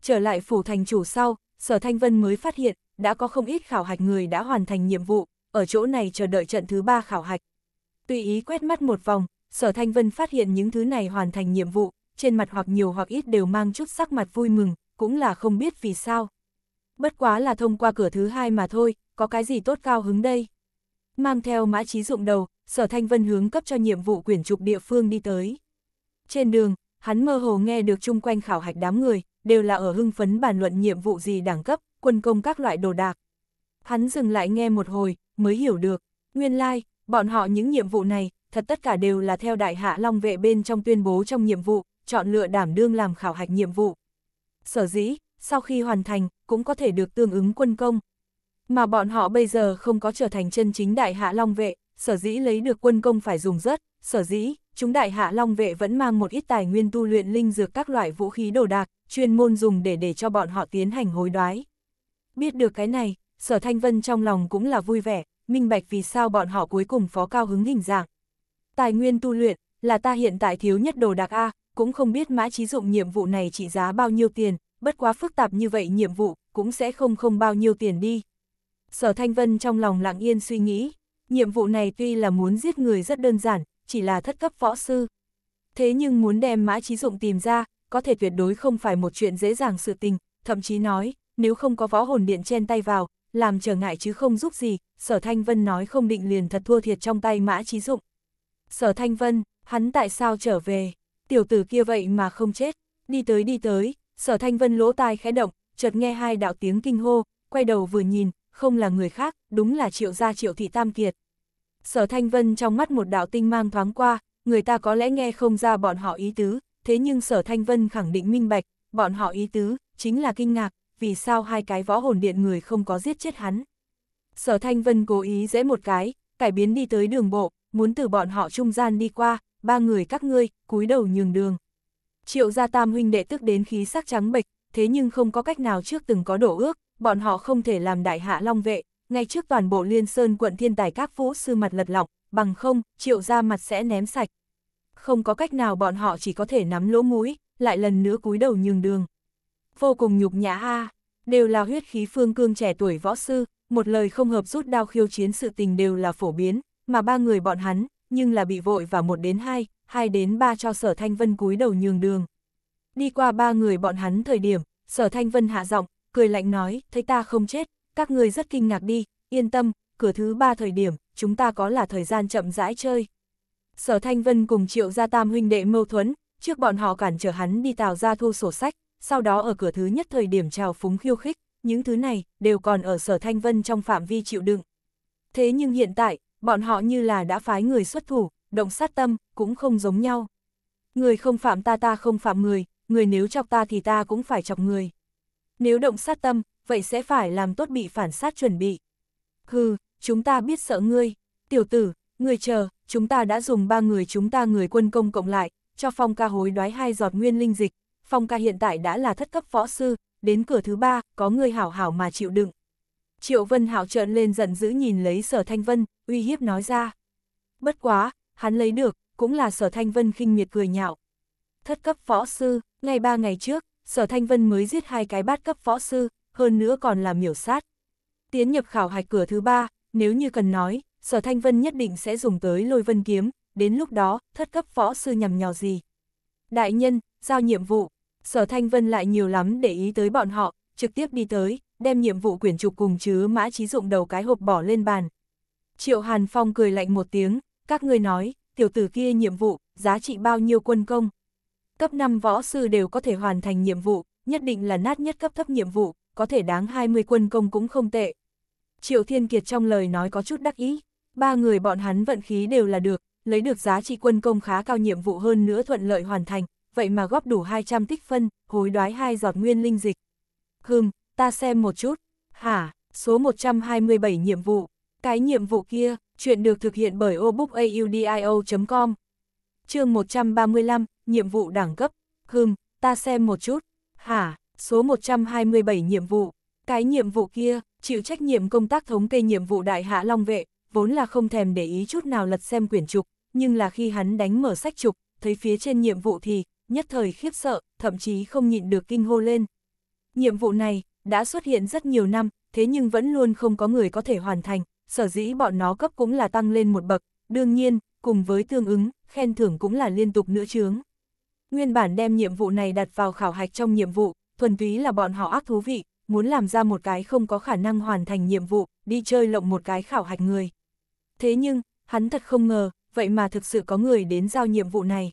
Trở lại phủ thành chủ sau, sở thanh vân mới phát hiện, đã có không ít khảo hạch người đã hoàn thành nhiệm vụ, ở chỗ này chờ đợi trận thứ ba khảo hạch. Tùy ý quét mắt một vòng, sở thanh vân phát hiện những thứ này hoàn thành nhiệm vụ, trên mặt hoặc nhiều hoặc ít đều mang chút sắc mặt vui mừng, cũng là không biết vì sao. Bất quá là thông qua cửa thứ hai mà thôi, có cái gì tốt cao hứng đây. Mang theo mã trí dụng đầu, sở thanh vân hướng cấp cho nhiệm vụ quyển trục địa phương đi tới. Trên đường, hắn mơ hồ nghe được chung quanh khảo hạch đám người, đều là ở hưng phấn bàn luận nhiệm vụ gì đẳng cấp, quân công các loại đồ đạc. Hắn dừng lại nghe một hồi, mới hiểu được, nguyên lai, like, bọn họ những nhiệm vụ này, thật tất cả đều là theo đại hạ long vệ bên trong tuyên bố trong nhiệm vụ, chọn lựa đảm đương làm khảo hạch nhiệm vụ. Sở dĩ, sau khi hoàn thành, cũng có thể được tương ứng quân công. Mà bọn họ bây giờ không có trở thành chân chính đại hạ long vệ, sở dĩ lấy được quân công phải dùng rất, sở dĩ, chúng đại hạ long vệ vẫn mang một ít tài nguyên tu luyện linh dược các loại vũ khí đồ đạc, chuyên môn dùng để để cho bọn họ tiến hành hối đoái. Biết được cái này, sở thanh vân trong lòng cũng là vui vẻ, minh bạch vì sao bọn họ cuối cùng phó cao hứng hình dạng. Tài nguyên tu luyện, là ta hiện tại thiếu nhất đồ đạc A, cũng không biết mã trí dụng nhiệm vụ này trị giá bao nhiêu tiền, bất quá phức tạp như vậy nhiệm vụ, cũng sẽ không không bao nhiêu tiền đi. Sở Thanh Vân trong lòng lặng yên suy nghĩ, nhiệm vụ này tuy là muốn giết người rất đơn giản, chỉ là thất cấp võ sư. Thế nhưng muốn đem mã trí dụng tìm ra, có thể tuyệt đối không phải một chuyện dễ dàng sự tình, thậm chí nói, nếu không có võ hồn điện chen tay vào, làm trở ngại chứ không giúp gì, sở Thanh Vân nói không định liền thật thua thiệt trong tay mã trí dụng. Sở Thanh Vân, hắn tại sao trở về? Tiểu tử kia vậy mà không chết, đi tới đi tới, sở Thanh Vân lỗ tai khẽ động, chợt nghe hai đạo tiếng kinh hô, quay đầu vừa nhìn, không là người khác, đúng là triệu gia triệu thị tam kiệt. Sở Thanh Vân trong mắt một đạo tinh mang thoáng qua, người ta có lẽ nghe không ra bọn họ ý tứ, thế nhưng sở Thanh Vân khẳng định minh bạch, bọn họ ý tứ, chính là kinh ngạc, vì sao hai cái võ hồn điện người không có giết chết hắn. Sở Thanh Vân cố ý dễ một cái, cải biến đi tới đường bộ, muốn từ bọn họ trung gian đi qua, ba người các ngươi, cúi đầu nhường đường. Triệu gia tam huynh đệ tức đến khí sắc trắng bệch, thế nhưng không có cách nào trước từng có đổ ước, bọn họ không thể làm đại hạ long vệ, ngay trước toàn bộ liên sơn quận thiên tài các vũ sư mặt lật lọng, bằng không, triệu gia mặt sẽ ném sạch. Không có cách nào bọn họ chỉ có thể nắm lỗ mũi, lại lần nữa cúi đầu nhường đường. Vô cùng nhục nhã a đều là huyết khí phương cương trẻ tuổi võ sư, một lời không hợp rút đao khiêu chiến sự tình đều là phổ biến, mà ba người bọn hắn, nhưng là bị vội vào một đến hai, hai đến ba cho sở thanh vân cúi đầu nhường đường. Đi qua ba người bọn hắn thời điểm, sở thanh vân hạ giọng, cười lạnh nói, thấy ta không chết, các người rất kinh ngạc đi, yên tâm, cửa thứ ba thời điểm, chúng ta có là thời gian chậm rãi chơi. Sở Thanh Vân cùng triệu gia tam huynh đệ mâu thuẫn, trước bọn họ cản trở hắn đi tào ra thu sổ sách, sau đó ở cửa thứ nhất thời điểm trào phúng khiêu khích, những thứ này đều còn ở sở Thanh Vân trong phạm vi chịu đựng. Thế nhưng hiện tại, bọn họ như là đã phái người xuất thủ, động sát tâm, cũng không giống nhau. Người không phạm ta ta không phạm người, người nếu chọc ta thì ta cũng phải chọc người. Nếu động sát tâm, vậy sẽ phải làm tốt bị phản sát chuẩn bị. Hừ, chúng ta biết sợ ngươi, tiểu tử, người chờ, chúng ta đã dùng ba người chúng ta người quân công cộng lại, cho phong ca hối đoái hai giọt nguyên linh dịch, phong ca hiện tại đã là thất cấp võ sư, đến cửa thứ ba, có người hảo hảo mà chịu đựng. Triệu Vân Hảo trợn lên giận dữ nhìn lấy sở thanh vân, uy hiếp nói ra. Bất quá, hắn lấy được, cũng là sở thanh vân khinh miệt cười nhạo. Thất cấp võ sư, ngày ba ngày trước, sở thanh vân mới giết hai cái bát cấp võ sư, hơn nữa còn là miểu sát. Tiến nhập khảo hạch cửa thứ ba, nếu như cần nói, sở thanh vân nhất định sẽ dùng tới lôi vân kiếm, đến lúc đó, thất cấp võ sư nhằm nhò gì. Đại nhân, giao nhiệm vụ, sở thanh vân lại nhiều lắm để ý tới bọn họ, trực tiếp đi tới, đem nhiệm vụ quyển trục cùng chứa mã trí dụng đầu cái hộp bỏ lên bàn. Triệu Hàn Phong cười lạnh một tiếng, các ngươi nói, tiểu tử kia nhiệm vụ, giá trị bao nhiêu quân công. Cấp 5 võ sư đều có thể hoàn thành nhiệm vụ, nhất định là nát nhất cấp thấp nhiệm vụ, có thể đáng 20 quân công cũng không tệ. Triệu Thiên Kiệt trong lời nói có chút đắc ý, ba người bọn hắn vận khí đều là được, lấy được giá trị quân công khá cao nhiệm vụ hơn nữa thuận lợi hoàn thành, vậy mà góp đủ 200 tích phân, hối đoái hai giọt nguyên linh dịch. Hừm, ta xem một chút. Hả, số 127 nhiệm vụ. Cái nhiệm vụ kia, chuyện được thực hiện bởi obookaudio.com. chương 135, nhiệm vụ đẳng cấp. Hừm, ta xem một chút. Hả, số 127 nhiệm vụ. Cái nhiệm vụ kia, chịu trách nhiệm công tác thống kê nhiệm vụ đại hạ long vệ, vốn là không thèm để ý chút nào lật xem quyển trục, nhưng là khi hắn đánh mở sách trục, thấy phía trên nhiệm vụ thì, nhất thời khiếp sợ, thậm chí không nhịn được kinh hô lên. Nhiệm vụ này, đã xuất hiện rất nhiều năm, thế nhưng vẫn luôn không có người có thể hoàn thành, sở dĩ bọn nó cấp cũng là tăng lên một bậc, đương nhiên, cùng với tương ứng, khen thưởng cũng là liên tục nữa chướng. Nguyên bản đem nhiệm vụ này đặt vào khảo hạch trong nhiệm vụ, thuần túy là bọn họ ác thú vị, muốn làm ra một cái không có khả năng hoàn thành nhiệm vụ, đi chơi lộng một cái khảo hạch người. Thế nhưng, hắn thật không ngờ, vậy mà thực sự có người đến giao nhiệm vụ này.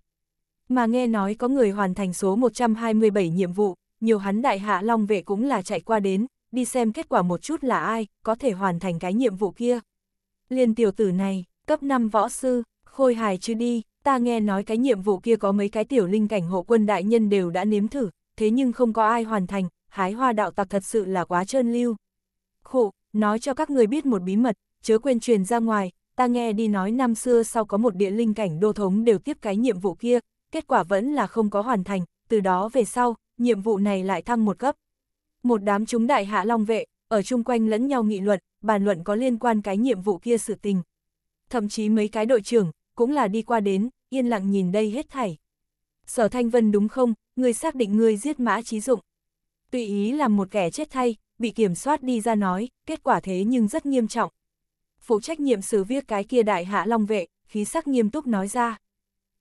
Mà nghe nói có người hoàn thành số 127 nhiệm vụ, nhiều hắn đại hạ long vệ cũng là chạy qua đến, đi xem kết quả một chút là ai, có thể hoàn thành cái nhiệm vụ kia. Liên tiểu tử này, cấp 5 võ sư, khôi hài chứ đi, ta nghe nói cái nhiệm vụ kia có mấy cái tiểu linh cảnh hộ quân đại nhân đều đã nếm thử, thế nhưng không có ai hoàn thành, hái hoa đạo tặc thật sự là quá trơn lưu. Khổ, nói cho các người biết một bí mật, chớ quên truyền ra ngoài, ta nghe đi nói năm xưa sau có một địa linh cảnh đô thống đều tiếp cái nhiệm vụ kia, kết quả vẫn là không có hoàn thành, từ đó về sau, nhiệm vụ này lại thăng một cấp. Một đám chúng đại hạ long vệ, ở chung quanh lẫn nhau nghị luận, bàn luận có liên quan cái nhiệm vụ kia sự tình. Thậm chí mấy cái đội trưởng, cũng là đi qua đến, yên lặng nhìn đây hết thảy. Sở Thanh Vân đúng không, người xác định người giết mã trí dụng. Tùy ý làm một kẻ chết thay, bị kiểm soát đi ra nói, kết quả thế nhưng rất nghiêm trọng. Phụ trách nhiệm xử viết cái kia đại hạ long vệ, khí sắc nghiêm túc nói ra.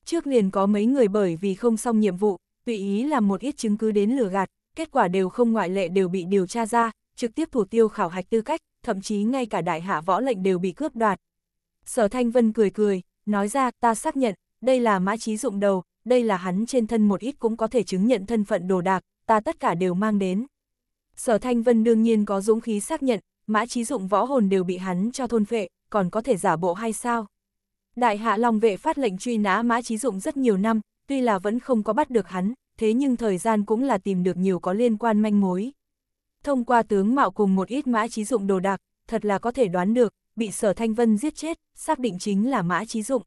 Trước liền có mấy người bởi vì không xong nhiệm vụ, tùy ý làm một ít chứng cứ đến lừa gạt, kết quả đều không ngoại lệ đều bị điều tra ra, trực tiếp thủ tiêu khảo hạch tư cách, thậm chí ngay cả đại hạ võ lệnh đều bị cướp đoạt. Sở Thanh Vân cười cười, nói ra ta xác nhận, đây là mã trí dụng đầu, đây là hắn trên thân một ít cũng có thể chứng nhận thân phận đồ đạc, ta tất cả đều mang đến. Sở Thanh Vân đương nhiên có dũng khí xác nhận, mã trí dụng võ hồn đều bị hắn cho thôn phệ, còn có thể giả bộ hay sao? Đại hạ Long vệ phát lệnh truy nã mã trí dụng rất nhiều năm, tuy là vẫn không có bắt được hắn, thế nhưng thời gian cũng là tìm được nhiều có liên quan manh mối. Thông qua tướng mạo cùng một ít mã trí dụng đồ đạc, thật là có thể đoán được, bị sở thanh vân giết chết, xác định chính là mã trí dụng.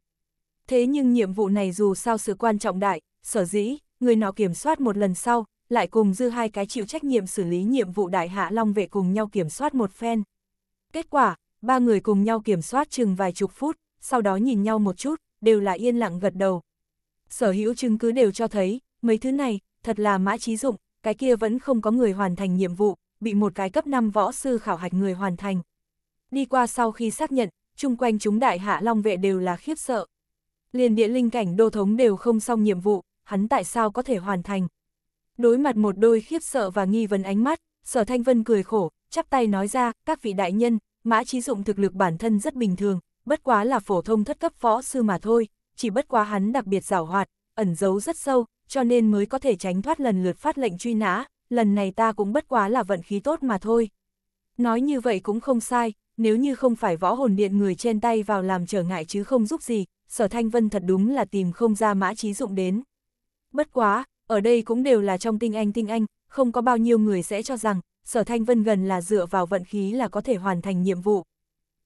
Thế nhưng nhiệm vụ này dù sao sự quan trọng đại, sở dĩ, người nào kiểm soát một lần sau, lại cùng dư hai cái chịu trách nhiệm xử lý nhiệm vụ đại hạ long vệ cùng nhau kiểm soát một phen. Kết quả, ba người cùng nhau kiểm soát chừng vài chục phút, sau đó nhìn nhau một chút, đều là yên lặng gật đầu. Sở hữu chứng cứ đều cho thấy, mấy thứ này, thật là mã trí dụng, cái kia vẫn không có người hoàn thành nhiệm vụ, bị một cái cấp 5 võ sư khảo hạch người hoàn thành. Đi qua sau khi xác nhận, chung quanh chúng đại hạ long vệ đều là khiếp sợ. Liền địa linh cảnh đô thống đều không xong nhiệm vụ, hắn tại sao có thể hoàn thành. Đối mặt một đôi khiếp sợ và nghi vấn ánh mắt, sở thanh vân cười khổ, chắp tay nói ra, các vị đại nhân, mã trí dụng thực lực bản thân rất bình thường, bất quá là phổ thông thất cấp võ sư mà thôi, chỉ bất quá hắn đặc biệt giảo hoạt, ẩn giấu rất sâu, cho nên mới có thể tránh thoát lần lượt phát lệnh truy nã, lần này ta cũng bất quá là vận khí tốt mà thôi. Nói như vậy cũng không sai, nếu như không phải võ hồn điện người trên tay vào làm trở ngại chứ không giúp gì, sở thanh vân thật đúng là tìm không ra mã trí dụng đến. Bất quá, ở đây cũng đều là trong tinh anh tinh anh, không có bao nhiêu người sẽ cho rằng, sở thanh vân gần là dựa vào vận khí là có thể hoàn thành nhiệm vụ.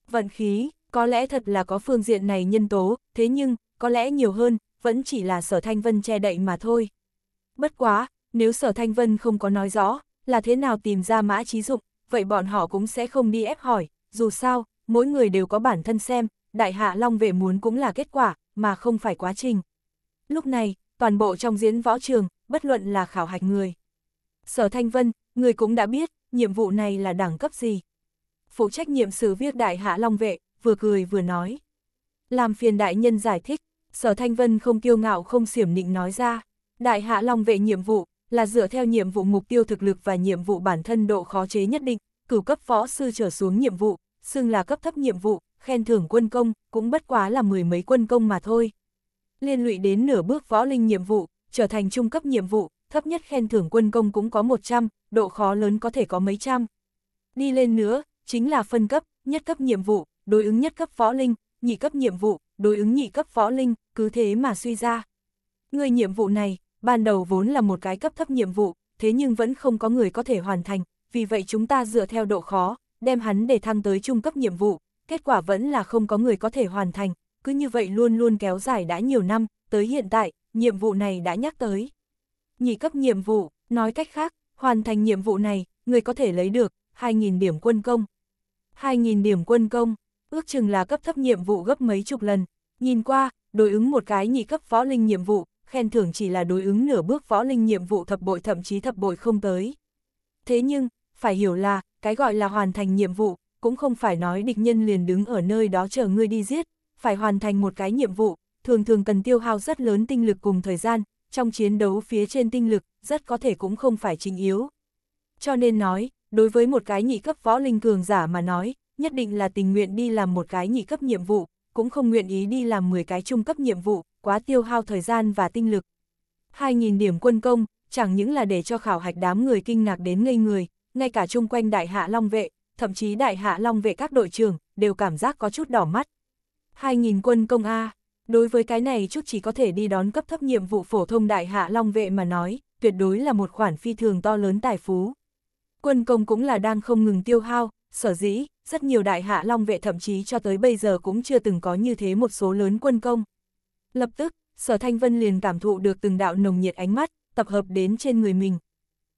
Vận khí, có lẽ thật là có phương diện này nhân tố, thế nhưng, có lẽ nhiều hơn, vẫn chỉ là sở thanh vân che đậy mà thôi. Bất quá, nếu sở thanh vân không có nói rõ, là thế nào tìm ra mã trí dụng, vậy bọn họ cũng sẽ không đi ép hỏi, dù sao, mỗi người đều có bản thân xem, đại hạ long vệ muốn cũng là kết quả, mà không phải quá trình. Lúc này, toàn bộ trong diễn võ trường, bất luận là khảo hạch người. Sở Thanh Vân, người cũng đã biết, nhiệm vụ này là đẳng cấp gì. Phụ trách nhiệm sử viết đại hạ long vệ, vừa cười vừa nói. Làm phiền đại nhân giải thích, sở Thanh Vân không kiêu ngạo không xiểm nịnh nói ra. Đại hạ long vệ nhiệm vụ, là dựa theo nhiệm vụ mục tiêu thực lực và nhiệm vụ bản thân độ khó chế nhất định, cửu cấp võ sư trở xuống nhiệm vụ, xưng là cấp thấp nhiệm vụ, khen thưởng quân công, cũng bất quá là mười mấy quân công mà thôi. Liên lụy đến nửa bước võ linh nhiệm vụ, trở thành trung cấp nhiệm vụ, thấp nhất khen thưởng quân công cũng có 100, độ khó lớn có thể có mấy trăm. Đi lên nữa, chính là phân cấp, nhất cấp nhiệm vụ, đối ứng nhất cấp võ linh, nhị cấp nhiệm vụ, đối ứng nhị cấp võ linh, cứ thế mà suy ra. Người nhiệm vụ này, ban đầu vốn là một cái cấp thấp nhiệm vụ, thế nhưng vẫn không có người có thể hoàn thành, vì vậy chúng ta dựa theo độ khó, đem hắn để thăng tới trung cấp nhiệm vụ, kết quả vẫn là không có người có thể hoàn thành, cứ như vậy luôn luôn kéo dài đã nhiều năm, tới hiện tại, nhiệm vụ này đã nhắc tới. Nhị cấp nhiệm vụ, nói cách khác, hoàn thành nhiệm vụ này, người có thể lấy được 2.000 điểm quân công. 2.000 điểm quân công, ước chừng là cấp thấp nhiệm vụ gấp mấy chục lần. Nhìn qua, đối ứng một cái nhị cấp võ linh nhiệm vụ, khen thưởng chỉ là đối ứng nửa bước võ linh nhiệm vụ thập bội thậm chí thập bội không tới. Thế nhưng, phải hiểu là, cái gọi là hoàn thành nhiệm vụ, cũng không phải nói địch nhân liền đứng ở nơi đó chờ ngươi đi giết, phải hoàn thành một cái nhiệm vụ, thường thường cần tiêu hao rất lớn tinh lực cùng thời gian, trong chiến đấu phía trên tinh lực, rất có thể cũng không phải chính yếu. Cho nên nói, đối với một cái nhị cấp võ linh cường giả mà nói, nhất định là tình nguyện đi làm một cái nhị cấp nhiệm vụ, cũng không nguyện ý đi làm 10 cái trung cấp nhiệm vụ, quá tiêu hao thời gian và tinh lực. 2.000 điểm quân công, chẳng những là để cho khảo hạch đám người kinh ngạc đến ngây người, ngay cả chung quanh đại hạ long vệ, thậm chí đại hạ long vệ các đội trưởng, đều cảm giác có chút đỏ mắt. 2.000 quân công A, đối với cái này chút chỉ có thể đi đón cấp thấp nhiệm vụ phổ thông đại hạ long vệ mà nói, tuyệt đối là một khoản phi thường to lớn tài phú. Quân công cũng là đang không ngừng tiêu hao, sở dĩ, rất nhiều đại hạ long vệ thậm chí cho tới bây giờ cũng chưa từng có như thế một số lớn quân công. Lập tức, sở thanh vân liền cảm thụ được từng đạo nồng nhiệt ánh mắt, tập hợp đến trên người mình.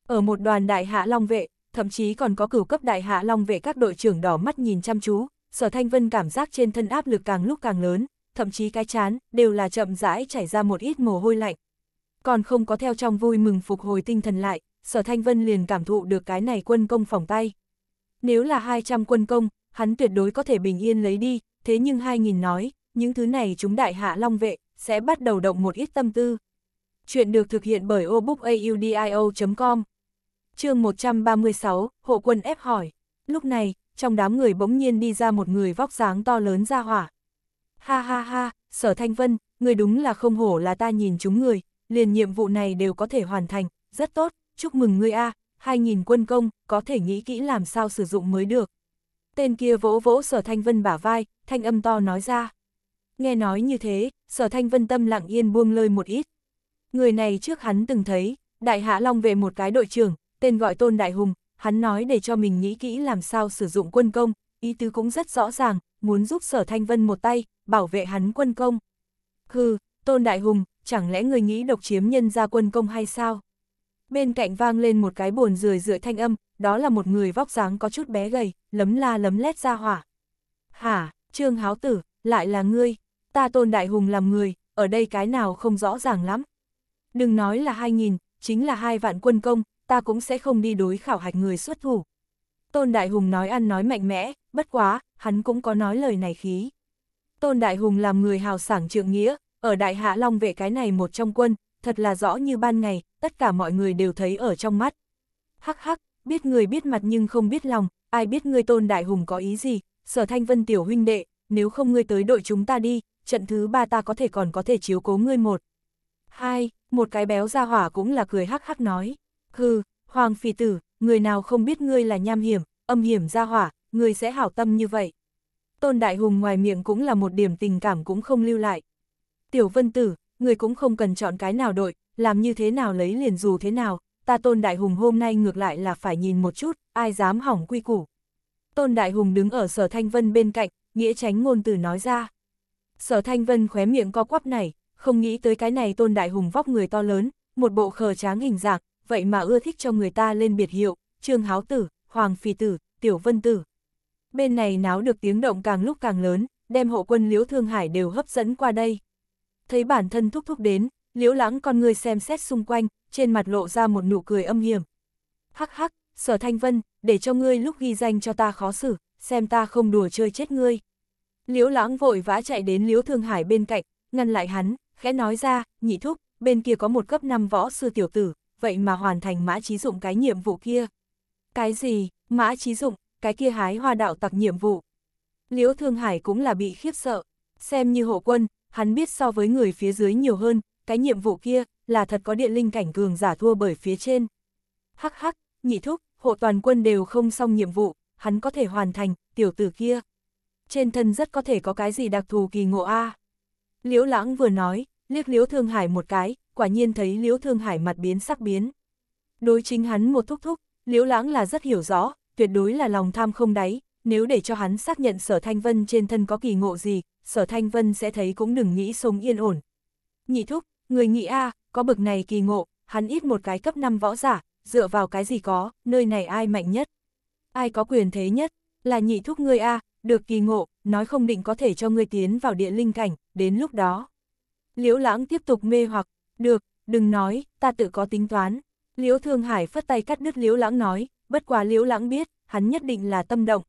Ở một đoàn đại hạ long vệ, thậm chí còn có cửu cấp đại hạ long vệ các đội trưởng đỏ mắt nhìn chăm chú, sở thanh vân cảm giác trên thân áp lực càng lúc càng lớn, thậm chí cái chán, đều là chậm rãi chảy ra một ít mồ hôi lạnh. Còn không có theo trong vui mừng phục hồi tinh thần lại, sở thanh vân liền cảm thụ được cái này quân công phòng tay. Nếu là 200 quân công, hắn tuyệt đối có thể bình yên lấy đi, thế nhưng 2.000 nói, những thứ này chúng đại hạ long vệ, sẽ bắt đầu động một ít tâm tư. Chuyện được thực hiện bởi obookaudio.com chương 136, hộ quân ép hỏi. Lúc này, trong đám người bỗng nhiên đi ra một người vóc dáng to lớn ra hỏa. Ha ha ha, sở thanh vân, người đúng là không hổ là ta nhìn chúng người, liền nhiệm vụ này đều có thể hoàn thành, rất tốt, chúc mừng ngươi a, 2.000 quân công, có thể nghĩ kỹ làm sao sử dụng mới được. Tên kia vỗ vỗ sở thanh vân bả vai, thanh âm to nói ra. Nghe nói như thế, sở thanh vân tâm lặng yên buông lơi một ít. Người này trước hắn từng thấy, đại hạ long về một cái đội trưởng, tên gọi tôn đại hùng, hắn nói để cho mình nghĩ kỹ làm sao sử dụng quân công, ý tứ cũng rất rõ ràng, muốn giúp sở thanh vân một tay, bảo vệ hắn quân công. Hừ, tôn đại hùng, chẳng lẽ người nghĩ độc chiếm nhân ra quân công hay sao? Bên cạnh vang lên một cái bồn rười rượi thanh âm, đó là một người vóc dáng có chút bé gầy, lấm la lấm lét ra hỏa. Hả, trương háo tử, lại là ngươi, ta tôn đại hùng làm người, ở đây cái nào không rõ ràng lắm. Đừng nói là hai nghìn, chính là hai vạn quân công, ta cũng sẽ không đi đối khảo hạch người xuất thủ. Tôn Đại Hùng nói ăn nói mạnh mẽ, bất quá, hắn cũng có nói lời này khí. Tôn Đại Hùng làm người hào sảng trượng nghĩa, ở Đại Hạ Long vệ cái này một trong quân, thật là rõ như ban ngày, tất cả mọi người đều thấy ở trong mắt. Hắc hắc, biết người biết mặt nhưng không biết lòng, ai biết ngươi Tôn Đại Hùng có ý gì, sở thanh vân tiểu huynh đệ, nếu không ngươi tới đội chúng ta đi, trận thứ ba ta có thể còn có thể chiếu cố ngươi một. Hai, một cái béo ra hỏa cũng là cười hắc hắc nói. Hừ, Hoàng Phi Tử, người nào không biết ngươi là nham hiểm, âm hiểm ra hỏa, ngươi sẽ hảo tâm như vậy. Tôn Đại Hùng ngoài miệng cũng là một điểm tình cảm cũng không lưu lại. Tiểu Vân Tử, người cũng không cần chọn cái nào đội, làm như thế nào lấy liền dù thế nào, ta Tôn Đại Hùng hôm nay ngược lại là phải nhìn một chút, ai dám hỏng quy củ. Tôn Đại Hùng đứng ở sở Thanh Vân bên cạnh, nghĩa tránh ngôn từ nói ra. Sở Thanh Vân khóe miệng co quắp này, không nghĩ tới cái này Tôn Đại Hùng vóc người to lớn, một bộ khờ tráng hình dạng, vậy mà ưa thích cho người ta lên biệt hiệu, Trương Háo Tử, Hoàng Phi Tử, Tiểu Vân Tử. Bên này náo được tiếng động càng lúc càng lớn, đem hộ quân Liễu Thương Hải đều hấp dẫn qua đây. Thấy bản thân thúc thúc đến, liễu lãng con người xem xét xung quanh, trên mặt lộ ra một nụ cười âm hiểm. Hắc hắc, sở thanh vân, để cho ngươi lúc ghi danh cho ta khó xử, xem ta không đùa chơi chết ngươi. Liễu lãng vội vã chạy đến liễu thương hải bên cạnh, ngăn lại hắn, khẽ nói ra, nhị thúc, bên kia có một cấp 5 võ sư tiểu tử, vậy mà hoàn thành mã trí dụng cái nhiệm vụ kia. Cái gì, mã trí dụng, cái kia hái hoa đạo tặc nhiệm vụ. Liễu Thương Hải cũng là bị khiếp sợ, xem như hộ quân, hắn biết so với người phía dưới nhiều hơn, cái nhiệm vụ kia là thật có điện linh cảnh cường giả thua bởi phía trên. Hắc hắc, nhị thúc, hộ toàn quân đều không xong nhiệm vụ, hắn có thể hoàn thành, tiểu tử kia. Trên thân rất có thể có cái gì đặc thù kỳ ngộ a. Liễu Lãng vừa nói, liếc Liễu Thương Hải một cái, quả nhiên thấy Liễu Thương Hải mặt biến sắc biến. Đối chính hắn một thúc thúc, Liễu Lãng là rất hiểu rõ, tuyệt đối là lòng tham không đáy, nếu để cho hắn xác nhận sở thanh vân trên thân có kỳ ngộ gì, sở thanh vân sẽ thấy cũng đừng nghĩ sống yên ổn. Nhị thúc, người nghĩ a có bực này kỳ ngộ, hắn ít một cái cấp 5 võ giả, dựa vào cái gì có, nơi này ai mạnh nhất? Ai có quyền thế nhất? Là nhị thúc ngươi a được kỳ ngộ, nói không định có thể cho ngươi tiến vào địa linh cảnh, đến lúc đó. Liễu lãng tiếp tục mê hoặc, được, đừng nói, ta tự có tính toán. Liễu Thương Hải phất tay cắt đứt Liễu lãng nói, bất quá Liễu lãng biết, hắn nhất định là tâm động.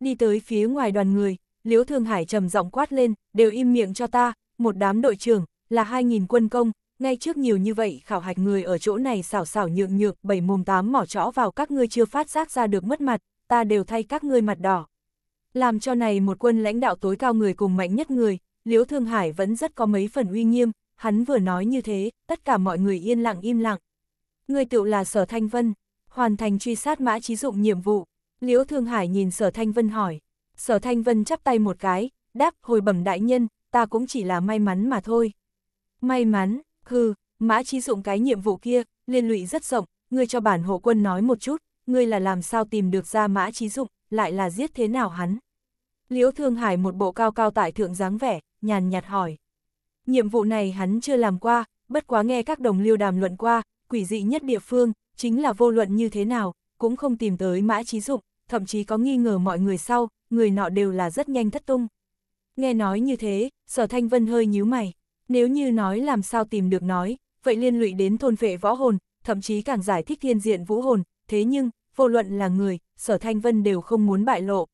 Đi tới phía ngoài đoàn người, Liễu Thương Hải trầm giọng quát lên, đều im miệng cho ta, một đám đội trưởng, là 2.000 quân công, ngay trước nhiều như vậy khảo hạch người ở chỗ này xảo xảo nhượng nhược, bảy mồm tám mỏ chõ vào các ngươi chưa phát giác ra được mất mặt, ta đều thay các ngươi mặt đỏ. Làm cho này một quân lãnh đạo tối cao người cùng mạnh nhất người, Liễu Thương Hải vẫn rất có mấy phần uy nghiêm, hắn vừa nói như thế, tất cả mọi người yên lặng im lặng. Người tựu là Sở Thanh Vân, hoàn thành truy sát mã trí dụng nhiệm vụ. Liễu Thương Hải nhìn Sở Thanh Vân hỏi. Sở Thanh Vân chắp tay một cái, đáp hồi bẩm đại nhân, ta cũng chỉ là may mắn mà thôi. May mắn, hừ, mã trí dụng cái nhiệm vụ kia, liên lụy rất rộng, ngươi cho bản hộ quân nói một chút, ngươi là làm sao tìm được ra mã trí dụng, lại là giết thế nào hắn. Liễu Thương Hải một bộ cao cao tại thượng dáng vẻ, nhàn nhạt hỏi. Nhiệm vụ này hắn chưa làm qua, bất quá nghe các đồng liêu đàm luận qua, quỷ dị nhất địa phương, chính là vô luận như thế nào, cũng không tìm tới mã trí dụng, thậm chí có nghi ngờ mọi người sau, người nọ đều là rất nhanh thất tung. Nghe nói như thế, sở thanh vân hơi nhíu mày, nếu như nói làm sao tìm được nói, vậy liên lụy đến thôn vệ võ hồn, thậm chí càng giải thích thiên diện vũ hồn, thế nhưng, vô luận là người, sở thanh vân đều không muốn bại lộ.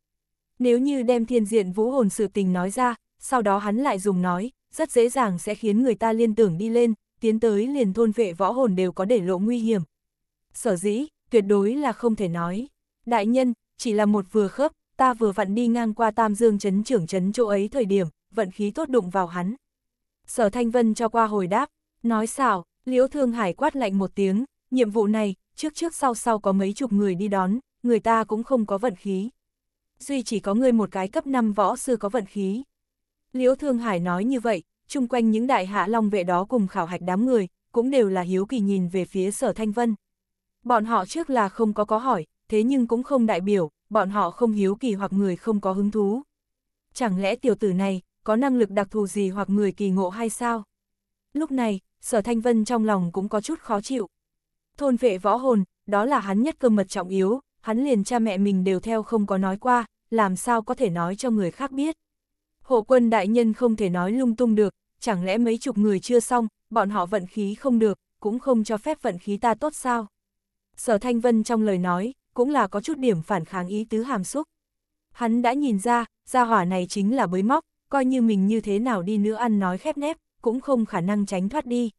Nếu như đem thiên diện vũ hồn sự tình nói ra, sau đó hắn lại dùng nói, rất dễ dàng sẽ khiến người ta liên tưởng đi lên, tiến tới liền thôn vệ võ hồn đều có để lộ nguy hiểm. Sở dĩ, tuyệt đối là không thể nói. Đại nhân, chỉ là một vừa khớp, ta vừa vặn đi ngang qua Tam Dương chấn trưởng chấn chỗ ấy thời điểm, vận khí tốt đụng vào hắn. Sở Thanh Vân cho qua hồi đáp, nói xảo, Liễu Thương Hải quát lạnh một tiếng, nhiệm vụ này, trước trước sau sau có mấy chục người đi đón, người ta cũng không có vận khí. Duy chỉ có người một cái cấp 5 võ sư có vận khí. Liễu Thương Hải nói như vậy, chung quanh những đại hạ long vệ đó cùng khảo hạch đám người, cũng đều là hiếu kỳ nhìn về phía sở Thanh Vân. Bọn họ trước là không có có hỏi, thế nhưng cũng không đại biểu, bọn họ không hiếu kỳ hoặc người không có hứng thú. Chẳng lẽ tiểu tử này, có năng lực đặc thù gì hoặc người kỳ ngộ hay sao? Lúc này, sở thanh vân trong lòng cũng có chút khó chịu. Thôn vệ võ hồn, đó là hắn nhất cơ mật trọng yếu, hắn liền cha mẹ mình đều theo không có nói qua, làm sao có thể nói cho người khác biết. Hộ quân đại nhân không thể nói lung tung được, chẳng lẽ mấy chục người chưa xong, bọn họ vận khí không được, cũng không cho phép vận khí ta tốt sao? Sở Thanh Vân trong lời nói, cũng là có chút điểm phản kháng ý tứ hàm xúc. Hắn đã nhìn ra, gia hỏa này chính là bới móc, coi như mình như thế nào đi nữa ăn nói khép nép, cũng không khả năng tránh thoát đi.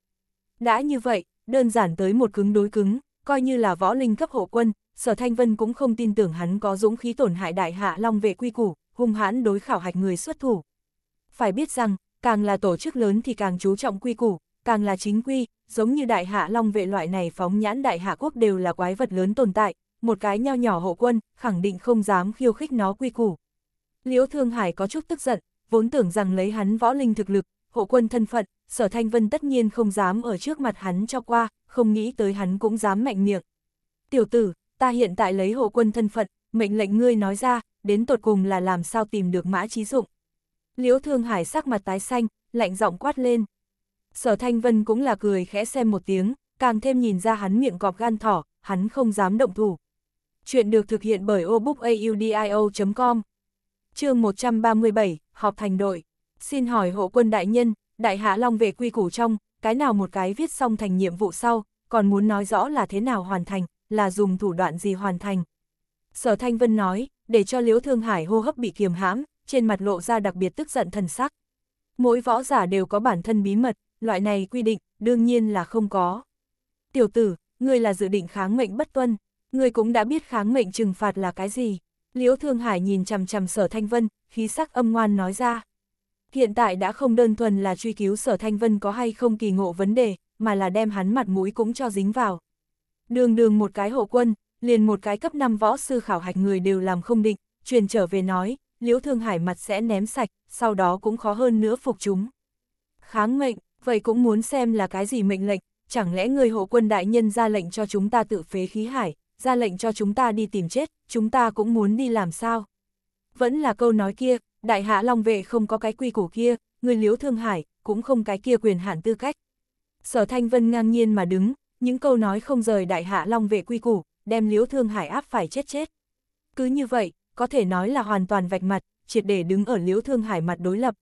Đã như vậy, đơn giản tới một cứng đối cứng, coi như là võ linh cấp hộ quân, Sở Thanh Vân cũng không tin tưởng hắn có dũng khí tổn hại đại hạ long vệ quy củ, hung hãn đối khảo hạch người xuất thủ. Phải biết rằng, càng là tổ chức lớn thì càng chú trọng quy củ, càng là chính quy, giống như đại hạ long vệ loại này phóng nhãn đại hạ quốc đều là quái vật lớn tồn tại, một cái nho nhỏ hộ quân, khẳng định không dám khiêu khích nó quy củ. Liễu Thương Hải có chút tức giận, vốn tưởng rằng lấy hắn võ linh thực lực, hộ quân thân phận, sở thanh vân tất nhiên không dám ở trước mặt hắn cho qua, không nghĩ tới hắn cũng dám mạnh miệng. Tiểu tử, ta hiện tại lấy hộ quân thân phận, mệnh lệnh ngươi nói ra, đến tột cùng là làm sao tìm được mã trí dụng. Liễu Thương Hải sắc mặt tái xanh, lạnh giọng quát lên. Sở Thanh Vân cũng là cười khẽ xem một tiếng, càng thêm nhìn ra hắn miệng cọp gan thỏ, hắn không dám động thủ. Chuyện được thực hiện bởi obookaudio.com Chương 137, họp thành đội. Xin hỏi hộ quân đại nhân, đại hạ long vệ quy củ trong, cái nào một cái viết xong thành nhiệm vụ sau, còn muốn nói rõ là thế nào hoàn thành, là dùng thủ đoạn gì hoàn thành. Sở Thanh Vân nói, để cho Liễu Thương Hải hô hấp bị kiềm hãm, trên mặt lộ ra đặc biệt tức giận thần sắc. Mỗi võ giả đều có bản thân bí mật, loại này quy định, đương nhiên là không có. Tiểu tử, ngươi là dự định kháng mệnh bất tuân, ngươi cũng đã biết kháng mệnh trừng phạt là cái gì. Liễu Thương Hải nhìn chằm chằm Sở Thanh Vân, khí sắc âm ngoan nói ra. Hiện tại đã không đơn thuần là truy cứu Sở Thanh Vân có hay không kỳ ngộ vấn đề, mà là đem hắn mặt mũi cũng cho dính vào. Đường đường một cái hộ quân, liền một cái cấp 5 võ sư khảo hạch người đều làm không định, truyền trở về nói, Liễu Thương Hải mặt sẽ ném sạch, sau đó cũng khó hơn nữa phục chúng. Kháng mệnh, vậy cũng muốn xem là cái gì mệnh lệnh, chẳng lẽ người hộ quân đại nhân ra lệnh cho chúng ta tự phế khí hải, ra lệnh cho chúng ta đi tìm chết, chúng ta cũng muốn đi làm sao? Vẫn là câu nói kia, đại hạ long vệ không có cái quy củ kia, người liếu thương hải, cũng không cái kia quyền hạn tư cách. Sở Thanh Vân ngang nhiên mà đứng, những câu nói không rời đại hạ long vệ quy củ, đem liếu thương hải áp phải chết chết. Cứ như vậy, có thể nói là hoàn toàn vạch mặt, triệt để đứng ở liếu thương hải mặt đối lập.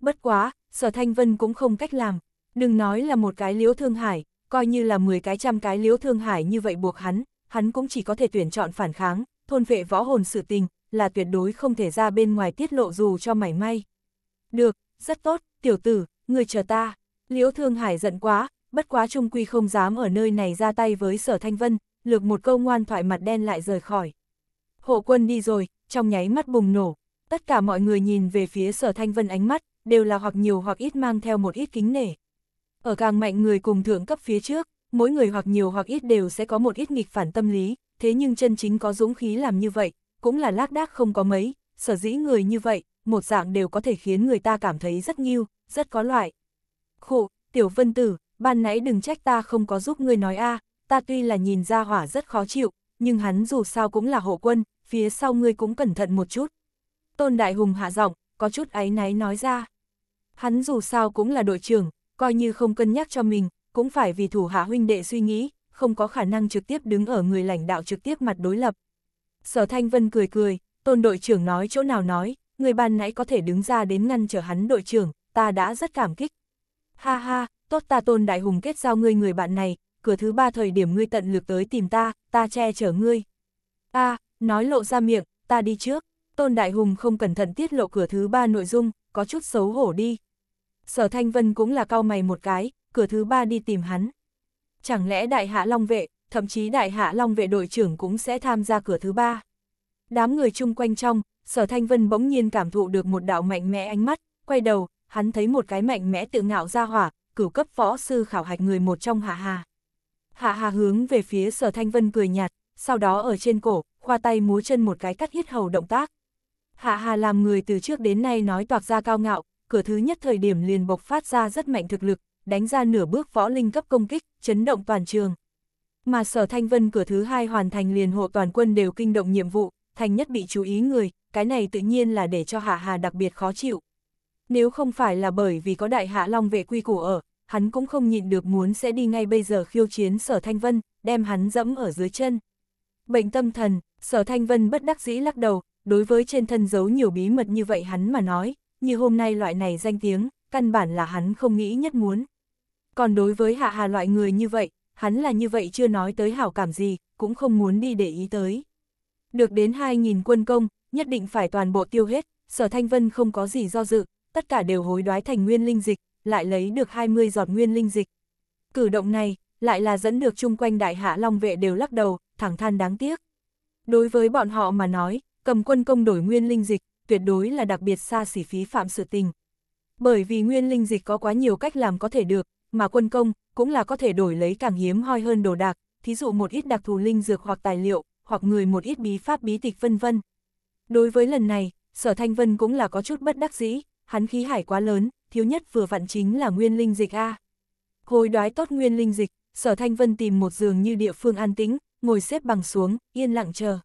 Bất quá, sở Thanh Vân cũng không cách làm, đừng nói là một cái liếu thương hải, coi như là 10 cái trăm cái liếu thương hải như vậy buộc hắn, hắn cũng chỉ có thể tuyển chọn phản kháng, thôn vệ võ hồn sự tình, là tuyệt đối không thể ra bên ngoài tiết lộ dù cho mảy may. Được, rất tốt, tiểu tử, người chờ ta. Liễu Thương Hải giận quá, bất quá trung quy không dám ở nơi này ra tay với sở thanh vân, lược một câu ngoan thoại mặt đen lại rời khỏi. Hộ quân đi rồi, trong nháy mắt bùng nổ, tất cả mọi người nhìn về phía sở thanh vân ánh mắt, đều là hoặc nhiều hoặc ít mang theo một ít kính nể. Ở càng mạnh người cùng thượng cấp phía trước, mỗi người hoặc nhiều hoặc ít đều sẽ có một ít nghịch phản tâm lý, thế nhưng chân chính có dũng khí làm như vậy, cũng là lác đác không có mấy, sở dĩ người như vậy, một dạng đều có thể khiến người ta cảm thấy rất nghiêu, rất có loại. Khổ, tiểu vân tử, ban nãy đừng trách ta không có giúp ngươi nói a ta tuy là nhìn ra hỏa rất khó chịu, nhưng hắn dù sao cũng là hộ quân, phía sau ngươi cũng cẩn thận một chút. Tôn Đại Hùng hạ giọng, có chút áy náy nói ra. Hắn dù sao cũng là đội trưởng, coi như không cân nhắc cho mình, cũng phải vì thủ hạ huynh đệ suy nghĩ, không có khả năng trực tiếp đứng ở người lãnh đạo trực tiếp mặt đối lập. Sở Thanh Vân cười cười, tôn đội trưởng nói chỗ nào nói, người ban nãy có thể đứng ra đến ngăn trở hắn đội trưởng, ta đã rất cảm kích. Ha ha, tốt ta tôn đại hùng kết giao ngươi người bạn này, cửa thứ ba thời điểm ngươi tận lực tới tìm ta, ta che chở ngươi. Ta, nói lộ ra miệng, ta đi trước, tôn đại hùng không cẩn thận tiết lộ cửa thứ ba nội dung, có chút xấu hổ đi. Sở Thanh Vân cũng là cau mày một cái, cửa thứ ba đi tìm hắn. Chẳng lẽ đại hạ long vệ, thậm chí đại hạ long vệ đội trưởng cũng sẽ tham gia cửa thứ ba. Đám người chung quanh trong, sở thanh vân bỗng nhiên cảm thụ được một đạo mạnh mẽ ánh mắt, quay đầu, hắn thấy một cái mạnh mẽ tự ngạo ra hỏa, cửu cấp võ sư khảo hạch người một trong hạ hà. Hạ hà hướng về phía sở thanh vân cười nhạt, sau đó ở trên cổ, khoa tay múa chân một cái cắt hít hầu động tác. Hạ hà làm người từ trước đến nay nói toạc ra cao ngạo, cửa thứ nhất thời điểm liền bộc phát ra rất mạnh thực lực, đánh ra nửa bước võ linh cấp công kích, chấn động toàn trường. Mà sở thanh vân cửa thứ hai hoàn thành liền hộ toàn quân đều kinh động nhiệm vụ, thành nhất bị chú ý người, cái này tự nhiên là để cho hạ hà đặc biệt khó chịu. Nếu không phải là bởi vì có đại hạ long vệ quy củ ở, hắn cũng không nhịn được muốn sẽ đi ngay bây giờ khiêu chiến sở thanh vân, đem hắn dẫm ở dưới chân. Bệnh tâm thần, sở thanh vân bất đắc dĩ lắc đầu, đối với trên thân giấu nhiều bí mật như vậy hắn mà nói, như hôm nay loại này danh tiếng, căn bản là hắn không nghĩ nhất muốn. Còn đối với hạ hà loại người như vậy, hắn là như vậy chưa nói tới hảo cảm gì, cũng không muốn đi để ý tới. Được đến 2.000 quân công, nhất định phải toàn bộ tiêu hết, sở thanh vân không có gì do dự, tất cả đều hối đoái thành nguyên linh dịch, lại lấy được 20 giọt nguyên linh dịch. Cử động này, lại là dẫn được chung quanh đại hạ long vệ đều lắc đầu, thẳng than đáng tiếc. Đối với bọn họ mà nói, cầm quân công đổi nguyên linh dịch, tuyệt đối là đặc biệt xa xỉ phí phạm sự tình. Bởi vì nguyên linh dịch có quá nhiều cách làm có thể được, mà quân công cũng là có thể đổi lấy càng hiếm hoi hơn đồ đạc, thí dụ một ít đặc thù linh dược hoặc tài liệu, hoặc người một ít bí pháp bí tịch vân vân. Đối với lần này, Sở Thanh Vân cũng là có chút bất đắc dĩ, hắn khí hải quá lớn, thiếu nhất vừa vặn chính là nguyên linh dịch A. Hồi đoái tốt nguyên linh dịch, Sở Thanh Vân tìm một giường như địa phương an tĩnh, ngồi xếp bằng xuống, yên lặng chờ.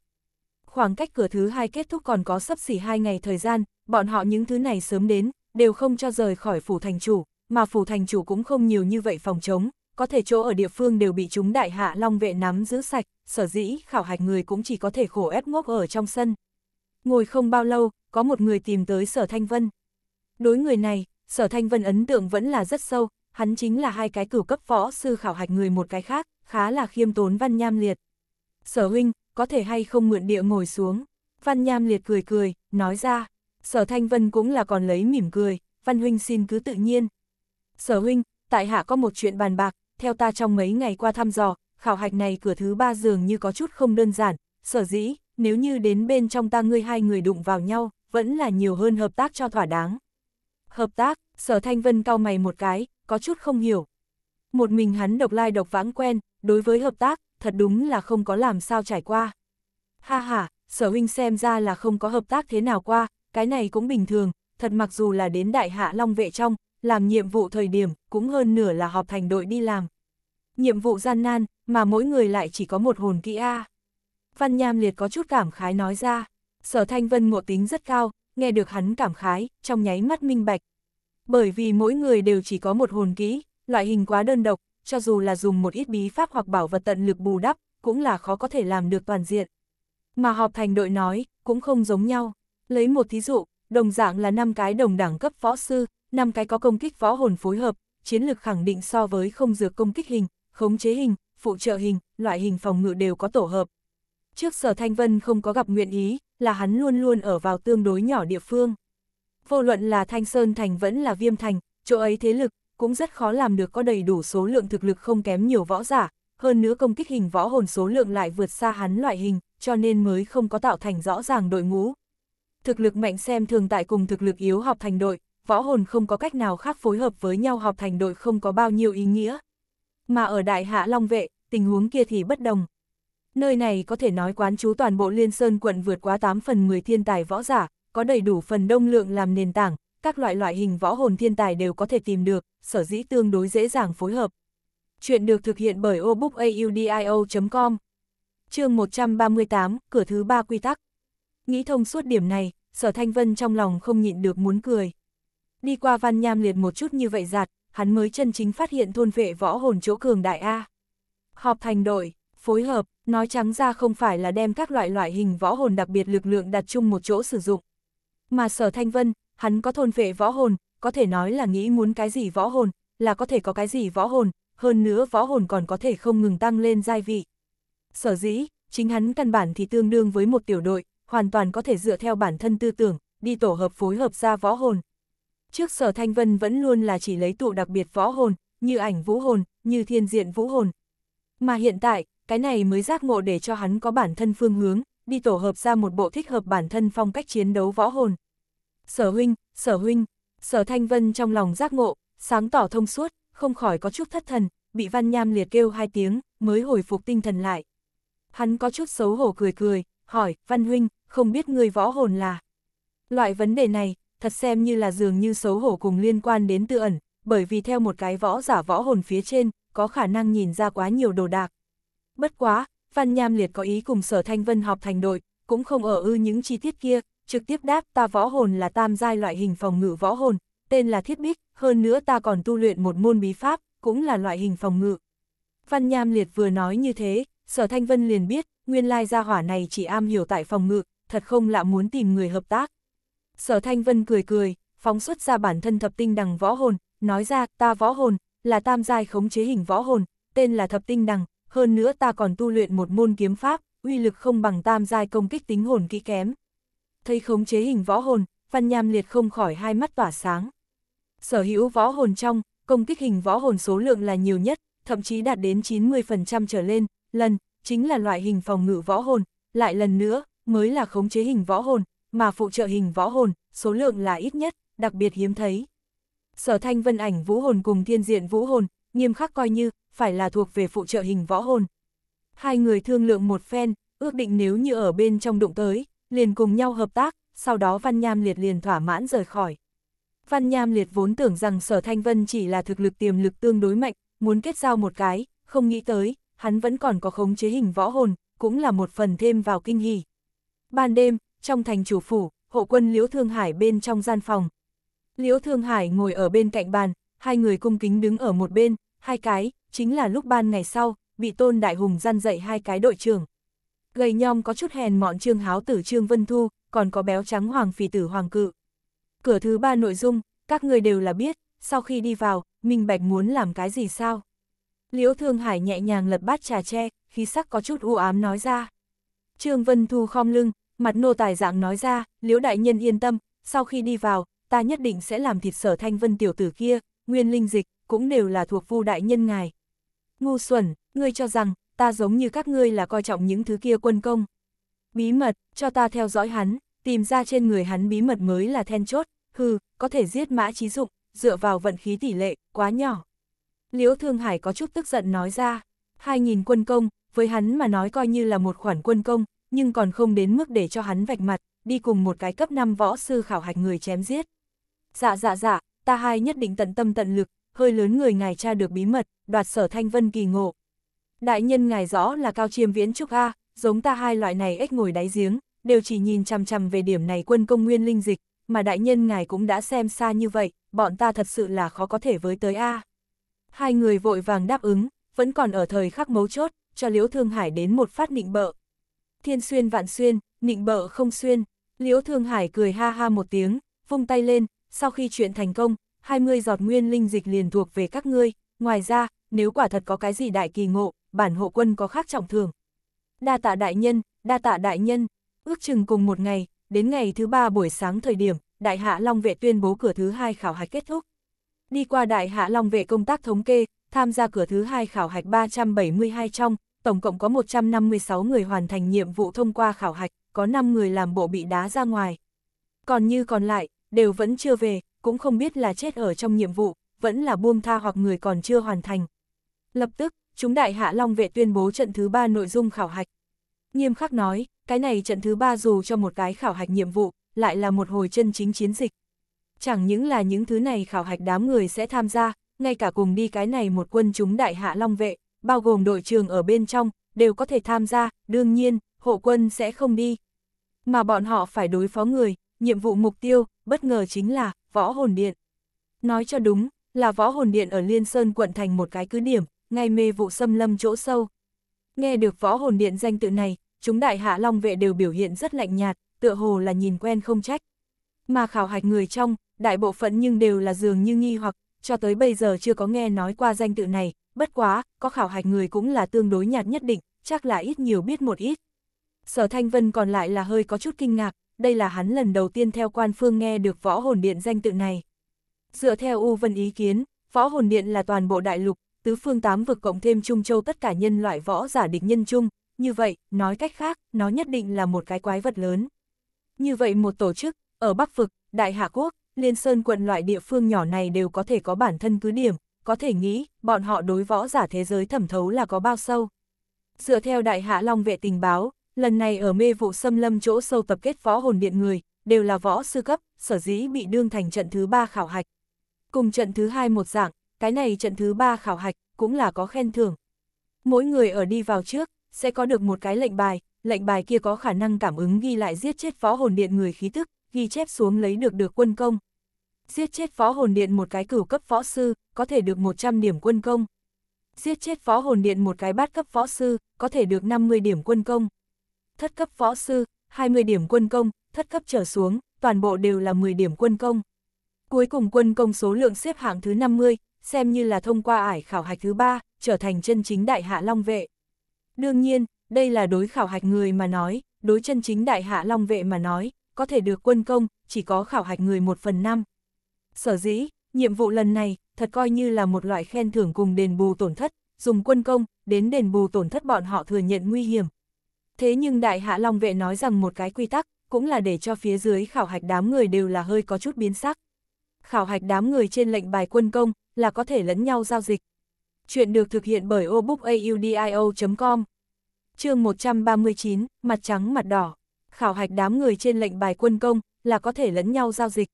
Khoảng cách cửa thứ hai kết thúc còn có sắp xỉ hai ngày thời gian, bọn họ những thứ này sớm đến, đều không cho rời khỏi phủ thành chủ, mà phủ thành chủ cũng không nhiều như vậy phòng chống, có thể chỗ ở địa phương đều bị chúng đại hạ long vệ nắm giữ sạch, sở dĩ khảo hạch người cũng chỉ có thể khổ ép ngốc ở trong sân. Ngồi không bao lâu, có một người tìm tới sở thanh vân. Đối người này, sở thanh vân ấn tượng vẫn là rất sâu, hắn chính là hai cái cửu cấp võ sư khảo hạch người một cái khác, khá là khiêm tốn văn nham liệt. Sở huynh, có thể hay không mượn địa ngồi xuống. Văn nham liệt cười cười, nói ra. Sở thanh vân cũng là còn lấy mỉm cười, văn huynh xin cứ tự nhiên. Sở huynh, tại hạ có một chuyện bàn bạc, theo ta trong mấy ngày qua thăm dò, khảo hạch này cửa thứ ba dường như có chút không đơn giản, sở dĩ, nếu như đến bên trong ta ngươi hai người đụng vào nhau, vẫn là nhiều hơn hợp tác cho thỏa đáng. Hợp tác, sở thanh vân cau mày một cái, có chút không hiểu. Một mình hắn độc lai độc vãng quen, đối với hợp tác, thật đúng là không có làm sao trải qua. Ha ha, sở huynh xem ra là không có hợp tác thế nào qua, cái này cũng bình thường, thật mặc dù là đến đại hạ long vệ trong, làm nhiệm vụ thời điểm, cũng hơn nửa là họp thành đội đi làm. Nhiệm vụ gian nan, mà mỗi người lại chỉ có một hồn kỹ A. Văn Nham Liệt có chút cảm khái nói ra, sở thanh vân ngộ tính rất cao, nghe được hắn cảm khái, trong nháy mắt minh bạch. Bởi vì mỗi người đều chỉ có một hồn kỹ, loại hình quá đơn độc, cho dù là dùng một ít bí pháp hoặc bảo vật tận lực bù đắp, cũng là khó có thể làm được toàn diện. Mà họp thành đội nói, cũng không giống nhau. Lấy một thí dụ, đồng dạng là 5 cái đồng đẳng cấp võ sư, năm cái có công kích võ hồn phối hợp, chiến lược khẳng định so với không dược công kích hình, khống chế hình, phụ trợ hình, loại hình phòng ngự đều có tổ hợp. Trước sở Thanh Vân không có gặp nguyện ý, là hắn luôn luôn ở vào tương đối nhỏ địa phương. Vô luận là Thanh Sơn Thành vẫn là Viêm Thành, chỗ ấy thế lực, cũng rất khó làm được có đầy đủ số lượng thực lực không kém nhiều võ giả, hơn nữa công kích hình võ hồn số lượng lại vượt xa hắn loại hình, cho nên mới không có tạo thành rõ ràng đội ngũ. Thực lực mạnh xem thường tại cùng thực lực yếu học thành đội, võ hồn không có cách nào khác phối hợp với nhau học thành đội không có bao nhiêu ý nghĩa. Mà ở Đại Hạ Long Vệ, tình huống kia thì bất đồng. Nơi này có thể nói quán chú toàn bộ Liên Sơn quận vượt quá 8 phần 10 thiên tài võ giả, có đầy đủ phần đông lượng làm nền tảng, các loại loại hình võ hồn thiên tài đều có thể tìm được, sở dĩ tương đối dễ dàng phối hợp. Chuyện được thực hiện bởi obookaudio.com chương 138, cửa thứ ba quy tắc. Nghĩ thông suốt điểm này, sở thanh vân trong lòng không nhịn được muốn cười. Đi qua văn nham liệt một chút như vậy giạt, hắn mới chân chính phát hiện thôn vệ võ hồn chỗ cường đại A. Họp thành đội, phối hợp, nói trắng ra không phải là đem các loại loại hình võ hồn đặc biệt lực lượng đặt chung một chỗ sử dụng. Mà sở thanh vân, hắn có thôn vệ võ hồn, có thể nói là nghĩ muốn cái gì võ hồn, là có thể có cái gì võ hồn, hơn nữa võ hồn còn có thể không ngừng tăng lên giai vị. Sở dĩ, chính hắn căn bản thì tương đương với một tiểu đội, hoàn toàn có thể dựa theo bản thân tư tưởng, đi tổ hợp phối hợp ra võ hồn. Trước sở thanh vân vẫn luôn là chỉ lấy tụ đặc biệt võ hồn, như ảnh vũ hồn, như thiên diện vũ hồn. Mà hiện tại, cái này mới giác ngộ để cho hắn có bản thân phương hướng, đi tổ hợp ra một bộ thích hợp bản thân phong cách chiến đấu võ hồn. Sở huynh, sở huynh, sở thanh vân trong lòng giác ngộ, sáng tỏ thông suốt, không khỏi có chút thất thần, bị văn nham liệt kêu hai tiếng, mới hồi phục tinh thần lại. Hắn có chút xấu hổ cười cười, hỏi, văn huynh, không biết người võ hồn là. Loại vấn đề này, thật xem như là dường như xấu hổ cùng liên quan đến tự ẩn, bởi vì theo một cái võ giả võ hồn phía trên, có khả năng nhìn ra quá nhiều đồ đạc. Bất quá, Văn Nham Liệt có ý cùng sở thanh vân họp thành đội, cũng không ở ư những chi tiết kia, trực tiếp đáp ta võ hồn là tam giai loại hình phòng ngự võ hồn, tên là thiết bích, hơn nữa ta còn tu luyện một môn bí pháp, cũng là loại hình phòng ngự. Văn Nham Liệt vừa nói như thế, sở thanh vân liền biết, nguyên lai gia hỏa này chỉ am hiểu tại phòng ngự, thật không lạ muốn tìm người hợp tác. Sở thanh vân cười cười, phóng xuất ra bản thân thập tinh đằng võ hồn, nói ra, ta võ hồn, là tam giai khống chế hình võ hồn, tên là thập tinh đằng, hơn nữa ta còn tu luyện một môn kiếm pháp, uy lực không bằng tam giai công kích tính hồn kỹ kém. Thấy khống chế hình võ hồn, Văn Nham Liệt không khỏi hai mắt tỏa sáng. Sở hữu võ hồn trong, công kích hình võ hồn số lượng là nhiều nhất, thậm chí đạt đến 90% trở lên, lần, chính là loại hình phòng ngự võ hồn, lại lần nữa, mới là khống chế hình võ hồn, mà phụ trợ hình võ hồn, số lượng là ít nhất, đặc biệt hiếm thấy. Sở thanh vân ảnh vũ hồn cùng thiên diện vũ hồn, nghiêm khắc coi như, phải là thuộc về phụ trợ hình võ hồn. Hai người thương lượng một phen, ước định nếu như ở bên trong đụng tới, liền cùng nhau hợp tác, sau đó Văn Nham Liệt liền thỏa mãn rời khỏi. Văn Nham Liệt vốn tưởng rằng Sở Thanh Vân chỉ là thực lực tiềm lực tương đối mạnh, muốn kết giao một cái, không nghĩ tới, hắn vẫn còn có khống chế hình võ hồn, cũng là một phần thêm vào kinh hỉ. Ban đêm, trong thành chủ phủ, hộ quân Liễu Thương Hải bên trong gian phòng. Liễu Thương Hải ngồi ở bên cạnh bàn, hai người cung kính đứng ở một bên, hai cái, chính là lúc ban ngày sau, bị tôn đại hùng gian dậy hai cái đội trưởng. Gầy nhom có chút hèn mọn trương háo tử trương Vân Thu, còn có béo trắng hoàng phì tử hoàng cự. Cửa thứ ba nội dung, các người đều là biết, sau khi đi vào, minh bạch muốn làm cái gì sao? Liễu Thương Hải nhẹ nhàng lật bát trà tre, khí sắc có chút u ám nói ra. Trương Vân Thu khom lưng, mặt nô tài dạng nói ra, Liễu đại nhân yên tâm, sau khi đi vào, ta nhất định sẽ làm thịt sở thanh vân tiểu tử kia, nguyên linh dịch, cũng đều là thuộc vu đại nhân ngài. Ngu xuẩn, ngươi cho rằng, ta giống như các ngươi là coi trọng những thứ kia quân công. Bí mật, cho ta theo dõi hắn, tìm ra trên người hắn bí mật mới là then chốt, hừ, có thể giết mã trí dụng, dựa vào vận khí tỷ lệ, quá nhỏ. Liễu Thương Hải có chút tức giận nói ra, 2.000 quân công, với hắn mà nói coi như là một khoản quân công, nhưng còn không đến mức để cho hắn vạch mặt, đi cùng một cái cấp 5 võ sư khảo hạch người chém giết. Dạ dạ dạ, ta hai nhất định tận tâm tận lực, hơi lớn người ngài tra được bí mật, đoạt sở thanh vân kỳ ngộ. Đại nhân ngài rõ là cao chiêm viễn trúc A, giống ta hai loại này ếch ngồi đáy giếng, đều chỉ nhìn chằm chằm về điểm này quân công nguyên linh dịch, mà đại nhân ngài cũng đã xem xa như vậy, bọn ta thật sự là khó có thể với tới A. Hai người vội vàng đáp ứng, vẫn còn ở thời khắc mấu chốt, cho Liễu Thương Hải đến một phát nịnh bợ. Thiên xuyên vạn xuyên, nịnh bợ không xuyên, Liễu Thương Hải cười ha ha một tiếng, vung tay lên, sau khi chuyện thành công, 20 giọt nguyên linh dịch liền thuộc về các ngươi, ngoài ra, nếu quả thật có cái gì đại kỳ ngộ, bản hộ quân có khác trọng thường. Đa tạ đại nhân, đa tạ đại nhân, ước chừng cùng một ngày, đến ngày thứ ba buổi sáng thời điểm, đại hạ Long vệ tuyên bố cửa thứ hai khảo hạch kết thúc. Đi qua đại hạ Long vệ công tác thống kê, tham gia cửa thứ hai khảo hạch 372 trong, tổng cộng có 156 người hoàn thành nhiệm vụ thông qua khảo hạch, có 5 người làm bộ bị đá ra ngoài. Còn như còn lại, đều vẫn chưa về, cũng không biết là chết ở trong nhiệm vụ, vẫn là buông tha hoặc người còn chưa hoàn thành. Lập tức, chúng đại hạ Long vệ tuyên bố trận thứ ba nội dung khảo hạch. Nghiêm khắc nói, cái này trận thứ ba dù cho một cái khảo hạch nhiệm vụ, lại là một hồi chân chính chiến dịch. Chẳng những là những thứ này khảo hạch đám người sẽ tham gia, ngay cả cùng đi cái này một quân chúng đại hạ Long vệ, bao gồm đội trường ở bên trong, đều có thể tham gia, đương nhiên, hộ quân sẽ không đi. Mà bọn họ phải đối phó người, nhiệm vụ mục tiêu, bất ngờ chính là, võ hồn điện. Nói cho đúng, là võ hồn điện ở Liên Sơn quận thành một cái cứ điểm, ngay mê vụ xâm lâm chỗ sâu. Nghe được võ hồn điện danh tự này, chúng đại hạ long vệ đều biểu hiện rất lạnh nhạt, tựa hồ là nhìn quen không trách. Mà khảo hạch người trong, đại bộ phận nhưng đều là dường như nghi hoặc, cho tới bây giờ chưa có nghe nói qua danh tự này, bất quá, có khảo hạch người cũng là tương đối nhạt nhất định, chắc là ít nhiều biết một ít. Sở Thanh Vân còn lại là hơi có chút kinh ngạc, đây là hắn lần đầu tiên theo quan phương nghe được võ hồn điện danh tự này. Dựa theo U Vân ý kiến, võ hồn điện là toàn bộ đại lục, tứ phương tám vực cộng thêm Trung Châu tất cả nhân loại võ giả địch nhân chung, như vậy, nói cách khác, nó nhất định là một cái quái vật lớn. Như vậy một tổ chức, ở Bắc Vực, Đại Hạ Quốc, Liên Sơn quận loại địa phương nhỏ này đều có thể có bản thân cứ điểm, có thể nghĩ, bọn họ đối võ giả thế giới thẩm thấu là có bao sâu. Dựa theo Đại Hạ Long vệ tình báo, lần này ở mê vụ xâm lâm chỗ sâu tập kết võ hồn điện người, đều là võ sư cấp, sở dĩ bị đương thành trận thứ ba khảo hạch. Cùng trận thứ hai một dạng, cái này trận thứ ba khảo hạch, cũng là có khen thưởng. Mỗi người ở đi vào trước, sẽ có được một cái lệnh bài, lệnh bài kia có khả năng cảm ứng ghi lại giết chết võ hồn điện người khí tức, ghi chép xuống lấy được được quân công. Giết chết phó hồn điện một cái cửu cấp võ sư, có thể được 100 điểm quân công. Giết chết phó hồn điện một cái bát cấp võ sư, có thể được 50 điểm quân công. Thất cấp võ sư, 20 điểm quân công, thất cấp trở xuống, toàn bộ đều là 10 điểm quân công. Cuối cùng quân công số lượng xếp hạng thứ 50, xem như là thông qua ải khảo hạch thứ 3, trở thành chân chính đại hạ long vệ. Đương nhiên, đây là đối khảo hạch người mà nói, đối chân chính đại hạ long vệ mà nói, có thể được quân công, chỉ có khảo hạch người một phần năm. Sở dĩ, nhiệm vụ lần này, thật coi như là một loại khen thưởng cùng đền bù tổn thất, dùng quân công, đến đền bù tổn thất bọn họ thừa nhận nguy hiểm. Thế nhưng đại hạ long vệ nói rằng một cái quy tắc, cũng là để cho phía dưới khảo hạch đám người đều là hơi có chút biến sắc. Khảo hạch đám người trên lệnh bài quân công, là có thể lẫn nhau giao dịch. Chuyện được thực hiện bởi obookaudio.com chương 139, mặt trắng mặt đỏ. Khảo hạch đám người trên lệnh bài quân công, là có thể lẫn nhau giao dịch.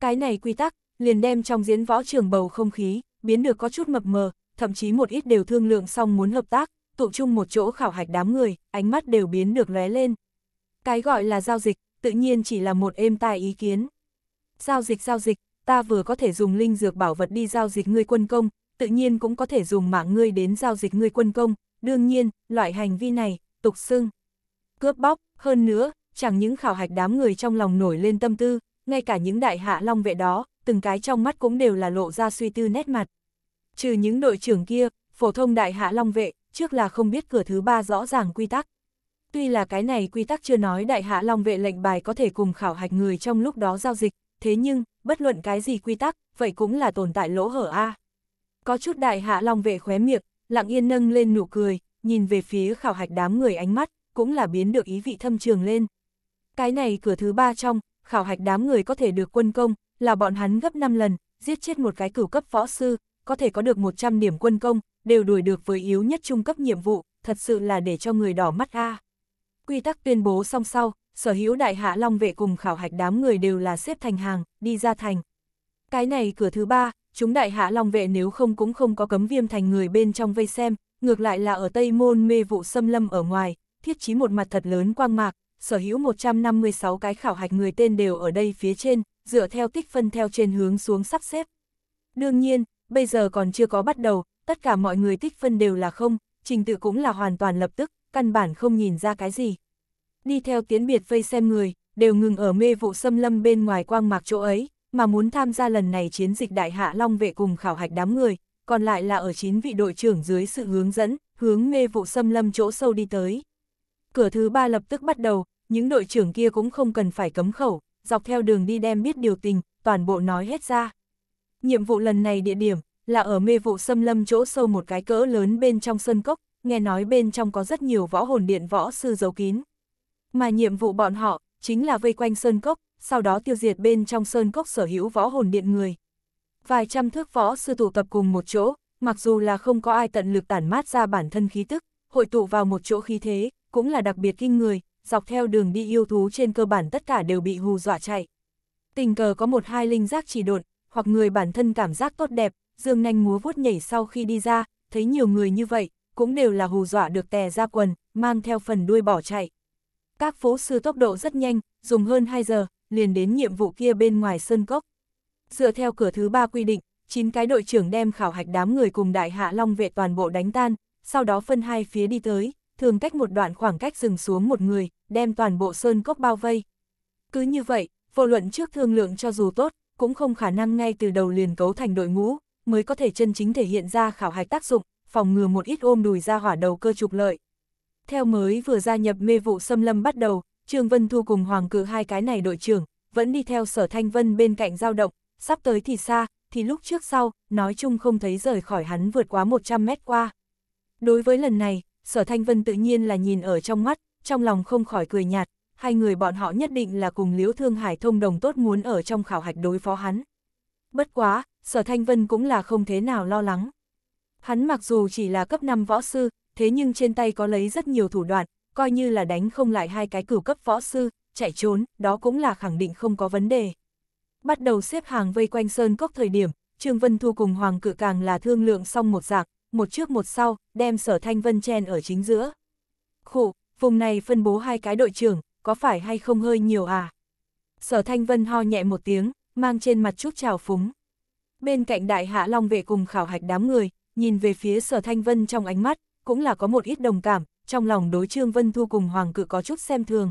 Cái này quy tắc, liền đem trong diễn võ trường bầu không khí, biến được có chút mập mờ, thậm chí một ít đều thương lượng xong muốn hợp tác, tụ chung một chỗ khảo hạch đám người, ánh mắt đều biến được lóe lên. Cái gọi là giao dịch, tự nhiên chỉ là một êm tai ý kiến. Giao dịch giao dịch, ta vừa có thể dùng linh dược bảo vật đi giao dịch ngươi quân công, tự nhiên cũng có thể dùng mạng ngươi đến giao dịch ngươi quân công, đương nhiên, loại hành vi này, tục xưng. Cướp bóc, hơn nữa, chẳng những khảo hạch đám người trong lòng nổi lên tâm tư, ngay cả những đại hạ long vệ đó, từng cái trong mắt cũng đều là lộ ra suy tư nét mặt. Trừ những đội trưởng kia, phổ thông đại hạ long vệ, trước là không biết cửa thứ ba rõ ràng quy tắc. Tuy là cái này quy tắc chưa nói đại hạ long vệ lệnh bài có thể cùng khảo hạch người trong lúc đó giao dịch, thế nhưng, bất luận cái gì quy tắc, vậy cũng là tồn tại lỗ hở A. Có chút đại hạ long vệ khóe miệng, lặng yên nâng lên nụ cười, nhìn về phía khảo hạch đám người ánh mắt, cũng là biến được ý vị thâm trường lên. Cái này cửa thứ ba trong, khảo hạch đám người có thể được quân công, là bọn hắn gấp 5 lần, giết chết một cái cửu cấp võ sư, có thể có được 100 điểm quân công, đều đuổi được với yếu nhất trung cấp nhiệm vụ, thật sự là để cho người đỏ mắt a. Quy tắc tuyên bố xong sau, sở hữu đại hạ long vệ cùng khảo hạch đám người đều là xếp thành hàng, đi ra thành. Cái này cửa thứ ba, chúng đại hạ long vệ nếu không cũng không có cấm viêm thành người bên trong vây xem, ngược lại là ở Tây Môn mê vụ xâm lâm ở ngoài, thiết trí một mặt thật lớn quang mạc, sở hữu 156 cái khảo hạch người tên đều ở đây phía trên, dựa theo tích phân theo trên hướng xuống sắp xếp. Đương nhiên, bây giờ còn chưa có bắt đầu, tất cả mọi người tích phân đều là không, trình tự cũng là hoàn toàn lập tức, căn bản không nhìn ra cái gì. Đi theo tiến biệt vây xem người, đều ngừng ở mê vụ xâm lâm bên ngoài quang mạc chỗ ấy, mà muốn tham gia lần này chiến dịch đại hạ long vệ cùng khảo hạch đám người, còn lại là ở chín vị đội trưởng dưới sự hướng dẫn, hướng mê vụ xâm lâm chỗ sâu đi tới. Cửa thứ ba lập tức bắt đầu, những đội trưởng kia cũng không cần phải cấm khẩu, dọc theo đường đi đem biết điều tình, toàn bộ nói hết ra. Nhiệm vụ lần này địa điểm, là ở mê vụ xâm lâm chỗ sâu một cái cỡ lớn bên trong sân cốc, nghe nói bên trong có rất nhiều võ hồn điện võ sư giấu kín. Mà nhiệm vụ bọn họ, chính là vây quanh sơn cốc, sau đó tiêu diệt bên trong sơn cốc sở hữu võ hồn điện người. Vài trăm thước võ sư tụ tập cùng một chỗ, mặc dù là không có ai tận lực tản mát ra bản thân khí tức, hội tụ vào một chỗ khí thế, cũng là đặc biệt kinh người, dọc theo đường đi yêu thú trên cơ bản tất cả đều bị hù dọa chạy. Tình cờ có một hai linh giác chỉ độn, hoặc người bản thân cảm giác tốt đẹp, dương nanh múa vuốt nhảy sau khi đi ra, thấy nhiều người như vậy, cũng đều là hù dọa được tè ra quần, mang theo phần đuôi bỏ chạy. Các phố sư tốc độ rất nhanh, dùng hơn 2 giờ, liền đến nhiệm vụ kia bên ngoài sân cốc. Dựa theo cửa thứ ba quy định, 9 cái đội trưởng đem khảo hạch đám người cùng đại hạ long vệ toàn bộ đánh tan, sau đó phân hai phía đi tới, thường cách một đoạn khoảng cách dừng xuống một người, đem toàn bộ sơn cốc bao vây. Cứ như vậy, vô luận trước thương lượng cho dù tốt, cũng không khả năng ngay từ đầu liền cấu thành đội ngũ, mới có thể chân chính thể hiện ra khảo hạch tác dụng, phòng ngừa một ít ôm đùi ra hỏa đầu cơ trục lợi. Theo mới vừa gia nhập mê vụ xâm lâm bắt đầu, Trương Vân Thu cùng Hoàng cử hai cái này đội trưởng, vẫn đi theo sở thanh vân bên cạnh giao động, sắp tới thì xa, thì lúc trước sau, nói chung không thấy rời khỏi hắn vượt quá 100 mét qua. Đối với lần này, sở thanh vân tự nhiên là nhìn ở trong mắt, trong lòng không khỏi cười nhạt, hai người bọn họ nhất định là cùng liễu thương hải thông đồng tốt muốn ở trong khảo hạch đối phó hắn. Bất quá, sở thanh vân cũng là không thế nào lo lắng. Hắn mặc dù chỉ là cấp 5 võ sư, thế nhưng trên tay có lấy rất nhiều thủ đoạn, coi như là đánh không lại hai cái cửu cấp võ sư, chạy trốn, đó cũng là khẳng định không có vấn đề. Bắt đầu xếp hàng vây quanh sơn cốc thời điểm, Trương Vân Thu cùng Hoàng Cự càng là thương lượng xong một dạng, một trước một sau, đem sở thanh vân chen ở chính giữa. Khủ, vùng này phân bố hai cái đội trưởng, có phải hay không hơi nhiều à? Sở thanh vân ho nhẹ một tiếng, mang trên mặt chút trào phúng. Bên cạnh đại hạ long vệ cùng khảo hạch đám người, nhìn về phía sở thanh vân trong ánh mắt, cũng là có một ít đồng cảm, trong lòng đối trương vân thu cùng hoàng cự có chút xem thường.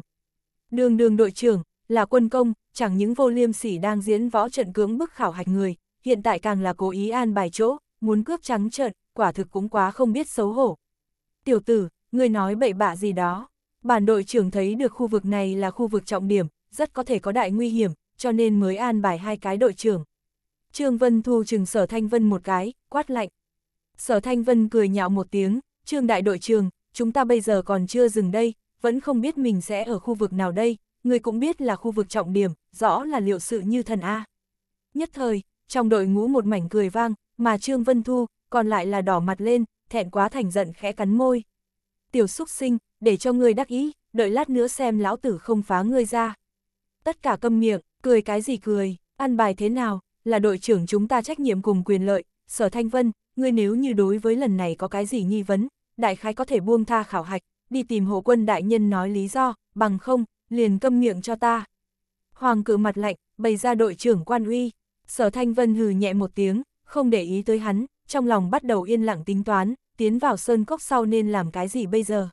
Đường đường đội trưởng, là quân công, chẳng những vô liêm sỉ đang diễn võ trận cưỡng bức khảo hạch người, hiện tại càng là cố ý an bài chỗ, muốn cướp trắng trợn, quả thực cũng quá không biết xấu hổ. Tiểu tử, người nói bậy bạ gì đó. Bản đội trưởng thấy được khu vực này là khu vực trọng điểm, rất có thể có đại nguy hiểm, cho nên mới an bài hai cái đội trưởng. Trương Vân Thu chừng sở Thanh Vân một cái, quát lạnh. Sở Thanh Vân cười nhạo một tiếng, Trương đại đội trưởng, chúng ta bây giờ còn chưa dừng đây, vẫn không biết mình sẽ ở khu vực nào đây, người cũng biết là khu vực trọng điểm, rõ là liệu sự như thần A. Nhất thời, trong đội ngũ một mảnh cười vang, mà Trương Vân Thu, còn lại là đỏ mặt lên, thẹn quá thành giận khẽ cắn môi. Tiểu xúc sinh, để cho ngươi đắc ý, đợi lát nữa xem lão tử không phá ngươi ra. Tất cả câm miệng, cười cái gì cười, ăn bài thế nào, là đội trưởng chúng ta trách nhiệm cùng quyền lợi, sở thanh vân, ngươi nếu như đối với lần này có cái gì nghi vấn, đại khái có thể buông tha khảo hạch, đi tìm hộ quân đại nhân nói lý do, bằng không, liền câm miệng cho ta. Hoàng cử mặt lạnh, bày ra đội trưởng quan uy, sở thanh vân hừ nhẹ một tiếng, không để ý tới hắn, trong lòng bắt đầu yên lặng tính toán, tiến vào sơn cốc sau nên làm cái gì bây giờ.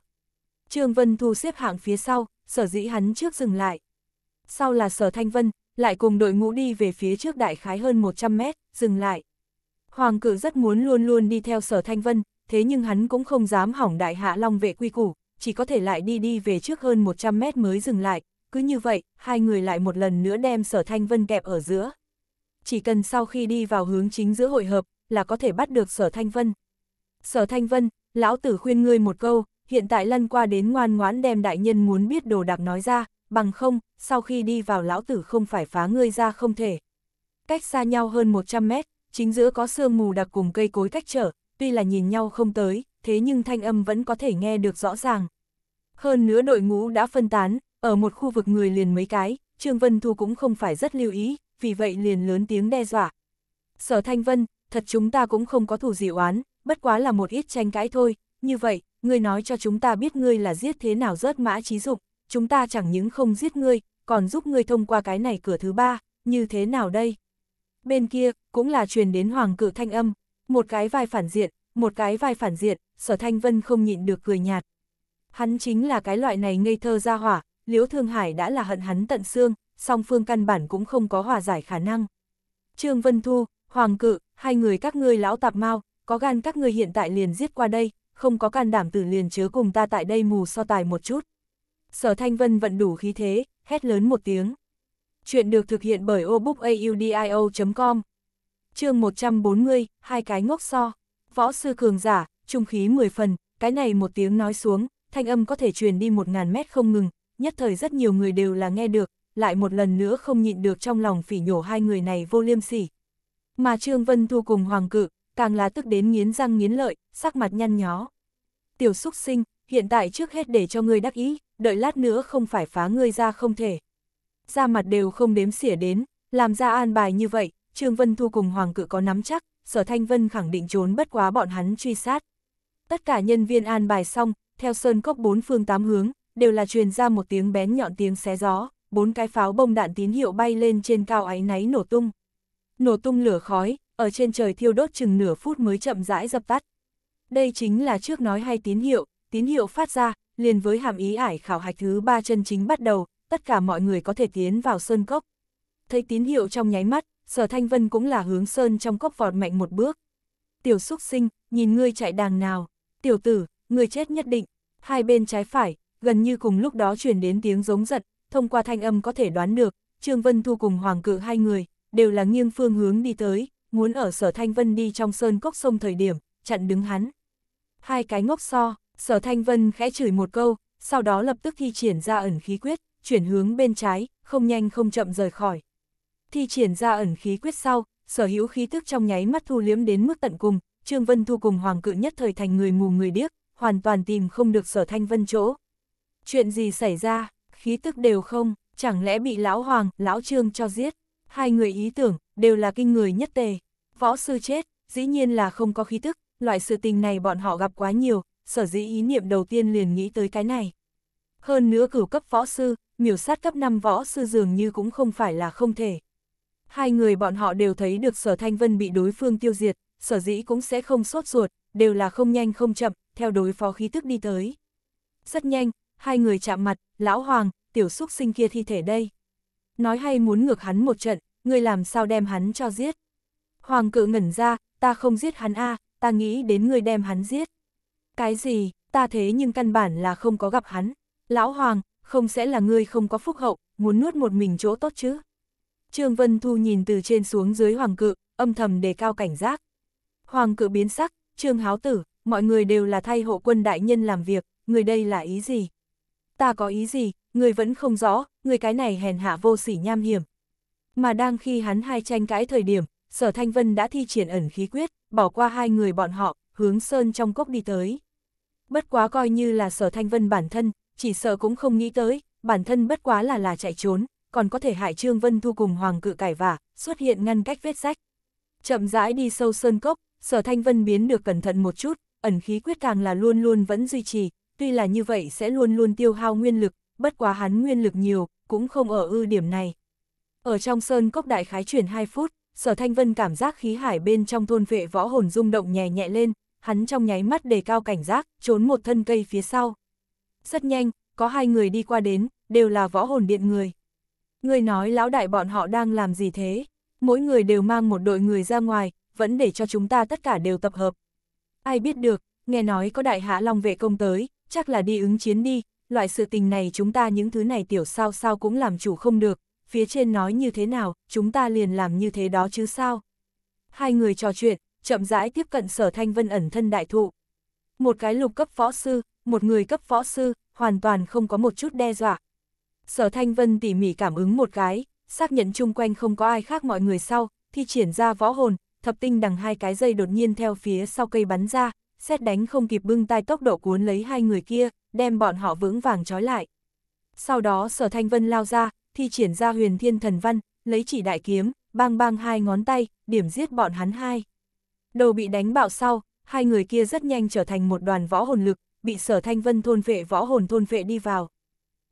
Trương Vân Thu xếp hạng phía sau, sở dĩ hắn trước dừng lại. Sau là sở Thanh Vân, lại cùng đội ngũ đi về phía trước đại khái hơn 100 mét, dừng lại. Hoàng cử rất muốn luôn luôn đi theo sở thanh vân, thế nhưng hắn cũng không dám hỏng đại hạ long vệ quy củ, chỉ có thể lại đi đi về trước hơn 100 mét mới dừng lại, cứ như vậy, hai người lại một lần nữa đem sở thanh vân kẹp ở giữa. Chỉ cần sau khi đi vào hướng chính giữa hội hợp, là có thể bắt được sở thanh vân. Sở thanh vân, lão tử khuyên ngươi một câu, hiện tại lăn qua đến ngoan ngoãn đem đại nhân muốn biết đồ đạc nói ra, bằng không, sau khi đi vào lão tử không phải phá ngươi ra không thể. Cách xa nhau hơn 100 mét, chính giữa có sương mù đặc cùng cây cối cách trở, tuy là nhìn nhau không tới, thế nhưng thanh âm vẫn có thể nghe được rõ ràng. Hơn nữa đội ngũ đã phân tán, ở một khu vực người liền mấy cái, Trương Vân Thu cũng không phải rất lưu ý, vì vậy liền lớn tiếng đe dọa. Sở Thanh Vân, thật chúng ta cũng không có thủ gì oán, bất quá là một ít tranh cãi thôi, như vậy, ngươi nói cho chúng ta biết ngươi là giết thế nào rớt mã trí dụng, chúng ta chẳng những không giết ngươi, còn giúp ngươi thông qua cái này cửa thứ ba, như thế nào đây? Bên kia, cũng là truyền đến hoàng cự thanh âm, một cái vai phản diện, một cái vai phản diện, sở thanh vân không nhịn được cười nhạt. Hắn chính là cái loại này ngây thơ ra hỏa, liễu thương hải đã là hận hắn tận xương, song phương căn bản cũng không có hòa giải khả năng. Trương Vân Thu, Hoàng Cự, hai người các ngươi lão tạp mau, có gan các ngươi hiện tại liền giết qua đây, không có can đảm tử liền chớ cùng ta tại đây mù so tài một chút. Sở Thanh Vân vận đủ khí thế, hét lớn một tiếng. Chuyện được thực hiện bởi obookaudio.com chương 140, hai cái ngốc so. Võ sư cường giả, trung khí 10 phần, cái này một tiếng nói xuống, thanh âm có thể truyền đi 1.000 mét không ngừng, nhất thời rất nhiều người đều là nghe được, lại một lần nữa không nhịn được trong lòng phỉ nhổ hai người này vô liêm sỉ. Mà Trương Vân Thu cùng Hoàng Cự, càng là tức đến nghiến răng nghiến lợi, sắc mặt nhăn nhó. Tiểu xúc sinh, hiện tại trước hết để cho ngươi đắc ý, đợi lát nữa không phải phá ngươi ra không thể. Ra mặt đều không đếm xỉa đến, làm ra an bài như vậy, Trương Vân Thu cùng Hoàng Cự có nắm chắc, Sở Thanh Vân khẳng định trốn bất quá bọn hắn truy sát. Tất cả nhân viên an bài xong, theo sơn cốc bốn phương tám hướng, đều là truyền ra một tiếng bén nhọn tiếng xé gió, bốn cái pháo bông đạn tín hiệu bay lên trên cao áy náy nổ tung. Nổ tung lửa khói, ở trên trời thiêu đốt chừng nửa phút mới chậm rãi dập tắt. Đây chính là trước nói hay tín hiệu, tín hiệu phát ra, liền với hàm ý ải khảo hạch thứ ba chân chính bắt đầu, tất cả mọi người có thể tiến vào sơn cốc. Thấy tín hiệu trong nháy mắt, sở thanh vân cũng là hướng sơn trong cốc vọt mạnh một bước. Tiểu xúc sinh, nhìn ngươi chạy đàng nào, tiểu tử, ngươi chết nhất định, hai bên trái phải, gần như cùng lúc đó truyền đến tiếng giống giận, thông qua thanh âm có thể đoán được, Trương Vân Thu cùng Hoàng Cự hai người, đều là nghiêng phương hướng đi tới, muốn ở sở Thanh Vân đi trong sơn cốc sông thời điểm, chặn đứng hắn. Hai cái ngốc so, sở Thanh Vân khẽ chửi một câu, sau đó lập tức thi triển ra ẩn khí quyết, chuyển hướng bên trái, không nhanh không chậm rời khỏi. Thi triển ra ẩn khí quyết sau, sở hữu khí tức trong nháy mắt thu liếm đến mức tận cùng, Trương Vân Thu cùng Hoàng Cự nhất thời thành người mù người điếc, hoàn toàn tìm không được sở Thanh Vân chỗ. Chuyện gì xảy ra, khí tức đều không, chẳng lẽ bị lão Hoàng, lão Trương cho giết? Hai người ý tưởng, đều là kinh người nhất tề. Võ sư chết, dĩ nhiên là không có khí tức, loại sự tình này bọn họ gặp quá nhiều, sở dĩ ý niệm đầu tiên liền nghĩ tới cái này. Hơn nữa cửu cấp võ sư, miểu sát cấp 5 võ sư dường như cũng không phải là không thể. Hai người bọn họ đều thấy được sở thanh vân bị đối phương tiêu diệt, sở dĩ cũng sẽ không sốt ruột, đều là không nhanh không chậm, theo đối phó khí tức đi tới. Rất nhanh, hai người chạm mặt, lão hoàng, tiểu xúc sinh kia thi thể đây. Nói hay muốn ngược hắn một trận, ngươi làm sao đem hắn cho giết. Hoàng cự ngẩn ra, ta không giết hắn a ta nghĩ đến ngươi đem hắn giết. Cái gì, ta thế nhưng căn bản là không có gặp hắn. Lão Hoàng, không sẽ là ngươi không có phúc hậu, muốn nuốt một mình chỗ tốt chứ. Trương Vân Thu nhìn từ trên xuống dưới Hoàng cự, âm thầm đề cao cảnh giác. Hoàng cự biến sắc, Trương Háo Tử, mọi người đều là thay hộ quân đại nhân làm việc, người đây là ý gì? Ta có ý gì, người vẫn không rõ, người cái này hèn hạ vô sỉ nham hiểm. Mà đang khi hắn hai tranh cãi thời điểm, sở thanh vân đã thi triển ẩn khí quyết, bỏ qua hai người bọn họ, hướng sơn trong cốc đi tới. Bất quá coi như là sở thanh vân bản thân, chỉ sợ cũng không nghĩ tới, bản thân bất quá là là chạy trốn, còn có thể hại Trương Vân Thu cùng Hoàng cự cải vả, xuất hiện ngăn cách vết sách. Chậm rãi đi sâu sơn cốc, sở thanh vân biến được cẩn thận một chút, ẩn khí quyết càng là luôn luôn vẫn duy trì, tuy là như vậy sẽ luôn luôn tiêu hao nguyên lực, bất quá hắn nguyên lực nhiều, cũng không ở ư điểm này. Ở trong sơn cốc đại khái chuyển 2 phút, sở thanh vân cảm giác khí hải bên trong thôn vệ võ hồn rung động nhẹ nhẹ lên, hắn trong nháy mắt đề cao cảnh giác, trốn một thân cây phía sau. Rất nhanh, có hai người đi qua đến, đều là võ hồn điện người. Người nói lão đại bọn họ đang làm gì thế? Mỗi người đều mang một đội người ra ngoài, vẫn để cho chúng ta tất cả đều tập hợp. Ai biết được, nghe nói có đại hạ long vệ công tới, chắc là đi ứng chiến đi, loại sự tình này chúng ta những thứ này tiểu sao sao cũng làm chủ không được, phía trên nói như thế nào, chúng ta liền làm như thế đó chứ sao. Hai người trò chuyện, chậm rãi tiếp cận sở thanh vân ẩn thân đại thụ. Một cái lục cấp võ sư, một người cấp võ sư, hoàn toàn không có một chút đe dọa. Sở thanh vân tỉ mỉ cảm ứng một cái, xác nhận chung quanh không có ai khác mọi người sau, thi triển ra võ hồn, thập tinh đằng hai cái dây đột nhiên theo phía sau cây bắn ra, xét đánh không kịp bưng tay tốc độ cuốn lấy hai người kia, đem bọn họ vững vàng trói lại. Sau đó sở thanh vân lao ra, thi triển ra huyền thiên thần văn, lấy chỉ đại kiếm, bang bang hai ngón tay, điểm giết bọn hắn hai. Đầu bị đánh bạo sau, hai người kia rất nhanh trở thành một đoàn võ hồn lực, bị sở thanh vân thôn vệ võ hồn thôn vệ đi vào.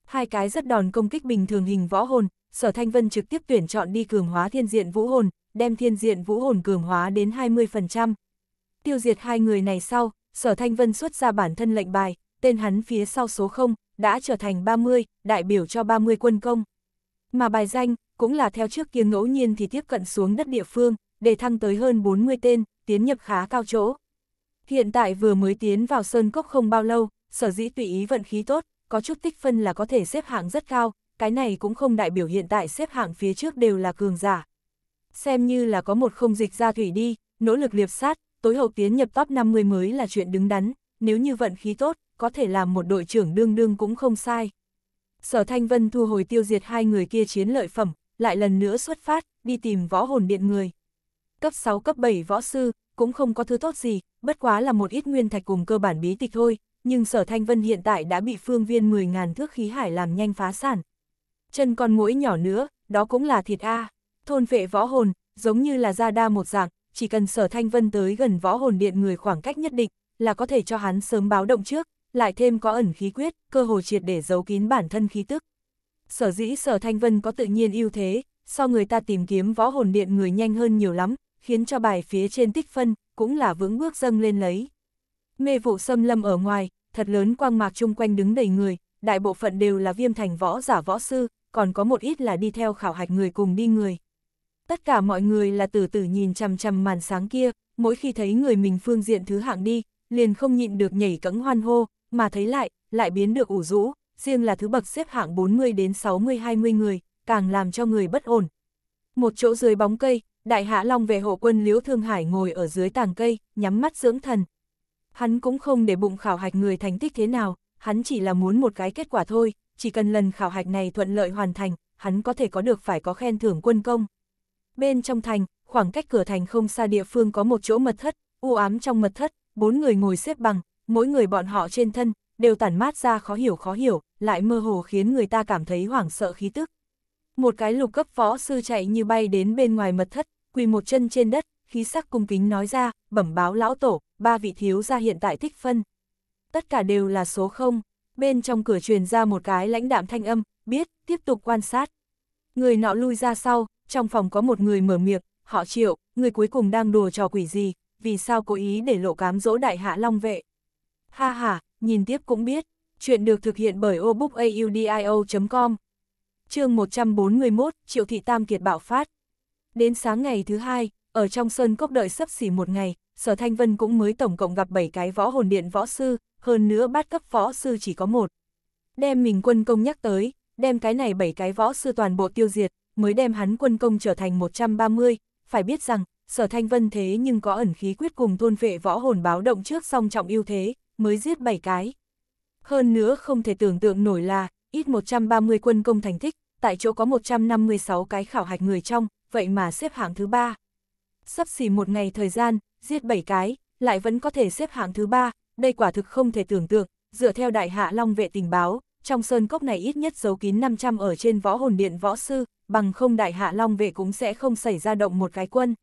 Hai cái rất đòn công kích bình thường hình võ hồn, sở thanh vân trực tiếp tuyển chọn đi cường hóa thiên diện vũ hồn, đem thiên diện vũ hồn cường hóa đến 20%. Tiêu diệt hai người này sau, sở thanh vân xuất ra bản thân lệnh bài, tên hắn phía sau số 0, đã trở thành 30, đại biểu cho 30 quân công. Mà bài danh, cũng là theo trước kia ngẫu nhiên thì tiếp cận xuống đất địa phương, để thăng tới hơn 40 tên, tiến nhập khá cao chỗ. Hiện tại vừa mới tiến vào Sơn Cốc không bao lâu, sở dĩ tùy ý vận khí tốt, có chút tích phân là có thể xếp hạng rất cao, cái này cũng không đại biểu hiện tại xếp hạng phía trước đều là cường giả. Xem như là có một không dịch ra thủy đi, nỗ lực liệp sát, tối hậu tiến nhập top 50 mới là chuyện đứng đắn, nếu như vận khí tốt, có thể làm một đội trưởng đương đương cũng không sai. Sở Thanh Vân thu hồi tiêu diệt hai người kia chiến lợi phẩm, lại lần nữa xuất phát, đi tìm võ hồn điện người. Cấp 6 cấp 7 võ sư, cũng không có thứ tốt gì, bất quá là một ít nguyên thạch cùng cơ bản bí tịch thôi, nhưng sở Thanh Vân hiện tại đã bị phương viên 10.000 thước khí hải làm nhanh phá sản. Chân con mũi nhỏ nữa, đó cũng là thịt A. Thôn vệ võ hồn, giống như là ra đa một dạng, chỉ cần sở Thanh Vân tới gần võ hồn điện người khoảng cách nhất định, là có thể cho hắn sớm báo động trước, lại thêm có ẩn khí quyết, cơ hồ triệt để giấu kín bản thân khí tức. Sở dĩ sở Thanh Vân có tự nhiên ưu thế, so người ta tìm kiếm võ hồn điện người nhanh hơn nhiều lắm, khiến cho bài phía trên tích phân, cũng là vững bước dâng lên lấy. Mê vụ xâm lâm ở ngoài, thật lớn quang mạc chung quanh đứng đầy người, đại bộ phận đều là viêm thành võ giả võ sư, còn có một ít là đi theo khảo hạch người cùng đi người. Tất cả mọi người là từ từ nhìn chằm chằm màn sáng kia, mỗi khi thấy người mình phương diện thứ hạng đi, liền không nhịn được nhảy cẫng hoan hô, mà thấy lại, lại biến được ủ rũ, riêng là thứ bậc xếp hạng 40 đến 60-20 người, càng làm cho người bất ổn. Một chỗ dưới bóng cây, đại hạ long về hộ quân Liễu Thương Hải ngồi ở dưới tàng cây, nhắm mắt dưỡng thần. Hắn cũng không để bụng khảo hạch người thành tích thế nào, hắn chỉ là muốn một cái kết quả thôi, chỉ cần lần khảo hạch này thuận lợi hoàn thành, hắn có thể có được phải có khen thưởng quân công. Bên trong thành, khoảng cách cửa thành không xa địa phương có một chỗ mật thất, u ám trong mật thất, bốn người ngồi xếp bằng, mỗi người bọn họ trên thân, đều tản mát ra khó hiểu khó hiểu, lại mơ hồ khiến người ta cảm thấy hoảng sợ khí tức. Một cái lục cấp võ sư chạy như bay đến bên ngoài mật thất, quỳ một chân trên đất, khí sắc cung kính nói ra, bẩm báo lão tổ, ba vị thiếu gia hiện tại thích phân. Tất cả đều là số không, bên trong cửa truyền ra một cái lãnh đạm thanh âm, biết, tiếp tục quan sát. Người nọ lui ra sau, trong phòng có một người mở miệng, họ triệu, người cuối cùng đang đùa trò quỷ gì, vì sao cố ý để lộ cám dỗ đại hạ long vệ. Ha ha, nhìn tiếp cũng biết, chuyện được thực hiện bởi obookaudio.com. chương 141, Triệu Thị Tam Kiệt bạo phát. Đến sáng ngày thứ hai, ở trong sơn cốc đợi sắp xỉ một ngày, Sở Thanh Vân cũng mới tổng cộng gặp 7 cái võ hồn điện võ sư, hơn nữa bát cấp võ sư chỉ có một. Đem mình quân công nhắc tới, đem cái này 7 cái võ sư toàn bộ tiêu diệt, mới đem hắn quân công trở thành 130, phải biết rằng, Sở Thanh Vân thế nhưng có ẩn khí quyết cùng thôn vệ võ hồn báo động trước song trọng ưu thế, mới giết 7 cái. Hơn nữa không thể tưởng tượng nổi là, ít 130 quân công thành tích, tại chỗ có 156 cái khảo hạch người trong, vậy mà xếp hạng thứ ba. Sắp xỉ một ngày thời gian, giết 7 cái, lại vẫn có thể xếp hạng thứ ba, đây quả thực không thể tưởng tượng, dựa theo đại hạ long vệ tình báo, trong sơn cốc này ít nhất giấu kín 500 ở trên võ hồn điện võ sư, bằng không đại hạ long vệ cũng sẽ không xảy ra động một cái quân.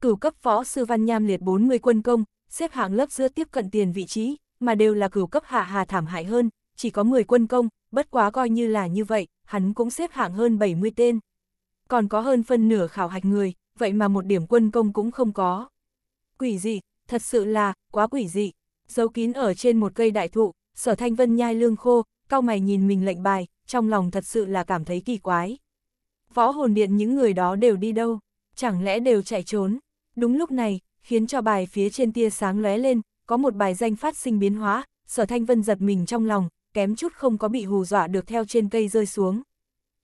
Cửu cấp võ sư văn nham liệt 40 quân công, xếp hạng lớp giữa tiếp cận tiền vị trí, mà đều là cửu cấp hạ hà thảm hại hơn, chỉ có 10 quân công, bất quá coi như là như vậy, hắn cũng xếp hạng hơn 70 tên. Còn có hơn phân nửa khảo hạch người, vậy mà một điểm quân công cũng không có. Quỷ dị, thật sự là, quá quỷ dị. Giấu kín ở trên một cây đại thụ, sở thanh vân nhai lương khô, cao mày nhìn mình lệnh bài, trong lòng thật sự là cảm thấy kỳ quái. Võ hồn điện những người đó đều đi đâu? Chẳng lẽ đều chạy trốn? Đúng lúc này, khiến cho bài phía trên tia sáng lóe lên, có một bài danh phát sinh biến hóa, sở thanh vân giật mình trong lòng, kém chút không có bị hù dọa được theo trên cây rơi xuống.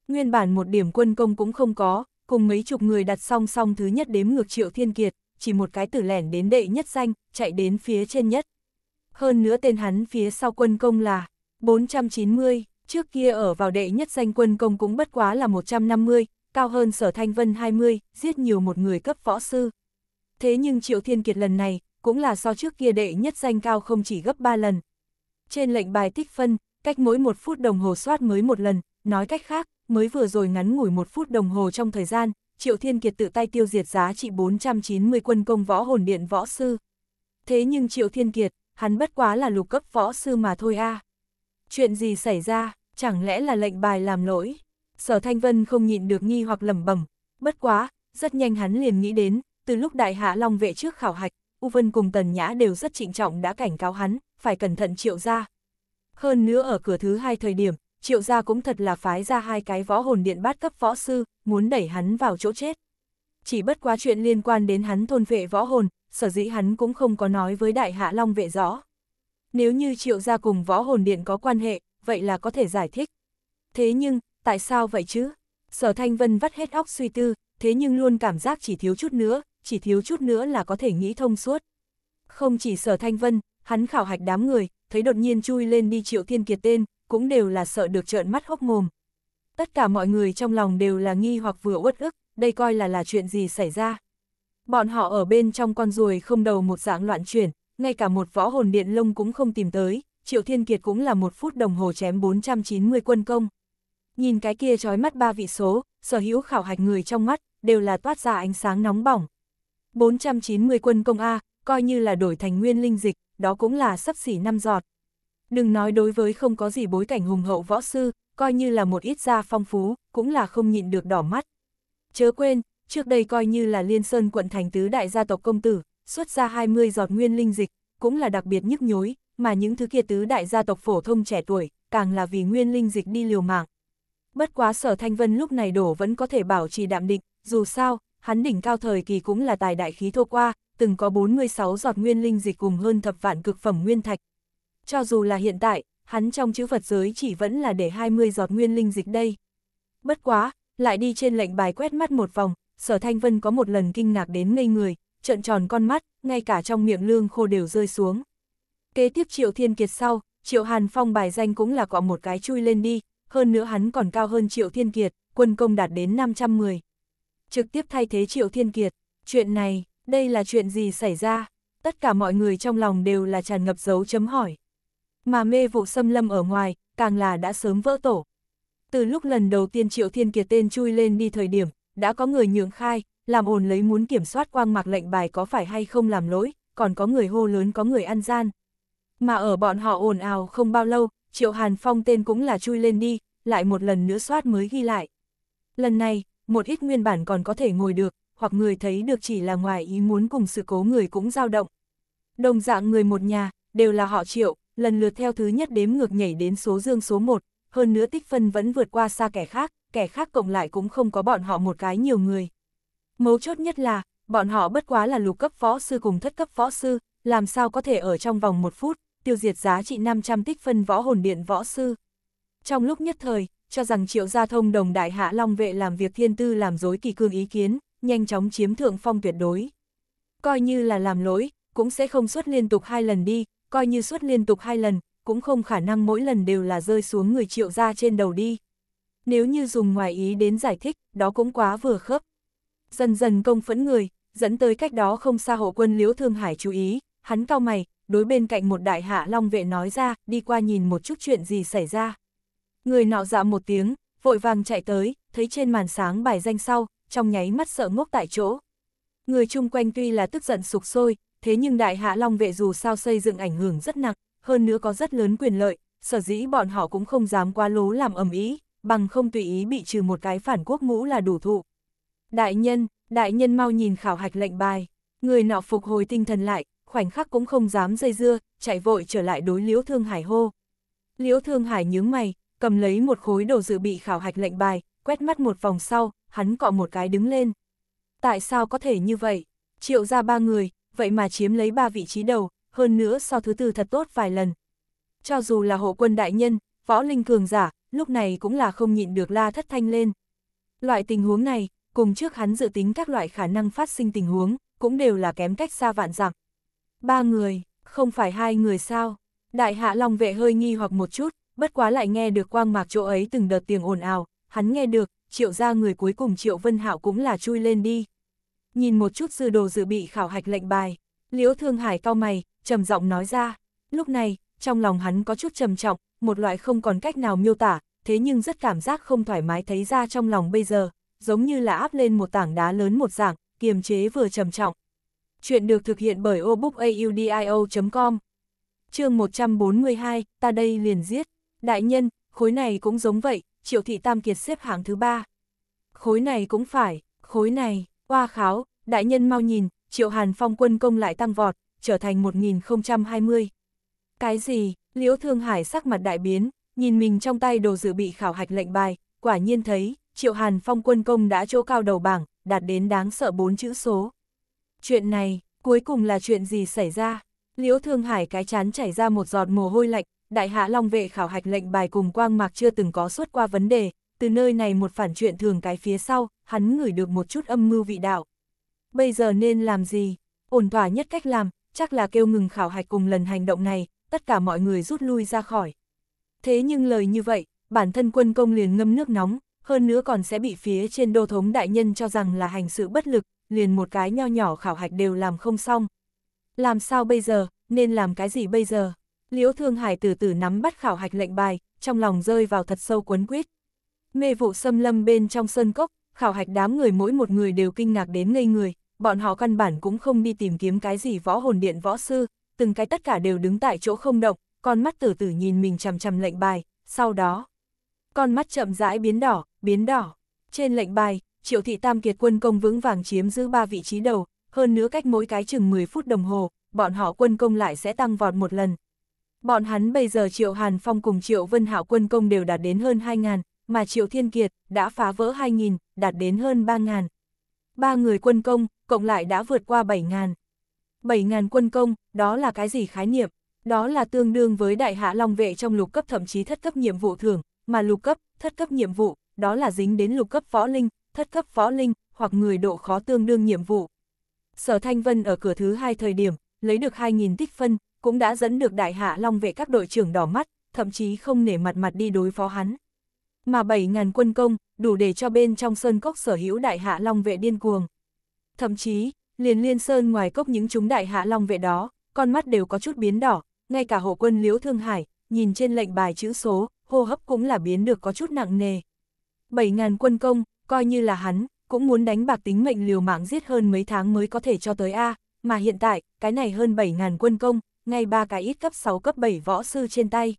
Nguyên bản một điểm quân công cũng không có, cùng mấy chục người đặt song song thứ nhất đếm ngược triệu thiên kiệt, chỉ một cái tử lẻn đến đệ nhất danh, chạy đến phía trên nhất. Hơn nữa tên hắn phía sau quân công là 490, trước kia ở vào đệ nhất danh quân công cũng bất quá là 150, cao hơn sở thanh vân 20, giết nhiều một người cấp võ sư. Thế nhưng Triệu Thiên Kiệt lần này, cũng là so trước kia đệ nhất danh cao không chỉ gấp 3 lần. Trên lệnh bài tích phân, cách mỗi một phút đồng hồ soát mới một lần, nói cách khác, mới vừa rồi ngắn ngủi một phút đồng hồ trong thời gian, Triệu Thiên Kiệt tự tay tiêu diệt giá trị 490 quân công võ hồn điện võ sư. Thế nhưng Triệu Thiên Kiệt, hắn bất quá là lục cấp võ sư mà thôi a. Chuyện gì xảy ra, chẳng lẽ là lệnh bài làm lỗi? Sở Thanh Vân không nhịn được nghi hoặc lẩm bẩm, bất quá, rất nhanh hắn liền nghĩ đến, từ lúc đại hạ long vệ trước khảo hạch, U Vân cùng Tần Nhã đều rất trịnh trọng đã cảnh cáo hắn, phải cẩn thận triệu ra. Hơn nữa ở cửa thứ hai thời điểm, triệu gia cũng thật là phái ra hai cái võ hồn điện bát cấp võ sư, muốn đẩy hắn vào chỗ chết. Chỉ bất quá chuyện liên quan đến hắn thôn vệ võ hồn, sở dĩ hắn cũng không có nói với đại hạ long vệ rõ. Nếu như triệu gia cùng võ hồn điện có quan hệ, vậy là có thể giải thích. Thế nhưng, tại sao vậy chứ? Sở Thanh Vân vắt hết óc suy tư, thế nhưng luôn cảm giác chỉ thiếu chút nữa, chỉ thiếu chút nữa là có thể nghĩ thông suốt. Không chỉ Sở Thanh Vân, hắn khảo hạch đám người, thấy đột nhiên chui lên đi Triệu Thiên Kiệt tên, cũng đều là sợ được trợn mắt hốc mồm. Tất cả mọi người trong lòng đều là nghi hoặc vừa uất ức, đây coi là là chuyện gì xảy ra. Bọn họ ở bên trong con ruồi không đầu một dạng loạn chuyển, ngay cả một võ hồn điện lông cũng không tìm tới, Triệu Thiên Kiệt cũng là một phút đồng hồ chém 490 quân công. Nhìn cái kia trói mắt ba vị số, sở hữu khảo hạch người trong mắt, đều là toát ra ánh sáng nóng bỏng. 490 quân công A, coi như là đổi thành nguyên linh dịch, đó cũng là sắp xỉ năm giọt. Đừng nói đối với không có gì bối cảnh hùng hậu võ sư, coi như là một ít gia phong phú, cũng là không nhịn được đỏ mắt. Chớ quên, trước đây coi như là Liên Sơn quận thành tứ đại gia tộc công tử, xuất ra 20 giọt nguyên linh dịch, cũng là đặc biệt nhức nhối, mà những thứ kia tứ đại gia tộc phổ thông trẻ tuổi, càng là vì nguyên linh dịch đi liều mạng. Bất quá sở thanh vân lúc này đổ vẫn có thể bảo trì đạm định, dù sao, hắn đỉnh cao thời kỳ cũng là tài đại khí thô qua, từng có 46 giọt nguyên linh dịch cùng hơn thập vạn cực phẩm nguyên thạch. Cho dù là hiện tại, hắn trong chữ Phật giới chỉ vẫn là để 20 giọt nguyên linh dịch đây. Bất quá, lại đi trên lệnh bài quét mắt một vòng, sở thanh vân có một lần kinh ngạc đến ngây người, trợn tròn con mắt, ngay cả trong miệng lương khô đều rơi xuống. Kế tiếp Triệu Thiên Kiệt sau, Triệu Hàn Phong bài danh cũng là có một cái chui lên đi, hơn nữa hắn còn cao hơn Triệu Thiên Kiệt, quân công đạt đến 510. Trực tiếp thay thế Triệu Thiên Kiệt, chuyện này, đây là chuyện gì xảy ra? Tất cả mọi người trong lòng đều là tràn ngập dấu chấm hỏi. Mà mê vụ xâm lâm ở ngoài, càng là đã sớm vỡ tổ. Từ lúc lần đầu tiên Triệu Thiên Kiệt tên chui lên đi thời điểm, đã có người nhượng khai, làm ồn lấy muốn kiểm soát quang mạc lệnh bài có phải hay không làm lỗi, còn có người hô lớn có người ăn gian. Mà ở bọn họ ồn ào không bao lâu, Triệu Hàn Phong tên cũng là chui lên đi, lại một lần nữa soát mới ghi lại. Lần này, một ít nguyên bản còn có thể ngồi được, hoặc người thấy được chỉ là ngoài ý muốn cùng sự cố người cũng dao động. Đồng dạng người một nhà, đều là họ Triệu, lần lượt theo thứ nhất đếm ngược nhảy đến số dương số 1, hơn nữa tích phân vẫn vượt qua xa kẻ khác, kẻ khác cộng lại cũng không có bọn họ một cái nhiều người. Mấu chốt nhất là, bọn họ bất quá là lục cấp võ sư cùng thất cấp võ sư, làm sao có thể ở trong vòng một phút, tiêu diệt giá trị 500 tích phân võ hồn điện võ sư. Trong lúc nhất thời, cho rằng triệu gia thông đồng đại hạ long vệ làm việc thiên tư làm dối kỳ cương ý kiến, nhanh chóng chiếm thượng phong tuyệt đối. Coi như là làm lỗi, cũng sẽ không xuất liên tục hai lần đi, coi như xuất liên tục hai lần, cũng không khả năng mỗi lần đều là rơi xuống người triệu gia trên đầu đi. Nếu như dùng ngoài ý đến giải thích, đó cũng quá vừa khớp. Dần dần công phẫn người, dẫn tới cách đó không xa hộ quân liễu thương hải chú ý, hắn cao mày, đối bên cạnh một đại hạ long vệ nói ra, đi qua nhìn một chút chuyện gì xảy ra. Người nọ dạ một tiếng, vội vàng chạy tới, thấy trên màn sáng bài danh sau, trong nháy mắt sợ ngốc tại chỗ. Người chung quanh tuy là tức giận sục sôi, thế nhưng đại hạ long vệ dù sao xây dựng ảnh hưởng rất nặng, hơn nữa có rất lớn quyền lợi, sở dĩ bọn họ cũng không dám quá lố làm ầm ý, bằng không tùy ý bị trừ một cái phản quốc ngũ là đủ thụ. Đại nhân, đại nhân mau nhìn khảo hạch lệnh bài, người nọ phục hồi tinh thần lại, khoảnh khắc cũng không dám dây dưa, chạy vội trở lại đối liễu thương hải hô. Liễu thương hải nhướng mày, cầm lấy một khối đồ dự bị khảo hạch lệnh bài, quét mắt một vòng sau, hắn cọ một cái đứng lên. Tại sao có thể như vậy? Triệu ra ba người, vậy mà chiếm lấy ba vị trí đầu, hơn nữa so thứ tư thật tốt vài lần. Cho dù là hộ quân đại nhân, võ linh cường giả, lúc này cũng là không nhịn được la thất thanh lên. Loại tình huống này, cùng trước hắn dự tính các loại khả năng phát sinh tình huống, cũng đều là kém cách xa vạn dặm. Ba người, không phải hai người sao? Đại hạ Long vệ hơi nghi hoặc một chút, bất quá lại nghe được quang mạc chỗ ấy từng đợt tiếng ồn ào, hắn nghe được, triệu ra người cuối cùng triệu Vân Hạo cũng là chui lên đi. Nhìn một chút sư đồ dự bị khảo hạch lệnh bài, liễu thương hải cao mày, trầm giọng nói ra. Lúc này, trong lòng hắn có chút trầm trọng, một loại không còn cách nào miêu tả, thế nhưng rất cảm giác không thoải mái thấy ra trong lòng bây giờ, giống như là áp lên một tảng đá lớn một dạng, kiềm chế vừa trầm trọng. Chuyện được thực hiện bởi obookaudio.com chương 142, ta đây liền giết. Đại nhân, khối này cũng giống vậy, triệu thị tam kiệt xếp hạng thứ ba. Khối này cũng phải, khối này, hoa kháo, đại nhân mau nhìn, triệu hàn phong quân công lại tăng vọt, trở thành 1020. Cái gì, liễu thương hải sắc mặt đại biến, nhìn mình trong tay đồ dự bị khảo hạch lệnh bài, quả nhiên thấy, triệu hàn phong quân công đã chỗ cao đầu bảng, đạt đến đáng sợ bốn chữ số. Chuyện này, cuối cùng là chuyện gì xảy ra? Liễu Thương Hải cái chán chảy ra một giọt mồ hôi lạnh, đại hạ long vệ khảo hạch lệnh bài cùng quang mạc chưa từng có xuất qua vấn đề, từ nơi này một phản chuyện thường cái phía sau, hắn ngửi được một chút âm mưu vị đạo. Bây giờ nên làm gì? Ổn thỏa nhất cách làm, chắc là kêu ngừng khảo hạch cùng lần hành động này, tất cả mọi người rút lui ra khỏi. Thế nhưng lời như vậy, bản thân quân công liền ngâm nước nóng, hơn nữa còn sẽ bị phía trên đô thống đại nhân cho rằng là hành sự bất lực, liền một cái nho nhỏ khảo hạch đều làm không xong. Làm sao bây giờ, nên làm cái gì bây giờ? Liễu Thương Hải từ từ nắm bắt khảo hạch lệnh bài, trong lòng rơi vào thật sâu quấn quýt Mê vụ xâm lâm bên trong sân cốc, khảo hạch đám người mỗi một người đều kinh ngạc đến ngây người, bọn họ căn bản cũng không đi tìm kiếm cái gì võ hồn điện võ sư, từng cái tất cả đều đứng tại chỗ không động, con mắt tử tử nhìn mình chằm chằm lệnh bài, sau đó, con mắt chậm rãi biến đỏ, biến đỏ. Trên lệnh bài, Triệu thị Tam Kiệt quân công vững vàng chiếm giữ ba vị trí đầu, hơn nữa cách mỗi cái chừng 10 phút đồng hồ, bọn họ quân công lại sẽ tăng vọt một lần. Bọn hắn bây giờ Triệu Hàn Phong cùng Triệu Vân Hảo quân công đều đạt đến hơn 2.000, mà Triệu Thiên Kiệt đã phá vỡ 2.000, đạt đến hơn 3.000. Ba người quân công, cộng lại đã vượt qua 7.000. 7.000 quân công, đó là cái gì khái niệm? Đó là tương đương với đại hạ long vệ trong lục cấp thậm chí thất cấp nhiệm vụ thưởng, mà lục cấp, thất cấp nhiệm vụ, đó là dính đến lục cấp võ linh, thất cấp võ linh, hoặc người độ khó tương đương nhiệm vụ. Sở Thanh Vân ở cửa thứ hai thời điểm, lấy được 2.000 tích phân, cũng đã dẫn được đại hạ long về các đội trưởng đỏ mắt, thậm chí không nể mặt mặt đi đối phó hắn. Mà 7.000 quân công, đủ để cho bên trong sơn cốc sở hữu đại hạ long vệ điên cuồng. Thậm chí, liền liên sơn ngoài cốc những chúng đại hạ long vệ đó, con mắt đều có chút biến đỏ, ngay cả hộ quân liễu thương hải, nhìn trên lệnh bài chữ số, hô hấp cũng là biến được có chút nặng nề. 7.000 quân công, coi như là hắn, cũng muốn đánh bạc tính mệnh liều mạng giết hơn mấy tháng mới có thể cho tới A, mà hiện tại, cái này hơn 7.000 quân công, ngay ba cái ít cấp 6 cấp 7 võ sư trên tay.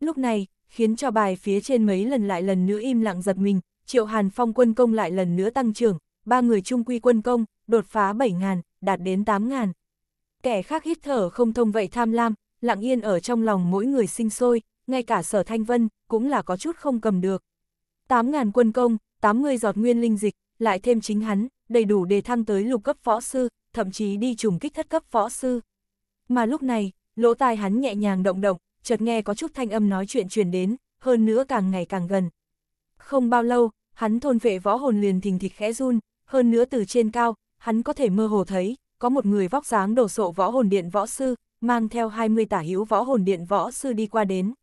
Lúc này, khiến cho bài phía trên mấy lần lại lần nữa im lặng giật mình, triệu hàn phong quân công lại lần nữa tăng trưởng, ba người trung quy quân công, đột phá 7.000, đạt đến 8.000. Kẻ khác hít thở không thông vậy tham lam, lặng yên ở trong lòng mỗi người sinh sôi, ngay cả sở thanh vân, cũng là có chút không cầm được. 8.000 quân công, 80 giọt nguyên linh dịch, lại thêm chính hắn, đầy đủ để thăng tới lục cấp võ sư, thậm chí đi trùng kích thất cấp võ sư. Mà lúc này, lỗ tai hắn nhẹ nhàng động động, chợt nghe có chút thanh âm nói chuyện truyền đến, hơn nữa càng ngày càng gần. Không bao lâu, hắn thôn vệ võ hồn liền thình thịch khẽ run, hơn nữa từ trên cao, hắn có thể mơ hồ thấy, có một người vóc dáng đồ sộ võ hồn điện võ sư, mang theo 20 tả hữu võ hồn điện võ sư đi qua đến.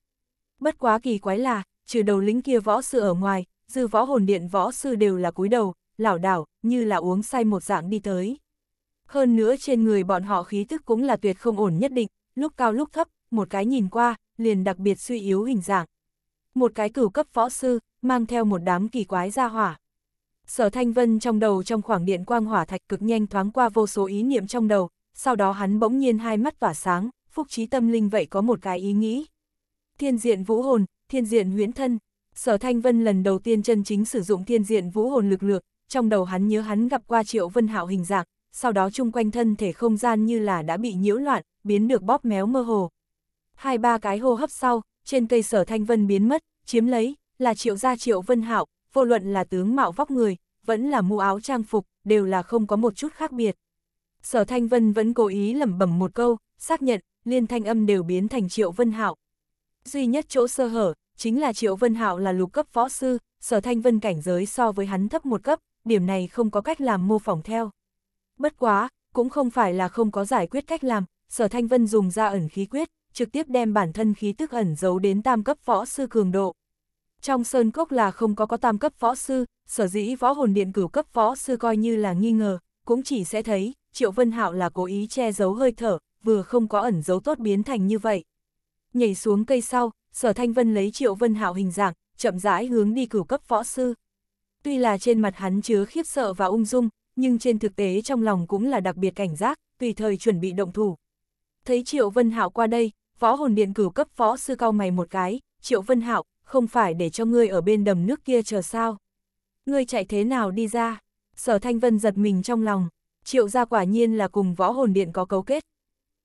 Bất quá kỳ quái là, trừ đầu lính kia võ sư ở ngoài, dư võ hồn điện võ sư đều là cúi đầu, lảo đảo, như là uống say một dạng đi tới. Hơn nữa trên người bọn họ khí tức cũng là tuyệt không ổn nhất định, lúc cao lúc thấp, một cái nhìn qua, liền đặc biệt suy yếu hình dạng. Một cái cửu cấp võ sư, mang theo một đám kỳ quái ra hỏa. Sở Thanh Vân trong đầu trong khoảng điện quang hỏa thạch cực nhanh thoáng qua vô số ý niệm trong đầu, sau đó hắn bỗng nhiên hai mắt tỏa sáng, phúc trí tâm linh vậy có một cái ý nghĩ. Thiên diện vũ hồn, thiên diện huyễn thân, Sở Thanh Vân lần đầu tiên chân chính sử dụng thiên diện vũ hồn lực lượng, trong đầu hắn nhớ hắn gặp qua Triệu Vân Hạo hình dạng, sau đó chung quanh thân thể không gian như là đã bị nhiễu loạn, biến được bóp méo mơ hồ. Hai ba cái hô hấp sau, trên cây Sở Thanh Vân biến mất, chiếm lấy, là Triệu gia Triệu Vân Hạo, vô luận là tướng mạo vóc người, vẫn là mũ áo trang phục, đều là không có một chút khác biệt. Sở Thanh Vân vẫn cố ý lẩm bẩm một câu, xác nhận, liên thanh âm đều biến thành Triệu Vân Hạo. Duy nhất chỗ sơ hở, chính là Triệu Vân Hạo là lục cấp võ sư, Sở Thanh Vân cảnh giới so với hắn thấp một cấp, điểm này không có cách làm mô phỏng theo. Bất quá, cũng không phải là không có giải quyết cách làm, Sở Thanh Vân dùng ra ẩn khí quyết, trực tiếp đem bản thân khí tức ẩn giấu đến tam cấp võ sư cường độ. Trong sơn cốc là không có có tam cấp võ sư, sở dĩ võ hồn điện cửu cấp võ sư coi như là nghi ngờ, cũng chỉ sẽ thấy, Triệu Vân Hạo là cố ý che giấu hơi thở, vừa không có ẩn giấu tốt biến thành như vậy. Nhảy xuống cây sau, sở thanh vân lấy Triệu Vân Hạo hình dạng, chậm rãi hướng đi cửu cấp võ sư. Tuy là trên mặt hắn chứa khiếp sợ và ung dung, nhưng trên thực tế trong lòng cũng là đặc biệt cảnh giác, tùy thời chuẩn bị động thủ. Thấy Triệu Vân Hạo qua đây, võ hồn điện cửu cấp võ sư cao mày một cái, Triệu Vân Hạo, không phải để cho ngươi ở bên đầm nước kia chờ sao. Ngươi chạy thế nào đi ra? Sở Thanh Vân giật mình trong lòng, Triệu gia quả nhiên là cùng võ hồn điện có cấu kết.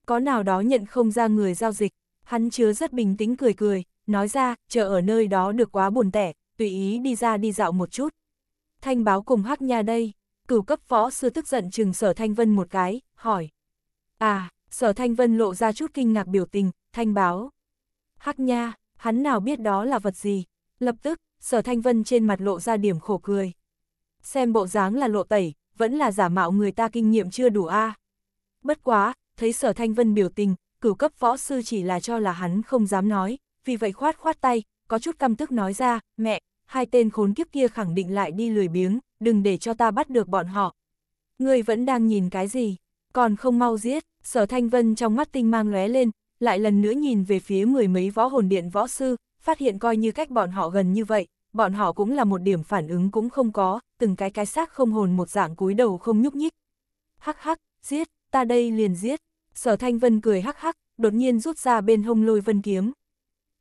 Có nào đó nhận không ra người giao dịch, hắn chứa rất bình tĩnh cười cười, nói ra, chờ ở nơi đó được quá buồn tẻ, tùy ý đi ra đi dạo một chút. Thanh báo cùng hắc nha đây, cửu cấp võ sư tức giận chừng sở Thanh Vân một cái, hỏi. À, sở Thanh Vân lộ ra chút kinh ngạc biểu tình, thanh báo. Hắc nha, hắn nào biết đó là vật gì, lập tức, sở Thanh Vân trên mặt lộ ra điểm khổ cười. Xem bộ dáng là lộ tẩy, vẫn là giả mạo người ta kinh nghiệm chưa đủ a. Bất quá, thấy sở Thanh Vân biểu tình, cửu cấp võ sư chỉ là cho là hắn không dám nói, vì vậy khoát khoát tay, có chút căm tức nói ra, mẹ, hai tên khốn kiếp kia khẳng định lại đi lười biếng, đừng để cho ta bắt được bọn họ. Ngươi vẫn đang nhìn cái gì, còn không mau giết, sở thanh vân trong mắt tinh mang lóe lên, lại lần nữa nhìn về phía mười mấy võ hồn điện võ sư, phát hiện coi như cách bọn họ gần như vậy, bọn họ cũng là một điểm phản ứng cũng không có, từng cái cái xác không hồn một dạng cúi đầu không nhúc nhích. Hắc hắc, giết, ta đây liền giết. Sở Thanh Vân cười hắc hắc, đột nhiên rút ra bên hông lôi vân kiếm.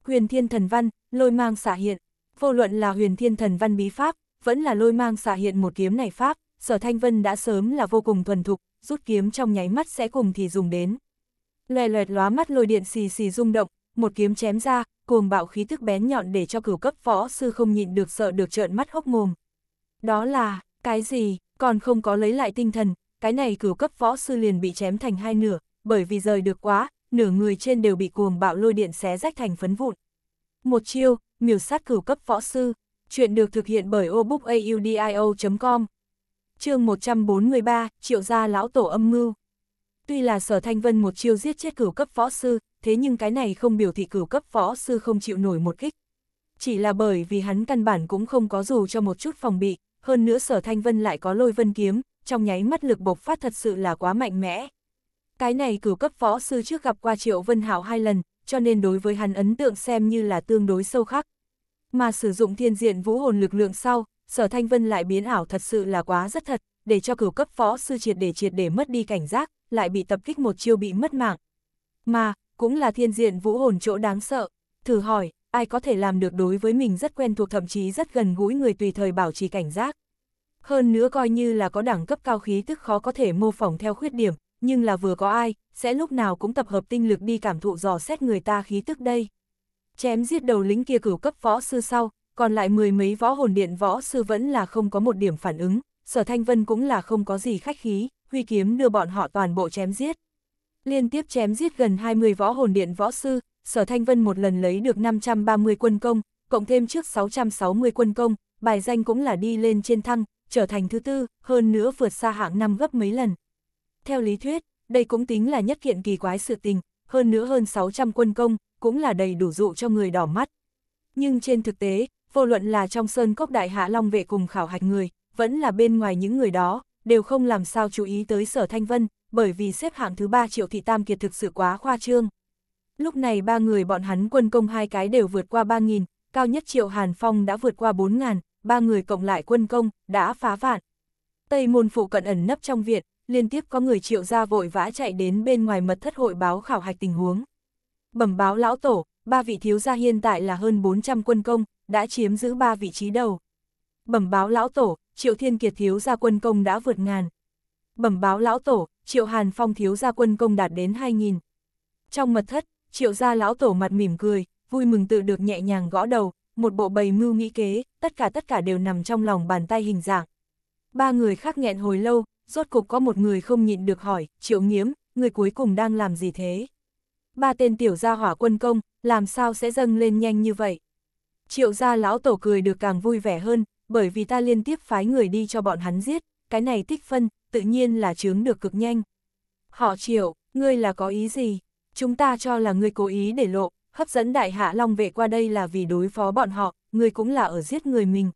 Huyền Thiên Thần Văn, lôi mang xả hiện. Vô luận là Huyền Thiên Thần Văn bí pháp, vẫn là lôi mang xạ hiện một kiếm này pháp, Sở Thanh Vân đã sớm là vô cùng thuần thục, rút kiếm trong nháy mắt sẽ cùng thì dùng đến. Lòe loẹt lóa mắt lôi điện xì xì rung động, một kiếm chém ra, cuồng bạo khí thức bén nhọn để cho cửu cấp võ sư không nhịn được sợ được trợn mắt hốc mồm. Đó là, cái gì, còn không có lấy lại tinh thần, cái này cửu cấp võ sư liền bị chém thành hai nửa, bởi vì rời được quá, nửa người trên đều bị cuồng bạo lôi điện xé rách thành phấn vụn. Một chiêu, miểu sát cửu cấp võ sư, chuyện được thực hiện bởi obookaudio.com chương 143, triệu gia lão tổ âm mưu. Tuy là sở thanh vân một chiêu giết chết cửu cấp võ sư, thế nhưng cái này không biểu thị cửu cấp võ sư không chịu nổi một kích. Chỉ là bởi vì hắn căn bản cũng không có dù cho một chút phòng bị, hơn nữa sở thanh vân lại có lôi vân kiếm, trong nháy mắt lực bộc phát thật sự là quá mạnh mẽ. Cái này cửu cấp võ sư trước gặp qua triệu vân hảo hai lần, cho nên đối với hắn ấn tượng xem như là tương đối sâu khắc. Mà sử dụng thiên diện vũ hồn lực lượng sau, sở thanh vân lại biến ảo thật sự là quá rất thật, để cho cửu cấp võ sư triệt để triệt để mất đi cảnh giác, lại bị tập kích một chiêu bị mất mạng. Mà, cũng là thiên diện vũ hồn chỗ đáng sợ. Thử hỏi, ai có thể làm được đối với mình rất quen thuộc thậm chí rất gần gũi người tùy thời bảo trì cảnh giác. Hơn nữa coi như là có đẳng cấp cao khí tức khó có thể mô phỏng theo khuyết điểm, nhưng là vừa có ai, sẽ lúc nào cũng tập hợp tinh lực đi cảm thụ dò xét người ta khí tức đây. Chém giết đầu lính kia cửu cấp võ sư sau, còn lại mười mấy võ hồn điện võ sư vẫn là không có một điểm phản ứng, sở thanh vân cũng là không có gì khách khí, huy kiếm đưa bọn họ toàn bộ chém giết. Liên tiếp chém giết gần 20 võ hồn điện võ sư, sở thanh vân một lần lấy được 530 quân công, cộng thêm trước 660 quân công, bài danh cũng là đi lên trên thăng, trở thành thứ tư, hơn nữa vượt xa hạng năm gấp mấy lần. Theo lý thuyết, đây cũng tính là nhất kiện kỳ quái sự tình, hơn nữa hơn 600 quân công, cũng là đầy đủ dụ cho người đỏ mắt. Nhưng trên thực tế, vô luận là trong sơn cốc đại hạ long vệ cùng khảo hạch người, vẫn là bên ngoài những người đó, đều không làm sao chú ý tới sở thanh vân, bởi vì xếp hạng thứ ba triệu thị tam kiệt thực sự quá khoa trương. Lúc này ba người bọn hắn quân công hai cái đều vượt qua 3.000, cao nhất triệu Hàn Phong đã vượt qua 4.000, ba người cộng lại quân công, đã phá vạn. Tây môn phụ cận ẩn nấp trong viện, liên tiếp có người triệu ra vội vã chạy đến bên ngoài mật thất hội báo khảo hạch tình huống. Bẩm báo lão tổ, ba vị thiếu gia hiện tại là hơn 400 quân công, đã chiếm giữ ba vị trí đầu. Bẩm báo lão tổ, triệu thiên kiệt thiếu gia quân công đã vượt ngàn. Bẩm báo lão tổ, triệu hàn phong thiếu gia quân công đạt đến 2.000. Trong mật thất, triệu gia lão tổ mặt mỉm cười, vui mừng tự được nhẹ nhàng gõ đầu, một bộ bầy mưu nghĩ kế, tất cả tất cả đều nằm trong lòng bàn tay hình dạng. Ba người khác nghẹn hồi lâu, rốt cục có một người không nhịn được hỏi, triệu nghiếm, người cuối cùng đang làm gì thế? Ba tên tiểu gia hỏa quân công, làm sao sẽ dâng lên nhanh như vậy? Triệu gia lão tổ cười được càng vui vẻ hơn, bởi vì ta liên tiếp phái người đi cho bọn hắn giết, cái này tích phân, tự nhiên là chướng được cực nhanh. Họ triệu, ngươi là có ý gì? Chúng ta cho là ngươi cố ý để lộ, hấp dẫn đại hạ long vệ qua đây là vì đối phó bọn họ, ngươi cũng là ở giết người mình.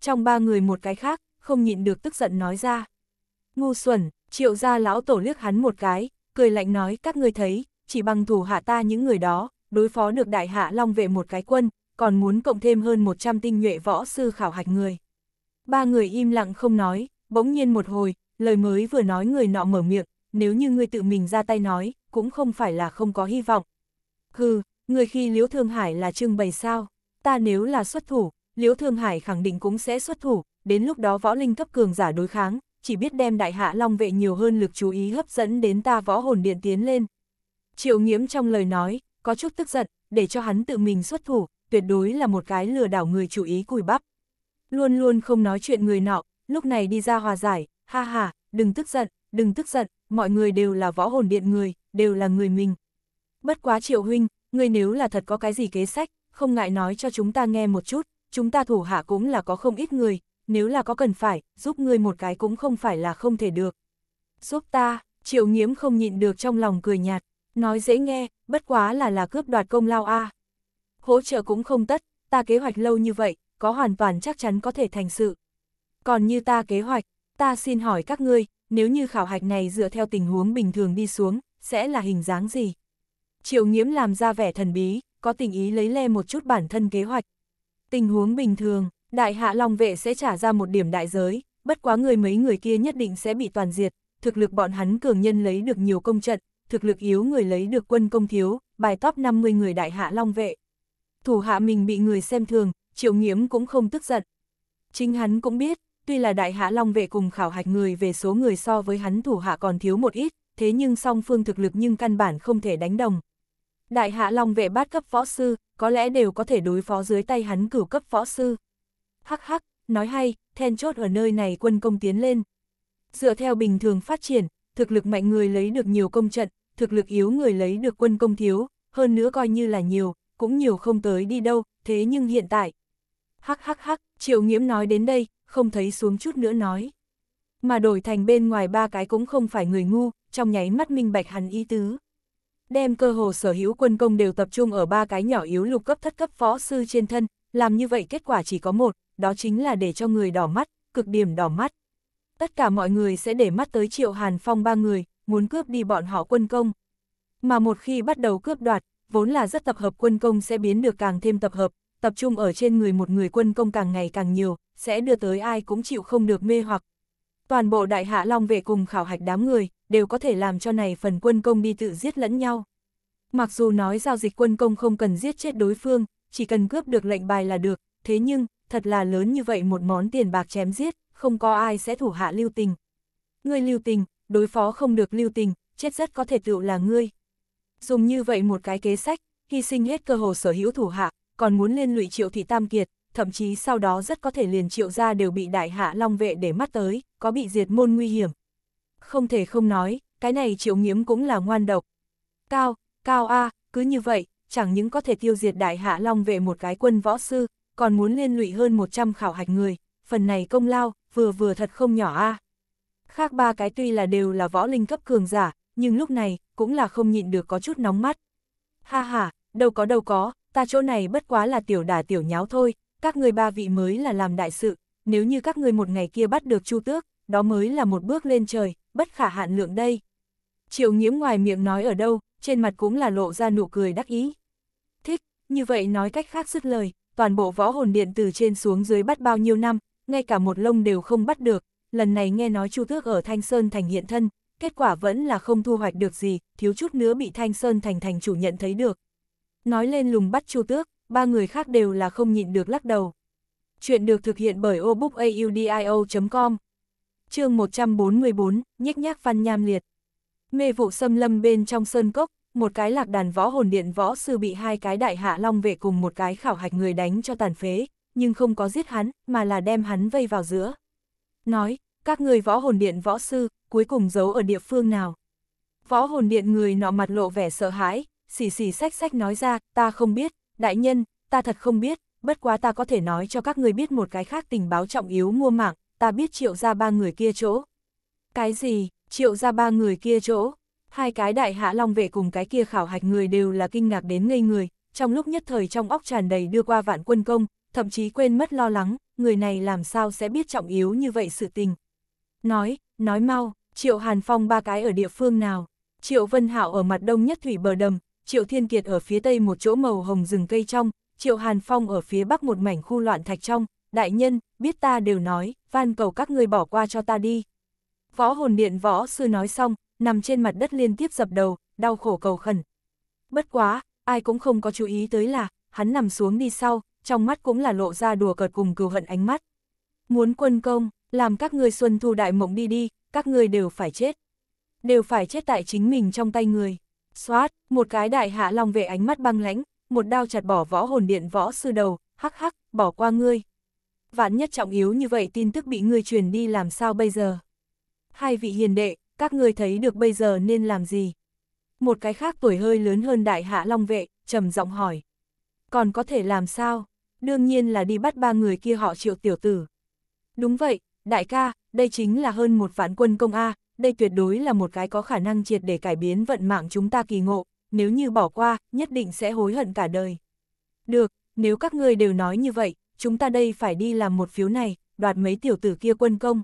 Trong ba người một cái khác, không nhịn được tức giận nói ra. Ngu xuẩn, triệu gia lão tổ liếc hắn một cái, cười lạnh nói các ngươi thấy, chỉ bằng thủ hạ ta những người đó, đối phó được đại hạ long vệ một cái quân, còn muốn cộng thêm hơn 100 tinh nhuệ võ sư khảo hạch người. Ba người im lặng không nói, bỗng nhiên một hồi, lời mới vừa nói người nọ mở miệng, nếu như ngươi tự mình ra tay nói, cũng không phải là không có hy vọng. Hừ, người khi Liễu Thương Hải là trưng bày sao, ta nếu là xuất thủ, Liễu Thương Hải khẳng định cũng sẽ xuất thủ, đến lúc đó võ linh cấp cường giả đối kháng, chỉ biết đem đại hạ long vệ nhiều hơn lực chú ý hấp dẫn đến ta võ hồn điện tiến lên. Triệu nghiễm trong lời nói, có chút tức giận, để cho hắn tự mình xuất thủ, tuyệt đối là một cái lừa đảo người chủ ý cùi bắp. Luôn luôn không nói chuyện người nọ, lúc này đi ra hòa giải, ha ha, đừng tức giận, đừng tức giận, mọi người đều là võ hồn điện người, đều là người mình. Bất quá triệu huynh, người nếu là thật có cái gì kế sách, không ngại nói cho chúng ta nghe một chút, chúng ta thủ hạ cũng là có không ít người, nếu là có cần phải, giúp ngươi một cái cũng không phải là không thể được. Giúp ta, triệu nghiễm không nhịn được trong lòng cười nhạt, nói dễ nghe, bất quá là là cướp đoạt công lao a. Hỗ trợ cũng không tất, ta kế hoạch lâu như vậy, có hoàn toàn chắc chắn có thể thành sự. Còn như ta kế hoạch, ta xin hỏi các ngươi, nếu như khảo hạch này dựa theo tình huống bình thường đi xuống, sẽ là hình dáng gì? Triệu nghiễm làm ra vẻ thần bí, có tình ý lấy le một chút bản thân kế hoạch. Tình huống bình thường, đại hạ long vệ sẽ trả ra một điểm đại giới, bất quá người mấy người kia nhất định sẽ bị toàn diệt, thực lực bọn hắn cường nhân lấy được nhiều công trận, thực lực yếu người lấy được quân công thiếu, bài top 50 người đại hạ long vệ. Thủ hạ mình bị người xem thường, triệu nghiễm cũng không tức giận. Chính hắn cũng biết, tuy là đại hạ long vệ cùng khảo hạch người về số người so với hắn thủ hạ còn thiếu một ít, thế nhưng song phương thực lực nhưng căn bản không thể đánh đồng. Đại hạ long vệ bát cấp võ sư, có lẽ đều có thể đối phó dưới tay hắn cửu cấp võ sư. Hắc hắc, nói hay, then chốt ở nơi này quân công tiến lên. Dựa theo bình thường phát triển, thực lực mạnh người lấy được nhiều công trận, thực lực yếu người lấy được quân công thiếu, hơn nữa coi như là nhiều, cũng nhiều không tới đi đâu, thế nhưng hiện tại. Hắc hắc hắc, triệu nghiễm nói đến đây, không thấy xuống chút nữa nói. Mà đổi thành bên ngoài ba cái cũng không phải người ngu, trong nháy mắt minh bạch hắn ý tứ. Đem cơ hồ sở hữu quân công đều tập trung ở ba cái nhỏ yếu lục cấp thất cấp võ sư trên thân, làm như vậy kết quả chỉ có một, đó chính là để cho người đỏ mắt, cực điểm đỏ mắt. Tất cả mọi người sẽ để mắt tới triệu hàn phong ba người, muốn cướp đi bọn họ quân công. Mà một khi bắt đầu cướp đoạt, vốn là rất tập hợp quân công sẽ biến được càng thêm tập hợp, tập trung ở trên người một người quân công càng ngày càng nhiều, sẽ đưa tới ai cũng chịu không được mê hoặc. Toàn bộ đại hạ long về cùng khảo hạch đám người, đều có thể làm cho này phần quân công đi tự giết lẫn nhau. Mặc dù nói giao dịch quân công không cần giết chết đối phương, chỉ cần cướp được lệnh bài là được, thế nhưng, thật là lớn như vậy một món tiền bạc chém giết, không có ai sẽ thủ hạ lưu tình. người lưu tình, đối phó không được lưu tình, chết rất có thể tựu là ngươi. Dùng như vậy một cái kế sách, hy sinh hết cơ hồ sở hữu thủ hạ, còn muốn liên lụy triệu thị tam kiệt, thậm chí sau đó rất có thể liền triệu ra đều bị đại hạ long vệ để mắt tới, có bị diệt môn nguy hiểm. Không thể không nói, cái này triệu nghiễm cũng là ngoan độc. Cao, cao A, cứ như vậy, chẳng những có thể tiêu diệt đại hạ long vệ một cái quân võ sư, còn muốn liên lụy hơn 100 khảo hạch người, phần này công lao, vừa vừa thật không nhỏ A. Khác ba cái tuy là đều là võ linh cấp cường giả, nhưng lúc này, cũng là không nhịn được có chút nóng mắt. Ha ha, đâu có đâu có, ta chỗ này bất quá là tiểu đả tiểu nháo thôi, các người ba vị mới là làm đại sự, nếu như các người một ngày kia bắt được chu tước, đó mới là một bước lên trời, bất khả hạn lượng đây. Triệu nghiễm ngoài miệng nói ở đâu, trên mặt cũng là lộ ra nụ cười đắc ý. Thích, như vậy nói cách khác dứt lời, toàn bộ võ hồn điện từ trên xuống dưới bắt bao nhiêu năm, ngay cả một lông đều không bắt được, lần này nghe nói Chu Tước ở Thanh Sơn thành hiện thân, kết quả vẫn là không thu hoạch được gì, thiếu chút nữa bị Thanh Sơn thành thành chủ nhận thấy được. Nói lên lùng bắt Chu Tước, ba người khác đều là không nhịn được lắc đầu. Chuyện được thực hiện bởi obookaudio.com chương 144, nhếch nhác văn nham liệt. Mê vụ xâm lâm bên trong sơn cốc, một cái lạc đàn võ hồn điện võ sư bị hai cái đại hạ long vệ cùng một cái khảo hạch người đánh cho tàn phế, nhưng không có giết hắn, mà là đem hắn vây vào giữa. Nói, các người võ hồn điện võ sư, cuối cùng giấu ở địa phương nào? Võ hồn điện người nọ mặt lộ vẻ sợ hãi, xì xì sách sách nói ra, ta không biết, đại nhân, ta thật không biết, bất quá ta có thể nói cho các người biết một cái khác tình báo trọng yếu mua mạng, ta biết triệu ra ba người kia chỗ. Cái gì, triệu ra ba người kia chỗ? Hai cái đại hạ long vệ cùng cái kia khảo hạch người đều là kinh ngạc đến ngây người, trong lúc nhất thời trong óc tràn đầy đưa qua vạn quân công, thậm chí quên mất lo lắng, người này làm sao sẽ biết trọng yếu như vậy sự tình. Nói, nói mau, Triệu Hàn Phong ba cái ở địa phương nào? Triệu Vân Hạo ở mặt đông nhất thủy bờ đầm, Triệu Thiên Kiệt ở phía tây một chỗ màu hồng rừng cây trong, Triệu Hàn Phong ở phía bắc một mảnh khu loạn thạch trong, đại nhân, biết ta đều nói, van cầu các người bỏ qua cho ta đi. Võ hồn điện võ sư nói xong, nằm trên mặt đất liên tiếp dập đầu, đau khổ cầu khẩn. Bất quá, ai cũng không có chú ý tới là, hắn nằm xuống đi sau, trong mắt cũng là lộ ra đùa cợt cùng cừu hận ánh mắt. Muốn quân công, làm các người xuân thu đại mộng đi đi, các người đều phải chết. Đều phải chết tại chính mình trong tay người. Xoát, một cái đại hạ long vệ ánh mắt băng lãnh, một đao chặt bỏ võ hồn điện võ sư đầu, hắc hắc, bỏ qua ngươi. Vạn nhất trọng yếu như vậy tin tức bị ngươi truyền đi làm sao bây giờ? Hai vị hiền đệ, các ngươi thấy được bây giờ nên làm gì? Một cái khác tuổi hơi lớn hơn đại hạ long vệ, trầm giọng hỏi. Còn có thể làm sao? Đương nhiên là đi bắt ba người kia họ triệu tiểu tử. Đúng vậy, đại ca, đây chính là hơn một vạn quân công A, đây tuyệt đối là một cái có khả năng triệt để cải biến vận mạng chúng ta kỳ ngộ, nếu như bỏ qua, nhất định sẽ hối hận cả đời. Được, nếu các ngươi đều nói như vậy, chúng ta đây phải đi làm một phiếu này, đoạt mấy tiểu tử kia quân công.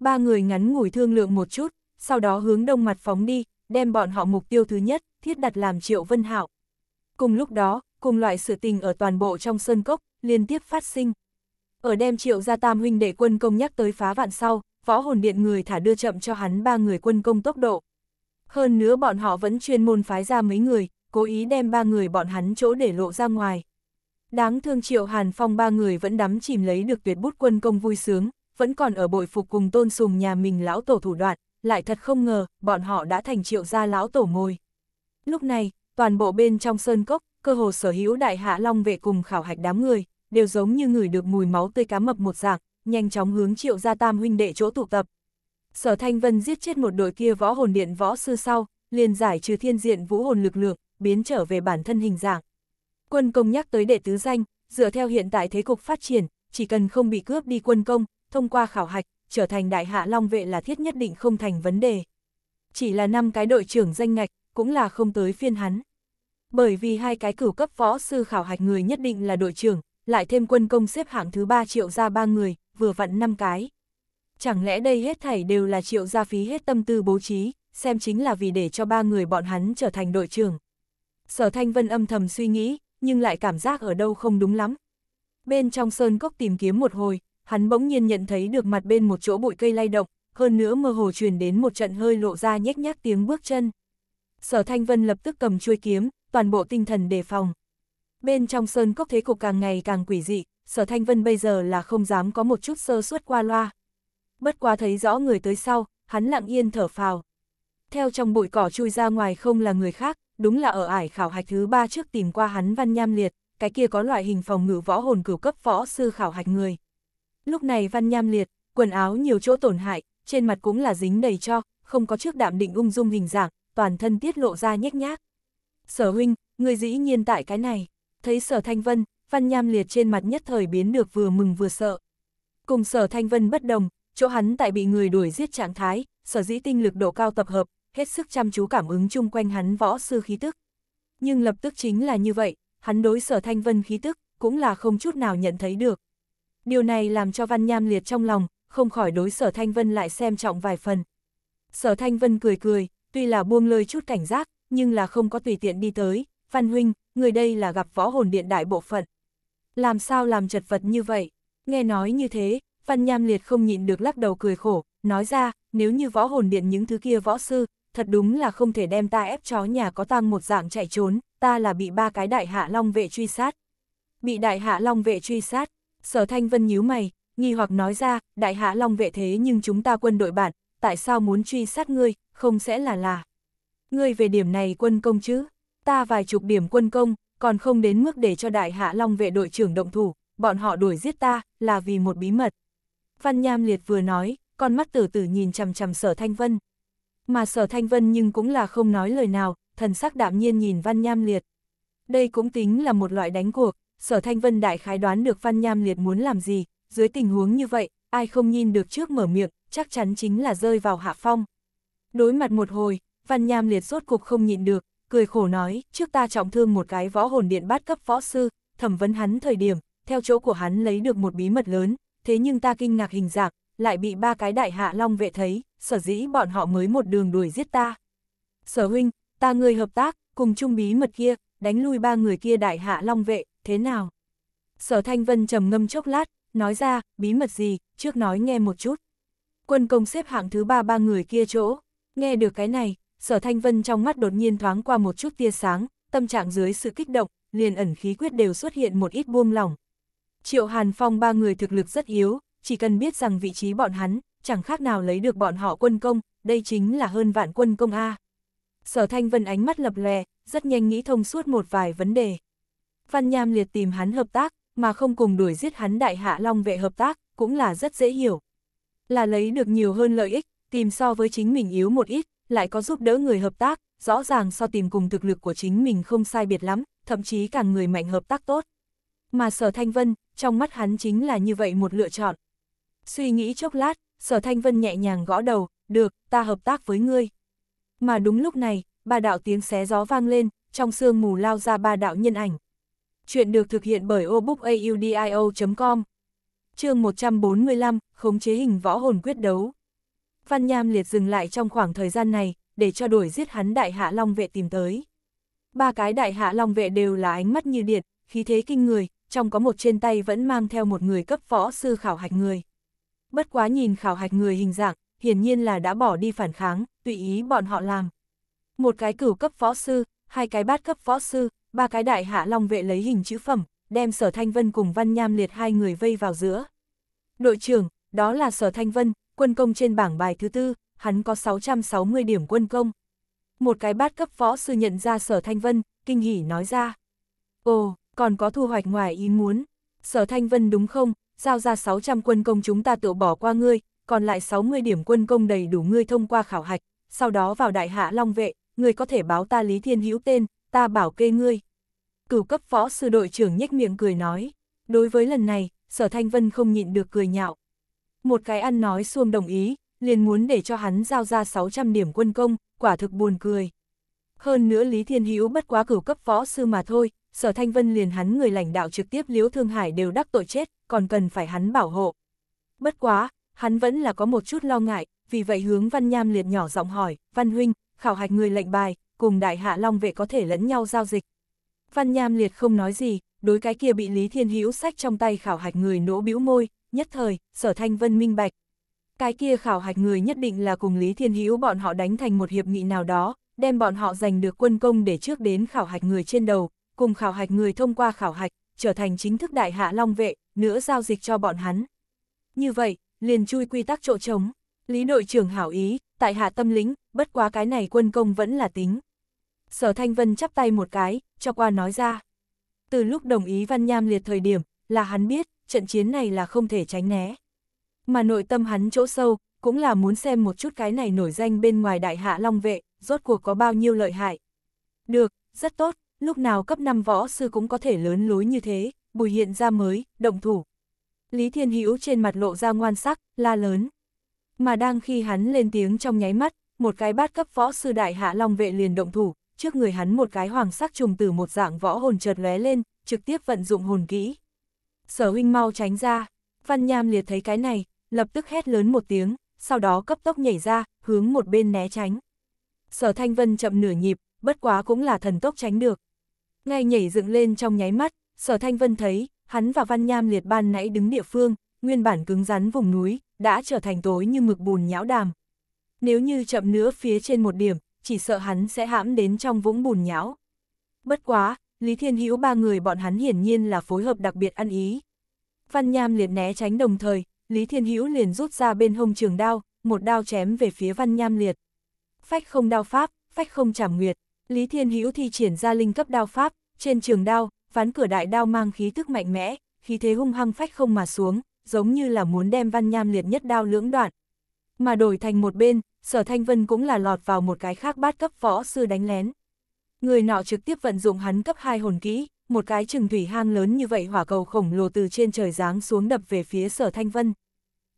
Ba người ngắn ngủi thương lượng một chút, sau đó hướng đông mặt phóng đi, đem bọn họ mục tiêu thứ nhất, thiết đặt làm Triệu Vân Hạo. Cùng lúc đó, cùng loại sự tình ở toàn bộ trong sơn cốc, liên tiếp phát sinh. Ở đem Triệu gia tam huynh đệ quân công nhắc tới phá vạn sau, võ hồn điện người thả đưa chậm cho hắn ba người quân công tốc độ. Hơn nữa bọn họ vẫn chuyên môn phái ra mấy người, cố ý đem ba người bọn hắn chỗ để lộ ra ngoài. Đáng thương Triệu Hàn Phong ba người vẫn đắm chìm lấy được tuyệt bút quân công vui sướng, vẫn còn ở bội phục cùng tôn sùng nhà mình lão tổ thủ đoạn, lại thật không ngờ, bọn họ đã thành triệu gia lão tổ ngồi. Lúc này, toàn bộ bên trong sơn cốc, cơ hồ sở hữu đại hạ long vệ cùng khảo hạch đám người, đều giống như người được mùi máu tươi cá mập một dạng, nhanh chóng hướng triệu gia tam huynh đệ chỗ tụ tập. Sở Thanh Vân giết chết một đội kia võ hồn điện võ sư sau, liền giải trừ thiên diện vũ hồn lực lượng, biến trở về bản thân hình dạng. Quân công nhắc tới đệ tứ danh, dựa theo hiện tại thế cục phát triển, chỉ cần không bị cướp đi quân công, thông qua khảo hạch, trở thành đại hạ long vệ là thiết nhất định không thành vấn đề. Chỉ là năm cái đội trưởng danh ngạch, cũng là không tới phiên hắn. Bởi vì hai cái cửu cấp võ sư khảo hạch người nhất định là đội trưởng, lại thêm quân công xếp hạng thứ ba triệu ra ba người, vừa vặn năm cái. Chẳng lẽ đây hết thảy đều là triệu gia phí hết tâm tư bố trí, xem chính là vì để cho ba người bọn hắn trở thành đội trưởng. Sở Thanh Vân âm thầm suy nghĩ, nhưng lại cảm giác ở đâu không đúng lắm. Bên trong sơn cốc tìm kiếm một hồi, hắn bỗng nhiên nhận thấy được mặt bên một chỗ bụi cây lay động, hơn nữa mơ hồ truyền đến một trận hơi lộ ra nhếch nhác tiếng bước chân. Sở Thanh Vân lập tức cầm chuôi kiếm, toàn bộ tinh thần đề phòng. Bên trong sơn cốc thế cục càng ngày càng quỷ dị, Sở Thanh Vân bây giờ là không dám có một chút sơ suất qua loa. Bất quá thấy rõ người tới sau, hắn lặng yên thở phào. Theo trong bụi cỏ chui ra ngoài không là người khác, đúng là ở ải khảo hạch thứ ba trước tìm qua hắn Văn Nham Liệt, cái kia có loại hình phòng ngự võ hồn cửu cấp võ sư khảo hạch người. Lúc này Văn Nham Liệt, quần áo nhiều chỗ tổn hại, trên mặt cũng là dính đầy cho, không có trước đạm định ung dung hình dạng, toàn thân tiết lộ ra nhếch nhác. Sở huynh, người dĩ nhiên tại cái này, thấy sở thanh vân, Văn Nham Liệt trên mặt nhất thời biến được vừa mừng vừa sợ. Cùng sở thanh vân bất đồng, chỗ hắn tại bị người đuổi giết trạng thái, sở dĩ tinh lực độ cao tập hợp, hết sức chăm chú cảm ứng chung quanh hắn võ sư khí tức. Nhưng lập tức chính là như vậy, hắn đối sở thanh vân khí tức, cũng là không chút nào nhận thấy được. Điều này làm cho Văn Nham liệt trong lòng, không khỏi đối sở Thanh Vân lại xem trọng vài phần. Sở Thanh Vân cười cười, tuy là buông lơi chút cảnh giác, nhưng là không có tùy tiện đi tới, Văn Huynh, người đây là gặp võ hồn điện đại bộ phận. Làm sao làm chật vật như vậy? Nghe nói như thế, Văn Nham liệt không nhịn được lắc đầu cười khổ, nói ra, nếu như võ hồn điện những thứ kia võ sư, thật đúng là không thể đem ta ép chó nhà có tăng một dạng chạy trốn, ta là bị ba cái đại hạ long vệ truy sát. Bị đại hạ long vệ truy sát, Sở Thanh Vân nhíu mày, nghi hoặc nói ra, đại hạ long vệ thế nhưng chúng ta quân đội bản, tại sao muốn truy sát ngươi, không sẽ là là. Ngươi về điểm này quân công chứ, ta vài chục điểm quân công, còn không đến mức để cho đại hạ long vệ đội trưởng động thủ, bọn họ đuổi giết ta, là vì một bí mật. Văn Nham Liệt vừa nói, con mắt tử tử nhìn chằm chằm sở Thanh Vân. Mà sở Thanh Vân nhưng cũng là không nói lời nào, thần sắc đạm nhiên nhìn Văn Nham Liệt. Đây cũng tính là một loại đánh cuộc, sở Thanh Vân đại khái đoán được Văn Nham Liệt muốn làm gì, dưới tình huống như vậy, ai không nhìn được trước mở miệng, chắc chắn chính là rơi vào hạ phong. Đối mặt một hồi, Văn Nham Liệt rốt cục không nhịn được, cười khổ nói, trước ta trọng thương một cái võ hồn điện bát cấp võ sư, thẩm vấn hắn thời điểm, theo chỗ của hắn lấy được một bí mật lớn, thế nhưng ta kinh ngạc hình dạng, lại bị ba cái đại hạ long vệ thấy, sở dĩ bọn họ mới một đường đuổi giết ta. Sở huynh, ta người hợp tác, cùng chung bí mật kia, đánh lui ba người kia đại hạ long vệ, thế nào? Sở Thanh Vân trầm ngâm chốc lát, nói ra, bí mật gì, trước nói nghe một chút. Quân công xếp hạng thứ ba ba người kia chỗ, nghe được cái này, sở Thanh Vân trong mắt đột nhiên thoáng qua một chút tia sáng, tâm trạng dưới sự kích động, liền ẩn khí quyết đều xuất hiện một ít buông lỏng. Triệu Hàn Phong ba người thực lực rất yếu, chỉ cần biết rằng vị trí bọn hắn, chẳng khác nào lấy được bọn họ quân công, đây chính là hơn vạn quân công A. Sở Thanh Vân ánh mắt lập lè, rất nhanh nghĩ thông suốt một vài vấn đề. Văn Nham liệt tìm hắn hợp tác, mà không cùng đuổi giết hắn đại hạ long vệ hợp tác, cũng là rất dễ hiểu. Là lấy được nhiều hơn lợi ích, tìm so với chính mình yếu một ít, lại có giúp đỡ người hợp tác, rõ ràng so tìm cùng thực lực của chính mình không sai biệt lắm, thậm chí càng người mạnh hợp tác tốt. Mà Sở Thanh Vân, trong mắt hắn chính là như vậy một lựa chọn. Suy nghĩ chốc lát, Sở Thanh Vân nhẹ nhàng gõ đầu, được, ta hợp tác với ngươi. Mà đúng lúc này, ba đạo tiếng xé gió vang lên, trong sương mù lao ra ba đạo nhân ảnh. Chuyện được thực hiện bởi obookaudio.com chương 145, khống chế hình võ hồn quyết đấu. Văn Nham liệt dừng lại trong khoảng thời gian này, để cho đuổi giết hắn đại hạ long vệ tìm tới. Ba cái đại hạ long vệ đều là ánh mắt như điện, khí thế kinh người, trong có một trên tay vẫn mang theo một người cấp võ sư khảo hạch người. Bất quá nhìn khảo hạch người hình dạng, hiển nhiên là đã bỏ đi phản kháng, tùy ý bọn họ làm. Một cái cửu cấp võ sư, hai cái bát cấp võ sư, ba cái đại hạ long vệ lấy hình chữ phẩm, đem sở thanh vân cùng văn nham liệt hai người vây vào giữa. Đội trưởng, đó là sở thanh vân, quân công trên bảng bài thứ tư, hắn có 660 điểm quân công. Một cái bát cấp võ sư nhận ra sở thanh vân, kinh hỉ nói ra. Ồ, còn có thu hoạch ngoài ý muốn. Sở thanh vân đúng không, giao ra 600 quân công chúng ta tự bỏ qua ngươi, còn lại 60 điểm quân công đầy đủ ngươi thông qua khảo hạch, sau đó vào đại hạ long vệ, ngươi có thể báo ta Lý Thiên Hữu tên, ta bảo kê ngươi. Cửu cấp võ sư đội trưởng nhếch miệng cười nói, đối với lần này, sở thanh vân không nhịn được cười nhạo. Một cái ăn nói xuông đồng ý, liền muốn để cho hắn giao ra 600 điểm quân công, quả thực buồn cười. Hơn nữa Lý Thiên Hữu bất quá cửu cấp võ sư mà thôi, sở thanh vân liền hắn người lãnh đạo trực tiếp liễu thương hải đều đắc tội chết, còn cần phải hắn bảo hộ. Bất quá, hắn vẫn là có một chút lo ngại, vì vậy hướng Văn Nham liệt nhỏ giọng hỏi, Văn Huynh, khảo hạch người lệnh bài, cùng đại hạ long vệ có thể lẫn nhau giao dịch. Văn Nham liệt không nói gì, đối cái kia bị Lý Thiên Hữu sách trong tay khảo hạch người nỗ bĩu môi, nhất thời, sở thanh vân minh bạch. Cái kia khảo hạch người nhất định là cùng Lý Thiên Hữu bọn họ đánh thành một hiệp nghị nào đó, đem bọn họ giành được quân công để trước đến khảo hạch người trên đầu, cùng khảo hạch người thông qua khảo hạch, trở thành chính thức đại hạ long vệ, nữa giao dịch cho bọn hắn. Như vậy, liền chui quy tắc chỗ trống. Lý đội trưởng hảo ý, tại hạ tâm lính, bất quá cái này quân công vẫn là tính. Sở Thanh Vân chắp tay một cái, cho qua nói ra. Từ lúc đồng ý Văn Nham liệt thời điểm, là hắn biết, trận chiến này là không thể tránh né. Mà nội tâm hắn chỗ sâu, cũng là muốn xem một chút cái này nổi danh bên ngoài đại hạ long vệ, rốt cuộc có bao nhiêu lợi hại. Được, rất tốt, lúc nào cấp 5 võ sư cũng có thể lớn lối như thế, bùi hiện ra mới, động thủ. Lý Thiên Hữu trên mặt lộ ra ngoan sắc, la lớn. Mà đang khi hắn lên tiếng trong nháy mắt, một cái bát cấp võ sư đại hạ long vệ liền động thủ, trước người hắn một cái hoàng sắc trùng từ một dạng võ hồn chợt lóe lên, trực tiếp vận dụng hồn kỹ. Sở huynh mau tránh ra, Văn Nham liệt thấy cái này, lập tức hét lớn một tiếng, sau đó cấp tốc nhảy ra, hướng một bên né tránh. Sở Thanh Vân chậm nửa nhịp, bất quá cũng là thần tốc tránh được. Ngay nhảy dựng lên trong nháy mắt, Sở Thanh Vân thấy, hắn và Văn Nham liệt ban nãy đứng địa phương, nguyên bản cứng rắn vùng núi, đã trở thành tối như mực bùn nhão đàm. Nếu như chậm nữa phía trên một điểm, chỉ sợ hắn sẽ hãm đến trong vũng bùn nhão. Bất quá, Lý Thiên Hữu ba người bọn hắn hiển nhiên là phối hợp đặc biệt ăn ý. Văn Nham liệt né tránh đồng thời, Lý Thiên Hữu liền rút ra bên hông trường đao, một đao chém về phía Văn Nham liệt. Phách không đao pháp, phách không chảm nguyệt. Lý Thiên Hữu thi triển ra linh cấp đao pháp, trên trường đao, ván cửa đại đao mang khí tức mạnh mẽ, khí thế hung hăng phách không mà xuống, giống như là muốn đem văn nham liệt nhất đao lưỡng đoạn. Mà đổi thành một bên, sở thanh vân cũng là lọt vào một cái khác bát cấp võ sư đánh lén. Người nọ trực tiếp vận dụng hắn cấp 2 hồn kỹ, một cái trừng thủy hang lớn như vậy hỏa cầu khổng lồ từ trên trời giáng xuống đập về phía sở thanh vân.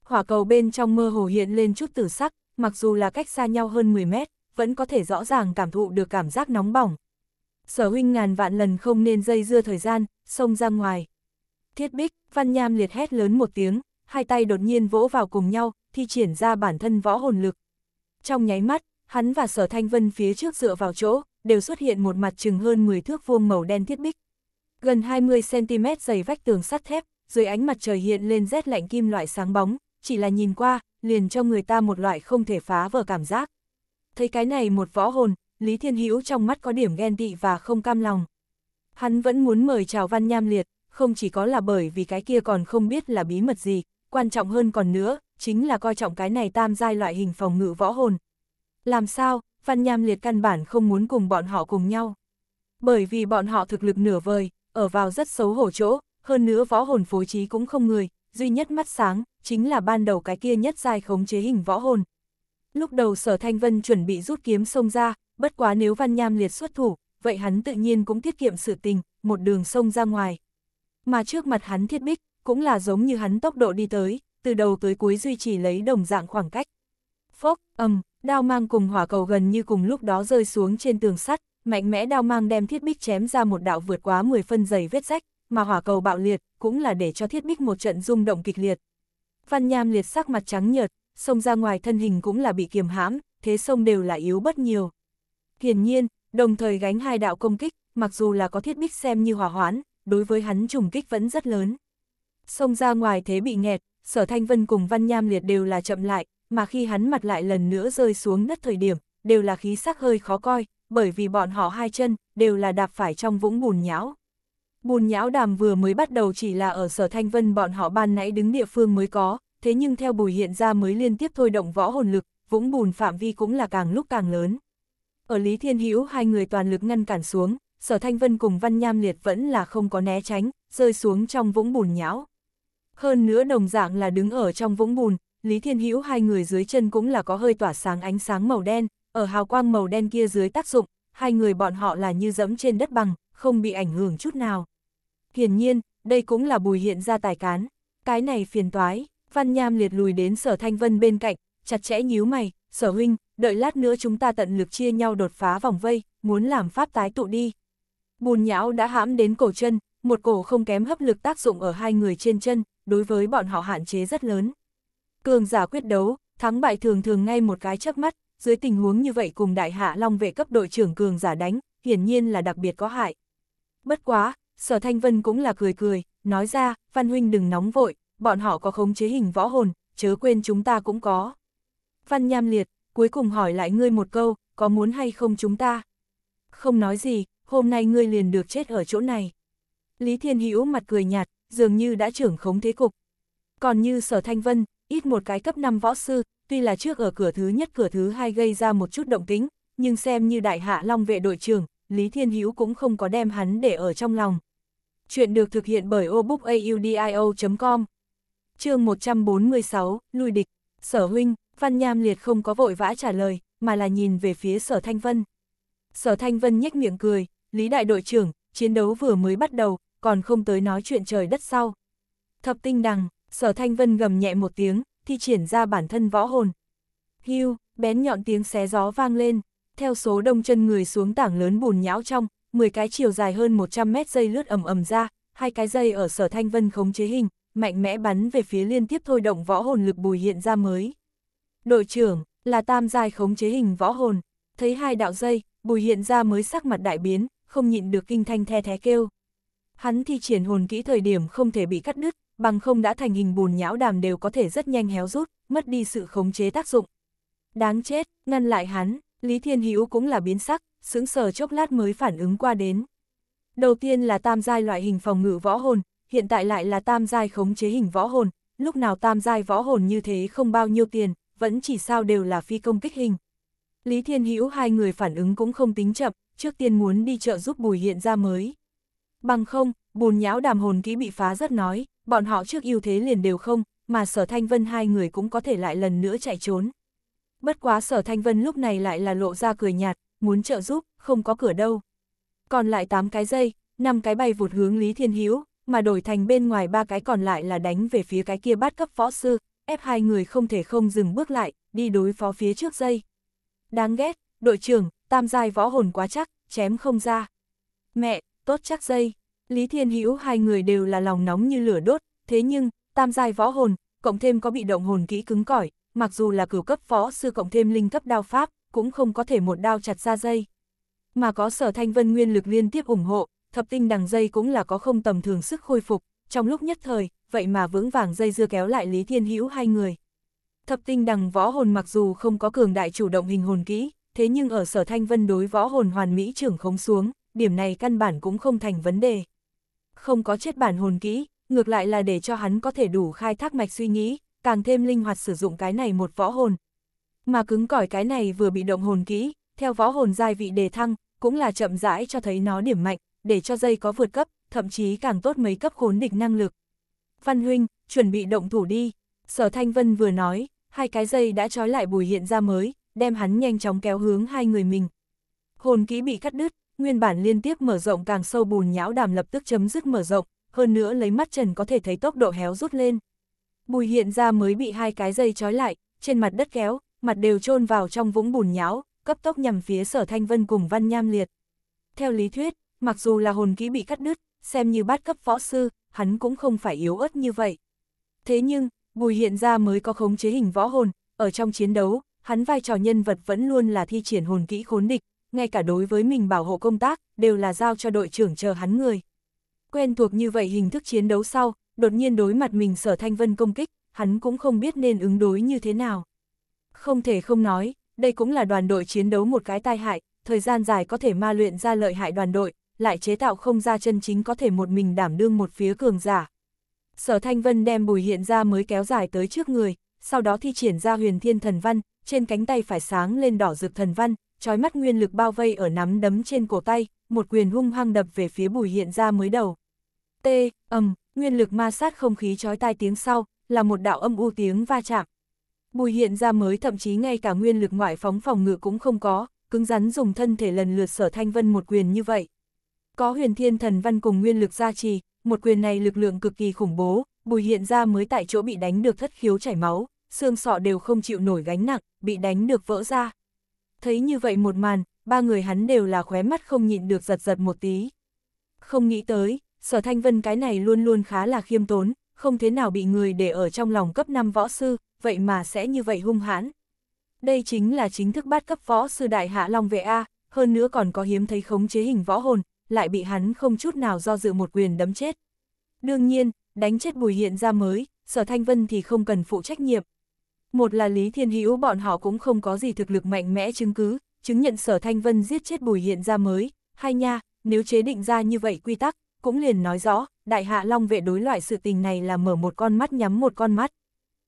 Hỏa cầu bên trong mơ hồ hiện lên chút tử sắc, mặc dù là cách xa nhau hơn 10 mét, vẫn có thể rõ ràng cảm thụ được cảm giác nóng bỏng. Sở huynh ngàn vạn lần không nên dây dưa thời gian, xông ra ngoài. Thiết bích, văn nham liệt hét lớn một tiếng, hai tay đột nhiên vỗ vào cùng nhau, thi triển ra bản thân võ hồn lực. Trong nháy mắt, hắn và sở thanh vân phía trước dựa vào chỗ, đều xuất hiện một mặt chừng hơn 10 thước vuông màu đen thiết bích. Gần 20cm dày vách tường sắt thép, dưới ánh mặt trời hiện lên rét lạnh kim loại sáng bóng, chỉ là nhìn qua, liền cho người ta một loại không thể phá vỡ cảm giác. Thấy cái này một võ hồn, Lý Thiên Hữu trong mắt có điểm ghen tị và không cam lòng. Hắn vẫn muốn mời chào Văn Nham Liệt, không chỉ có là bởi vì cái kia còn không biết là bí mật gì, quan trọng hơn còn nữa, chính là coi trọng cái này tam giai loại hình phòng ngự võ hồn. Làm sao, Văn Nham Liệt căn bản không muốn cùng bọn họ cùng nhau. Bởi vì bọn họ thực lực nửa vời, ở vào rất xấu hổ chỗ, hơn nữa võ hồn phối trí cũng không người, duy nhất mắt sáng, chính là ban đầu cái kia nhất dài khống chế hình võ hồn. Lúc đầu sở thanh vân chuẩn bị rút kiếm xông ra, bất quá nếu văn nham liệt xuất thủ, vậy hắn tự nhiên cũng tiết kiệm sự tình, một đường xông ra ngoài. Mà trước mặt hắn thiết bích, cũng là giống như hắn tốc độ đi tới, từ đầu tới cuối duy trì lấy đồng dạng khoảng cách. Phốc, ầm, đao mang cùng hỏa cầu gần như cùng lúc đó rơi xuống trên tường sắt, mạnh mẽ đao mang đem thiết bích chém ra một đạo vượt quá 10 phân dày vết rách, mà hỏa cầu bạo liệt, cũng là để cho thiết bích một trận rung động kịch liệt. Văn Nham liệt sắc mặt trắng nhợt, xông ra ngoài thân hình cũng là bị kiềm hãm, thế sông đều là yếu bất nhiều. Hiển nhiên, đồng thời gánh hai đạo công kích, mặc dù là có thiết bích xem như hỏa hoãn, đối với hắn trùng kích vẫn rất lớn. Xông ra ngoài thế bị nghẹt, sở thanh vân cùng Văn Nham liệt đều là chậm lại, mà khi hắn mặt lại lần nữa rơi xuống đất thời điểm, đều là khí sắc hơi khó coi, bởi vì bọn họ hai chân, đều là đạp phải trong vũng bùn nhão. Bùn nhão đàm vừa mới bắt đầu chỉ là ở sở thanh vân bọn họ ban nãy đứng địa phương mới có, thế nhưng theo bùi hiện ra mới liên tiếp thôi động võ hồn lực, vũng bùn phạm vi cũng là càng lúc càng lớn. Ở Lý Thiên Hữu hai người toàn lực ngăn cản xuống, sở thanh vân cùng văn nham liệt vẫn là không có né tránh, rơi xuống trong vũng bùn nhão. Hơn nữa đồng dạng là đứng ở trong vũng bùn, Lý Thiên Hữu hai người dưới chân cũng là có hơi tỏa sáng ánh sáng màu đen, ở hào quang màu đen kia dưới tác dụng, hai người bọn họ là như dẫm trên đất bằng, không bị ảnh hưởng chút nào. Hiển nhiên, đây cũng là bùi hiện ra tài cán. Cái này phiền toái, Văn Nham liệt lùi đến sở thanh vân bên cạnh, chặt chẽ nhíu mày, sở huynh, đợi lát nữa chúng ta tận lực chia nhau đột phá vòng vây, muốn làm pháp tái tụ đi. Bùn nhão đã hãm đến cổ chân, một cổ không kém hấp lực tác dụng ở hai người trên chân, đối với bọn họ hạn chế rất lớn. Cường giả quyết đấu, thắng bại thường thường ngay một cái chớp mắt, dưới tình huống như vậy cùng đại hạ long vệ cấp đội trưởng cường giả đánh, hiển nhiên là đặc biệt có hại. Bất quá, sở thanh vân cũng là cười cười, nói ra, văn huynh đừng nóng vội, bọn họ có khống chế hình võ hồn, chớ quên chúng ta cũng có. Văn nham liệt, cuối cùng hỏi lại ngươi một câu, có muốn hay không chúng ta? Không nói gì, hôm nay ngươi liền được chết ở chỗ này. Lý Thiên Hữu mặt cười nhạt, dường như đã trưởng khống thế cục. Còn như sở thanh vân, ít một cái cấp 5 võ sư, tuy là trước ở cửa thứ nhất cửa thứ hai gây ra một chút động tính, nhưng xem như đại hạ long vệ đội trưởng, Lý Thiên Hữu cũng không có đem hắn để ở trong lòng. Chuyện được thực hiện bởi obookaudio.com chương 146, lui địch, sở huynh, Văn Nham Liệt không có vội vã trả lời, mà là nhìn về phía sở Thanh Vân. Sở Thanh Vân nhếch miệng cười, Lý đại đội trưởng, chiến đấu vừa mới bắt đầu, còn không tới nói chuyện trời đất sau. Thập tinh đằng, sở Thanh Vân gầm nhẹ một tiếng, thi triển ra bản thân võ hồn. Hưu, bén nhọn tiếng xé gió vang lên, theo số đông chân người xuống tảng lớn bùn nhão trong, 10 cái chiều dài hơn 100 mét dây lướt ầm ầm ra, hai cái dây ở sở Thanh Vân khống chế hình, mạnh mẽ bắn về phía liên tiếp thôi động võ hồn lực bùi hiện ra mới. Đội trưởng, là tam giai khống chế hình võ hồn, thấy hai đạo dây, bùi hiện ra mới sắc mặt đại biến, không nhịn được kinh thanh the thé kêu. Hắn thi triển hồn kỹ thời điểm không thể bị cắt đứt, bằng không đã thành hình bùn nhão đàm đều có thể rất nhanh héo rút, mất đi sự khống chế tác dụng. Đáng chết, ngăn lại hắn, Lý Thiên Hữu cũng là biến sắc, sững sờ chốc lát mới phản ứng qua đến. Đầu tiên là tam giai loại hình phòng ngự võ hồn, hiện tại lại là tam giai khống chế hình võ hồn, lúc nào tam giai võ hồn như thế không bao nhiêu tiền, vẫn chỉ sao đều là phi công kích hình. Lý Thiên Hữu hai người phản ứng cũng không tính chậm, trước tiên muốn đi chợ giúp Bùi hiện ra mới. Bằng không, bùn nhão đàm hồn kỹ bị phá rất nói, bọn họ trước ưu thế liền đều không, mà sở thanh vân hai người cũng có thể lại lần nữa chạy trốn. Bất quá sở thanh vân lúc này lại là lộ ra cười nhạt, muốn trợ giúp, không có cửa đâu. Còn lại 8 cái dây, 5 cái bay vụt hướng Lý Thiên Hữu mà đổi thành bên ngoài ba cái còn lại là đánh về phía cái kia bát cấp võ sư, ép hai người không thể không dừng bước lại, đi đối phó phía trước dây. Đáng ghét, đội trưởng, tam giai võ hồn quá chắc, chém không ra. Mẹ, tốt chắc dây. Lý Thiên Hữu hai người đều là lòng nóng như lửa đốt, thế nhưng, tam giai võ hồn, cộng thêm có bị động hồn kỹ cứng cỏi, mặc dù là cửu cấp võ sư cộng thêm linh cấp đao pháp, cũng không có thể một đao chặt ra dây. Mà có sở thanh vân nguyên lực liên tiếp ủng hộ, thập tinh đằng dây cũng là có không tầm thường sức khôi phục, trong lúc nhất thời, vậy mà vững vàng dây dưa kéo lại Lý Thiên Hữu hai người. Thập tinh đằng võ hồn mặc dù không có cường đại chủ động hình hồn kỹ, thế nhưng ở sở thanh vân đối võ hồn hoàn mỹ trưởng khống xuống, điểm này căn bản cũng không thành vấn đề. Không có chết bản hồn kỹ, ngược lại là để cho hắn có thể đủ khai thác mạch suy nghĩ, càng thêm linh hoạt sử dụng cái này một võ hồn. Mà cứng cỏi cái này vừa bị động hồn kỹ, theo võ hồn giai vị đề thăng, cũng là chậm rãi cho thấy nó điểm mạnh, để cho dây có vượt cấp, thậm chí càng tốt mấy cấp khốn địch năng lực. Văn huynh, chuẩn bị động thủ đi. Sở Thanh Vân vừa nói, hai cái dây đã trói lại bùi hiện ra mới, đem hắn nhanh chóng kéo hướng hai người mình. Hồn kỹ bị cắt đứt, nguyên bản liên tiếp mở rộng càng sâu bùn nhão đàm lập tức chấm dứt mở rộng, hơn nữa lấy mắt trần có thể thấy tốc độ héo rút lên. Bùi hiện ra mới bị hai cái dây trói lại, trên mặt đất kéo, mặt đều trôn vào trong vũng bùn nhão, cấp tốc nhằm phía sở thanh vân cùng văn nham liệt. Theo lý thuyết, mặc dù là hồn kỹ bị cắt đứt, xem như bát cấp võ sư, hắn cũng không phải yếu ớt như vậy. Thế nhưng, Bùi hiện ra mới có khống chế hình võ hồn, ở trong chiến đấu, hắn vai trò nhân vật vẫn luôn là thi triển hồn kỹ khốn địch, ngay cả đối với mình bảo hộ công tác, đều là giao cho đội trưởng chờ hắn người. Quen thuộc như vậy hình thức chiến đấu sau, đột nhiên đối mặt mình sở thanh vân công kích, hắn cũng không biết nên ứng đối như thế nào. Không thể không nói, đây cũng là đoàn đội chiến đấu một cái tai hại, thời gian dài có thể ma luyện ra lợi hại đoàn đội, lại chế tạo không ra chân chính có thể một mình đảm đương một phía cường giả. Sở Thanh Vân đem bùi hiện ra mới kéo dài tới trước người, sau đó thi triển ra huyền thiên thần văn, trên cánh tay phải sáng lên đỏ rực thần văn, trói mắt nguyên lực bao vây ở nắm đấm trên cổ tay, một quyền hung hăng đập về phía bùi hiện ra mới đầu. T, ầm, nguyên lực ma sát không khí trói tai tiếng sau, là một đạo âm u tiếng va chạm. Bùi hiện ra mới thậm chí ngay cả nguyên lực ngoại phóng phòng ngự cũng không có, cứng rắn dùng thân thể lần lượt sở thanh vân một quyền như vậy. Có huyền thiên thần văn cùng nguyên lực gia trì, một quyền này lực lượng cực kỳ khủng bố, bùi hiện ra mới tại chỗ bị đánh được thất khiếu chảy máu, xương sọ đều không chịu nổi gánh nặng, bị đánh được vỡ ra. Thấy như vậy một màn, ba người hắn đều là khóe mắt không nhịn được giật giật một tí. Không nghĩ tới, sở thanh vân cái này luôn luôn khá là khiêm tốn, không thế nào bị người để ở trong lòng cấp 5 võ sư, vậy mà sẽ như vậy hung hãn. Đây chính là chính thức bát cấp võ sư đại hạ Long vệ A, hơn nữa còn có hiếm thấy khống chế hình võ hồn, lại bị hắn không chút nào do dự một quyền đấm chết. Đương nhiên, đánh chết bùi hiện ra mới, sở thanh vân thì không cần phụ trách nhiệm. Một là Lý Thiên Hữu bọn họ cũng không có gì thực lực mạnh mẽ chứng cứ, chứng nhận sở thanh vân giết chết bùi hiện ra mới, hai nha, nếu chế định ra như vậy quy tắc, cũng liền nói rõ, đại hạ long vệ đối loại sự tình này là mở một con mắt nhắm một con mắt.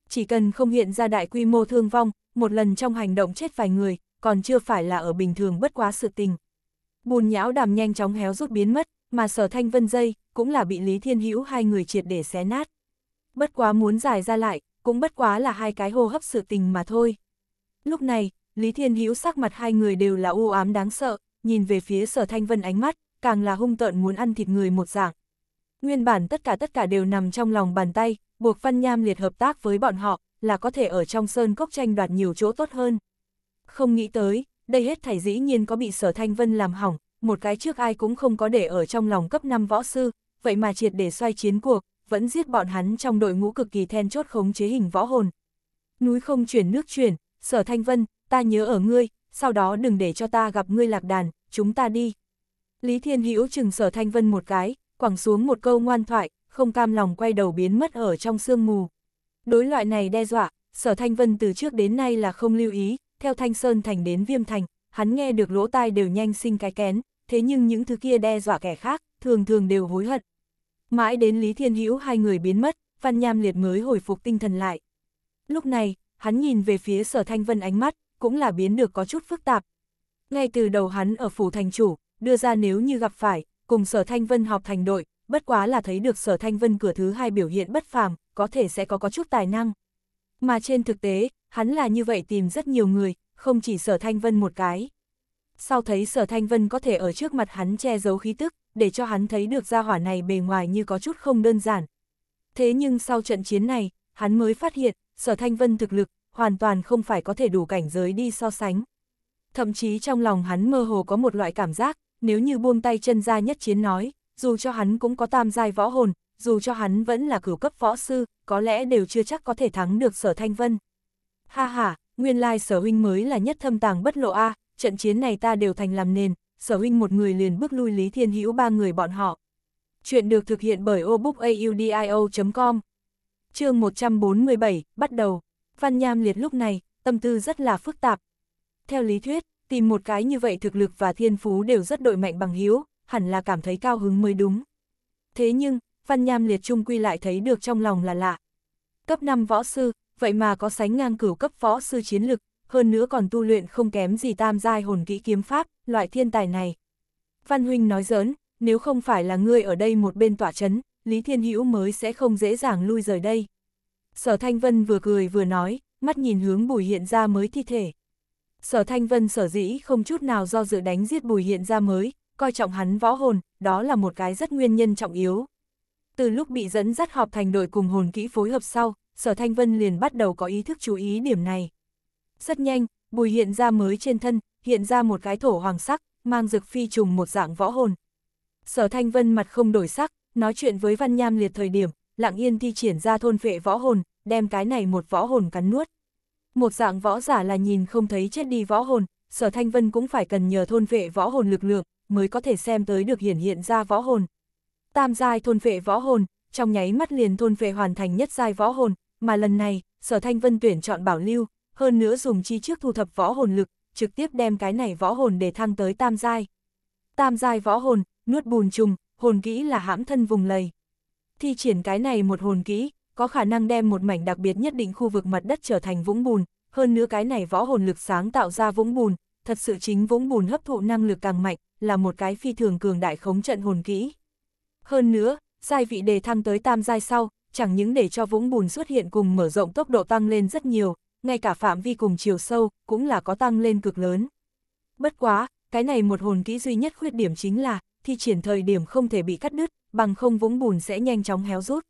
Chỉ cần không hiện ra đại quy mô thương vong, một lần trong hành động chết vài người, còn chưa phải là ở bình thường bất quá sự tình. Bùn nhão đàm nhanh chóng héo rút biến mất, mà sở thanh vân dây, cũng là bị Lý Thiên Hữu hai người triệt để xé nát. Bất quá muốn giải ra lại, cũng bất quá là hai cái hô hấp sự tình mà thôi. Lúc này, Lý Thiên Hữu sắc mặt hai người đều là u ám đáng sợ, nhìn về phía sở thanh vân ánh mắt, càng là hung tợn muốn ăn thịt người một dạng. Nguyên bản tất cả tất cả đều nằm trong lòng bàn tay, buộc Văn Nham liệt hợp tác với bọn họ, là có thể ở trong sơn cốc tranh đoạt nhiều chỗ tốt hơn. Không nghĩ tới, đây hết thảy dĩ nhiên có bị sở thanh vân làm hỏng, một cái trước ai cũng không có để ở trong lòng cấp 5 võ sư, vậy mà triệt để xoay chiến cuộc, vẫn giết bọn hắn trong đội ngũ cực kỳ then chốt khống chế hình võ hồn. Núi không chuyển nước chuyển, sở thanh vân, ta nhớ ở ngươi, sau đó đừng để cho ta gặp ngươi lạc đàn, chúng ta đi. Lý Thiên Hữu chừng sở thanh vân một cái, quẳng xuống một câu ngoan thoại, không cam lòng quay đầu biến mất ở trong sương mù. Đối loại này đe dọa, sở thanh vân từ trước đến nay là không lưu ý, theo Thanh Sơn Thành đến Viêm Thành, hắn nghe được lỗ tai đều nhanh sinh cái kén, thế nhưng những thứ kia đe dọa kẻ khác, thường thường đều hối hận. Mãi đến Lý Thiên Hữu hai người biến mất, Văn Nham Liệt mới hồi phục tinh thần lại. Lúc này, hắn nhìn về phía sở thanh vân ánh mắt, cũng là biến được có chút phức tạp. Ngay từ đầu hắn ở phủ thành chủ, đưa ra nếu như gặp phải, cùng sở thanh vân học thành đội, bất quá là thấy được sở thanh vân cửa thứ hai biểu hiện bất phàm, có thể sẽ có có chút tài năng. Mà trên thực tế, hắn là như vậy tìm rất nhiều người, không chỉ sở thanh vân một cái. Sau thấy sở thanh vân có thể ở trước mặt hắn che giấu khí tức, để cho hắn thấy được gia hỏa này bề ngoài như có chút không đơn giản. Thế nhưng sau trận chiến này, hắn mới phát hiện, sở thanh vân thực lực, hoàn toàn không phải có thể đủ cảnh giới đi so sánh. Thậm chí trong lòng hắn mơ hồ có một loại cảm giác, nếu như buông tay chân ra nhất chiến nói, dù cho hắn cũng có tam giai võ hồn, dù cho hắn vẫn là cửu cấp võ sư, có lẽ đều chưa chắc có thể thắng được sở thanh vân. Ha ha, nguyên lai sở huynh mới là nhất thâm tàng bất lộ a trận chiến này ta đều thành làm nền, sở huynh một người liền bước lui Lý Thiên Hữu ba người bọn họ. Chuyện được thực hiện bởi obookaudio.com chương 147, bắt đầu. Văn Nham Liệt lúc này, tâm tư rất là phức tạp. Theo lý thuyết, tìm một cái như vậy thực lực và thiên phú đều rất đội mạnh bằng hiếu, hẳn là cảm thấy cao hứng mới đúng. Thế nhưng, Văn Nham Liệt trung quy lại thấy được trong lòng là lạ. Cấp 5 võ sư, vậy mà có sánh ngang cửu cấp võ sư chiến lực, hơn nữa còn tu luyện không kém gì tam giai hồn kỹ kiếm pháp, loại thiên tài này. Văn Huynh nói giỡn, nếu không phải là ngươi ở đây một bên tỏa chấn, Lý Thiên Hữu mới sẽ không dễ dàng lui rời đây. Sở Thanh Vân vừa cười vừa nói, mắt nhìn hướng bùi hiện ra mới thi thể. Sở Thanh Vân sở dĩ không chút nào do dự đánh giết bùi hiện ra mới, coi trọng hắn võ hồn, đó là một cái rất nguyên nhân trọng yếu. Từ lúc bị dẫn dắt họp thành đội cùng hồn kỹ phối hợp sau, Sở Thanh Vân liền bắt đầu có ý thức chú ý điểm này. Rất nhanh, bùi hiện ra mới trên thân, hiện ra một cái thổ hoàng sắc, mang dược phi trùng một dạng võ hồn. Sở Thanh Vân mặt không đổi sắc, nói chuyện với Văn Nham liệt thời điểm, lặng yên thi triển ra thôn vệ võ hồn, đem cái này một võ hồn cắn nuốt. Một dạng võ giả là nhìn không thấy chết đi võ hồn, sở thanh vân cũng phải cần nhờ thôn vệ võ hồn lực lượng, mới có thể xem tới được hiển hiện ra võ hồn. Tam giai thôn vệ võ hồn, trong nháy mắt liền thôn vệ hoàn thành nhất giai võ hồn, mà lần này, sở thanh vân tuyển chọn bảo lưu, hơn nữa dùng chi trước thu thập võ hồn lực, trực tiếp đem cái này võ hồn để thăng tới tam giai. Tam giai võ hồn, nuốt bùn trùng, hồn kỹ là hãm thân vùng lầy. Thi triển cái này một hồn kỹ, có khả năng đem một mảnh đặc biệt nhất định khu vực mặt đất trở thành vũng bùn, hơn nữa cái này võ hồn lực sáng tạo ra vũng bùn, thật sự chính vũng bùn hấp thụ năng lực càng mạnh, là một cái phi thường cường đại khống trận hồn kỹ. Hơn nữa, giai vị đề thăng tới tam giai sau, chẳng những để cho vũng bùn xuất hiện cùng mở rộng tốc độ tăng lên rất nhiều, ngay cả phạm vi cùng chiều sâu, cũng là có tăng lên cực lớn. Bất quá, cái này một hồn kỹ duy nhất khuyết điểm chính là, thi triển thời điểm không thể bị cắt đứt, bằng không vũng bùn sẽ nhanh chóng héo rút.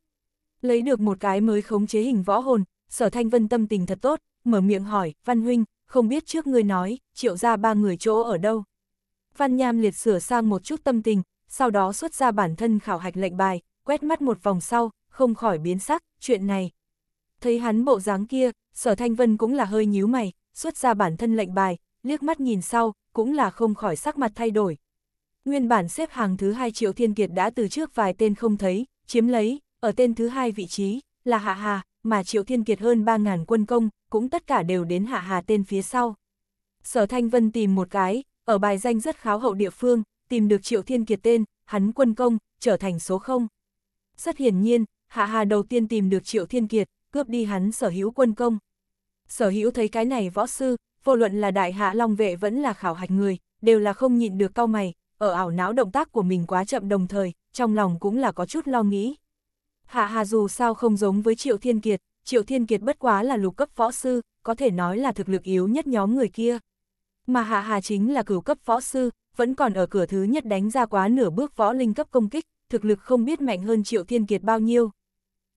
Lấy được một cái mới khống chế hình võ hồn, sở thanh vân tâm tình thật tốt, mở miệng hỏi, Văn Huynh, không biết trước ngươi nói, triệu ra ba người chỗ ở đâu. Văn Nham liệt sửa sang một chút tâm tình, sau đó xuất ra bản thân khảo hạch lệnh bài, quét mắt một vòng sau, không khỏi biến sắc, chuyện này. Thấy hắn bộ dáng kia, sở thanh vân cũng là hơi nhíu mày, xuất ra bản thân lệnh bài, liếc mắt nhìn sau, cũng là không khỏi sắc mặt thay đổi. Nguyên bản xếp hàng thứ hai triệu thiên kiệt đã từ trước vài tên không thấy, chiếm lấy, ở tên thứ hai vị trí, là Hạ Hà, mà Triệu Thiên Kiệt hơn 3.000 quân công, cũng tất cả đều đến Hạ Hà tên phía sau. Sở Thanh Vân tìm một cái, ở bài danh rất kháo hậu địa phương, tìm được Triệu Thiên Kiệt tên, hắn quân công, trở thành số 0. Rất hiển nhiên, Hạ Hà đầu tiên tìm được Triệu Thiên Kiệt, cướp đi hắn sở hữu quân công. Sở hữu thấy cái này võ sư, vô luận là đại hạ long vệ vẫn là khảo hạch người, đều là không nhịn được cau mày, ở ảo não động tác của mình quá chậm đồng thời, trong lòng cũng là có chút lo nghĩ. Hạ Hà dù sao không giống với Triệu Thiên Kiệt, Triệu Thiên Kiệt bất quá là lục cấp võ sư, có thể nói là thực lực yếu nhất nhóm người kia. Mà Hạ Hà chính là cửu cấp võ sư, vẫn còn ở cửa thứ nhất đánh ra quá nửa bước võ linh cấp công kích, thực lực không biết mạnh hơn Triệu Thiên Kiệt bao nhiêu.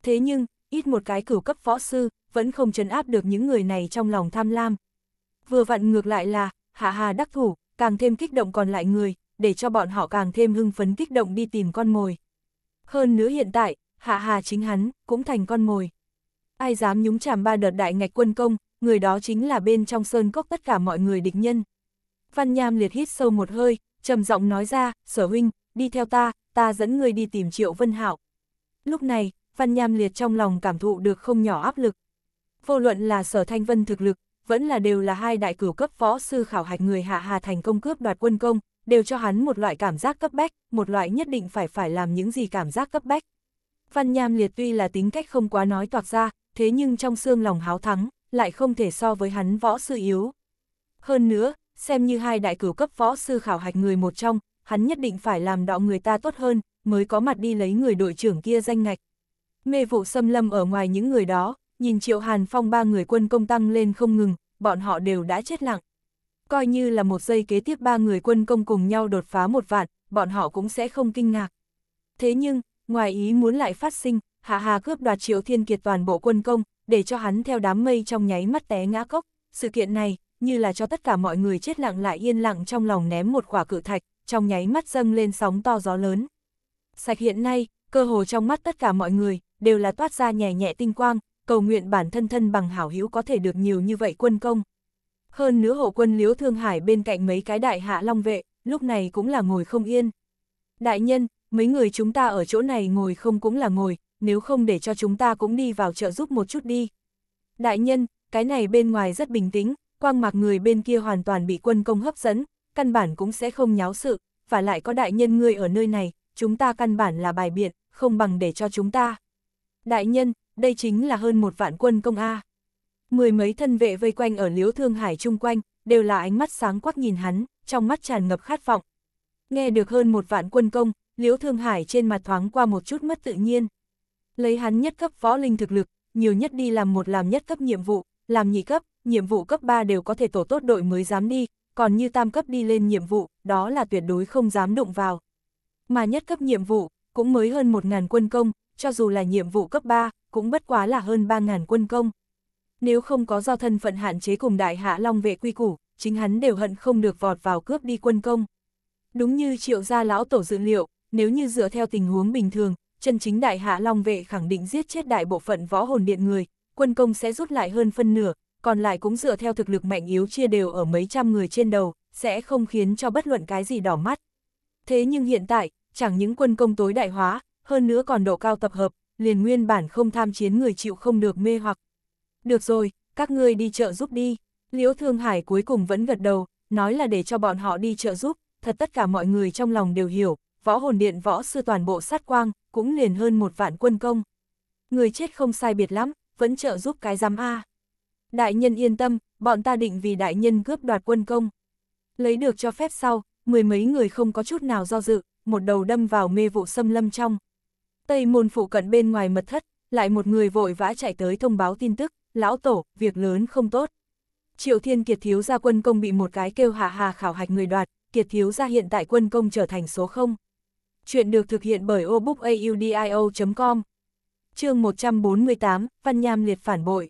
Thế nhưng, ít một cái cửu cấp võ sư, vẫn không trấn áp được những người này trong lòng tham lam. Vừa vặn ngược lại là, Hạ Hà đắc thủ, càng thêm kích động còn lại người, để cho bọn họ càng thêm hưng phấn kích động đi tìm con mồi. Hơn nữa hiện tại, hạ hà chính hắn, cũng thành con mồi. Ai dám nhúng chàm ba đợt đại ngạch quân công, người đó chính là bên trong sơn cốc tất cả mọi người địch nhân. Văn Nham liệt hít sâu một hơi, trầm giọng nói ra, sở huynh, đi theo ta, ta dẫn người đi tìm triệu vân hạo. Lúc này, Văn Nham liệt trong lòng cảm thụ được không nhỏ áp lực. Vô luận là sở thanh vân thực lực, vẫn là đều là hai đại cửu cấp võ sư khảo hạch người hạ hà thành công cướp đoạt quân công, đều cho hắn một loại cảm giác cấp bách, một loại nhất định phải phải làm những gì cảm giác cấp bách. Văn Nham Liệt tuy là tính cách không quá nói toạc ra, thế nhưng trong xương lòng háo thắng, lại không thể so với hắn võ sư yếu. Hơn nữa, xem như hai đại cửu cấp võ sư khảo hạch người một trong, hắn nhất định phải làm đọ người ta tốt hơn, mới có mặt đi lấy người đội trưởng kia danh ngạch. Mê vụ xâm lâm ở ngoài những người đó, nhìn Triệu Hàn Phong ba người quân công tăng lên không ngừng, bọn họ đều đã chết lặng. Coi như là một giây kế tiếp ba người quân công cùng nhau đột phá một vạn, bọn họ cũng sẽ không kinh ngạc. Thế nhưng, ngoài ý muốn lại phát sinh, Hạ Hà cướp đoạt Triệu Thiên Kiệt toàn bộ quân công, để cho hắn theo đám mây trong nháy mắt té ngã cốc. Sự kiện này, như là cho tất cả mọi người chết lặng lại yên lặng trong lòng ném một quả cự thạch, trong nháy mắt dâng lên sóng to gió lớn. Sạch hiện nay, cơ hồ trong mắt tất cả mọi người, đều là toát ra nhẹ nhẹ tinh quang, cầu nguyện bản thân thân bằng hảo hữu có thể được nhiều như vậy quân công. Hơn nữa hộ quân liếu thương hải bên cạnh mấy cái đại hạ long vệ, lúc này cũng là ngồi không yên. Đại nhân, mấy người chúng ta ở chỗ này ngồi không cũng là ngồi, nếu không để cho chúng ta cũng đi vào chợ giúp một chút đi. Đại nhân, cái này bên ngoài rất bình tĩnh, quang mạc người bên kia hoàn toàn bị quân công hấp dẫn, căn bản cũng sẽ không nháo sự, và lại có đại nhân ngươi ở nơi này, chúng ta căn bản là bài biện, không bằng để cho chúng ta. Đại nhân, đây chính là hơn một vạn quân công A. Mười mấy thân vệ vây quanh ở liếu thương hải chung quanh, đều là ánh mắt sáng quắc nhìn hắn, trong mắt tràn ngập khát vọng. Nghe được hơn một vạn quân công, liếu thương hải trên mặt thoáng qua một chút mất tự nhiên. Lấy hắn nhất cấp võ linh thực lực, nhiều nhất đi làm một làm nhất cấp nhiệm vụ, làm nhị cấp, nhiệm vụ cấp 3 đều có thể tổ tốt đội mới dám đi, còn như tam cấp đi lên nhiệm vụ, đó là tuyệt đối không dám đụng vào. Mà nhất cấp nhiệm vụ, cũng mới hơn 1.000 quân công, cho dù là nhiệm vụ cấp 3, cũng bất quá là hơn 3.000 quân công. Nếu không có do thân phận hạn chế cùng đại hạ long vệ quy củ, chính hắn đều hận không được vọt vào cướp đi quân công. Đúng như triệu gia lão tổ dự liệu, nếu như dựa theo tình huống bình thường, chân chính đại hạ long vệ khẳng định giết chết đại bộ phận võ hồn điện người, quân công sẽ rút lại hơn phân nửa, còn lại cũng dựa theo thực lực mạnh yếu chia đều ở mấy trăm người trên đầu, sẽ không khiến cho bất luận cái gì đỏ mắt. Thế nhưng hiện tại, chẳng những quân công tối đại hóa, hơn nữa còn độ cao tập hợp, liền nguyên bản không tham chiến người chịu không được mê hoặc. Được rồi, các ngươi đi chợ giúp đi. Liễu Thương Hải cuối cùng vẫn gật đầu, nói là để cho bọn họ đi chợ giúp, thật tất cả mọi người trong lòng đều hiểu, võ hồn điện võ sư toàn bộ sát quang, cũng liền hơn một vạn quân công. Người chết không sai biệt lắm, vẫn trợ giúp cái giám A. Đại nhân yên tâm, bọn ta định vì đại nhân cướp đoạt quân công. Lấy được cho phép sau, mười mấy người không có chút nào do dự, một đầu đâm vào mê vụ xâm lâm trong. Tây môn phụ cận bên ngoài mật thất, lại một người vội vã chạy tới thông báo tin tức, lão tổ, việc lớn không tốt. Triệu Thiên Kiệt thiếu gia quân công bị một cái kêu hà hà khảo hạch người đoạt, Kiệt thiếu gia hiện tại quân công trở thành số 0. Chuyện được thực hiện bởi obookaudio.com chương 148, Văn Nham liệt phản bội.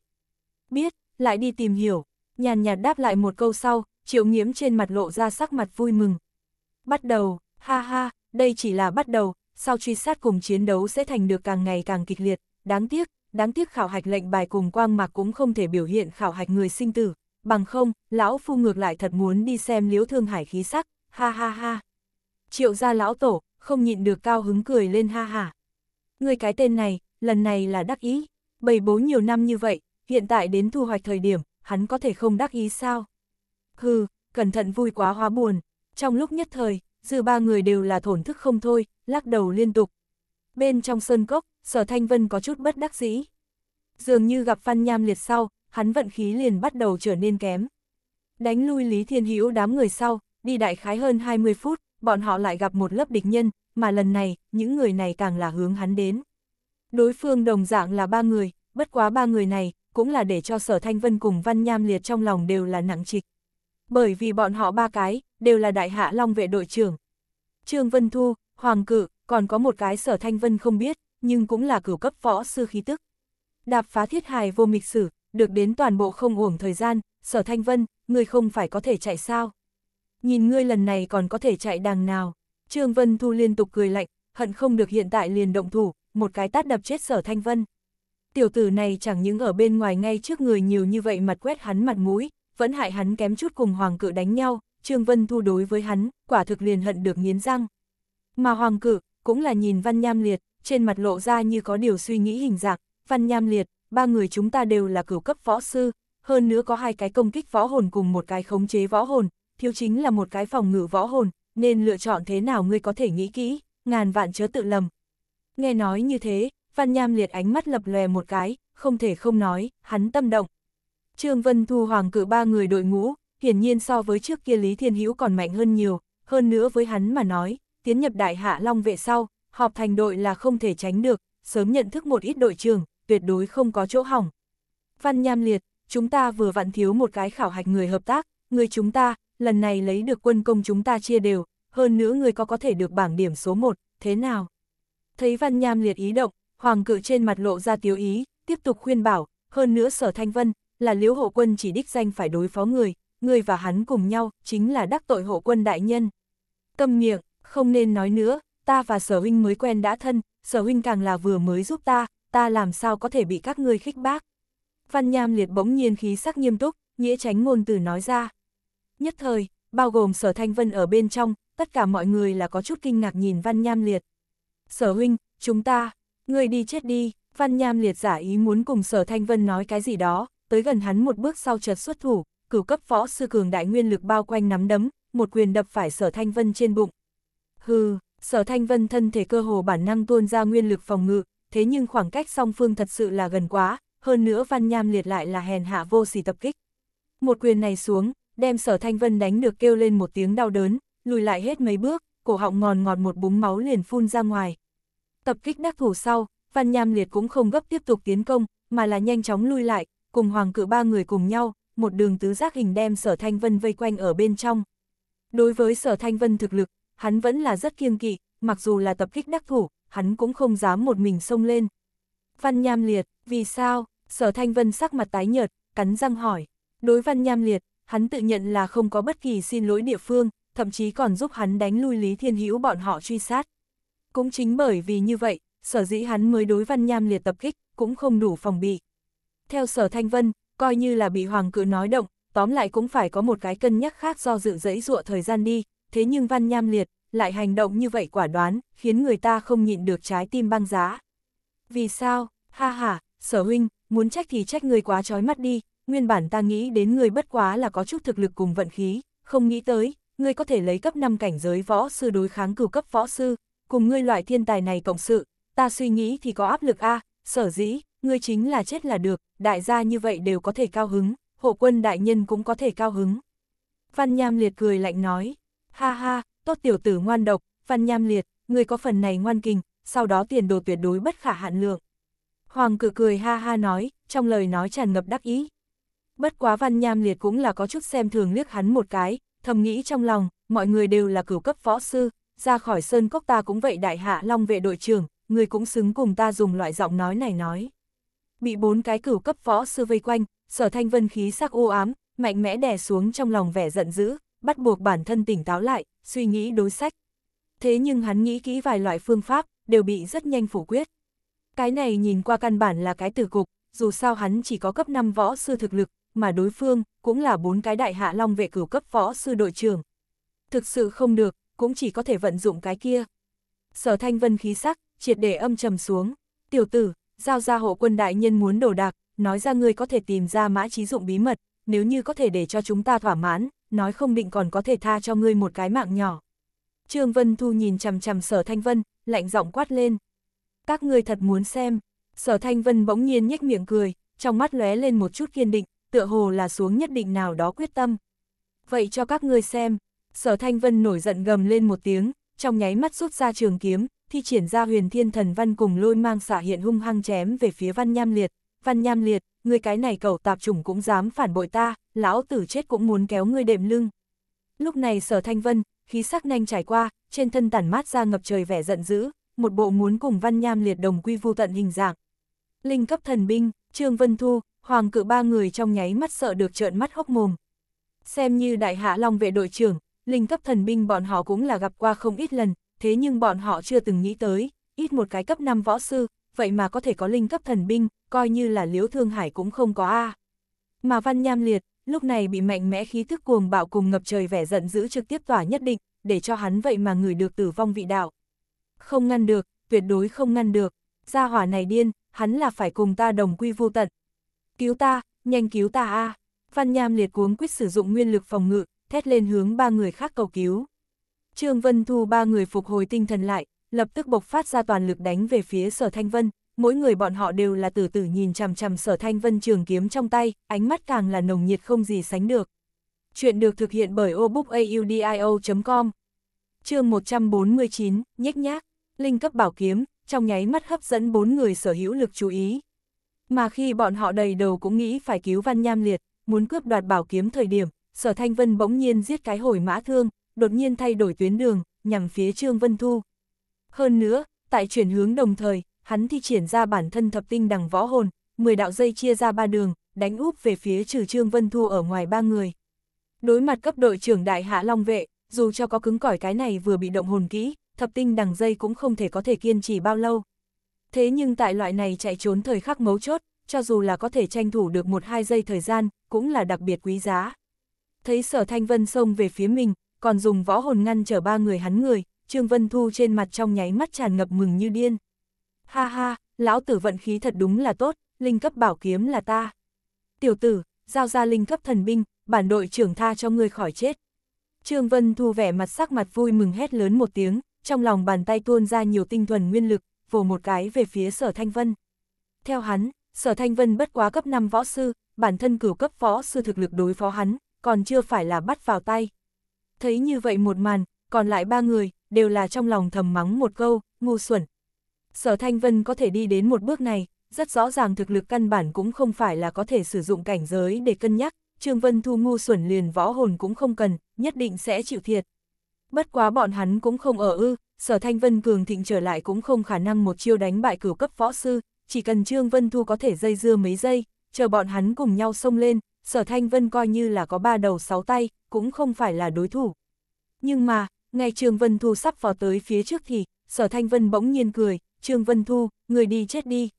Biết, lại đi tìm hiểu, nhàn nhạt đáp lại một câu sau, triệu nghiễm trên mặt lộ ra sắc mặt vui mừng. Bắt đầu, ha ha, đây chỉ là bắt đầu, sau truy sát cùng chiến đấu sẽ thành được càng ngày càng kịch liệt, đáng tiếc, đáng tiếc khảo hạch lệnh bài cùng quang mạc cũng không thể biểu hiện khảo hạch người sinh tử, bằng không, lão phu ngược lại thật muốn đi xem liếu thương hải khí sắc, ha ha ha. Triệu gia lão tổ, không nhịn được cao hứng cười lên ha ha. Người cái tên này, lần này là đắc ý, bầy bố nhiều năm như vậy, hiện tại đến thu hoạch thời điểm, hắn có thể không đắc ý sao? Hừ, cẩn thận vui quá hóa buồn, trong lúc nhất thời, dư ba người đều là thổn thức không thôi, lắc đầu liên tục. Bên trong sơn cốc, sở thanh vân có chút bất đắc dĩ. Dường như gặp Phan Nham liệt sau, hắn vận khí liền bắt đầu trở nên kém. Đánh lui Lý Thiên Hữu đám người sau, đi đại khái hơn 20 phút, bọn họ lại gặp một lớp địch nhân, mà lần này, những người này càng là hướng hắn đến. Đối phương đồng dạng là ba người, bất quá ba người này, cũng là để cho sở thanh vân cùng văn nham liệt trong lòng đều là nặng trịch. Bởi vì bọn họ ba cái, đều là đại hạ long vệ đội trưởng. Trương Vân Thu, Hoàng cử còn có một cái sở thanh vân không biết, nhưng cũng là cửu cấp võ sư khí tức. Đạp phá thiết hài vô mịch sử, được đến toàn bộ không uổng thời gian, sở thanh vân, ngươi không phải có thể chạy sao. Nhìn ngươi lần này còn có thể chạy đằng nào. Trương Vân Thu liên tục cười lạnh, hận không được hiện tại liền động thủ, một cái tát đập chết sở thanh vân. Tiểu tử này chẳng những ở bên ngoài ngay trước người nhiều như vậy mặt quét hắn mặt mũi, vẫn hại hắn kém chút cùng hoàng cự đánh nhau, Trương Vân Thu đối với hắn, quả thực liền hận được nghiến răng. Mà hoàng Cử cũng là nhìn văn nham liệt, trên mặt lộ ra như có điều suy nghĩ hình dạng, văn nham liệt, ba người chúng ta đều là cửu cấp võ sư, hơn nữa có hai cái công kích võ hồn cùng một cái khống chế võ hồn, thiếu chính là một cái phòng ngự võ hồn, nên lựa chọn thế nào ngươi có thể nghĩ kỹ, ngàn vạn chớ tự lầm. Nghe nói như thế, Văn Nham liệt ánh mắt lập lè một cái, không thể không nói, hắn tâm động. Trương Vân Thu Hoàng cử ba người đội ngũ, hiển nhiên so với trước kia Lý Thiên Hữu còn mạnh hơn nhiều, hơn nữa với hắn mà nói, tiến nhập đại hạ long vệ sau, họp thành đội là không thể tránh được, sớm nhận thức một ít đội trưởng, tuyệt đối không có chỗ hỏng. Văn Nham Liệt, chúng ta vừa vặn thiếu một cái khảo hạch người hợp tác, người chúng ta, lần này lấy được quân công chúng ta chia đều, hơn nữa người có có thể được bảng điểm số 1, thế nào? Thấy Văn Nham Liệt ý động, Hoàng cự trên mặt lộ ra tiếu ý, tiếp tục khuyên bảo, hơn nữa sở thanh vân, là liễu hộ quân chỉ đích danh phải đối phó người, người và hắn cùng nhau, chính là đắc tội hộ quân đại nhân. Câm miệng, không nên nói nữa, ta và sở huynh mới quen đã thân, sở huynh càng là vừa mới giúp ta, ta làm sao có thể bị các ngươi khích bác. Văn Nham liệt bỗng nhiên khí sắc nghiêm túc, nghĩa tránh ngôn từ nói ra. Nhất thời, bao gồm sở thanh vân ở bên trong, tất cả mọi người là có chút kinh ngạc nhìn Văn Nham liệt. Sở huynh, chúng ta, người đi chết đi, Văn Nham liệt giả ý muốn cùng sở thanh vân nói cái gì đó, tới gần hắn một bước sau chợt xuất thủ, cửu cấp võ sư cường đại nguyên lực bao quanh nắm đấm, một quyền đập phải sở thanh vân trên bụng. Hừ, sở thanh vân thân thể cơ hồ bản năng tuôn ra nguyên lực phòng ngự, thế nhưng khoảng cách song phương thật sự là gần quá, hơn nữa văn nham liệt lại là hèn hạ vô sỉ tập kích. Một quyền này xuống, đem sở thanh vân đánh được kêu lên một tiếng đau đớn, lùi lại hết mấy bước, cổ họng ngòn ngọt một búng máu liền phun ra ngoài. Tập kích đắc thủ sau, văn nham liệt cũng không gấp tiếp tục tiến công, mà là nhanh chóng lui lại, cùng hoàng cự ba người cùng nhau, một đường tứ giác hình đem sở thanh vân vây quanh ở bên trong. Đối với sở thanh vân thực lực, hắn vẫn là rất kiêng kỵ, mặc dù là tập kích đắc thủ, hắn cũng không dám một mình xông lên. Văn Nham Liệt, vì sao? Sở Thanh Vân sắc mặt tái nhợt, cắn răng hỏi. Đối Văn Nham Liệt, hắn tự nhận là không có bất kỳ xin lỗi địa phương, thậm chí còn giúp hắn đánh lui Lý Thiên Hữu bọn họ truy sát. Cũng chính bởi vì như vậy, sở dĩ hắn mới đối Văn Nham Liệt tập kích, cũng không đủ phòng bị. Theo sở Thanh Vân, coi như là bị Hoàng cự nói động, tóm lại cũng phải có một cái cân nhắc khác do dự dẫy dụa thời gian đi, thế nhưng Văn Nham Liệt, lại hành động như vậy quả đoán, khiến người ta không nhịn được trái tim băng giá. Vì sao, ha ha, sở huynh, muốn trách thì trách người quá trói mắt đi, nguyên bản ta nghĩ đến người bất quá là có chút thực lực cùng vận khí, không nghĩ tới, ngươi có thể lấy cấp 5 cảnh giới võ sư đối kháng cửu cấp võ sư, cùng ngươi loại thiên tài này cộng sự, ta suy nghĩ thì có áp lực a sở dĩ, ngươi chính là chết là được, đại gia như vậy đều có thể cao hứng, hộ quân đại nhân cũng có thể cao hứng. Văn Nham Liệt cười lạnh nói, ha ha, tốt tiểu tử ngoan độc, Văn Nham Liệt, ngươi có phần này ngoan kinh, sau đó tiền đồ tuyệt đối bất khả hạn lượng. Hoàng cự cười ha ha nói, trong lời nói tràn ngập đắc ý. Bất quá Văn Nham Liệt cũng là có chút xem thường liếc hắn một cái, thầm nghĩ trong lòng, mọi người đều là cửu cấp võ sư, ra khỏi sơn cốc ta cũng vậy đại hạ long vệ đội trưởng, người cũng xứng cùng ta dùng loại giọng nói này nói. Bị bốn cái cửu cấp võ sư vây quanh, sở thanh vân khí sắc u ám, mạnh mẽ đè xuống trong lòng vẻ giận dữ, bắt buộc bản thân tỉnh táo lại, suy nghĩ đối sách. Thế nhưng hắn nghĩ kỹ vài loại phương pháp, đều bị rất nhanh phủ quyết. Cái này nhìn qua căn bản là cái tử cục, dù sao hắn chỉ có cấp 5 võ sư thực lực, mà đối phương cũng là bốn cái đại hạ long vệ cửu cấp võ sư đội trưởng. Thực sự không được, cũng chỉ có thể vận dụng cái kia. Sở thanh vân khí sắc, triệt để âm trầm xuống. Tiểu tử, giao ra hộ quân đại nhân muốn đồ đạc, nói ra ngươi có thể tìm ra mã trí dụng bí mật, nếu như có thể để cho chúng ta thỏa mãn, nói không định còn có thể tha cho ngươi một cái mạng nhỏ. Trương Vân Thu nhìn chằm chằm sở thanh vân, lạnh giọng quát lên. Các ngươi thật muốn xem, sở thanh vân bỗng nhiên nhếch miệng cười, trong mắt lóe lên một chút kiên định, tựa hồ là xuống nhất định nào đó quyết tâm. Vậy cho các ngươi xem, sở thanh vân nổi giận gầm lên một tiếng, trong nháy mắt rút ra trường kiếm, thi triển ra huyền thiên thần văn cùng lôi mang xả hiện hung hăng chém về phía văn nham liệt. Văn nham liệt, người cái này cầu tạp chủng cũng dám phản bội ta, lão tử chết cũng muốn kéo ngươi đệm lưng. Lúc này sở thanh vân, khí sắc nhanh trải qua, trên thân tản mát ra ngập trời vẻ giận dữ, một bộ muốn cùng văn nham liệt đồng quy vu tận hình dạng. Linh cấp thần binh, Trương Vân Thu, Hoàng cự ba người trong nháy mắt sợ được trợn mắt hốc mồm. Xem như đại hạ long vệ đội trưởng, linh cấp thần binh bọn họ cũng là gặp qua không ít lần, thế nhưng bọn họ chưa từng nghĩ tới, ít một cái cấp 5 võ sư, vậy mà có thể có linh cấp thần binh, coi như là liễu thương hải cũng không có A. Mà văn nham liệt, lúc này bị mạnh mẽ khí thức cuồng bạo cùng ngập trời vẻ giận dữ trực tiếp tỏa nhất định, để cho hắn vậy mà người được tử vong vị đạo. Không ngăn được, tuyệt đối không ngăn được, gia hỏa này điên, hắn là phải cùng ta đồng quy vô tận. Cứu ta, nhanh cứu ta a Văn Nham liệt cuống quyết sử dụng nguyên lực phòng ngự, thét lên hướng ba người khác cầu cứu. Trương Vân Thu ba người phục hồi tinh thần lại, lập tức bộc phát ra toàn lực đánh về phía sở thanh vân, mỗi người bọn họ đều là từ từ nhìn chằm chằm sở thanh vân trường kiếm trong tay, ánh mắt càng là nồng nhiệt không gì sánh được. Chuyện được thực hiện bởi obookaudio.com chương 149, nhếch nhác, linh cấp bảo kiếm, trong nháy mắt hấp dẫn bốn người sở hữu lực chú ý. Mà khi bọn họ đầy đầu cũng nghĩ phải cứu Văn Nham Liệt, muốn cướp đoạt bảo kiếm thời điểm, sở Thanh Vân bỗng nhiên giết cái hồi mã thương, đột nhiên thay đổi tuyến đường, nhằm phía Trương Vân Thu. Hơn nữa, tại chuyển hướng đồng thời, hắn thi triển ra bản thân thập tinh đằng võ hồn, 10 đạo dây chia ra ba đường, đánh úp về phía trừ Trương Vân Thu ở ngoài ba người. Đối mặt cấp đội trưởng đại hạ long vệ, dù cho có cứng cỏi cái này vừa bị động hồn kỹ, thập tinh đằng dây cũng không thể có thể kiên trì bao lâu. Thế nhưng tại loại này chạy trốn thời khắc mấu chốt, cho dù là có thể tranh thủ được một hai giây thời gian, cũng là đặc biệt quý giá. Thấy sở thanh vân xông về phía mình, còn dùng võ hồn ngăn chở ba người hắn người, Trương Vân Thu trên mặt trong nháy mắt tràn ngập mừng như điên. Ha ha, lão tử vận khí thật đúng là tốt, linh cấp bảo kiếm là ta. Tiểu tử, giao ra linh cấp thần binh, bản đội trưởng tha cho ngươi khỏi chết. Trương Vân Thu vẻ mặt sắc mặt vui mừng hét lớn một tiếng, trong lòng bàn tay tuôn ra nhiều tinh thuần nguyên lực, vồ một cái về phía sở Thanh Vân. Theo hắn, sở Thanh Vân bất quá cấp 5 võ sư, bản thân cửu cấp võ sư thực lực đối phó hắn, còn chưa phải là bắt vào tay. Thấy như vậy một màn, còn lại ba người, đều là trong lòng thầm mắng một câu, ngu xuẩn. Sở Thanh Vân có thể đi đến một bước này, rất rõ ràng thực lực căn bản cũng không phải là có thể sử dụng cảnh giới để cân nhắc, Trương Vân Thu ngu xuẩn liền võ hồn cũng không cần, nhất định sẽ chịu thiệt. Bất quá bọn hắn cũng không ở ư, sở thanh vân cường thịnh trở lại cũng không khả năng một chiêu đánh bại cửu cấp võ sư, chỉ cần Trương Vân Thu có thể dây dưa mấy giây, chờ bọn hắn cùng nhau xông lên, sở thanh vân coi như là có ba đầu sáu tay, cũng không phải là đối thủ. Nhưng mà, ngày Trương Vân Thu sắp vào tới phía trước thì, sở thanh vân bỗng nhiên cười, Trương Vân Thu, người đi chết đi.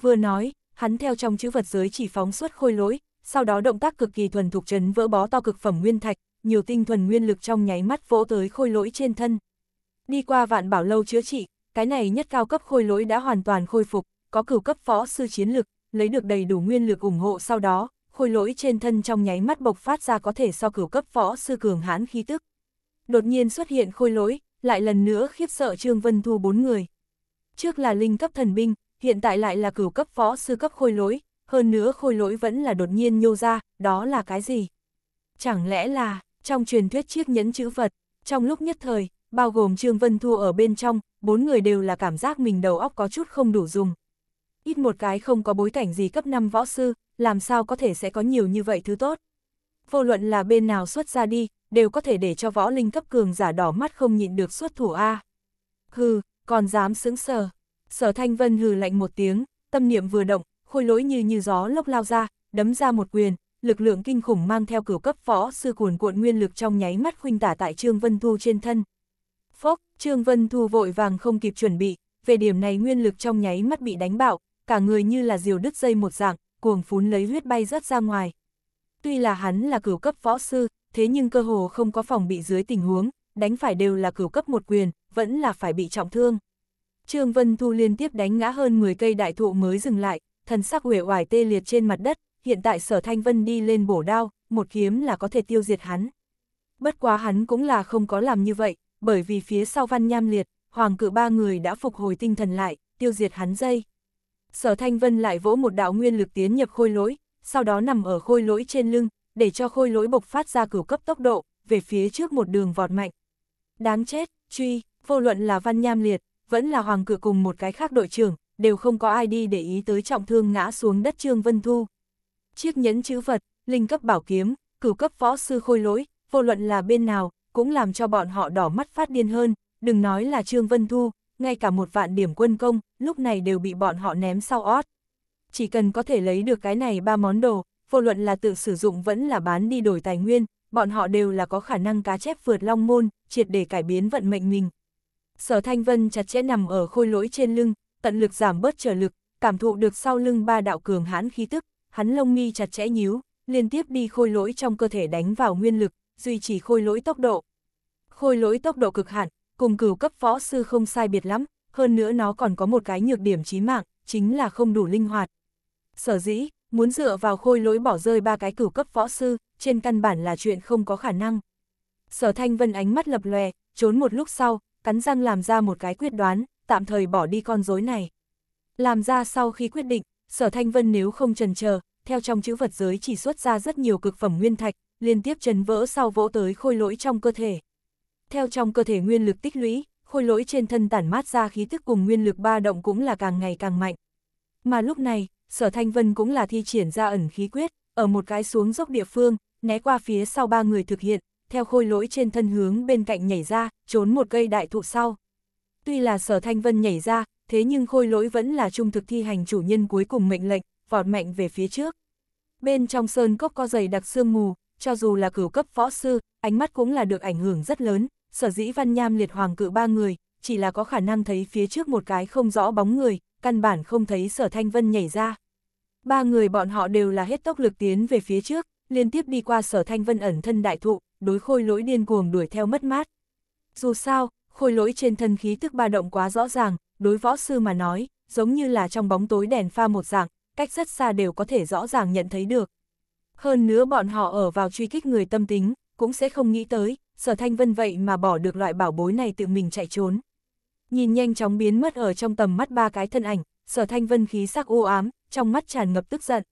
Vừa nói, hắn theo trong chữ vật giới chỉ phóng xuất khôi lỗi, sau đó động tác cực kỳ thuần thục chấn vỡ bó to cực phẩm nguyên thạch, nhiều tinh thuần nguyên lực trong nháy mắt vỗ tới khôi lỗi trên thân. Đi qua vạn bảo lâu chữa trị, cái này nhất cao cấp khôi lỗi đã hoàn toàn khôi phục, có cửu cấp phó sư chiến lực, lấy được đầy đủ nguyên lực ủng hộ sau đó, khôi lỗi trên thân trong nháy mắt bộc phát ra có thể so cửu cấp võ sư cường hãn khí tức. Đột nhiên xuất hiện khôi lỗi, lại lần nữa khiếp sợ Trương Vân Thu bốn người. Trước là linh cấp thần binh, hiện tại lại là cửu cấp võ sư cấp khôi lỗi, hơn nữa khôi lỗi vẫn là đột nhiên nhô ra, đó là cái gì? Chẳng lẽ là, trong truyền thuyết chiếc nhẫn chữ vật, trong lúc nhất thời, bao gồm Trương Vân Thu ở bên trong, bốn người đều là cảm giác mình đầu óc có chút không đủ dùng. Ít một cái không có bối cảnh gì cấp 5 võ sư, làm sao có thể sẽ có nhiều như vậy thứ tốt. Vô luận là bên nào xuất ra đi, đều có thể để cho võ linh cấp cường giả đỏ mắt không nhịn được xuất thủ A. Hừ, còn dám sững sờ. Sở Thanh Vân hừ lạnh một tiếng, tâm niệm vừa động, khôi lỗi như như gió lốc lao ra, đấm ra một quyền, lực lượng kinh khủng mang theo cửu cấp võ sư cuồn cuộn nguyên lực trong nháy mắt khuynh tả tại Trương Vân Thu trên thân. Phốc, Trương Vân Thu vội vàng không kịp chuẩn bị, về điểm này nguyên lực trong nháy mắt bị đánh bạo, cả người như là diều đứt dây một dạng, cuồng phún lấy huyết bay rớt ra ngoài. Tuy là hắn là cửu cấp võ sư, thế nhưng cơ hồ không có phòng bị dưới tình huống, đánh phải đều là cửu cấp một quyền, vẫn là phải bị trọng thương. Trương Vân Thu liên tiếp đánh ngã hơn 10 cây đại thụ mới dừng lại, thần sắc uể oải tê liệt trên mặt đất, hiện tại sở thanh vân đi lên bổ đao, một kiếm là có thể tiêu diệt hắn. Bất quá hắn cũng là không có làm như vậy, bởi vì phía sau văn nham liệt, hoàng cự ba người đã phục hồi tinh thần lại, tiêu diệt hắn dây. Sở thanh vân lại vỗ một đạo nguyên lực tiến nhập khôi lỗi, sau đó nằm ở khôi lỗi trên lưng, để cho khôi lỗi bộc phát ra cửu cấp tốc độ, về phía trước một đường vọt mạnh. Đáng chết, truy, vô luận là văn nham liệt, vẫn là hoàng cự cùng một cái khác đội trưởng, đều không có ai đi để ý tới trọng thương ngã xuống đất Trương Vân Thu. Chiếc nhẫn chữ vật, linh cấp bảo kiếm, cửu cấp võ sư khôi lỗi, vô luận là bên nào, cũng làm cho bọn họ đỏ mắt phát điên hơn, đừng nói là Trương Vân Thu, ngay cả một vạn điểm quân công, lúc này đều bị bọn họ ném sau ót. Chỉ cần có thể lấy được cái này ba món đồ, vô luận là tự sử dụng vẫn là bán đi đổi tài nguyên, bọn họ đều là có khả năng cá chép vượt long môn, triệt để cải biến vận mệnh mình. Sở Thanh Vân chặt chẽ nằm ở khôi lỗi trên lưng, tận lực giảm bớt trở lực, cảm thụ được sau lưng ba đạo cường hãn khí tức, hắn lông mi chặt chẽ nhíu, liên tiếp đi khôi lỗi trong cơ thể đánh vào nguyên lực, duy trì khôi lỗi tốc độ. Khôi lỗi tốc độ cực hạn, cùng cửu cấp võ sư không sai biệt lắm, hơn nữa nó còn có một cái nhược điểm chí mạng, chính là không đủ linh hoạt. Sở dĩ, muốn dựa vào khôi lỗi bỏ rơi ba cái cửu cấp võ sư, trên căn bản là chuyện không có khả năng. Sở Thanh Vân ánh mắt lập lòe, trốn một lúc sau, cắn răng làm ra một cái quyết đoán, tạm thời bỏ đi con rối này. Làm ra sau khi quyết định, sở thanh vân nếu không trần chờ theo trong chữ vật giới chỉ xuất ra rất nhiều cực phẩm nguyên thạch, liên tiếp chấn vỡ sau vỗ tới khôi lỗi trong cơ thể. Theo trong cơ thể nguyên lực tích lũy, khôi lỗi trên thân tản mát ra khí tức cùng nguyên lực ba động cũng là càng ngày càng mạnh. Mà lúc này, sở thanh vân cũng là thi triển ra ẩn khí quyết, ở một cái xuống dốc địa phương, né qua phía sau ba người thực hiện, theo khôi lỗi trên thân hướng bên cạnh nhảy ra, trốn một cây đại thụ sau. Tuy là sở thanh vân nhảy ra, thế nhưng khôi lỗi vẫn là trung thực thi hành chủ nhân cuối cùng mệnh lệnh, vọt mạnh về phía trước. Bên trong sơn cốc có dày đặc sương mù, cho dù là cửu cấp võ sư, ánh mắt cũng là được ảnh hưởng rất lớn, sở dĩ văn nham liệt hoàng cự ba người, chỉ là có khả năng thấy phía trước một cái không rõ bóng người, căn bản không thấy sở thanh vân nhảy ra. Ba người bọn họ đều là hết tốc lực tiến về phía trước, liên tiếp đi qua sở thanh vân ẩn thân đại thụ, đối khôi lỗi điên cuồng đuổi theo mất mát. Dù sao, khôi lỗi trên thân khí tức ba động quá rõ ràng, đối võ sư mà nói, giống như là trong bóng tối đèn pha một dạng, cách rất xa đều có thể rõ ràng nhận thấy được. Hơn nữa bọn họ ở vào truy kích người tâm tính, cũng sẽ không nghĩ tới, sở thanh vân vậy mà bỏ được loại bảo bối này tự mình chạy trốn. Nhìn nhanh chóng biến mất ở trong tầm mắt ba cái thân ảnh, sở thanh vân khí sắc u ám, trong mắt tràn ngập tức giận.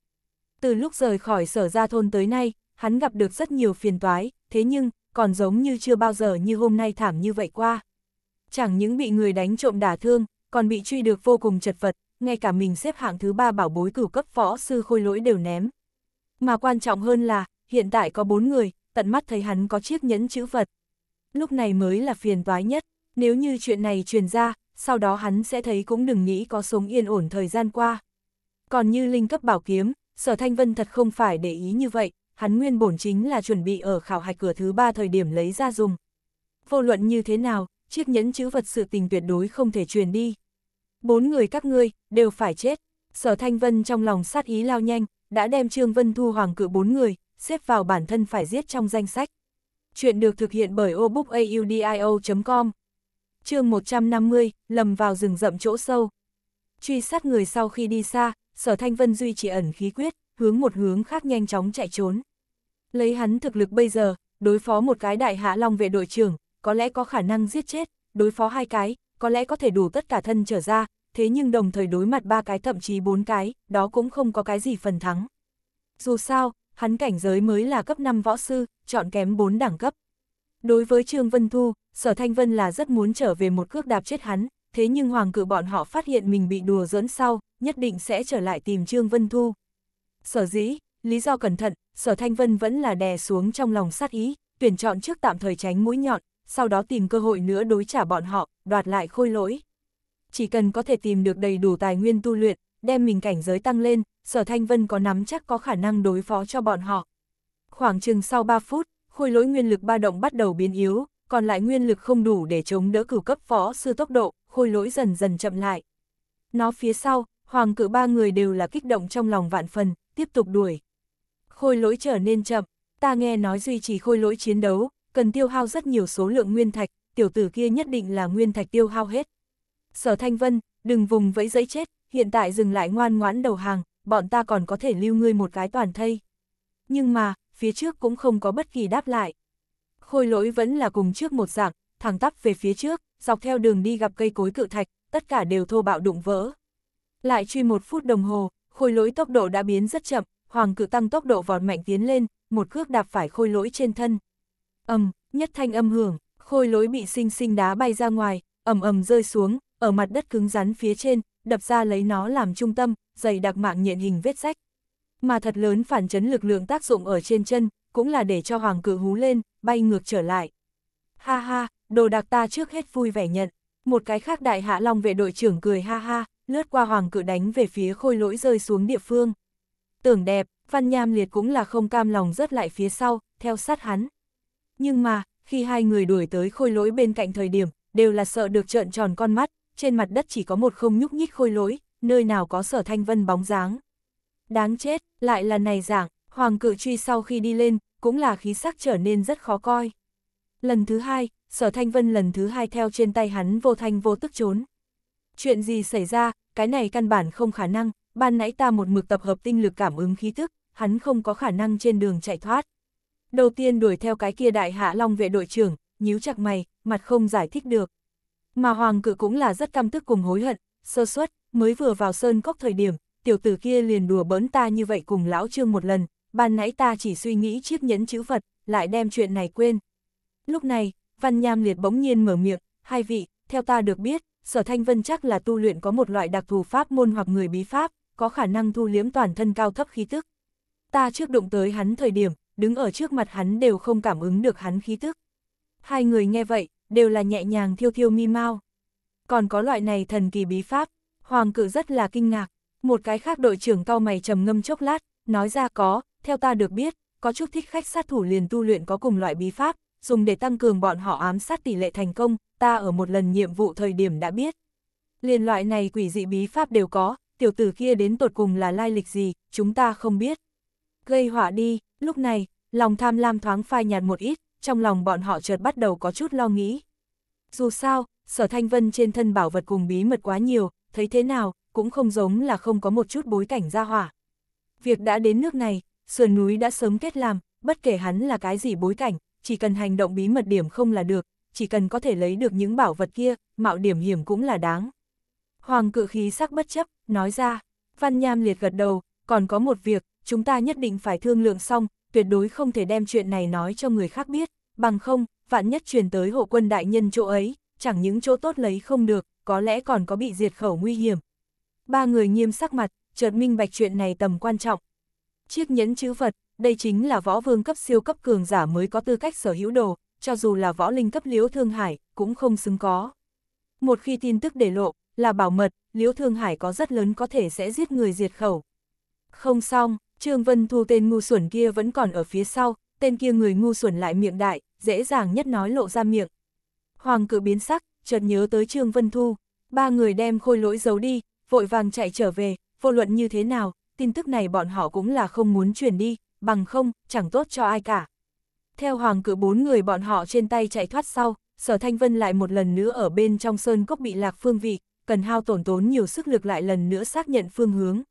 Từ lúc rời khỏi sở gia thôn tới nay, hắn gặp được rất nhiều phiền toái, thế nhưng, còn giống như chưa bao giờ như hôm nay thảm như vậy qua. Chẳng những bị người đánh trộm đả thương, còn bị truy được vô cùng chật vật, ngay cả mình xếp hạng thứ ba bảo bối cửu cấp võ sư khôi lỗi đều ném. Mà quan trọng hơn là, hiện tại có bốn người, tận mắt thấy hắn có chiếc nhẫn chữ vật. Lúc này mới là phiền toái nhất, nếu như chuyện này truyền ra, sau đó hắn sẽ thấy cũng đừng nghĩ có sống yên ổn thời gian qua. Còn như linh cấp bảo kiếm, sở thanh vân thật không phải để ý như vậy, hắn nguyên bổn chính là chuẩn bị ở khảo hạch cửa thứ ba thời điểm lấy ra dùng. Vô luận như thế nào, chiếc nhẫn chữ vật sự tình tuyệt đối không thể truyền đi. Bốn người các ngươi, đều phải chết. Sở Thanh Vân trong lòng sát ý lao nhanh, đã đem Trương Vân Thu Hoàng cự bốn người, xếp vào bản thân phải giết trong danh sách. Chuyện được thực hiện bởi obookaudio.com chương 150, lầm vào rừng rậm chỗ sâu. Truy sát người sau khi đi xa, sở thanh vân duy trì ẩn khí quyết, hướng một hướng khác nhanh chóng chạy trốn. Lấy hắn thực lực bây giờ, đối phó một cái đại hạ long vệ đội trưởng, có lẽ có khả năng giết chết, đối phó hai cái, có lẽ có thể đủ tất cả thân trở ra, thế nhưng đồng thời đối mặt ba cái thậm chí bốn cái, đó cũng không có cái gì phần thắng. Dù sao, hắn cảnh giới mới là cấp 5 võ sư, chọn kém 4 đẳng cấp. Đối với Trương Vân Thu, Sở Thanh Vân là rất muốn trở về một cước đạp chết hắn, thế nhưng hoàng cự bọn họ phát hiện mình bị đùa dẫn sau, nhất định sẽ trở lại tìm Trương Vân Thu. Sở dĩ, lý do cẩn thận, Sở Thanh Vân vẫn là đè xuống trong lòng sát ý, tuyển chọn trước tạm thời tránh mũi nhọn, sau đó tìm cơ hội nữa đối trả bọn họ, đoạt lại khôi lỗi. Chỉ cần có thể tìm được đầy đủ tài nguyên tu luyện, đem mình cảnh giới tăng lên, Sở Thanh Vân có nắm chắc có khả năng đối phó cho bọn họ. Khoảng chừng sau 3 phút, khôi lỗi nguyên lực ba động bắt đầu biến yếu, còn lại nguyên lực không đủ để chống đỡ cửu cấp phó sư tốc độ, khôi lỗi dần dần chậm lại. Nó phía sau, hoàng cử ba người đều là kích động trong lòng vạn phần, tiếp tục đuổi. Khôi lỗi trở nên chậm, ta nghe nói duy trì khôi lỗi chiến đấu, cần tiêu hao rất nhiều số lượng nguyên thạch, tiểu tử kia nhất định là nguyên thạch tiêu hao hết. Sở Thanh Vân, đừng vùng vẫy giấy chết, hiện tại dừng lại ngoan ngoãn đầu hàng, bọn ta còn có thể lưu ngươi một cái toàn thây. Nhưng mà, phía trước cũng không có bất kỳ đáp lại. Khôi lỗi vẫn là cùng trước một dạng, thẳng tắp về phía trước, dọc theo đường đi gặp cây cối cự thạch, tất cả đều thô bạo đụng vỡ. Lại truy một phút đồng hồ, khôi lỗi tốc độ đã biến rất chậm, hoàng cự tăng tốc độ vọt mạnh tiến lên, một cước đạp phải khôi lỗi trên thân. ầm, nhất thanh âm hưởng, khôi lỗi bị sinh sinh đá bay ra ngoài, ầm ầm rơi xuống, ở mặt đất cứng rắn phía trên, đập ra lấy nó làm trung tâm, dày đặc mạng nhện hình vết rách. Mà thật lớn phản chấn lực lượng tác dụng ở trên chân, cũng là để cho hoàng cự hú lên, bay ngược trở lại. Ha ha, đồ đặc ta trước hết vui vẻ nhận. Một cái khác đại hạ long vệ đội trưởng cười ha ha, lướt qua hoàng cự đánh về phía khôi lỗi rơi xuống địa phương. Tưởng đẹp, văn nham liệt cũng là không cam lòng rớt lại phía sau, theo sát hắn. Nhưng mà, khi hai người đuổi tới khôi lỗi bên cạnh thời điểm, đều là sợ được trợn tròn con mắt, trên mặt đất chỉ có một không nhúc nhích khôi lỗi, nơi nào có sở thanh vân bóng dáng. Đáng chết, lại là này dạng, hoàng cự truy sau khi đi lên, cũng là khí sắc trở nên rất khó coi. Lần thứ hai, sở thanh vân lần thứ hai theo trên tay hắn vô thanh vô tức trốn. Chuyện gì xảy ra, cái này căn bản không khả năng, ban nãy ta một mực tập hợp tinh lực cảm ứng khí tức, hắn không có khả năng trên đường chạy thoát. Đầu tiên đuổi theo cái kia đại hạ long vệ đội trưởng, nhíu chặt mày, mặt không giải thích được. Mà hoàng cự cũng là rất căm tức cùng hối hận, sơ suất, mới vừa vào sơn cốc thời điểm, tiểu tử kia liền đùa bỡn ta như vậy cùng lão trương một lần, ban nãy ta chỉ suy nghĩ chiếc nhẫn chữ vật, lại đem chuyện này quên. Lúc này, Văn Nham Liệt bỗng nhiên mở miệng, hai vị, theo ta được biết, Sở Thanh Vân chắc là tu luyện có một loại đặc thù pháp môn hoặc người bí pháp, có khả năng thu liếm toàn thân cao thấp khí tức. Ta trước đụng tới hắn thời điểm, đứng ở trước mặt hắn đều không cảm ứng được hắn khí tức. Hai người nghe vậy, đều là nhẹ nhàng thiêu thiêu mi mau. Còn có loại này thần kỳ bí pháp, Hoàng cự rất là kinh ngạc. Một cái khác đội trưởng cao mày trầm ngâm chốc lát, nói ra có, theo ta được biết, có chút thích khách sát thủ liền tu luyện có cùng loại bí pháp, dùng để tăng cường bọn họ ám sát tỷ lệ thành công, ta ở một lần nhiệm vụ thời điểm đã biết. Liền loại này quỷ dị bí pháp đều có, tiểu tử kia đến tột cùng là lai lịch gì, chúng ta không biết. Gây họa đi, lúc này, lòng tham lam thoáng phai nhạt một ít, trong lòng bọn họ chợt bắt đầu có chút lo nghĩ. Dù sao, sở thanh vân trên thân bảo vật cùng bí mật quá nhiều, thấy thế nào, cũng không giống là không có một chút bối cảnh ra hỏa. Việc đã đến nước này, sườn núi đã sớm kết làm, bất kể hắn là cái gì bối cảnh, chỉ cần hành động bí mật điểm không là được, chỉ cần có thể lấy được những bảo vật kia, mạo điểm hiểm cũng là đáng. Hoàng cự khí sắc bất chấp, nói ra, Văn Nham liệt gật đầu, còn có một việc, chúng ta nhất định phải thương lượng xong, tuyệt đối không thể đem chuyện này nói cho người khác biết, bằng không, vạn nhất truyền tới hộ quân đại nhân chỗ ấy, chẳng những chỗ tốt lấy không được, có lẽ còn có bị diệt khẩu nguy hiểm. Ba người nghiêm sắc mặt, chợt minh bạch chuyện này tầm quan trọng. Chiếc nhẫn chữ vật, đây chính là võ vương cấp siêu cấp cường giả mới có tư cách sở hữu đồ, cho dù là võ linh cấp liễu thương hải, cũng không xứng có. Một khi tin tức để lộ, là bảo mật, liễu thương hải có rất lớn có thể sẽ giết người diệt khẩu. Không xong, Trương Vân Thu tên ngu xuẩn kia vẫn còn ở phía sau, tên kia người ngu xuẩn lại miệng đại, dễ dàng nhất nói lộ ra miệng. Hoàng cự biến sắc, chợt nhớ tới Trương Vân Thu, ba người đem khôi lỗi giấu đi, vội vàng chạy trở về, vô luận như thế nào, tin tức này bọn họ cũng là không muốn truyền đi, bằng không, chẳng tốt cho ai cả. Theo hoàng cự bốn người bọn họ trên tay chạy thoát sau, sở thanh vân lại một lần nữa ở bên trong sơn cốc bị lạc phương vị, cần hao tổn tốn nhiều sức lực lại lần nữa xác nhận phương hướng.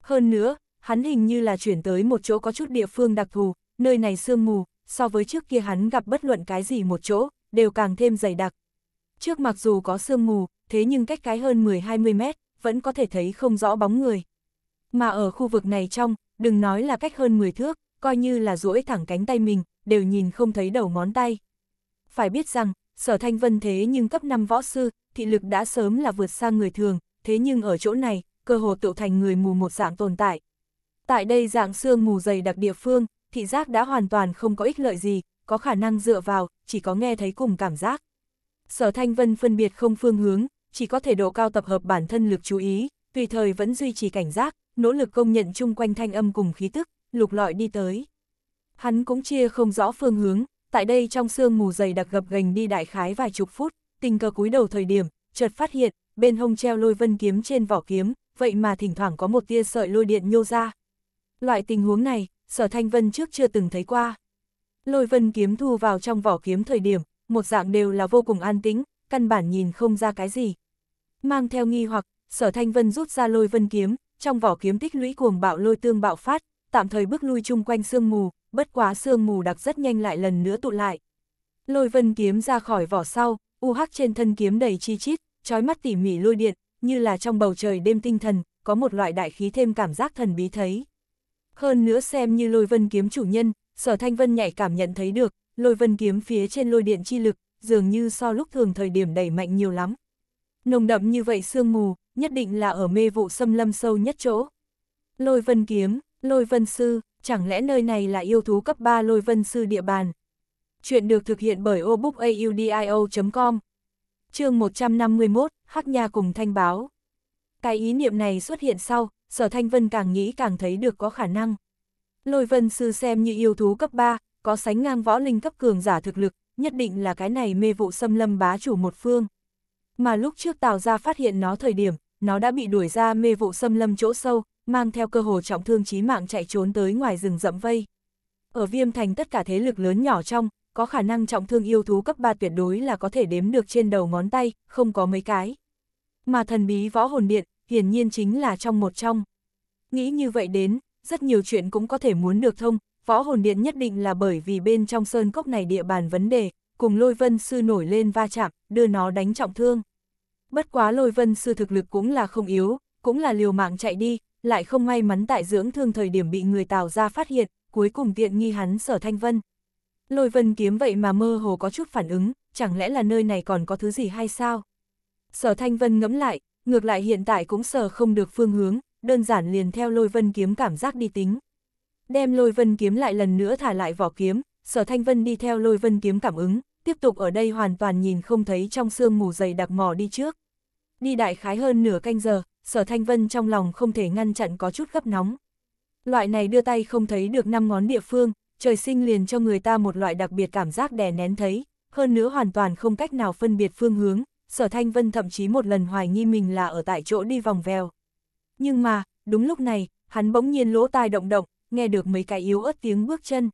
Hơn nữa, hắn hình như là chuyển tới một chỗ có chút địa phương đặc thù, nơi này sương mù, so với trước kia hắn gặp bất luận cái gì một chỗ, đều càng thêm dày đặc. Trước mặc dù có sương mù, thế nhưng cách cái hơn 10-20 mét, vẫn có thể thấy không rõ bóng người. Mà ở khu vực này trong, đừng nói là cách hơn 10 thước, coi như là duỗi thẳng cánh tay mình, đều nhìn không thấy đầu ngón tay. Phải biết rằng, sở thanh vân thế nhưng cấp 5 võ sư, thị lực đã sớm là vượt xa người thường, thế nhưng ở chỗ này, cơ hồ tựu thành người mù một dạng tồn tại. Tại đây dạng xương mù dày đặc địa phương, thị giác đã hoàn toàn không có ích lợi gì, có khả năng dựa vào, chỉ có nghe thấy cùng cảm giác. Sở Thanh Vân phân biệt không phương hướng, chỉ có thể độ cao tập hợp bản thân lực chú ý, tùy thời vẫn duy trì cảnh giác, nỗ lực công nhận chung quanh thanh âm cùng khí tức, lục lọi đi tới. Hắn cũng chia không rõ phương hướng, tại đây trong sương mù dày đặc gập gành đi đại khái vài chục phút, tình cờ cúi đầu thời điểm, chợt phát hiện, bên hông treo lôi vân kiếm trên vỏ kiếm, vậy mà thỉnh thoảng có một tia sợi lôi điện nhô ra. Loại tình huống này, sở thanh vân trước chưa từng thấy qua. Lôi vân kiếm thu vào trong vỏ kiếm thời điểm, một dạng đều là vô cùng an tĩnh, căn bản nhìn không ra cái gì. Mang theo nghi hoặc, sở thanh vân rút ra lôi vân kiếm, trong vỏ kiếm tích lũy cuồng bạo lôi tương bạo phát, tạm thời bước lui chung quanh sương mù, bất quá sương mù đặc rất nhanh lại lần nữa tụ lại. Lôi vân kiếm ra khỏi vỏ sau, u hắc trên thân kiếm đầy chi chít, trói mắt tỉ mỉ lôi điện, như là trong bầu trời đêm tinh thần, có một loại đại khí thêm cảm giác thần bí thấy. Hơn nữa xem như lôi vân kiếm chủ nhân, sở thanh vân nhạy cảm nhận thấy được, lôi vân kiếm phía trên lôi điện chi lực, dường như so lúc thường thời điểm đẩy mạnh nhiều lắm. Nồng đậm như vậy sương mù, nhất định là ở mê vụ xâm lâm sâu nhất chỗ. Lôi vân kiếm, lôi vân sư, chẳng lẽ nơi này là yêu thú cấp 3 lôi vân sư địa bàn? Chuyện được thực hiện bởi obookaudio.com chương 151, Hắc Nha cùng thanh báo. Cái ý niệm này xuất hiện sau, sở thanh vân càng nghĩ càng thấy được có khả năng. Lôi vân sư xem như yêu thú cấp 3, có sánh ngang võ linh cấp cường giả thực lực, nhất định là cái này mê vụ xâm lâm bá chủ một phương. Mà lúc trước Tào ra phát hiện nó thời điểm, nó đã bị đuổi ra mê vụ xâm lâm chỗ sâu, mang theo cơ hồ trọng thương chí mạng chạy trốn tới ngoài rừng rậm vây. Ở viêm thành tất cả thế lực lớn nhỏ trong, có khả năng trọng thương yêu thú cấp 3 tuyệt đối là có thể đếm được trên đầu ngón tay, không có mấy cái. Mà thần bí võ hồn điện, hiển nhiên chính là trong một trong. Nghĩ như vậy đến, rất nhiều chuyện cũng có thể muốn được thông, võ hồn điện nhất định là bởi vì bên trong sơn cốc này địa bàn vấn đề, cùng lôi vân sư nổi lên va chạm, đưa nó đánh trọng thương. Bất quá lôi vân sư thực lực cũng là không yếu, cũng là liều mạng chạy đi, lại không may mắn tại dưỡng thương thời điểm bị người Tào ra phát hiện, cuối cùng tiện nghi hắn sở thanh vân. Lôi vân kiếm vậy mà mơ hồ có chút phản ứng, chẳng lẽ là nơi này còn có thứ gì hay sao? Sở thanh vân ngẫm lại, ngược lại hiện tại cũng sờ không được phương hướng, đơn giản liền theo lôi vân kiếm cảm giác đi tính. Đem lôi vân kiếm lại lần nữa thả lại vỏ kiếm, sở thanh vân đi theo lôi vân kiếm cảm ứng, tiếp tục ở đây hoàn toàn nhìn không thấy trong sương mù dày đặc mò đi trước. Đi đại khái hơn nửa canh giờ, sở thanh vân trong lòng không thể ngăn chặn có chút gấp nóng. Loại này đưa tay không thấy được năm ngón địa phương, trời sinh liền cho người ta một loại đặc biệt cảm giác đè nén thấy, hơn nữa hoàn toàn không cách nào phân biệt phương hướng, sở thanh vân thậm chí một lần hoài nghi mình là ở tại chỗ đi vòng vèo. Nhưng mà, đúng lúc này, hắn bỗng nhiên lỗ tai động động, nghe được mấy cái yếu ớt tiếng bước chân.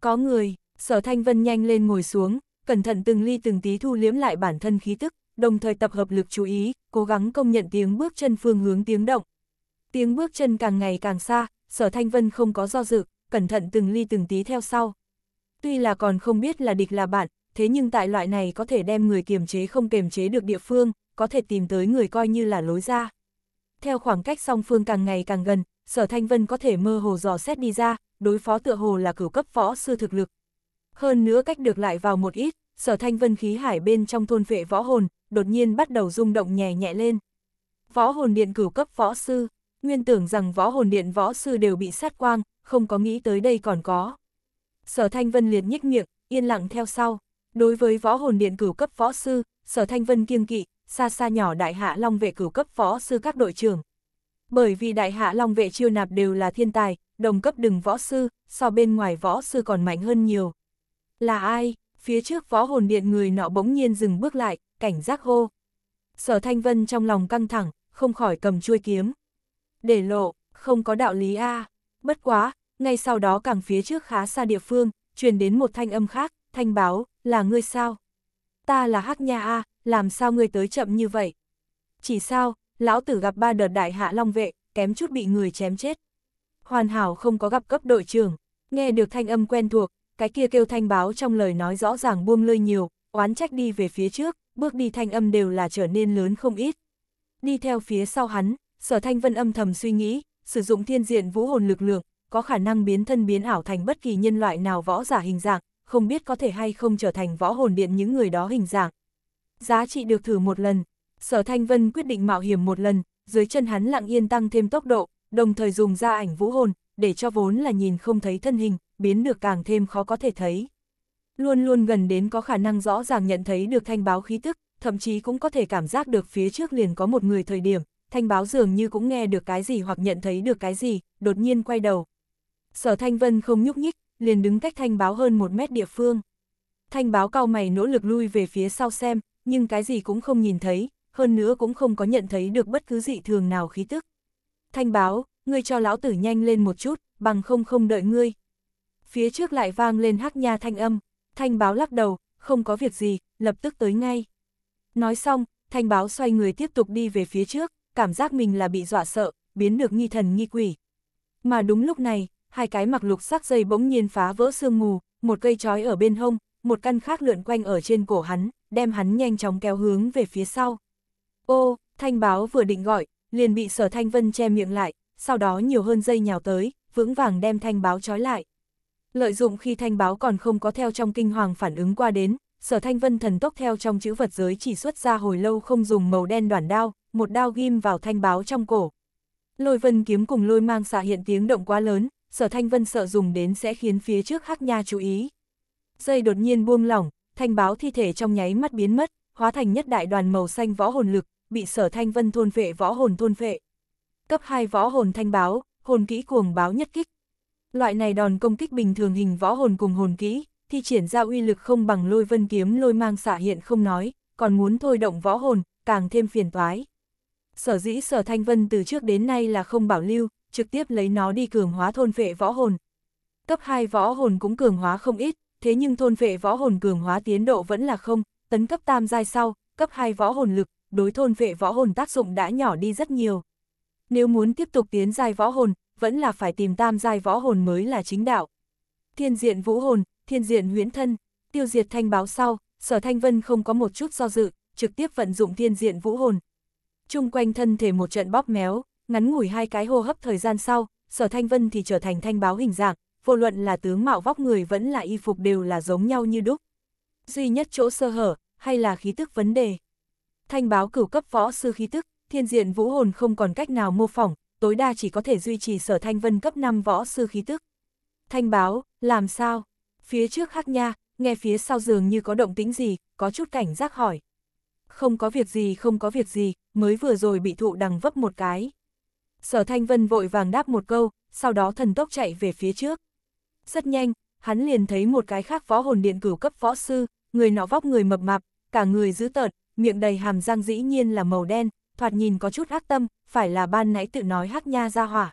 Có người, sở thanh vân nhanh lên ngồi xuống, cẩn thận từng ly từng tí thu liếm lại bản thân khí tức, đồng thời tập hợp lực chú ý, cố gắng công nhận tiếng bước chân phương hướng tiếng động. Tiếng bước chân càng ngày càng xa, sở thanh vân không có do dự, cẩn thận từng ly từng tí theo sau. Tuy là còn không biết là địch là bạn, thế nhưng tại loại này có thể đem người kiềm chế không kiềm chế được địa phương, có thể tìm tới người coi như là lối ra. Theo khoảng cách song phương càng ngày càng gần, sở thanh vân có thể mơ hồ dò xét đi ra, đối phó tựa hồ là cửu cấp võ sư thực lực. Hơn nữa cách được lại vào một ít, sở thanh vân khí hải bên trong thôn vệ võ hồn, đột nhiên bắt đầu rung động nhẹ nhẹ lên. Võ hồn điện cửu cấp võ sư, nguyên tưởng rằng võ hồn điện võ sư đều bị sát quang, không có nghĩ tới đây còn có. Sở thanh vân liệt nhích miệng, yên lặng theo sau. Đối với võ hồn điện cửu cấp võ sư, sở thanh vân kiêng kỵ, xa xa nhỏ đại hạ long vệ cửu cấp võ sư các đội trưởng. Bởi vì đại hạ long vệ chiêu nạp đều là thiên tài, đồng cấp đừng võ sư, so bên ngoài võ sư còn mạnh hơn nhiều. Là ai? Phía trước võ hồn điện người nọ bỗng nhiên dừng bước lại, cảnh giác hô. Sở Thanh Vân trong lòng căng thẳng, không khỏi cầm chuôi kiếm. Để lộ, không có đạo lý a. Bất quá, ngay sau đó càng phía trước khá xa địa phương, truyền đến một thanh âm khác, thanh báo, là ngươi sao? Ta là Hắc Nha a, làm sao ngươi tới chậm như vậy? Chỉ sao, lão tử gặp ba đợt đại hạ long vệ, kém chút bị người chém chết. Hoàn hảo không có gặp cấp đội trưởng, nghe được thanh âm quen thuộc, cái kia kêu thanh báo trong lời nói rõ ràng buông lơi nhiều, oán trách đi về phía trước, bước đi thanh âm đều là trở nên lớn không ít. Đi theo phía sau hắn, sở thanh vân âm thầm suy nghĩ, sử dụng thiên diện vũ hồn lực lượng, có khả năng biến thân biến ảo thành bất kỳ nhân loại nào võ giả hình dạng, không biết có thể hay không trở thành võ hồn điện những người đó hình dạng. Giá trị được thử một lần, sở thanh vân quyết định mạo hiểm một lần, dưới chân hắn lặng yên tăng thêm tốc độ, đồng thời dùng ra ảnh vũ hồn, để cho vốn là nhìn không thấy thân hình, biến được càng thêm khó có thể thấy. Luôn luôn gần đến có khả năng rõ ràng nhận thấy được thanh báo khí tức, thậm chí cũng có thể cảm giác được phía trước liền có một người thời điểm, thanh báo dường như cũng nghe được cái gì hoặc nhận thấy được cái gì, đột nhiên quay đầu. Sở Thanh Vân không nhúc nhích, liền đứng cách thanh báo hơn một mét địa phương. Thanh báo cao mày nỗ lực lui về phía sau xem, nhưng cái gì cũng không nhìn thấy, hơn nữa cũng không có nhận thấy được bất cứ dị thường nào khí tức. Thanh báo, ngươi cho lão tử nhanh lên một chút, bằng không không đợi ngươi. Phía trước lại vang lên hắc nha thanh âm, thanh báo lắc đầu, không có việc gì, lập tức tới ngay. Nói xong, thanh báo xoay người tiếp tục đi về phía trước, cảm giác mình là bị dọa sợ, biến được nghi thần nghi quỷ. Mà đúng lúc này, hai cái mặc lục sắc dây bỗng nhiên phá vỡ sương mù, một cây chói ở bên hông, một căn khác lượn quanh ở trên cổ hắn, đem hắn nhanh chóng kéo hướng về phía sau. Ô, thanh báo vừa định gọi, liền bị sở thanh vân che miệng lại, sau đó nhiều hơn dây nhào tới, vững vàng đem thanh báo trói lại. Lợi dụng khi thanh báo còn không có theo trong kinh hoàng phản ứng qua đến, sở thanh vân thần tốc theo trong chữ vật giới chỉ xuất ra hồi lâu không dùng màu đen đoản đao, một đao ghim vào thanh báo trong cổ. Lôi vân kiếm cùng lôi mang xạ hiện tiếng động quá lớn, sở thanh vân sợ dùng đến sẽ khiến phía trước hắc nha chú ý. Dây đột nhiên buông lỏng, thanh báo thi thể trong nháy mắt biến mất, hóa thành nhất đại đoàn màu xanh võ hồn lực, bị sở thanh vân thôn vệ võ hồn thôn vệ. Cấp 2 võ hồn thanh báo, hồn kỹ cuồng báo nhất kích. Loại này đòn công kích bình thường hình võ hồn cùng hồn kỹ, thi triển ra uy lực không bằng lôi vân kiếm lôi mang xả hiện không nói, còn muốn thôi động võ hồn, càng thêm phiền toái. Sở dĩ sở thanh vân từ trước đến nay là không bảo lưu, trực tiếp lấy nó đi cường hóa thôn vệ võ hồn. Cấp 2 võ hồn cũng cường hóa không ít, thế nhưng thôn vệ võ hồn cường hóa tiến độ vẫn là không, tấn cấp tam giai sau, cấp 2 võ hồn lực, đối thôn vệ võ hồn tác dụng đã nhỏ đi rất nhiều. Nếu muốn tiếp tục tiến giai võ hồn, vẫn là phải tìm tam giai võ hồn mới là chính đạo. Thiên diện vũ hồn, thiên diện huyễn thân, tiêu diệt thanh báo sau, sở thanh vân không có một chút do dự, trực tiếp vận dụng thiên diện vũ hồn. Trung quanh thân thể một trận bóp méo, ngắn ngủi hai cái hô hấp thời gian sau, sở thanh vân thì trở thành thanh báo hình dạng, vô luận là tướng mạo vóc người vẫn là y phục đều là giống nhau như đúc. Duy nhất chỗ sơ hở, hay là khí tức vấn đề. Thanh báo cửu cấp võ sư khí tức, thiên diện vũ hồn không còn cách nào mô phỏng, tối đa chỉ có thể duy trì sở thanh vân cấp 5 võ sư khí tức. Thanh báo, làm sao? Phía trước hắc nha, nghe phía sau giường như có động tĩnh gì, có chút cảnh giác hỏi. Không có việc gì không có việc gì, mới vừa rồi bị thụ đằng vấp một cái. Sở Thanh Vân vội vàng đáp một câu, sau đó thần tốc chạy về phía trước. Rất nhanh, hắn liền thấy một cái khác võ hồn điện cửu cấp võ sư, người nọ vóc người mập mạp, cả người dữ tợn, miệng đầy hàm răng dĩ nhiên là màu đen, thoạt nhìn có chút ác tâm, phải là ban nãy tự nói hắc nha ra hỏa.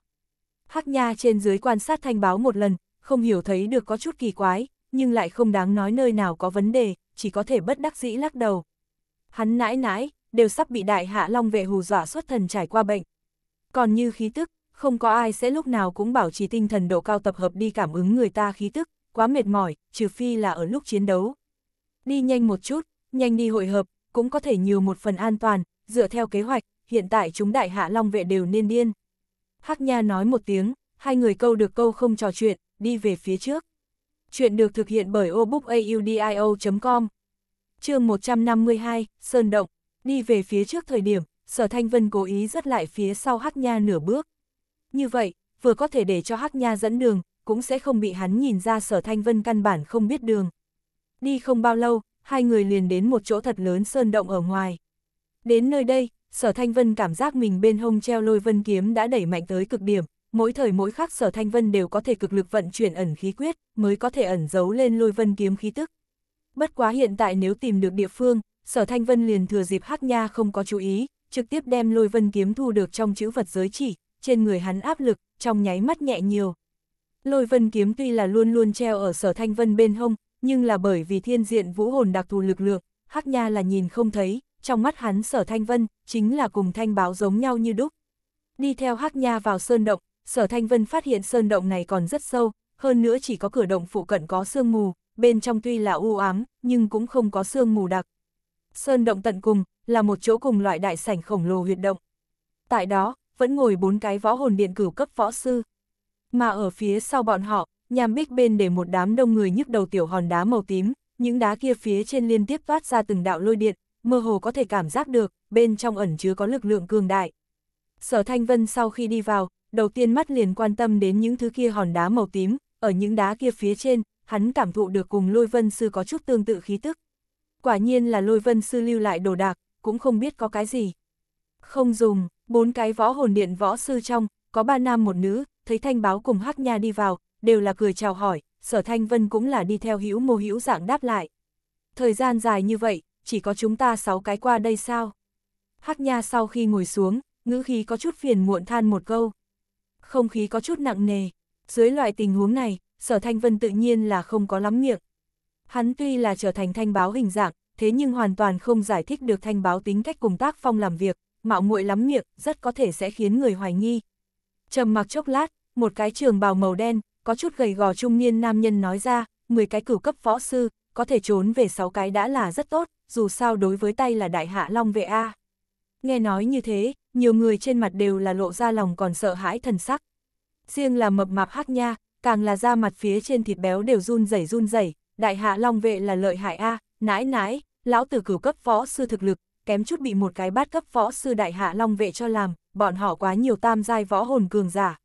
Hắc nha trên dưới quan sát thanh báo một lần, không hiểu thấy được có chút kỳ quái, nhưng lại không đáng nói nơi nào có vấn đề, chỉ có thể bất đắc dĩ lắc đầu. Hắn nãi nãi, đều sắp bị đại hạ long vệ hù dọa xuất thần trải qua bệnh. Còn như khí tức, không có ai sẽ lúc nào cũng bảo trì tinh thần độ cao tập hợp đi cảm ứng người ta khí tức, quá mệt mỏi, trừ phi là ở lúc chiến đấu. Đi nhanh một chút, nhanh đi hội hợp, cũng có thể nhiều một phần an toàn, dựa theo kế hoạch, hiện tại chúng đại hạ long vệ đều nên điên. Hắc Nha nói một tiếng, hai người câu được câu không trò chuyện, đi về phía trước. Chuyện được thực hiện bởi obookaudio.com chương 152, Sơn Động, đi về phía trước thời điểm, Sở Thanh Vân cố ý rất lại phía sau Hắc Nha nửa bước. Như vậy, vừa có thể để cho Hắc Nha dẫn đường, cũng sẽ không bị hắn nhìn ra Sở Thanh Vân căn bản không biết đường. Đi không bao lâu, hai người liền đến một chỗ thật lớn sơn động ở ngoài. Đến nơi đây, Sở Thanh Vân cảm giác mình bên hông treo lôi vân kiếm đã đẩy mạnh tới cực điểm, mỗi thời mỗi khắc Sở Thanh Vân đều có thể cực lực vận chuyển ẩn khí quyết, mới có thể ẩn giấu lên lôi vân kiếm khí tức. Bất quá hiện tại nếu tìm được địa phương, Sở Thanh Vân liền thừa dịp Hắc Nha không có chú ý, trực tiếp đem lôi vân kiếm thu được trong chữ vật giới chỉ, trên người hắn áp lực, trong nháy mắt nhẹ nhiều. Lôi vân kiếm tuy là luôn luôn treo ở Sở Thanh Vân bên hông, nhưng là bởi vì thiên diện vũ hồn đặc thù lực lượng, Hắc Nha là nhìn không thấy, trong mắt hắn Sở Thanh Vân chính là cùng thanh báo giống nhau như đúc. Đi theo Hắc Nha vào sơn động, Sở Thanh Vân phát hiện sơn động này còn rất sâu, hơn nữa chỉ có cửa động phụ cận có sương mù, bên trong tuy là u ám, nhưng cũng không có sương mù đặc. Sơn động tận cùng, là một chỗ cùng loại đại sảnh khổng lồ huyệt động. Tại đó, vẫn ngồi bốn cái võ hồn điện cửu cấp võ sư. Mà ở phía sau bọn họ, nhàm bích bên để một đám đông người nhức đầu tiểu hòn đá màu tím, những đá kia phía trên liên tiếp toát ra từng đạo lôi điện, mơ hồ có thể cảm giác được, bên trong ẩn chứa có lực lượng cường đại. Sở Thanh Vân sau khi đi vào, đầu tiên mắt liền quan tâm đến những thứ kia hòn đá màu tím, ở những đá kia phía trên, hắn cảm thụ được cùng lôi vân sư có chút tương tự khí tức. Quả nhiên là lôi vân sư lưu lại đồ đạc, cũng không biết có cái gì. Không dùng, bốn cái võ hồn điện võ sư trong, có ba nam một nữ, thấy thanh báo cùng hắc nha đi vào, đều là cười chào hỏi, sở thanh vân cũng là đi theo hữu mô hữu dạng đáp lại. Thời gian dài như vậy, chỉ có chúng ta sáu cái qua đây sao? Hắc nha sau khi ngồi xuống, ngữ khí có chút phiền muộn than một câu. Không khí có chút nặng nề, dưới loại tình huống này, sở thanh vân tự nhiên là không có lắm miệng. Hắn tuy là trở thành thanh báo hình dạng, thế nhưng hoàn toàn không giải thích được thanh báo tính cách cùng tác phong làm việc, mạo muội lắm miệng, rất có thể sẽ khiến người hoài nghi. Trầm mặc chốc lát, một cái trường bào màu đen, có chút gầy gò trung niên nam nhân nói ra, 10 cái cửu cấp võ sư, có thể trốn về 6 cái đã là rất tốt, dù sao đối với tay là đại hạ long vệ A. Nghe nói như thế, nhiều người trên mặt đều là lộ ra lòng còn sợ hãi thần sắc. Riêng là mập mạp hắc nha, càng là da mặt phía trên thịt béo đều run rẩy run rẩy, đại hạ long vệ là lợi hại A, nãi nãi, lão tử cửu cấp võ sư thực lực, kém chút bị một cái bát cấp võ sư đại hạ long vệ cho làm, bọn họ quá nhiều tam giai võ hồn cường giả.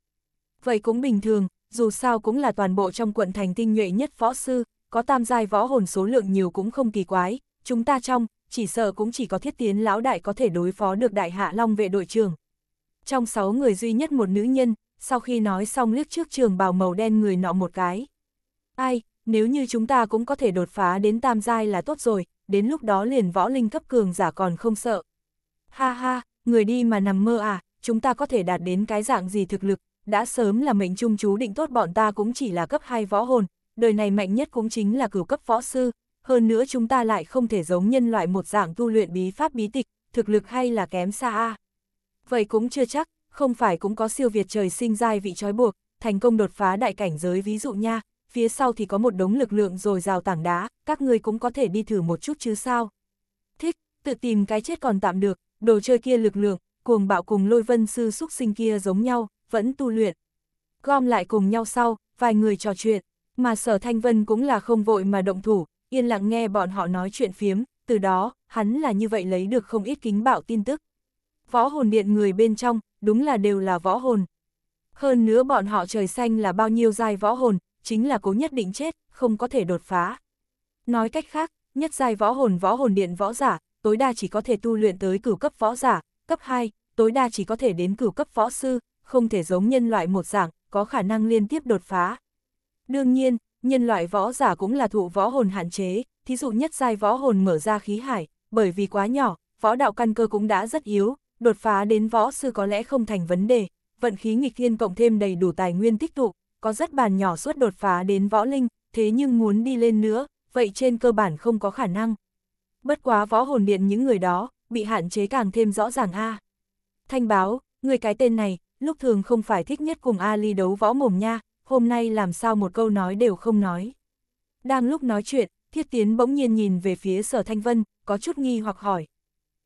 Vậy cũng bình thường, dù sao cũng là toàn bộ trong quận thành tinh nhuệ nhất võ sư, có tam giai võ hồn số lượng nhiều cũng không kỳ quái, chúng ta trong, chỉ sợ cũng chỉ có thiết tiến lão đại có thể đối phó được đại hạ long vệ đội trưởng. Trong sáu người duy nhất một nữ nhân, sau khi nói xong liếc trước trường bào màu đen người nọ một cái. Ai, nếu như chúng ta cũng có thể đột phá đến tam giai là tốt rồi, đến lúc đó liền võ linh cấp cường giả còn không sợ. Ha ha, người đi mà nằm mơ à, chúng ta có thể đạt đến cái dạng gì thực lực, đã sớm là mệnh trung chú định tốt bọn ta cũng chỉ là cấp 2 võ hồn, đời này mạnh nhất cũng chính là cửu cấp võ sư, hơn nữa chúng ta lại không thể giống nhân loại một dạng tu luyện bí pháp bí tịch, thực lực hay là kém xa a. Vậy cũng chưa chắc, không phải cũng có siêu việt trời sinh giai vị trói buộc, thành công đột phá đại cảnh giới ví dụ nha, phía sau thì có một đống lực lượng rồi rào tảng đá, các người cũng có thể đi thử một chút chứ sao. Thích, tự tìm cái chết còn tạm được, đồ chơi kia lực lượng, cuồng bạo cùng lôi vân sư xúc sinh kia giống nhau, vẫn tu luyện. Gom lại cùng nhau sau, vài người trò chuyện, mà sở thanh vân cũng là không vội mà động thủ, yên lặng nghe bọn họ nói chuyện phiếm, từ đó, hắn là như vậy lấy được không ít kính bạo tin tức. Võ hồn điện người bên trong, đúng là đều là võ hồn. Hơn nữa bọn họ trời xanh là bao nhiêu giai võ hồn, chính là cố nhất định chết, không có thể đột phá. Nói cách khác, nhất giai võ hồn võ hồn điện võ giả, tối đa chỉ có thể tu luyện tới cửu cấp võ giả, cấp 2, tối đa chỉ có thể đến cửu cấp võ sư, không thể giống nhân loại một dạng, có khả năng liên tiếp đột phá. Đương nhiên, nhân loại võ giả cũng là thụ võ hồn hạn chế, thí dụ nhất giai võ hồn mở ra khí hải, bởi vì quá nhỏ, võ đạo căn cơ cũng đã rất yếu, đột phá đến võ sư có lẽ không thành vấn đề, vận khí nghịch thiên cộng thêm đầy đủ tài nguyên tích tụ, có rất bàn nhỏ suốt đột phá đến võ linh, thế nhưng muốn đi lên nữa, vậy trên cơ bản không có khả năng. Bất quá võ hồn điện những người đó, bị hạn chế càng thêm rõ ràng a. Thanh báo, người cái tên này, lúc thường không phải thích nhất cùng Ali đấu võ mồm nha, hôm nay làm sao một câu nói đều không nói. Đang lúc nói chuyện, thiết tiến bỗng nhiên nhìn về phía sở thanh vân, có chút nghi hoặc hỏi.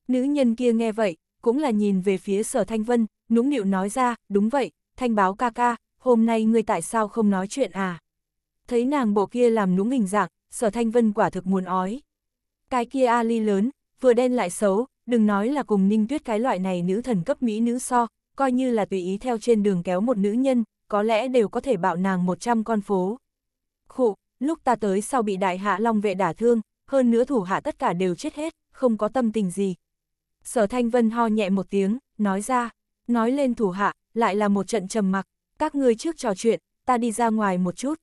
Nữ nhân kia nghe vậy, cũng là nhìn về phía sở thanh vân, nũng nịu nói ra, đúng vậy, thanh báo ca ca, hôm nay ngươi tại sao không nói chuyện à? Thấy nàng bộ kia làm núng hình dạng, sở thanh vân quả thực muốn ói. Cái kia Ali lớn, vừa đen lại xấu, đừng nói là cùng ninh tuyết cái loại này nữ thần cấp mỹ nữ so, coi như là tùy ý theo trên đường kéo một nữ nhân, có lẽ đều có thể bạo nàng 100 con phố. Khụ, lúc ta tới sau bị đại hạ long vệ đả thương, hơn nữa thủ hạ tất cả đều chết hết, không có tâm tình gì. Sở Thanh Vân ho nhẹ một tiếng, nói ra, nói lên thủ hạ, lại là một trận trầm mặc, các ngươi trước trò chuyện, ta đi ra ngoài một chút.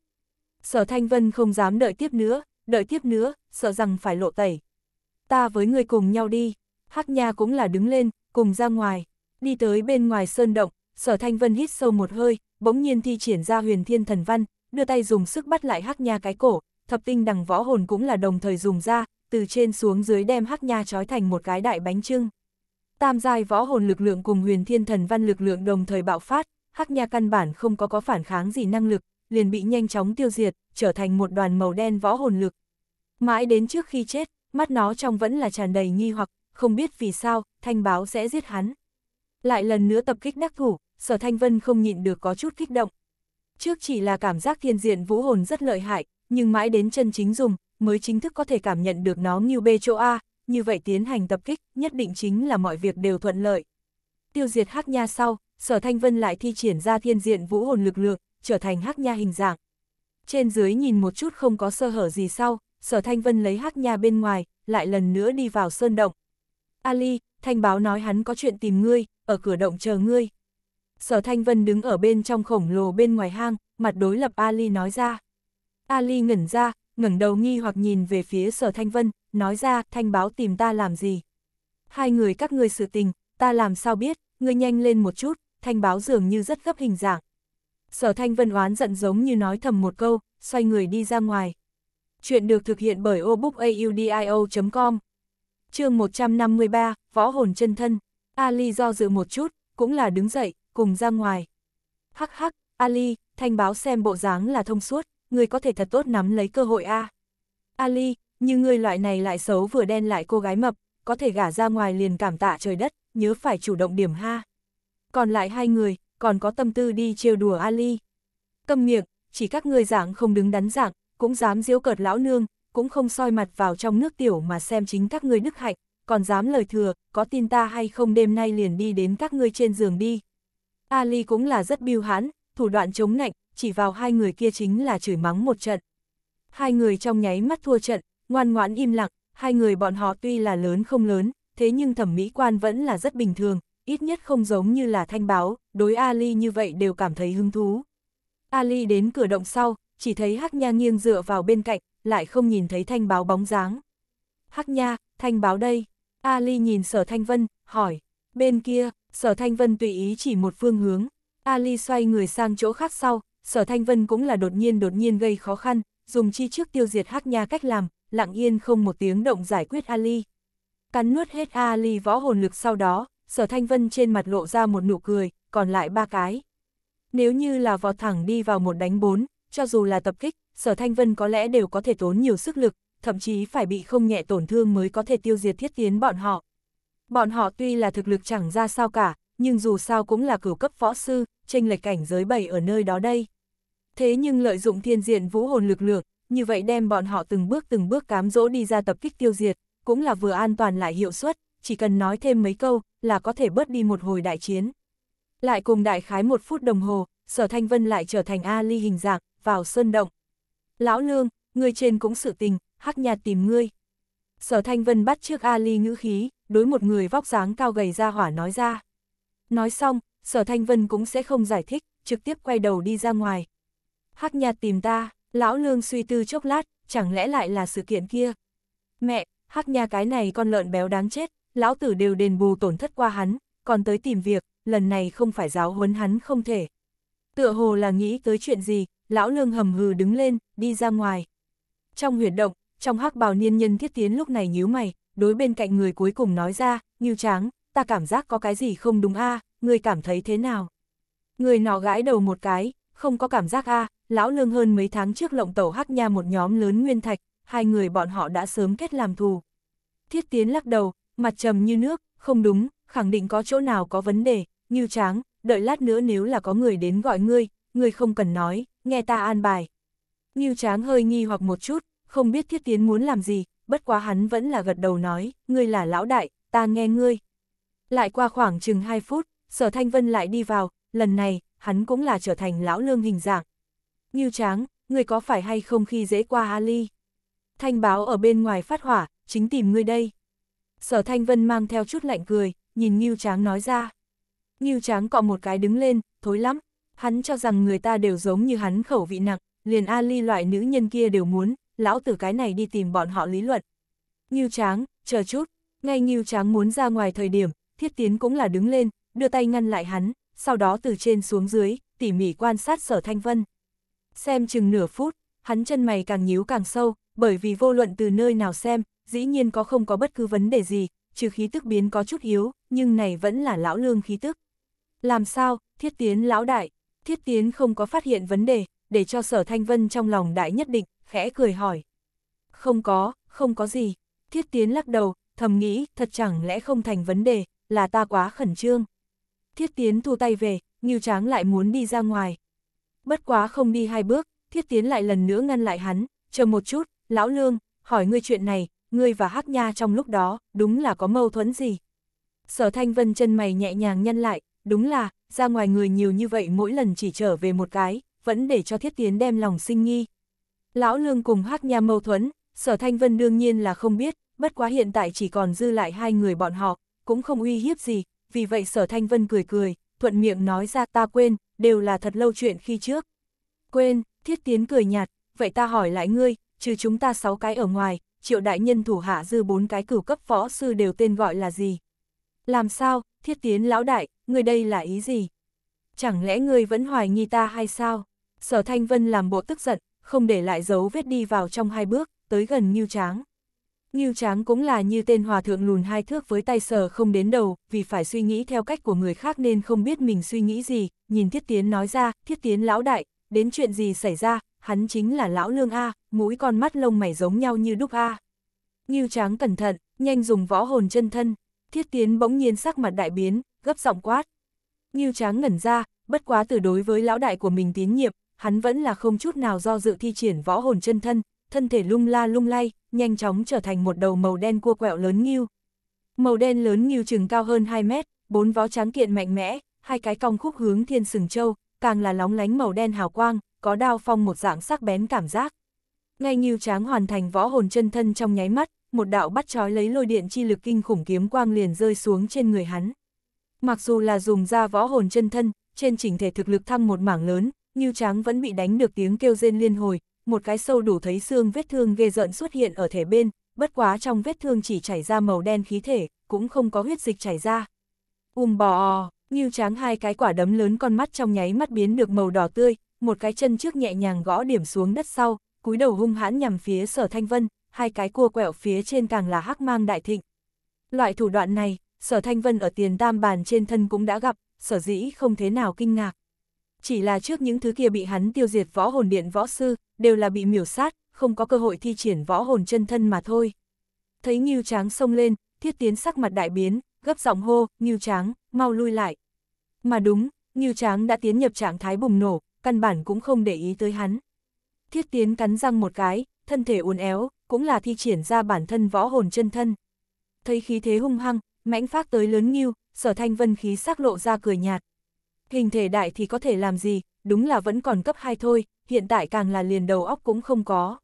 Sở Thanh Vân không dám đợi tiếp nữa, đợi tiếp nữa, sợ rằng phải lộ tẩy. Ta với người cùng nhau đi, Hắc Nha cũng là đứng lên, cùng ra ngoài, đi tới bên ngoài sơn động, Sở Thanh Vân hít sâu một hơi, bỗng nhiên thi triển ra huyền thiên thần văn, đưa tay dùng sức bắt lại Hắc Nha cái cổ, thập tinh đằng võ hồn cũng là đồng thời dùng ra, từ trên xuống dưới đem Hắc Nha trói thành một cái đại bánh trưng. Tam giai võ hồn lực lượng cùng huyền thiên thần văn lực lượng đồng thời bạo phát, Hắc Nha căn bản không có có phản kháng gì năng lực, liền bị nhanh chóng tiêu diệt, trở thành một đoàn màu đen võ hồn lực. Mãi đến trước khi chết, mắt nó trong vẫn là tràn đầy nghi hoặc, không biết vì sao, thanh báo sẽ giết hắn. Lại lần nữa tập kích đắc thủ, sở thanh vân không nhịn được có chút kích động. Trước chỉ là cảm giác thiên diện vũ hồn rất lợi hại, nhưng mãi đến chân chính dùng, mới chính thức có thể cảm nhận được nó như bê chỗ A, như vậy tiến hành tập kích, nhất định chính là mọi việc đều thuận lợi. Tiêu diệt hắc nha sau, sở thanh vân lại thi triển ra thiên diện vũ hồn lực lượng, trở thành hắc nha hình dạng. Trên dưới nhìn một chút không có sơ hở gì sau, sở thanh vân lấy hắc nha bên ngoài, lại lần nữa đi vào sơn động. Ali, thanh báo nói hắn có chuyện tìm ngươi, ở cửa động chờ ngươi. Sở thanh vân đứng ở bên trong khổng lồ bên ngoài hang, mặt đối lập Ali nói ra. Ali ngẩn ra, ngẩng đầu nghi hoặc nhìn về phía sở thanh vân, nói ra, thanh báo tìm ta làm gì? Hai người các ngươi sự tình, ta làm sao biết, ngươi nhanh lên một chút, thanh báo dường như rất gấp hình dạng. Sở thanh vân oán giận giống như nói thầm một câu, xoay người đi ra ngoài. Chuyện được thực hiện bởi obookaudio.com chương 153, Võ hồn chân thân. Ali do dự một chút, cũng là đứng dậy, cùng ra ngoài. Hắc hắc, Ali, thanh báo xem bộ dáng là thông suốt, người có thể thật tốt nắm lấy cơ hội a. Ali, như người loại này lại xấu vừa đen lại cô gái mập, có thể gả ra ngoài liền cảm tạ trời đất, nhớ phải chủ động điểm ha. Còn lại hai người, còn có tâm tư đi trêu đùa Ali. Câm miệng, chỉ các ngươi dạng không đứng đắn dạng, cũng dám diễu cợt lão nương, cũng không soi mặt vào trong nước tiểu mà xem chính các ngươi đức hạnh, còn dám lời thừa, có tin ta hay không đêm nay liền đi đến các ngươi trên giường đi. Ali cũng là rất biêu hãn, thủ đoạn chống nạnh, chỉ vào hai người kia chính là chửi mắng một trận. Hai người trong nháy mắt thua trận, ngoan ngoãn im lặng, hai người bọn họ tuy là lớn không lớn, thế nhưng thẩm mỹ quan vẫn là rất bình thường, ít nhất không giống như là thanh báo, đối Ali như vậy đều cảm thấy hứng thú. Ali đến cửa động sau, chỉ thấy Hắc Nha nghiêng dựa vào bên cạnh, lại không nhìn thấy thanh báo bóng dáng. Hắc Nha, thanh báo đây. Ali nhìn sở thanh vân, hỏi. Bên kia, sở thanh vân tùy ý chỉ một phương hướng. Ali xoay người sang chỗ khác sau, sở thanh vân cũng là đột nhiên đột nhiên gây khó khăn, dùng chi trước tiêu diệt Hắc Nha cách làm, lặng yên không một tiếng động giải quyết Ali. Cắn nuốt hết Ali võ hồn lực sau đó, sở thanh vân trên mặt lộ ra một nụ cười, còn lại ba cái. Nếu như là vọt thẳng đi vào một đánh bốn, cho dù là tập kích, sở thanh vân có lẽ đều có thể tốn nhiều sức lực, thậm chí phải bị không nhẹ tổn thương mới có thể tiêu diệt thiết tiến bọn họ. Bọn họ tuy là thực lực chẳng ra sao cả, nhưng dù sao cũng là cửu cấp võ sư, tranh lệch cảnh giới bảy ở nơi đó đây. Thế nhưng lợi dụng thiên diện vũ hồn lực lượng, như vậy đem bọn họ từng bước từng bước cám dỗ đi ra tập kích tiêu diệt, cũng là vừa an toàn lại hiệu suất, chỉ cần nói thêm mấy câu là có thể bớt đi một hồi đại chiến. Lại cùng đại khái một phút đồng hồ, sở thanh vân lại trở thành A hình dạng, vào sơn động. Lão Lương, người trên cũng sự tình, hắc nhạt tìm ngươi. Sở thanh vân bắt trước A ngữ khí, đối một người vóc dáng cao gầy ra hỏa nói ra. Nói xong, sở thanh vân cũng sẽ không giải thích, trực tiếp quay đầu đi ra ngoài. Hắc nhạt tìm ta, lão lương suy tư chốc lát, chẳng lẽ lại là sự kiện kia. Mẹ, hắc nha cái này con lợn béo đáng chết, lão tử đều đền bù tổn thất qua hắn, còn tới tìm việc, lần này không phải giáo huấn hắn không thể. Tựa hồ là nghĩ tới chuyện gì, lão lương hầm hừ đứng lên, đi ra ngoài. Trong huyệt động, trong hắc bào niên nhân thiết tiến lúc này nhíu mày, đối bên cạnh người cuối cùng nói ra, như tráng, ta cảm giác có cái gì không đúng a à, người cảm thấy thế nào? Người nọ gãi đầu một cái, không có cảm giác a lão lương hơn mấy tháng trước lộng tẩu hắc nha một nhóm lớn nguyên thạch, hai người bọn họ đã sớm kết làm thù. Thiết tiến lắc đầu, mặt trầm như nước, không đúng, khẳng định có chỗ nào có vấn đề, như tráng, đợi lát nữa nếu là có người đến gọi ngươi, ngươi không cần nói, nghe ta an bài. Như tráng hơi nghi hoặc một chút, không biết thiết tiến muốn làm gì, bất quá hắn vẫn là gật đầu nói, ngươi là lão đại, ta nghe ngươi. Lại qua khoảng chừng 2 phút, sở thanh vân lại đi vào, lần này, hắn cũng là trở thành lão lương hình dạng. Như tráng, ngươi có phải hay không khi dễ qua Ali? Thanh báo ở bên ngoài phát hỏa, chính tìm ngươi đây. Sở Thanh Vân mang theo chút lạnh cười, nhìn Ngưu Tráng nói ra. Ngưu Tráng cọ một cái đứng lên, thối lắm. Hắn cho rằng người ta đều giống như hắn khẩu vị nặng, liền Ali loại nữ nhân kia đều muốn, lão tử cái này đi tìm bọn họ lý luận. Ngưu Tráng, chờ chút, ngay Ngưu Tráng muốn ra ngoài thời điểm, Thiết Tiến cũng là đứng lên, đưa tay ngăn lại hắn, sau đó từ trên xuống dưới, tỉ mỉ quan sát Sở Thanh Vân. Xem chừng nửa phút, hắn chân mày càng nhíu càng sâu, bởi vì vô luận từ nơi nào xem, dĩ nhiên có không có bất cứ vấn đề gì, trừ khí tức biến có chút yếu, nhưng này vẫn là lão lương khí tức. Làm sao, thiết tiến lão đại, thiết tiến không có phát hiện vấn đề, để cho sở thanh vân trong lòng đại nhất định, khẽ cười hỏi. Không có, không có gì, thiết tiến lắc đầu, thầm nghĩ, thật chẳng lẽ không thành vấn đề, là ta quá khẩn trương. Thiết tiến thu tay về, Ngưu Tráng lại muốn đi ra ngoài. Bất quá không đi hai bước, thiết tiến lại lần nữa ngăn lại hắn, chờ một chút, lão lương, hỏi ngươi chuyện này, ngươi và Hắc Nha trong lúc đó, đúng là có mâu thuẫn gì? Sở Thanh Vân chân mày nhẹ nhàng nhăn lại, đúng là, ra ngoài người nhiều như vậy mỗi lần chỉ trở về một cái, vẫn để cho thiết tiến đem lòng sinh nghi. Lão Lương cùng Hắc Nha mâu thuẫn, Sở Thanh Vân đương nhiên là không biết, bất quá hiện tại chỉ còn dư lại hai người bọn họ, cũng không uy hiếp gì, vì vậy Sở Thanh Vân cười cười, thuận miệng nói ra ta quên, đều là thật lâu chuyện khi trước. Quên, thiết tiến cười nhạt, vậy ta hỏi lại ngươi, trừ chúng ta sáu cái ở ngoài, triệu đại nhân thủ hạ dư bốn cái cửu cấp võ sư đều tên gọi là gì? Làm sao, thiết tiến lão đại, người đây là ý gì? Chẳng lẽ người vẫn hoài nghi ta hay sao? Sở Thanh Vân làm bộ tức giận, không để lại dấu vết đi vào trong hai bước, tới gần Ngưu Tráng. Ngưu Tráng cũng là như tên hòa thượng lùn hai thước với tay sở không đến đầu, vì phải suy nghĩ theo cách của người khác nên không biết mình suy nghĩ gì, nhìn Thiết Tiến nói ra, Thiết Tiến lão đại, đến chuyện gì xảy ra, hắn chính là lão lương A, mũi con mắt lông mày giống nhau như đúc A. Ngưu tráng cẩn thận, nhanh dùng võ hồn chân thân, thiết tiến bỗng nhiên sắc mặt đại biến, gấp giọng quát. Ngưu tráng ngẩn ra, bất quá từ đối với lão đại của mình tín nhiệm, hắn vẫn là không chút nào do dự thi triển võ hồn chân thân, thân thể lung la lung lay, nhanh chóng trở thành một đầu màu đen cua quẹo lớn nghiêu. Màu đen lớn nghiêu chừng cao hơn 2 mét, bốn vó tráng kiện mạnh mẽ, hai cái cong khúc hướng thiên sừng châu, càng là lóng lánh màu đen hào quang, có đao phong một dạng sắc bén cảm giác. Ngay Ngưu Tráng hoàn thành võ hồn chân thân trong nháy mắt, một đạo bắt trói lấy lôi điện chi lực kinh khủng kiếm quang liền rơi xuống trên người hắn. Mặc dù là dùng ra võ hồn chân thân, trên chỉnh thể thực lực thăng một mảng lớn, Ngưu Tráng vẫn bị đánh được tiếng kêu rên liên hồi, một cái sâu đủ thấy xương vết thương ghê rợn xuất hiện ở thể bên, bất quá trong vết thương chỉ chảy ra màu đen khí thể, cũng không có huyết dịch chảy ra. Um bò, Ngưu Tráng hai cái quả đấm lớn con mắt trong nháy mắt biến được màu đỏ tươi, một cái chân trước nhẹ nhàng gõ điểm xuống đất sau, cúi đầu hung hãn nhằm phía sở thanh vân, hai cái cua quẹo phía trên càng là hắc mang đại thịnh. Loại thủ đoạn này, sở thanh vân ở tiền tam bàn trên thân cũng đã gặp, sở dĩ không thế nào kinh ngạc. Chỉ là trước những thứ kia bị hắn tiêu diệt võ hồn điện võ sư, đều là bị miểu sát, không có cơ hội thi triển võ hồn chân thân mà thôi. Thấy Ngưu Tráng xông lên, thiết tiến sắc mặt đại biến, gấp giọng hô, Ngưu Tráng, mau lui lại. Mà đúng, Ngưu Tráng đã tiến nhập trạng thái bùng nổ, căn bản cũng không để ý tới hắn. Thiết tiến cắn răng một cái, thân thể uốn éo, cũng là thi triển ra bản thân võ hồn chân thân. Thấy khí thế hung hăng, mãnh phát tới lớn Ngưu, sở thanh vân khí sắc lộ ra cười nhạt. Hình thể đại thì có thể làm gì, đúng là vẫn còn cấp 2 thôi, hiện tại càng là liền đầu óc cũng không có.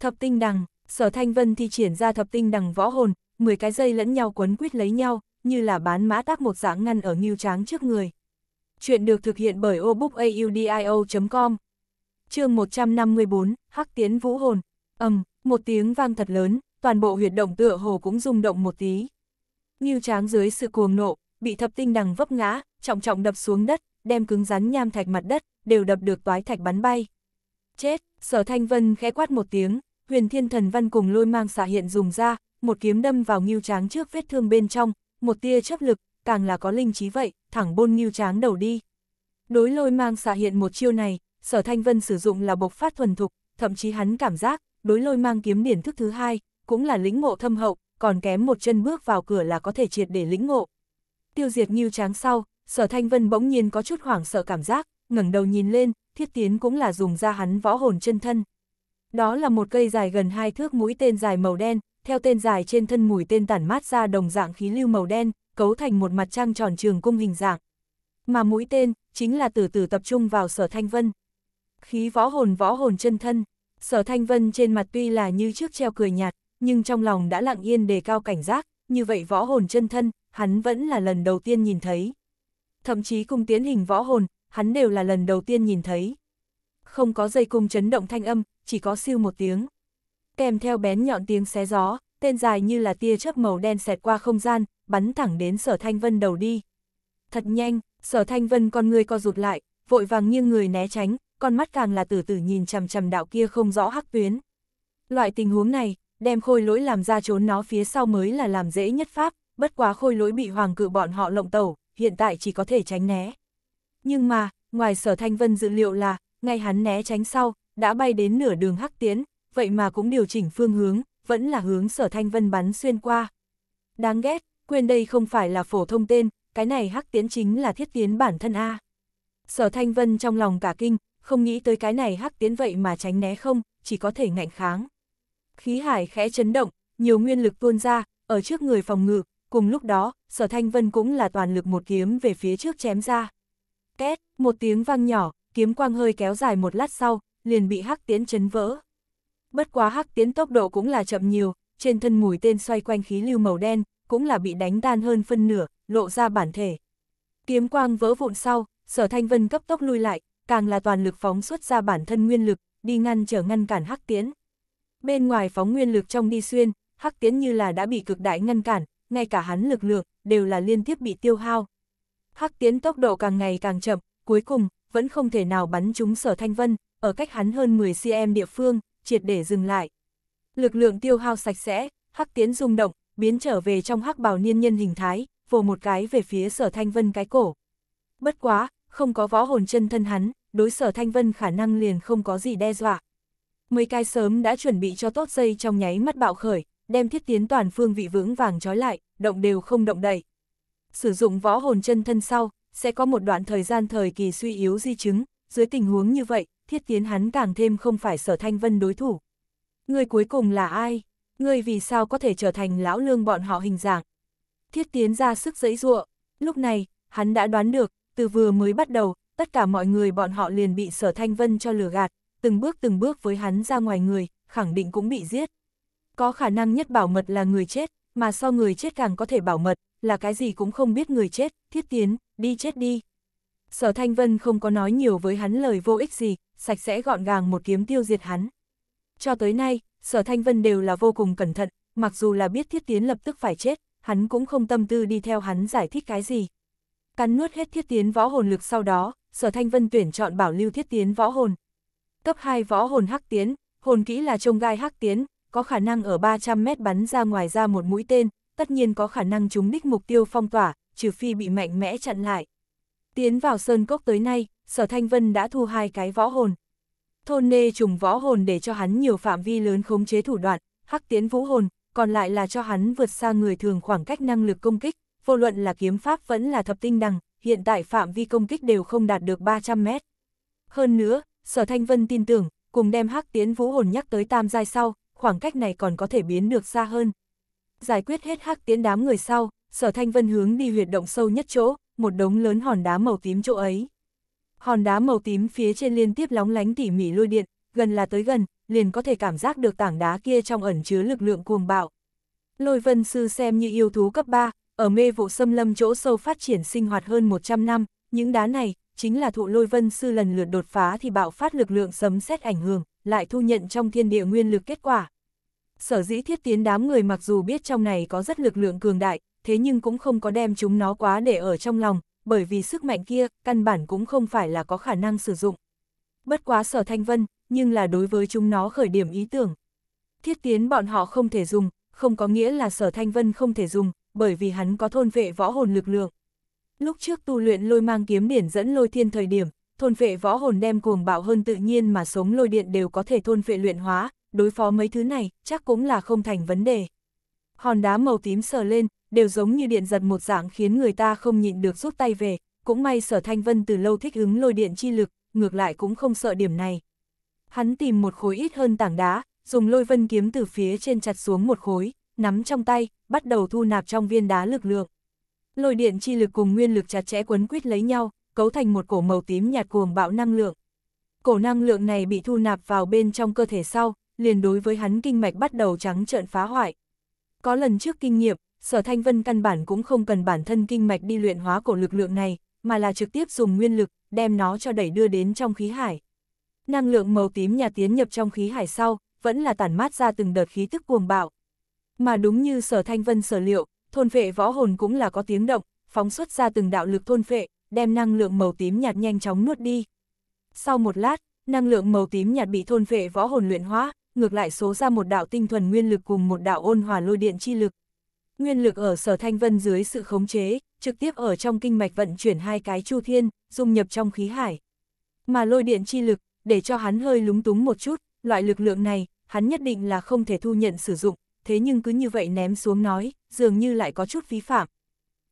Thập tinh đằng, sở thanh vân thi triển ra thập tinh đằng võ hồn, 10 cái dây lẫn nhau quấn quýt lấy nhau, như là bán mã tác một dạng ngăn ở Ngưu tráng trước người. Chuyện được thực hiện bởi obookaudio.com chương 154, Hắc Tiến Vũ Hồn, ầm, một tiếng vang thật lớn, toàn bộ huyệt động tựa hồ cũng rung động một tí. Ngưu tráng dưới sự cuồng nộ, bị thập tinh đằng vấp ngã, trọng trọng đập xuống đất, đem cứng rắn nham thạch mặt đất, đều đập được toái thạch bắn bay. Chết, sở thanh vân khẽ quát một tiếng, huyền thiên thần văn cùng lôi mang xạ hiện dùng ra, một kiếm đâm vào ngưu tráng trước vết thương bên trong, một tia chấp lực, càng là có linh trí vậy, thẳng bôn nghiêu tráng đầu đi. Đối lôi mang xạ hiện một chiêu này, sở thanh vân sử dụng là bộc phát thuần thục, thậm chí hắn cảm giác, đối lôi mang kiếm điển thức thứ hai, cũng là lĩnh ngộ thâm hậu, còn kém một chân bước vào cửa là có thể triệt để lĩnh ngộ. Tiêu diệt nghiêu Tráng sau, Sở Thanh Vân bỗng nhiên có chút hoảng sợ cảm giác, ngẩng đầu nhìn lên, thiết tiến cũng là dùng ra hắn võ hồn chân thân. Đó là một cây dài gần hai thước mũi tên dài màu đen, theo tên dài trên thân mũi tên tản mát ra đồng dạng khí lưu màu đen, cấu thành một mặt trăng tròn trường cung hình dạng. Mà mũi tên, chính là từ từ tập trung vào sở thanh vân. Khí võ hồn võ hồn chân thân, sở thanh vân trên mặt tuy là như trước treo cười nhạt, nhưng trong lòng đã lặng yên đề cao cảnh giác, như vậy võ hồn chân thân, hắn vẫn là lần đầu tiên nhìn thấy. Thậm chí cung tiến hình võ hồn, hắn đều là lần đầu tiên nhìn thấy. Không có dây cung chấn động thanh âm, chỉ có siêu một tiếng. Kèm theo bén nhọn tiếng xé gió, tên dài như là tia chớp màu đen xẹt qua không gian, bắn thẳng đến sở thanh vân đầu đi. Thật nhanh, sở thanh vân con người co rụt lại, vội vàng nghiêng người né tránh, con mắt càng là từ từ nhìn chằm chằm đạo kia không rõ hắc tuyến. Loại tình huống này, đem khôi lỗi làm ra trốn nó phía sau mới là làm dễ nhất pháp, bất quá khôi lỗi bị hoàng cự bọn họ lộng tẩu, hiện tại chỉ có thể tránh né. Nhưng mà, ngoài sở thanh vân dự liệu là, ngay hắn né tránh sau, đã bay đến nửa đường hắc tiến, vậy mà cũng điều chỉnh phương hướng, vẫn là hướng sở thanh vân bắn xuyên qua. Đáng ghét, quên đây không phải là phổ thông tên, cái này hắc tiến chính là thiết tiến bản thân A. Sở thanh vân trong lòng cả kinh, không nghĩ tới cái này hắc tiến vậy mà tránh né không, chỉ có thể ngạnh kháng. Khí hải khẽ chấn động, nhiều nguyên lực tuôn ra, ở trước người phòng ngự, cùng lúc đó, sở thanh vân cũng là toàn lực một kiếm về phía trước chém ra. Két, một tiếng vang nhỏ, kiếm quang hơi kéo dài một lát sau, liền bị hắc tiến chấn vỡ. Bất quá hắc tiến tốc độ cũng là chậm nhiều, trên thân mũi tên xoay quanh khí lưu màu đen, cũng là bị đánh tan hơn phân nửa, lộ ra bản thể. Kiếm quang vỡ vụn sau, sở thanh vân cấp tốc lui lại, càng là toàn lực phóng xuất ra bản thân nguyên lực, đi ngăn trở ngăn cản hắc tiến. Bên ngoài phóng nguyên lực trong đi xuyên, hắc tiến như là đã bị cực đại ngăn cản, ngay cả hắn lực lượng, đều là liên tiếp bị tiêu hao. Hắc tiến tốc độ càng ngày càng chậm, cuối cùng, vẫn không thể nào bắn trúng sở thanh vân, ở cách hắn hơn 10 cm địa phương, triệt để dừng lại. Lực lượng tiêu hao sạch sẽ, hắc tiến rung động, biến trở về trong hắc bào niên nhân hình thái, vồ một cái về phía sở thanh vân cái cổ. Bất quá, không có võ hồn chân thân hắn, đối sở thanh vân khả năng liền không có gì đe dọa. Mười cái sớm đã chuẩn bị cho tốt dây trong nháy mắt bạo khởi, đem thiết tiến toàn phương vị vững vàng trói lại, động đều không động đậy. Sử dụng võ hồn chân thân sau, sẽ có một đoạn thời gian thời kỳ suy yếu di chứng, dưới tình huống như vậy, thiết tiến hắn càng thêm không phải sở thanh vân đối thủ. Người cuối cùng là ai? Người vì sao có thể trở thành lão lương bọn họ hình dạng? Thiết tiến ra sức dẫy ruộng. lúc này, hắn đã đoán được, từ vừa mới bắt đầu, tất cả mọi người bọn họ liền bị sở thanh vân cho lừa gạt, từng bước từng bước với hắn ra ngoài người, khẳng định cũng bị giết. Có khả năng nhất bảo mật là người chết, mà so người chết càng có thể bảo mật, là cái gì cũng không biết người chết, thiết tiến, đi chết đi. Sở Thanh Vân không có nói nhiều với hắn lời vô ích gì, sạch sẽ gọn gàng một kiếm tiêu diệt hắn. Cho tới nay, Sở Thanh Vân đều là vô cùng cẩn thận, mặc dù là biết thiết tiến lập tức phải chết, hắn cũng không tâm tư đi theo hắn giải thích cái gì. Cắn nuốt hết thiết tiến võ hồn lực sau đó, Sở Thanh Vân tuyển chọn bảo lưu thiết tiến võ hồn. Cấp 2 võ hồn hắc tiến, hồn kỹ là trông gai hắc tiến, có khả năng ở 300 mét bắn ra ngoài ra một mũi tên, tất nhiên có khả năng trúng đích mục tiêu phong tỏa, trừ phi bị mạnh mẽ chặn lại. Tiến vào sơn cốc tới nay, Sở Thanh Vân đã thu hai cái võ hồn. Thôn nê trùng võ hồn để cho hắn nhiều phạm vi lớn khống chế thủ đoạn, hắc tiến vũ hồn, còn lại là cho hắn vượt xa người thường khoảng cách năng lực công kích, vô luận là kiếm pháp vẫn là thập tinh đằng, hiện tại phạm vi công kích đều không đạt được 300 mét. Hơn nữa, Sở Thanh Vân tin tưởng, cùng đem hắc tiến vũ hồn nhắc tới tam giai sau, khoảng cách này còn có thể biến được xa hơn. Giải quyết hết hắc tiến đám người sau, Sở Thanh Vân hướng đi huyệt động sâu nhất chỗ, một đống lớn hòn đá màu tím chỗ ấy. Hòn đá màu tím phía trên liên tiếp lóng lánh tỉ mỉ lôi điện, gần là tới gần, liền có thể cảm giác được tảng đá kia trong ẩn chứa lực lượng cuồng bạo. Lôi vân sư xem như yêu thú cấp 3, ở mê vụ xâm lâm chỗ sâu phát triển sinh hoạt hơn 100 năm, những đá này, chính là thụ lôi vân sư lần lượt đột phá thì bạo phát lực lượng sấm xét ảnh hưởng, lại thu nhận trong thiên địa nguyên lực kết quả. Sở dĩ thiết tiến đám người mặc dù biết trong này có rất lực lượng cường đại, thế nhưng cũng không có đem chúng nó quá để ở trong lòng, bởi vì sức mạnh kia, căn bản cũng không phải là có khả năng sử dụng. Bất quá sở thanh vân, nhưng là đối với chúng nó khởi điểm ý tưởng. Thiết tiến bọn họ không thể dùng, không có nghĩa là sở thanh vân không thể dùng, bởi vì hắn có thôn vệ võ hồn lực lượng. Lúc trước tu luyện lôi mang kiếm điển dẫn lôi thiên thời điểm, thôn vệ võ hồn đem cuồng bạo hơn tự nhiên mà sống lôi điện đều có thể thôn vệ luyện hóa, đối phó mấy thứ này, chắc cũng là không thành vấn đề. Hòn đá màu tím sờ lên, đều giống như điện giật một dạng khiến người ta không nhịn được rút tay về, cũng may sở thanh vân từ lâu thích ứng lôi điện chi lực, ngược lại cũng không sợ điểm này. Hắn tìm một khối ít hơn tảng đá, dùng lôi vân kiếm từ phía trên chặt xuống một khối, nắm trong tay, bắt đầu thu nạp trong viên đá lực lượng. Lôi điện chi lực cùng nguyên lực chặt chẽ quấn quýt lấy nhau, cấu thành một cổ màu tím nhạt cuồng bạo năng lượng. Cổ năng lượng này bị thu nạp vào bên trong cơ thể sau, liền đối với hắn kinh mạch bắt đầu trắng trợn phá hoại. Có lần trước kinh nghiệm, sở thanh vân căn bản cũng không cần bản thân kinh mạch đi luyện hóa cổ lực lượng này, mà là trực tiếp dùng nguyên lực, đem nó cho đẩy đưa đến trong khí hải. Năng lượng màu tím nhà tiến nhập trong khí hải sau, vẫn là tản mát ra từng đợt khí tức cuồng bạo. Mà đúng như sở thanh vân sở liệu, thôn phệ võ hồn cũng là có tiếng động, phóng xuất ra từng đạo lực thôn phệ, đem năng lượng màu tím nhạt nhanh chóng nuốt đi. Sau một lát, năng lượng màu tím nhạt bị thôn phệ võ hồn luyện hóa, ngược lại số ra một đạo tinh thuần nguyên lực cùng một đạo ôn hòa lôi điện chi lực. Nguyên lực ở sở thanh vân dưới sự khống chế, trực tiếp ở trong kinh mạch vận chuyển hai cái chu thiên, dung nhập trong khí hải. Mà lôi điện chi lực, để cho hắn hơi lúng túng một chút, loại lực lượng này, hắn nhất định là không thể thu nhận sử dụng, thế nhưng cứ như vậy ném xuống nói, dường như lại có chút phí phạm.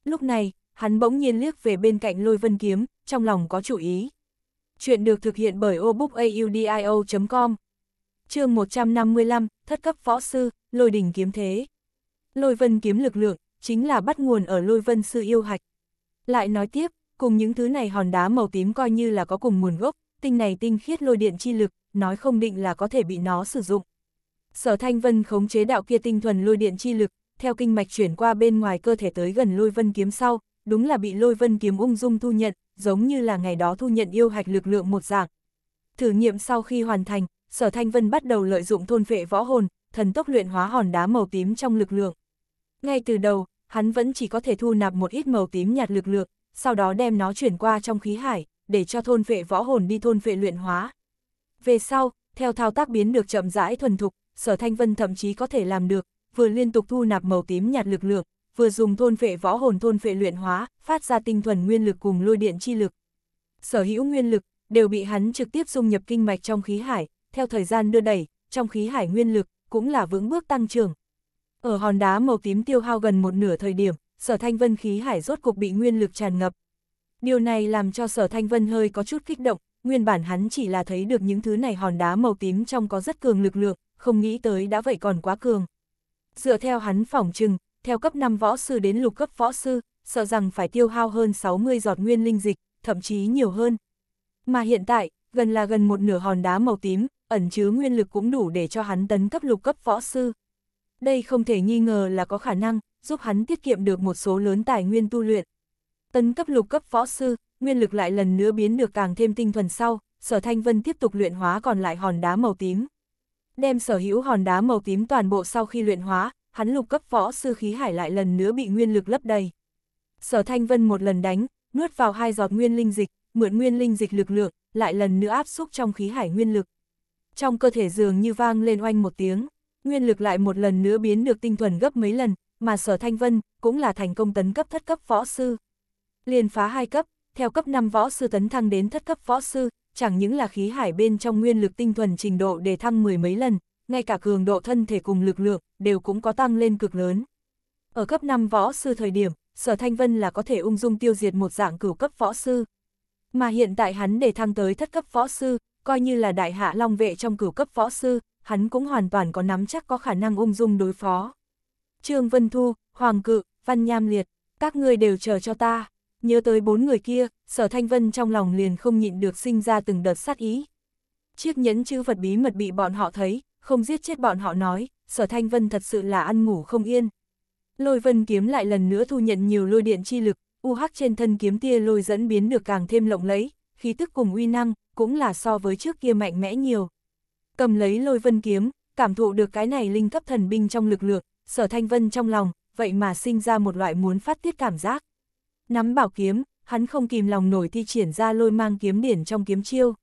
Lúc này, hắn bỗng nhiên liếc về bên cạnh lôi vân kiếm, trong lòng có chủ ý. Chuyện được thực hiện bởi obookaudio.com chương 155, thất cấp võ sư, lôi đỉnh kiếm thế. Lôi vân kiếm lực lượng, chính là bắt nguồn ở lôi vân sư yêu hạch. Lại nói tiếp, cùng những thứ này hòn đá màu tím coi như là có cùng nguồn gốc, tinh này tinh khiết lôi điện chi lực, nói không định là có thể bị nó sử dụng. Sở Thanh Vân khống chế đạo kia tinh thuần lôi điện chi lực, theo kinh mạch chuyển qua bên ngoài cơ thể tới gần lôi vân kiếm sau, đúng là bị lôi vân kiếm ung dung thu nhận, giống như là ngày đó thu nhận yêu hạch lực lượng một dạng. Thử nghiệm sau khi hoàn thành, Sở Thanh Vân bắt đầu lợi dụng thôn vệ võ hồn, thần tốc luyện hóa hòn đá màu tím trong lực lượng. Ngay từ đầu, hắn vẫn chỉ có thể thu nạp một ít màu tím nhạt lực lượng, sau đó đem nó chuyển qua trong khí hải, để cho thôn vệ võ hồn đi thôn vệ luyện hóa. Về sau, theo thao tác biến được chậm rãi thuần thục, sở thanh vân thậm chí có thể làm được, vừa liên tục thu nạp màu tím nhạt lực lượng, vừa dùng thôn vệ võ hồn thôn vệ luyện hóa, phát ra tinh thuần nguyên lực cùng lôi điện chi lực. Sở hữu nguyên lực, đều bị hắn trực tiếp dung nhập kinh mạch trong khí hải, theo thời gian đưa đẩy, trong khí hải nguyên lực, cũng là vững bước tăng trưởng. Ở hòn đá màu tím tiêu hao gần một nửa thời điểm, sở thanh vân khí hải rốt cục bị nguyên lực tràn ngập. Điều này làm cho sở thanh vân hơi có chút kích động, nguyên bản hắn chỉ là thấy được những thứ này hòn đá màu tím trong có rất cường lực lượng, không nghĩ tới đã vậy còn quá cường. Dựa theo hắn phỏng chừng, theo cấp 5 võ sư đến lục cấp võ sư, sợ rằng phải tiêu hao hơn 60 giọt nguyên linh dịch, thậm chí nhiều hơn. Mà hiện tại, gần là gần một nửa hòn đá màu tím, ẩn chứa nguyên lực cũng đủ để cho hắn tấn cấp lục cấp võ sư. Đây không thể nghi ngờ là có khả năng, giúp hắn tiết kiệm được một số lớn tài nguyên tu luyện. Tấn cấp lục cấp võ sư, nguyên lực lại lần nữa biến được càng thêm tinh thuần sau, sở thanh vân tiếp tục luyện hóa còn lại hòn đá màu tím. Đem sở hữu hòn đá màu tím toàn bộ sau khi luyện hóa, hắn lục cấp võ sư khí hải lại lần nữa bị nguyên lực lấp đầy. Sở thanh vân một lần đánh, nuốt vào hai giọt nguyên linh dịch, mượn nguyên linh dịch lực lượng, lại lần nữa áp xúc trong khí hải nguyên lực. Trong cơ thể dường như vang lên oanh một tiếng, nguyên lực lại một lần nữa biến được tinh thuần gấp mấy lần, mà sở thanh vân cũng là thành công tấn cấp thất cấp võ sư. Liền phá hai cấp, theo cấp 5 võ sư tấn thăng đến thất cấp võ sư, chẳng những là khí hải bên trong nguyên lực tinh thuần trình độ để thăng mười mấy lần, ngay cả cường độ thân thể cùng lực lượng đều cũng có tăng lên cực lớn. Ở cấp 5 võ sư thời điểm, sở thanh vân là có thể ung dung tiêu diệt một dạng cửu cấp võ sư. Mà hiện tại hắn để thăng tới thất cấp võ sư, coi như là đại hạ long vệ trong cửu cấp võ sư, hắn cũng hoàn toàn có nắm chắc có khả năng ung dung đối phó. Trương Vân Thu, Hoàng Cự, Văn Nham Liệt, các người đều chờ cho ta. Nhớ tới bốn người kia, sở thanh vân trong lòng liền không nhịn được sinh ra từng đợt sát ý. Chiếc nhẫn chữ vật bí mật bị bọn họ thấy, không giết chết bọn họ nói, sở thanh vân thật sự là ăn ngủ không yên. Lôi vân kiếm lại lần nữa thu nhận nhiều lôi điện chi lực, u UH trên thân kiếm tia lôi dẫn biến được càng thêm lộng lẫy, khí tức cùng uy năng, cũng là so với trước kia mạnh mẽ nhiều. Cầm lấy lôi vân kiếm, cảm thụ được cái này linh cấp thần binh trong lực lượng, sở thanh vân trong lòng, vậy mà sinh ra một loại muốn phát tiết cảm giác. Nắm bảo kiếm, hắn không kìm lòng nổi thi triển ra lôi mang kiếm điển trong kiếm chiêu.